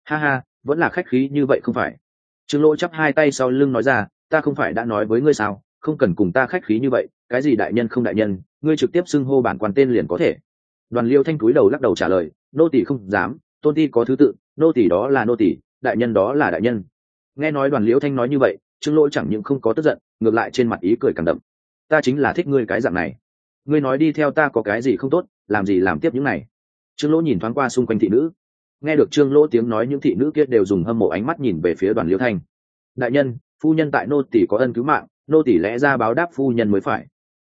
Speaker 1: Ha ha, vẫn là khách khí như vậy không phải. Trương lỗ chắp hai tay sau lưng nói ra, ta không phải đã nói với ngươi sao, không cần cùng ta khách khí như vậy, cái gì đại nhân không đại nhân, ngươi trực tiếp xưng hô bản quan tên liền có thể. Đoàn liêu thanh cúi đầu lắc đầu trả lời, nô tỷ không dám, tôn ti có thứ tự, nô tỷ đó là nô tỷ đại nhân đó là đại nhân. Nghe nói đoàn liễu thanh nói như vậy, trương lỗ chẳng những không có tức giận, ngược lại trên mặt ý cười càng đậm. Ta chính là thích ngươi cái dạng này. Ngươi nói đi theo ta có cái gì không tốt làm gì làm tiếp những này. Trương lỗ nhìn thoáng qua xung quanh thị nữ. Nghe được trương lỗ tiếng nói, những thị nữ kia đều dùng hâm mộ ánh mắt nhìn về phía đoàn liễu thanh. Đại nhân, phu nhân tại nô tỷ có ân cứu mạng, nô tỷ lẽ ra báo đáp phu nhân mới phải.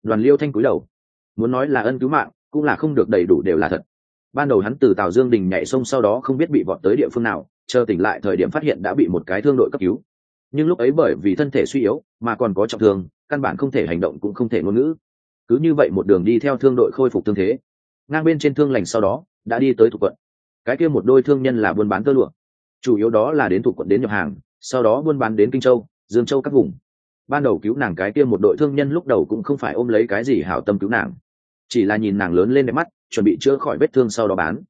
Speaker 1: Đoàn liêu thanh cúi đầu. Muốn nói là ân cứu mạng, cũng là không được đầy đủ đều là thật. Ban đầu hắn từ tàu dương đình nhảy sông sau đó không biết bị vọt tới địa phương nào, chờ tỉnh lại thời điểm phát hiện đã bị một cái thương đội cấp cứu. Nhưng lúc ấy bởi vì thân thể suy yếu, mà còn có trọng thương, căn bản không thể hành động cũng không thể ngôn ngữ. Cứ như vậy một đường đi theo thương đội khôi phục thương thế ngang bên trên thương lành sau đó, đã đi tới thuộc quận. Cái kia một đôi thương nhân là buôn bán tơ lụa. Chủ yếu đó là đến thuộc quận đến nhập hàng, sau đó buôn bán đến kinh châu, dương châu các vùng. Ban đầu cứu nàng cái kia một đội thương nhân lúc đầu cũng không phải ôm lấy cái gì hảo tâm cứu nàng. Chỉ là nhìn nàng lớn lên đẹp mắt, chuẩn bị chữa khỏi vết thương sau đó bán.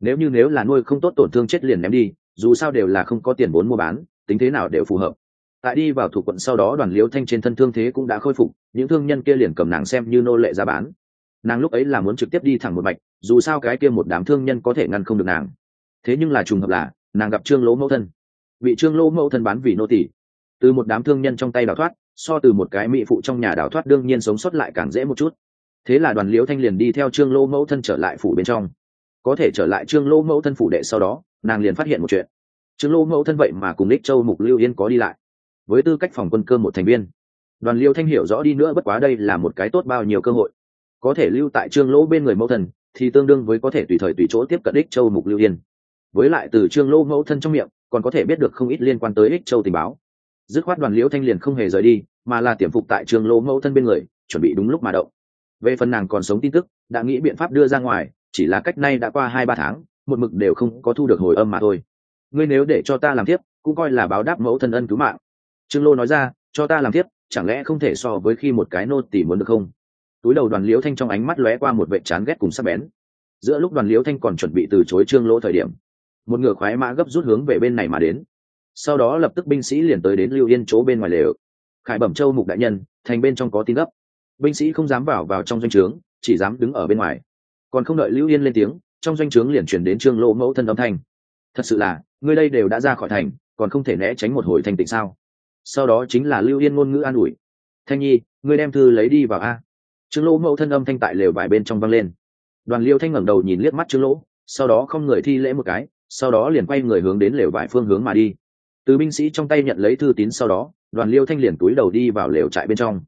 Speaker 1: Nếu như nếu là nuôi không tốt tổn thương chết liền ném đi, dù sao đều là không có tiền vốn mua bán, tính thế nào đều phù hợp. Tại đi vào thủ quận sau đó đoàn liễu thanh trên thân thương thế cũng đã khôi phục, những thương nhân kia liền cầm nàng xem như nô lệ ra bán nàng lúc ấy là muốn trực tiếp đi thẳng một mạch, dù sao cái kia một đám thương nhân có thể ngăn không được nàng. Thế nhưng là trùng hợp là, nàng gặp trương lỗ mẫu thân. Bị trương lỗ mẫu thân bán vì nô tỷ từ một đám thương nhân trong tay đào thoát, so từ một cái mỹ phụ trong nhà đào thoát đương nhiên sống sót lại càng dễ một chút. Thế là đoàn liễu thanh liền đi theo trương lỗ mẫu thân trở lại phủ bên trong. Có thể trở lại trương lỗ mẫu thân phủ đệ sau đó, nàng liền phát hiện một chuyện. Trương lỗ mẫu thân vậy mà cùng đích châu mục lưu yên có đi lại. Với tư cách phòng quân cơ một thành viên, đoàn liêu thanh hiểu rõ đi nữa bất quá đây là một cái tốt bao nhiêu cơ hội có thể lưu tại trương lỗ bên người mẫu thân, thì tương đương với có thể tùy thời tùy chỗ tiếp cận ích châu mục lưu yên. Với lại từ trương lỗ mẫu thân trong miệng, còn có thể biết được không ít liên quan tới ích châu tình báo. Dứt khoát đoàn liễu thanh liền không hề rời đi, mà là tiềm phục tại trương lỗ mẫu thân bên người, chuẩn bị đúng lúc mà động. Về phần nàng còn sống tin tức, đã nghĩ biện pháp đưa ra ngoài, chỉ là cách nay đã qua hai ba tháng, một mực đều không có thu được hồi âm mà thôi. Ngươi nếu để cho ta làm tiếp, cũng coi là báo đáp mẫu thân ân cứu mạng. Trương lô nói ra, cho ta làm tiếp, chẳng lẽ không thể so với khi một cái nô tỉ muốn được không? Túi đầu đoàn liễu thanh trong ánh mắt lóe qua một vệ chán ghét cùng sắc bén. Giữa lúc đoàn liễu thanh còn chuẩn bị từ chối trương lỗ thời điểm, một ngựa khoái mã gấp rút hướng về bên này mà đến. Sau đó lập tức binh sĩ liền tới đến lưu yên chỗ bên ngoài lều. Khải bẩm châu mục đại nhân, thành bên trong có tin gấp. Binh sĩ không dám vào vào trong doanh trướng, chỉ dám đứng ở bên ngoài. Còn không đợi lưu yên lên tiếng, trong doanh trướng liền chuyển đến trương lỗ mẫu thân âm thanh. Thật sự là người đây đều đã ra khỏi thành, còn không thể né tránh một hồi thành tịnh sao? Sau đó chính là lưu yên ngôn ngữ an ủi. Thanh nhi, ngươi đem thư lấy đi vào a trương lỗ mẫu thân âm thanh tại lều vải bên trong văng lên. Đoàn liêu thanh ngẩng đầu nhìn liếc mắt trương lỗ, sau đó không người thi lễ một cái, sau đó liền quay người hướng đến lều vải phương hướng mà đi. Từ binh sĩ trong tay nhận lấy thư tín sau đó, đoàn liêu thanh liền túi đầu đi vào lều trại bên trong.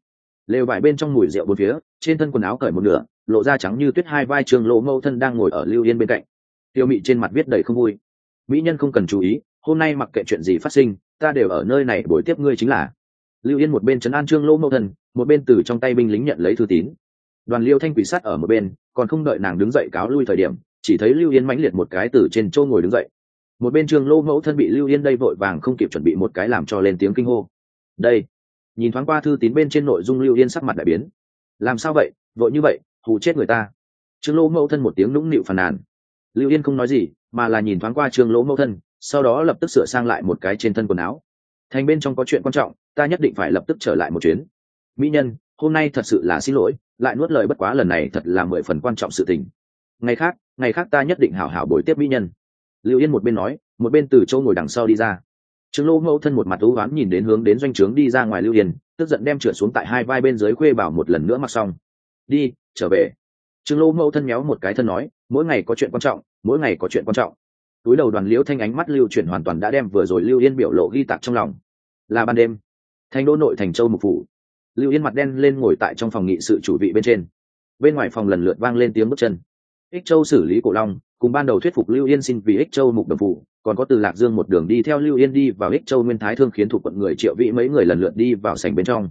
Speaker 1: Lều vải bên trong mùi rượu bốn phía, trên thân quần áo cởi một nửa, lộ ra trắng như tuyết hai vai Trương Lỗ mâu thân đang ngồi ở lưu yên bên cạnh. Tiêu mị trên mặt viết đầy không vui. Mỹ nhân không cần chú ý, hôm nay mặc kệ chuyện gì phát sinh, ta đều ở nơi này buổi tiếp ngươi chính là lưu yên một bên chấn an trương lỗ mẫu thân một bên từ trong tay binh lính nhận lấy thư tín. Đoàn liêu thanh quỷ sát ở một bên, còn không đợi nàng đứng dậy cáo lui thời điểm, chỉ thấy lưu yên mãnh liệt một cái từ trên châu ngồi đứng dậy. Một bên trương lỗ mẫu thân bị lưu yên đây vội vàng không kịp chuẩn bị một cái làm cho lên tiếng kinh hô. Đây. Nhìn thoáng qua thư tín bên trên nội dung lưu yên sắc mặt đại biến. Làm sao vậy? Vội như vậy, hù chết người ta. Trương lỗ mẫu thân một tiếng nũng nịu phàn nàn. Lưu yên không nói gì, mà là nhìn thoáng qua trương lỗ mẫu thân, sau đó lập tức sửa sang lại một cái trên thân quần áo thành bên trong có chuyện quan trọng, ta nhất định phải lập tức trở lại một chuyến. Mỹ nhân, hôm nay thật sự là xin lỗi, lại nuốt lời bất quá lần này thật là mười phần quan trọng sự tình. Ngày khác ngày khác ta nhất định hảo hảo bồi tiếp mỹ nhân. Lưu yên một bên nói, một bên từ châu ngồi đằng sau đi ra. Trương lô mẫu thân một mặt thú ám nhìn đến hướng đến doanh trướng đi ra ngoài lưu yên, tức giận đem trượt xuống tại hai vai bên dưới khuê bảo một lần nữa mặc xong. Đi, trở về. Trương lô mẫu thân méo một cái thân nói, mỗi ngày có chuyện quan trọng, mỗi ngày có chuyện quan trọng. Túi đầu đoàn liễu thanh ánh mắt lưu chuyển hoàn toàn đã đem vừa rồi lưu yên biểu lộ ghi tạc trong lòng là ban đêm. Thành đô nội thành châu mục phủ. Lưu yên mặt đen lên ngồi tại trong phòng nghị sự chủ vị bên trên. Bên ngoài phòng lần lượt vang lên tiếng bước chân. Ích châu xử lý cổ long, cùng ban đầu thuyết phục lưu yên xin vì ích châu mục đồng phủ còn có từ lạc dương một đường đi theo lưu yên đi vào ích châu nguyên thái thương khiến thuộc quận người triệu vị mấy người lần lượt đi vào sảnh bên trong.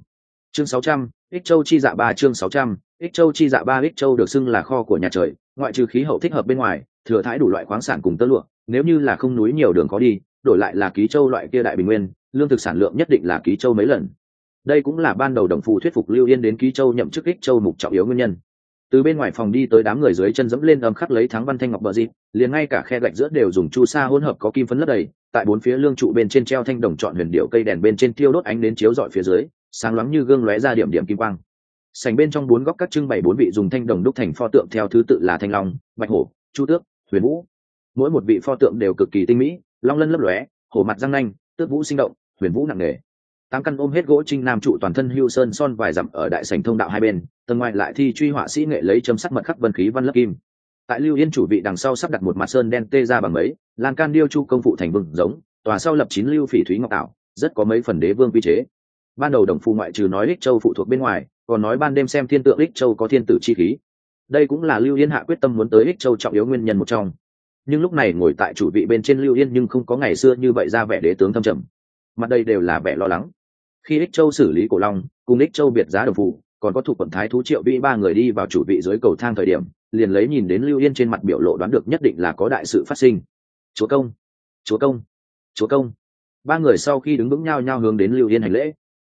Speaker 1: Chương sáu trăm, ích châu chi dạ ba chương sáu trăm, ích châu chi dạ ba ích châu được xưng là kho của nhà trời, ngoại trừ khí hậu thích hợp bên ngoài, thừa thái đủ loại khoáng sản cùng tơ lụa, nếu như là không núi nhiều đường có đi, đổi lại là ký châu loại kia đại bình nguyên lương thực sản lượng nhất định là ký châu mấy lần. Đây cũng là ban đầu đồng phù thuyết phục lưu yên đến ký châu nhậm chức ích châu mục trọng yếu nguyên nhân. Từ bên ngoài phòng đi tới đám người dưới chân dẫm lên âm khắc lấy thắng văn thanh ngọc bờ dịp, liền ngay cả khe gạch giữa đều dùng chu sa hỗn hợp có kim phấn lấp đầy, tại bốn phía lương trụ bên trên treo thanh đồng chọn huyền điệu cây đèn bên trên tiêu đốt ánh đến chiếu dọi phía dưới, sáng loáng như gương lóe ra điểm điểm kim quang. Sành bên trong bốn góc các trưng bày bốn vị dùng thanh đồng đúc thành pho tượng theo thứ tự là thanh long, bạch hổ, chu tước, huyền vũ. Mỗi một vị pho tượng đều cực kỳ tinh mỹ, long lân lấp lóe, hổ mặt răng nanh, tước vũ sinh động huyền vũ nặng nề. Tám căn ôm hết gỗ trinh nam trụ toàn thân hưu sơn son vài dặm ở đại sảnh thông đạo hai bên, tầng ngoài lại thi truy họa sĩ nghệ lấy châm sắt mật khắc vân khí văn lấp kim. Tại lưu yên chủ vị đằng sau sắp đặt một mặt sơn đen tê ra bằng mấy lan can điêu chu công phụ thành vừng giống, tòa sau lập chín lưu phỉ thúy ngọc tạo rất có mấy phần đế vương quy chế. Ban đầu đồng phu ngoại trừ nói ích châu phụ thuộc bên ngoài, còn nói ban đêm xem thiên tượng ích châu có thiên tử chi khí. Đây cũng là lưu yên hạ quyết tâm muốn tới ích châu trọng yếu nguyên nhân một trong. Nhưng lúc này ngồi tại chủ vị bên trên lưu yên nhưng không có ngày xưa như vậy ra vẻ đế tướng thâm trầm mặt đây đều là vẻ lo lắng. Khi ích châu xử lý cổ long, cùng ích châu biệt giá đồng phụ, còn có thuộc quận thái thú triệu vĩ ba người đi vào chủ vị dưới cầu thang thời điểm, liền lấy nhìn đến lưu yên trên mặt biểu lộ đoán được nhất định là có đại sự phát sinh. Chúa công chúa công chúa công. Ba người sau khi đứng vững nhau nhau hướng đến lưu yên hành lễ.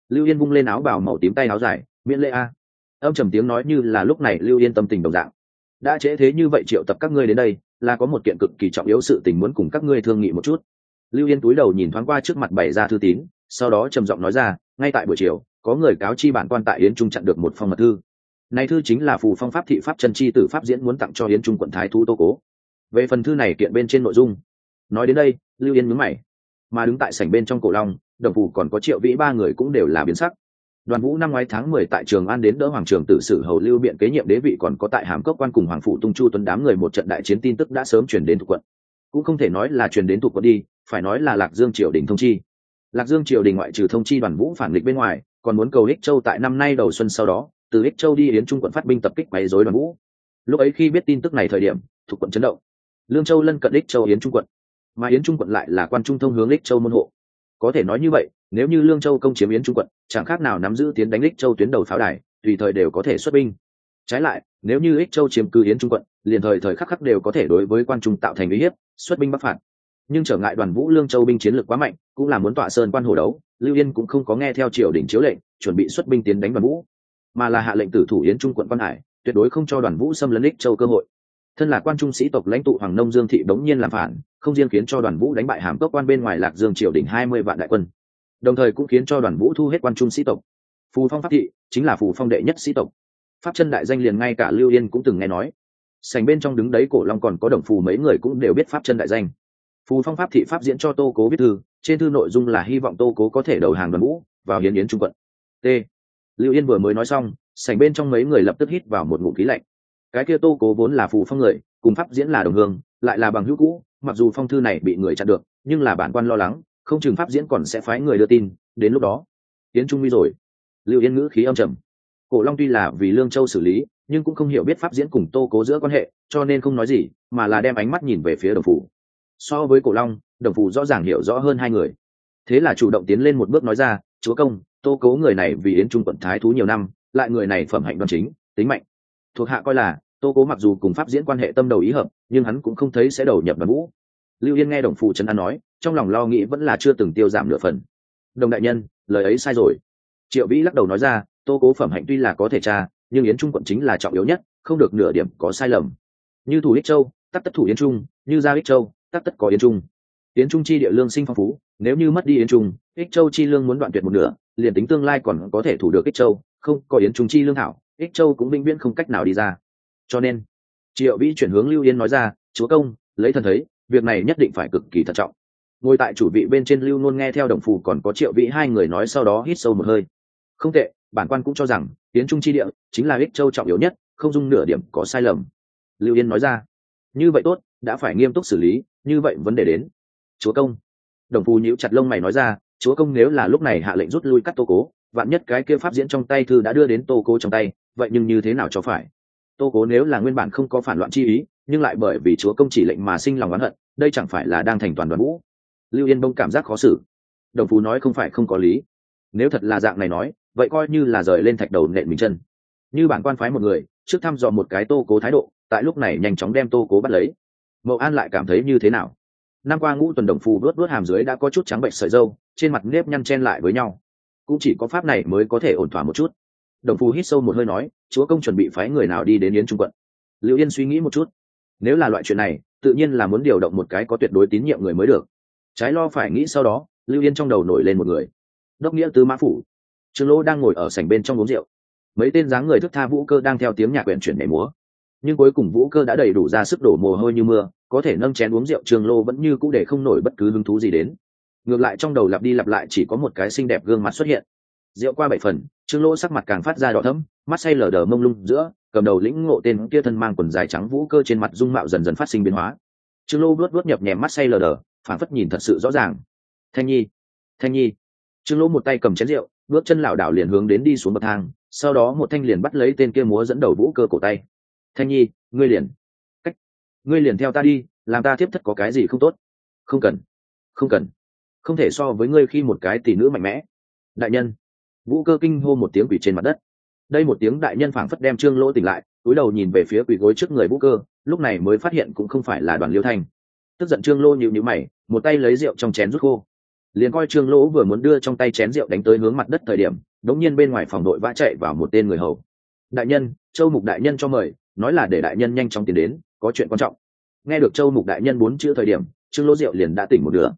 Speaker 1: Lưu yên vung lên áo bào màu tím tay áo dài, miễn lễ a. Âm trầm tiếng nói như là lúc này lưu yên tâm tình đồng dạng. Đã trễ thế như vậy triệu tập các ngươi đến đây, là có một kiện cực kỳ trọng yếu sự tình muốn cùng các ngươi thương nghị một chút lưu yên túi đầu nhìn thoáng qua trước mặt bày ra thư tín, sau đó trầm giọng nói ra, ngay tại buổi chiều, có người cáo chi bản quan tại yến trung chặn được một phong mật thư. Này thư chính là phù phong pháp thị pháp Trần chi tử pháp diễn muốn tặng cho yến trung quận thái thú tô cố. Về phần thư này kiện bên trên nội dung, nói đến đây, lưu yên mướn mày. Mà đứng tại sảnh bên trong cổ long, đồng phù còn có triệu vĩ ba người cũng đều là biến sắc. Đoàn vũ năm ngoái tháng mười tại trường an đến đỡ hoàng trường tự sử hầu lưu biện kế nhiệm đế vị còn có tại hàm cốc quan cùng hoàng phụ tung chu tuấn đám người một trận đại chiến tin tức đã sớm chuyển đến thuộc quận. Cũng không thể nói là truyền đến thuộc quận đi phải nói là lạc dương triều đình thông chi. Lạc dương triều đình ngoại trừ thông chi đoàn vũ phản nghịch bên ngoài, còn muốn cầu ích châu tại năm nay đầu xuân sau đó, từ ích châu đi đến trung quận phát binh tập kích quấy rối đoàn vũ. Lúc ấy khi biết tin tức này thời điểm, thuộc quận chấn động. Lương châu lân cận ích châu yến trung quận, mà yến trung quận lại là quan trung thông hướng ích châu môn hộ. Có thể nói như vậy, nếu như lương châu công chiếm yến trung quận, chẳng khác nào nắm giữ tiến đánh ích châu tuyến đầu pháo đài, tùy thời đều có thể xuất binh. Trái lại, nếu như ích châu chiếm cứ yến trung quận, liền thời thời khắc khắc đều có thể đối với quan trung tạo thành uy hiếp, xuất binh bắc phạt nhưng trở ngại đoàn vũ lương châu binh chiến lược quá mạnh, cũng là muốn tọa sơn quan hồ đấu, lưu yên cũng không có nghe theo triều đình chiếu lệnh, chuẩn bị xuất binh tiến đánh đoàn vũ. Mà là hạ lệnh tử thủ yến trung quận quan hải, tuyệt đối không cho đoàn vũ xâm lấn ích châu cơ hội. Thân là quan trung sĩ tộc lãnh tụ hoàng nông dương thị đống nhiên làm phản, không riêng khiến cho đoàn vũ đánh bại hàm cốc quan bên ngoài lạc dương triều đình hai mươi vạn đại quân, đồng thời cũng khiến cho đoàn vũ thu hết quan trung sĩ tộc. Phù phong pháp thị chính là phù phong đệ nhất sĩ tộc. Pháp chân đại danh liền ngay cả lưu yên cũng từng nghe nói. Sành bên trong đứng đấy cổ long còn có đồng phù mấy người cũng đều biết pháp chân đại danh phù phong pháp thị pháp diễn cho tô cố viết thư, trên thư nội dung là hy vọng tô cố có thể đầu hàng đoàn vũ vào hiến yến trung quận. T. Lưu yên vừa mới nói xong, sảnh bên trong mấy người lập tức hít vào một ngụm khí lạnh. Cái kia tô cố vốn là phù phong người, cùng pháp diễn là đồng hương, lại là bằng hữu cũ, mặc dù phong thư này bị người chặn được, nhưng là bản quan lo lắng, không chừng pháp diễn còn sẽ phái người đưa tin, đến lúc đó, yến trung nguy rồi. Lưu yên ngữ khí âm trầm. Cổ long tuy là vì lương châu xử lý, nhưng cũng không hiểu biết pháp diễn cùng tô cố giữa quan hệ, cho nên không nói gì, mà là đem ánh mắt nhìn về phía đồng phủ so với cổ long, đồng phụ rõ ràng hiểu rõ hơn hai người. Thế là chủ động tiến lên một bước nói ra, chúa công, tô cố người này vì yến trung quận thái thú nhiều năm, lại người này phẩm hạnh đoan chính, tính mạnh thuộc hạ coi là, tô cố mặc dù cùng pháp diễn quan hệ tâm đầu ý hợp, nhưng hắn cũng không thấy sẽ đầu nhập đoàn vũ. Lưu yên nghe đồng phụ trấn an nói, trong lòng lo nghĩ vẫn là chưa từng tiêu giảm nửa phần. Đồng đại nhân, lời ấy sai rồi. Triệu vĩ lắc đầu nói ra, tô cố phẩm hạnh tuy là có thể tra, nhưng yến trung quận chính là trọng yếu nhất, không được nửa điểm có sai lầm. Như thủ ích châu, tắc tất thủ yến trung, như gia ích châu tắc tất có yến trung. Yến trung chi địa lương sinh phong phú, nếu như mất đi yến trung, ích châu chi lương muốn đoạn tuyệt một nửa, liền tính tương lai còn có thể thủ được ích châu, không, có yến trung chi lương thảo, ích châu cũng vĩnh viễn không cách nào đi ra. Cho nên, triệu vĩ chuyển hướng lưu yên nói ra, chúa công, lấy thần thấy, việc này nhất định phải cực kỳ thận trọng. Ngồi tại chủ vị bên trên lưu nôn nghe theo đồng phù còn có triệu vĩ hai người nói sau đó hít sâu một hơi. Không tệ, bản quan cũng cho rằng tiến trung chi địa chính là ích châu trọng yếu nhất, không dung nửa điểm có sai lầm. Lưu yên nói ra, như vậy tốt đã phải nghiêm túc xử lý, như vậy vấn đề đến. Chúa công. Đồng phù nhíu chặt lông mày nói ra, chúa công nếu là lúc này hạ lệnh rút lui cắt tô cố, vạn nhất cái kia pháp diễn trong tay thư đã đưa đến tô cố trong tay, vậy nhưng như thế nào cho phải? Tô cố nếu là nguyên bản không có phản loạn chi ý, nhưng lại bởi vì chúa công chỉ lệnh mà sinh lòng oán hận, đây chẳng phải là đang thành toàn đoàn vũ? Lưu yên bông cảm giác khó xử. Đồng phú nói không phải không có lý. Nếu thật là dạng này nói, vậy coi như là rời lên thạch đầu nện mình chân. Như bản quan phái một người, trước thăm dò một cái tô cố thái độ, tại lúc này nhanh chóng đem tô cố bắt lấy mậu an lại cảm thấy như thế nào? Năm qua ngũ tuần đồng phù đốt đốt hàm dưới đã có chút trắng bệnh sợi dâu, trên mặt nếp nhăn chen lại với nhau. Cũng chỉ có pháp này mới có thể ổn thỏa một chút. Đồng phù hít sâu một hơi nói, chúa công chuẩn bị phái người nào đi đến yến trung quận? Liệu yên suy nghĩ một chút. Nếu là loại chuyện này, tự nhiên là muốn điều động một cái có tuyệt đối tín nhiệm người mới được. Trái lo phải nghĩ sau đó, lưu yên trong đầu nổi lên một người. Đốc nghĩa tứ mã phủ. Trương lỗ đang ngồi ở sảnh bên trong uống rượu. Mấy tên dáng người thức tha vũ cơ đang theo tiếng nhạc quyển chuyển nhảy múa. Nhưng cuối cùng vũ cơ đã đầy đủ ra sức đổ mồ hôi như mưa có thể nâng chén uống rượu trương lô vẫn như c ũ để không nổi bất cứ hứng thú gì đến. Ngược lại trong đầu lặp đi lặp lại chỉ có một cái xinh đẹp gương mặt xuất hiện. Rượu qua bảy phần, trương lỗ sắc mặt càng phát ra đỏ thấm mắt say lờ đờ mông lung giữa, cầm đầu lĩnh ngộ tên kia thân mang quần dài trắng vũ cơ trên mặt dung mạo dần dần phát sinh biến hóa. Trương lỗ luốt luốt nhập nhèm mắt say lờ đờ phản phất nhìn thật sự rõ ràng. Thanh nhi thanh nhi. Trương lỗ một tay cầm chén rượu, bước chân lảo đảo liền hướng đến đi xuống bậc thang, sau đó một thanh liền bắt lấy tên kia múa dẫn đầu vũ cơ cổ tay. Thanh nhi, ngươi liền ngươi liền theo ta đi, làm ta tiếp thất có cái gì không tốt? Không cần không cần. Không thể so với ngươi khi một cái tỷ nữ mạnh mẽ. Đại nhân, vũ cơ kinh hô một tiếng quỷ trên mặt đất. Đây một tiếng đại nhân phảng phất đem trương lỗ tỉnh lại cúi đầu nhìn về phía quỷ gối trước người vũ cơ, lúc này mới phát hiện cũng không phải là đoàn liêu thanh tức giận trương lỗ nhịu nhịu mày, một tay lấy rượu trong chén rút khô. Liền coi trương lỗ vừa muốn đưa trong tay chén rượu đánh tới hướng mặt đất thời điểm, đống nhiên bên ngoài phòng đội vã chạy vào một tên người hầu. Đại nhân, châu mục đại nhân cho mời, nói là để đại nhân nhanh chóng tiến đến có chuyện quan trọng. Nghe được châu mục đại nhân bốn chữ thời điểm, trương lỗ Diệu liền đã tỉnh một nửa.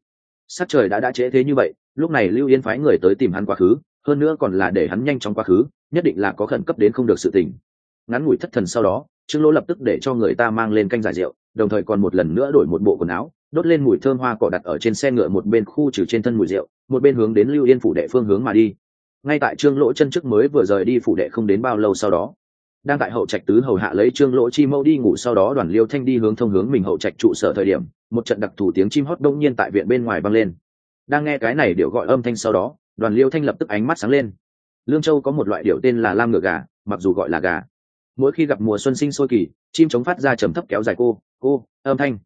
Speaker 1: Sắc trời đã đã trễ thế như vậy, lúc này lưu yên phái người tới tìm hắn quá khứ, hơn nữa còn là để hắn nhanh chóng quá khứ, nhất định là có khẩn cấp đến không được sự tình. Ngắn ngủi thất thần sau đó, trương lỗ lập tức để cho người ta mang lên canh giải rượu, đồng thời còn một lần nữa đổi một bộ quần áo, đốt lên mùi thơm hoa cỏ đặt ở trên xe ngựa một bên khu trừ trên thân mùi rượu, một bên hướng đến lưu yên phủ đệ phương hướng mà đi. Ngay tại trương lỗ chân chức mới vừa rời đi phủ đệ không đến bao lâu sau đó đang tại hậu trạch tứ hầu hạ lấy trương lỗ chi mẫu đi ngủ sau đó đoàn liêu thanh đi hướng thông hướng mình hậu trạch trụ sở thời điểm, một trận đặc thù tiếng chim hót đông nhiên tại viện bên ngoài vang lên. Đang nghe cái này điệu gọi âm thanh sau đó, đoàn liêu thanh lập tức ánh mắt sáng lên. Lương châu có một loại điệu tên là lam ngựa gà, mặc dù gọi là gà. Mỗi khi gặp mùa xuân sinh sôi kỳ, chim chống phát ra trầm thấp kéo dài cô cô, âm thanh.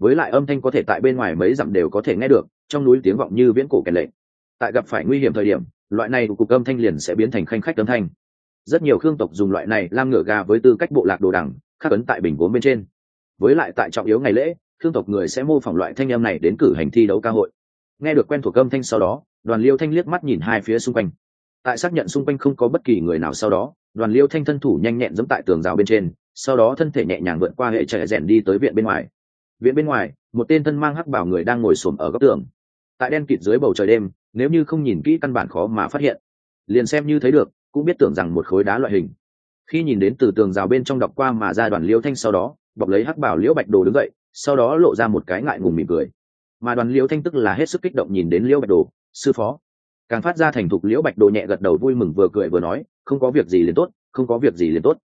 Speaker 1: Với lại âm thanh có thể tại bên ngoài mấy dặm đều có thể nghe được, trong núi tiếng vọng như viễn cổ kèn lệ tại gặp phải nguy hiểm thời điểm, loại này của cục âm thanh liền sẽ biến thành khanh khách âm thanh rất nhiều khương tộc dùng loại này làm ngựa gà với tư cách bộ lạc đồ đằng, khắc ấn tại bình gốm bên trên. Với lại tại trọng yếu ngày lễ, khương tộc người sẽ mô phỏng loại thanh em này đến cử hành thi đấu ca hội. Nghe được quen thuộc âm thanh sau đó, đoàn liêu thanh liếc mắt nhìn hai phía xung quanh. Tại xác nhận xung quanh không có bất kỳ người nào sau đó, đoàn liêu thanh thân thủ nhanh nhẹn dẫm tại tường rào bên trên, sau đó thân thể nhẹ nhàng vượt qua hệ chạy rèn đi tới viện bên ngoài. Viện bên ngoài, một tên thân mang hắc bảo người đang ngồi xổm ở góc tường. Tại đen kịt dưới bầu trời đêm, nếu như không nhìn kỹ căn bản khó mà phát hiện. Liền xem như thấy được cũng biết tưởng rằng một khối đá loại hình. Khi nhìn đến từ tường rào bên trong đọc qua mà ra đoàn liêu thanh sau đó, bọc lấy hắc bảo liễu bạch đồ đứng dậy, sau đó lộ ra một cái ngại ngùng mỉm cười. Mà đoàn liễu thanh tức là hết sức kích động nhìn đến liễu bạch đồ, sư phó. Càng phát ra thành thục liễu bạch đồ nhẹ gật đầu vui mừng vừa cười vừa nói, không có việc gì liền tốt, không có việc gì liền tốt.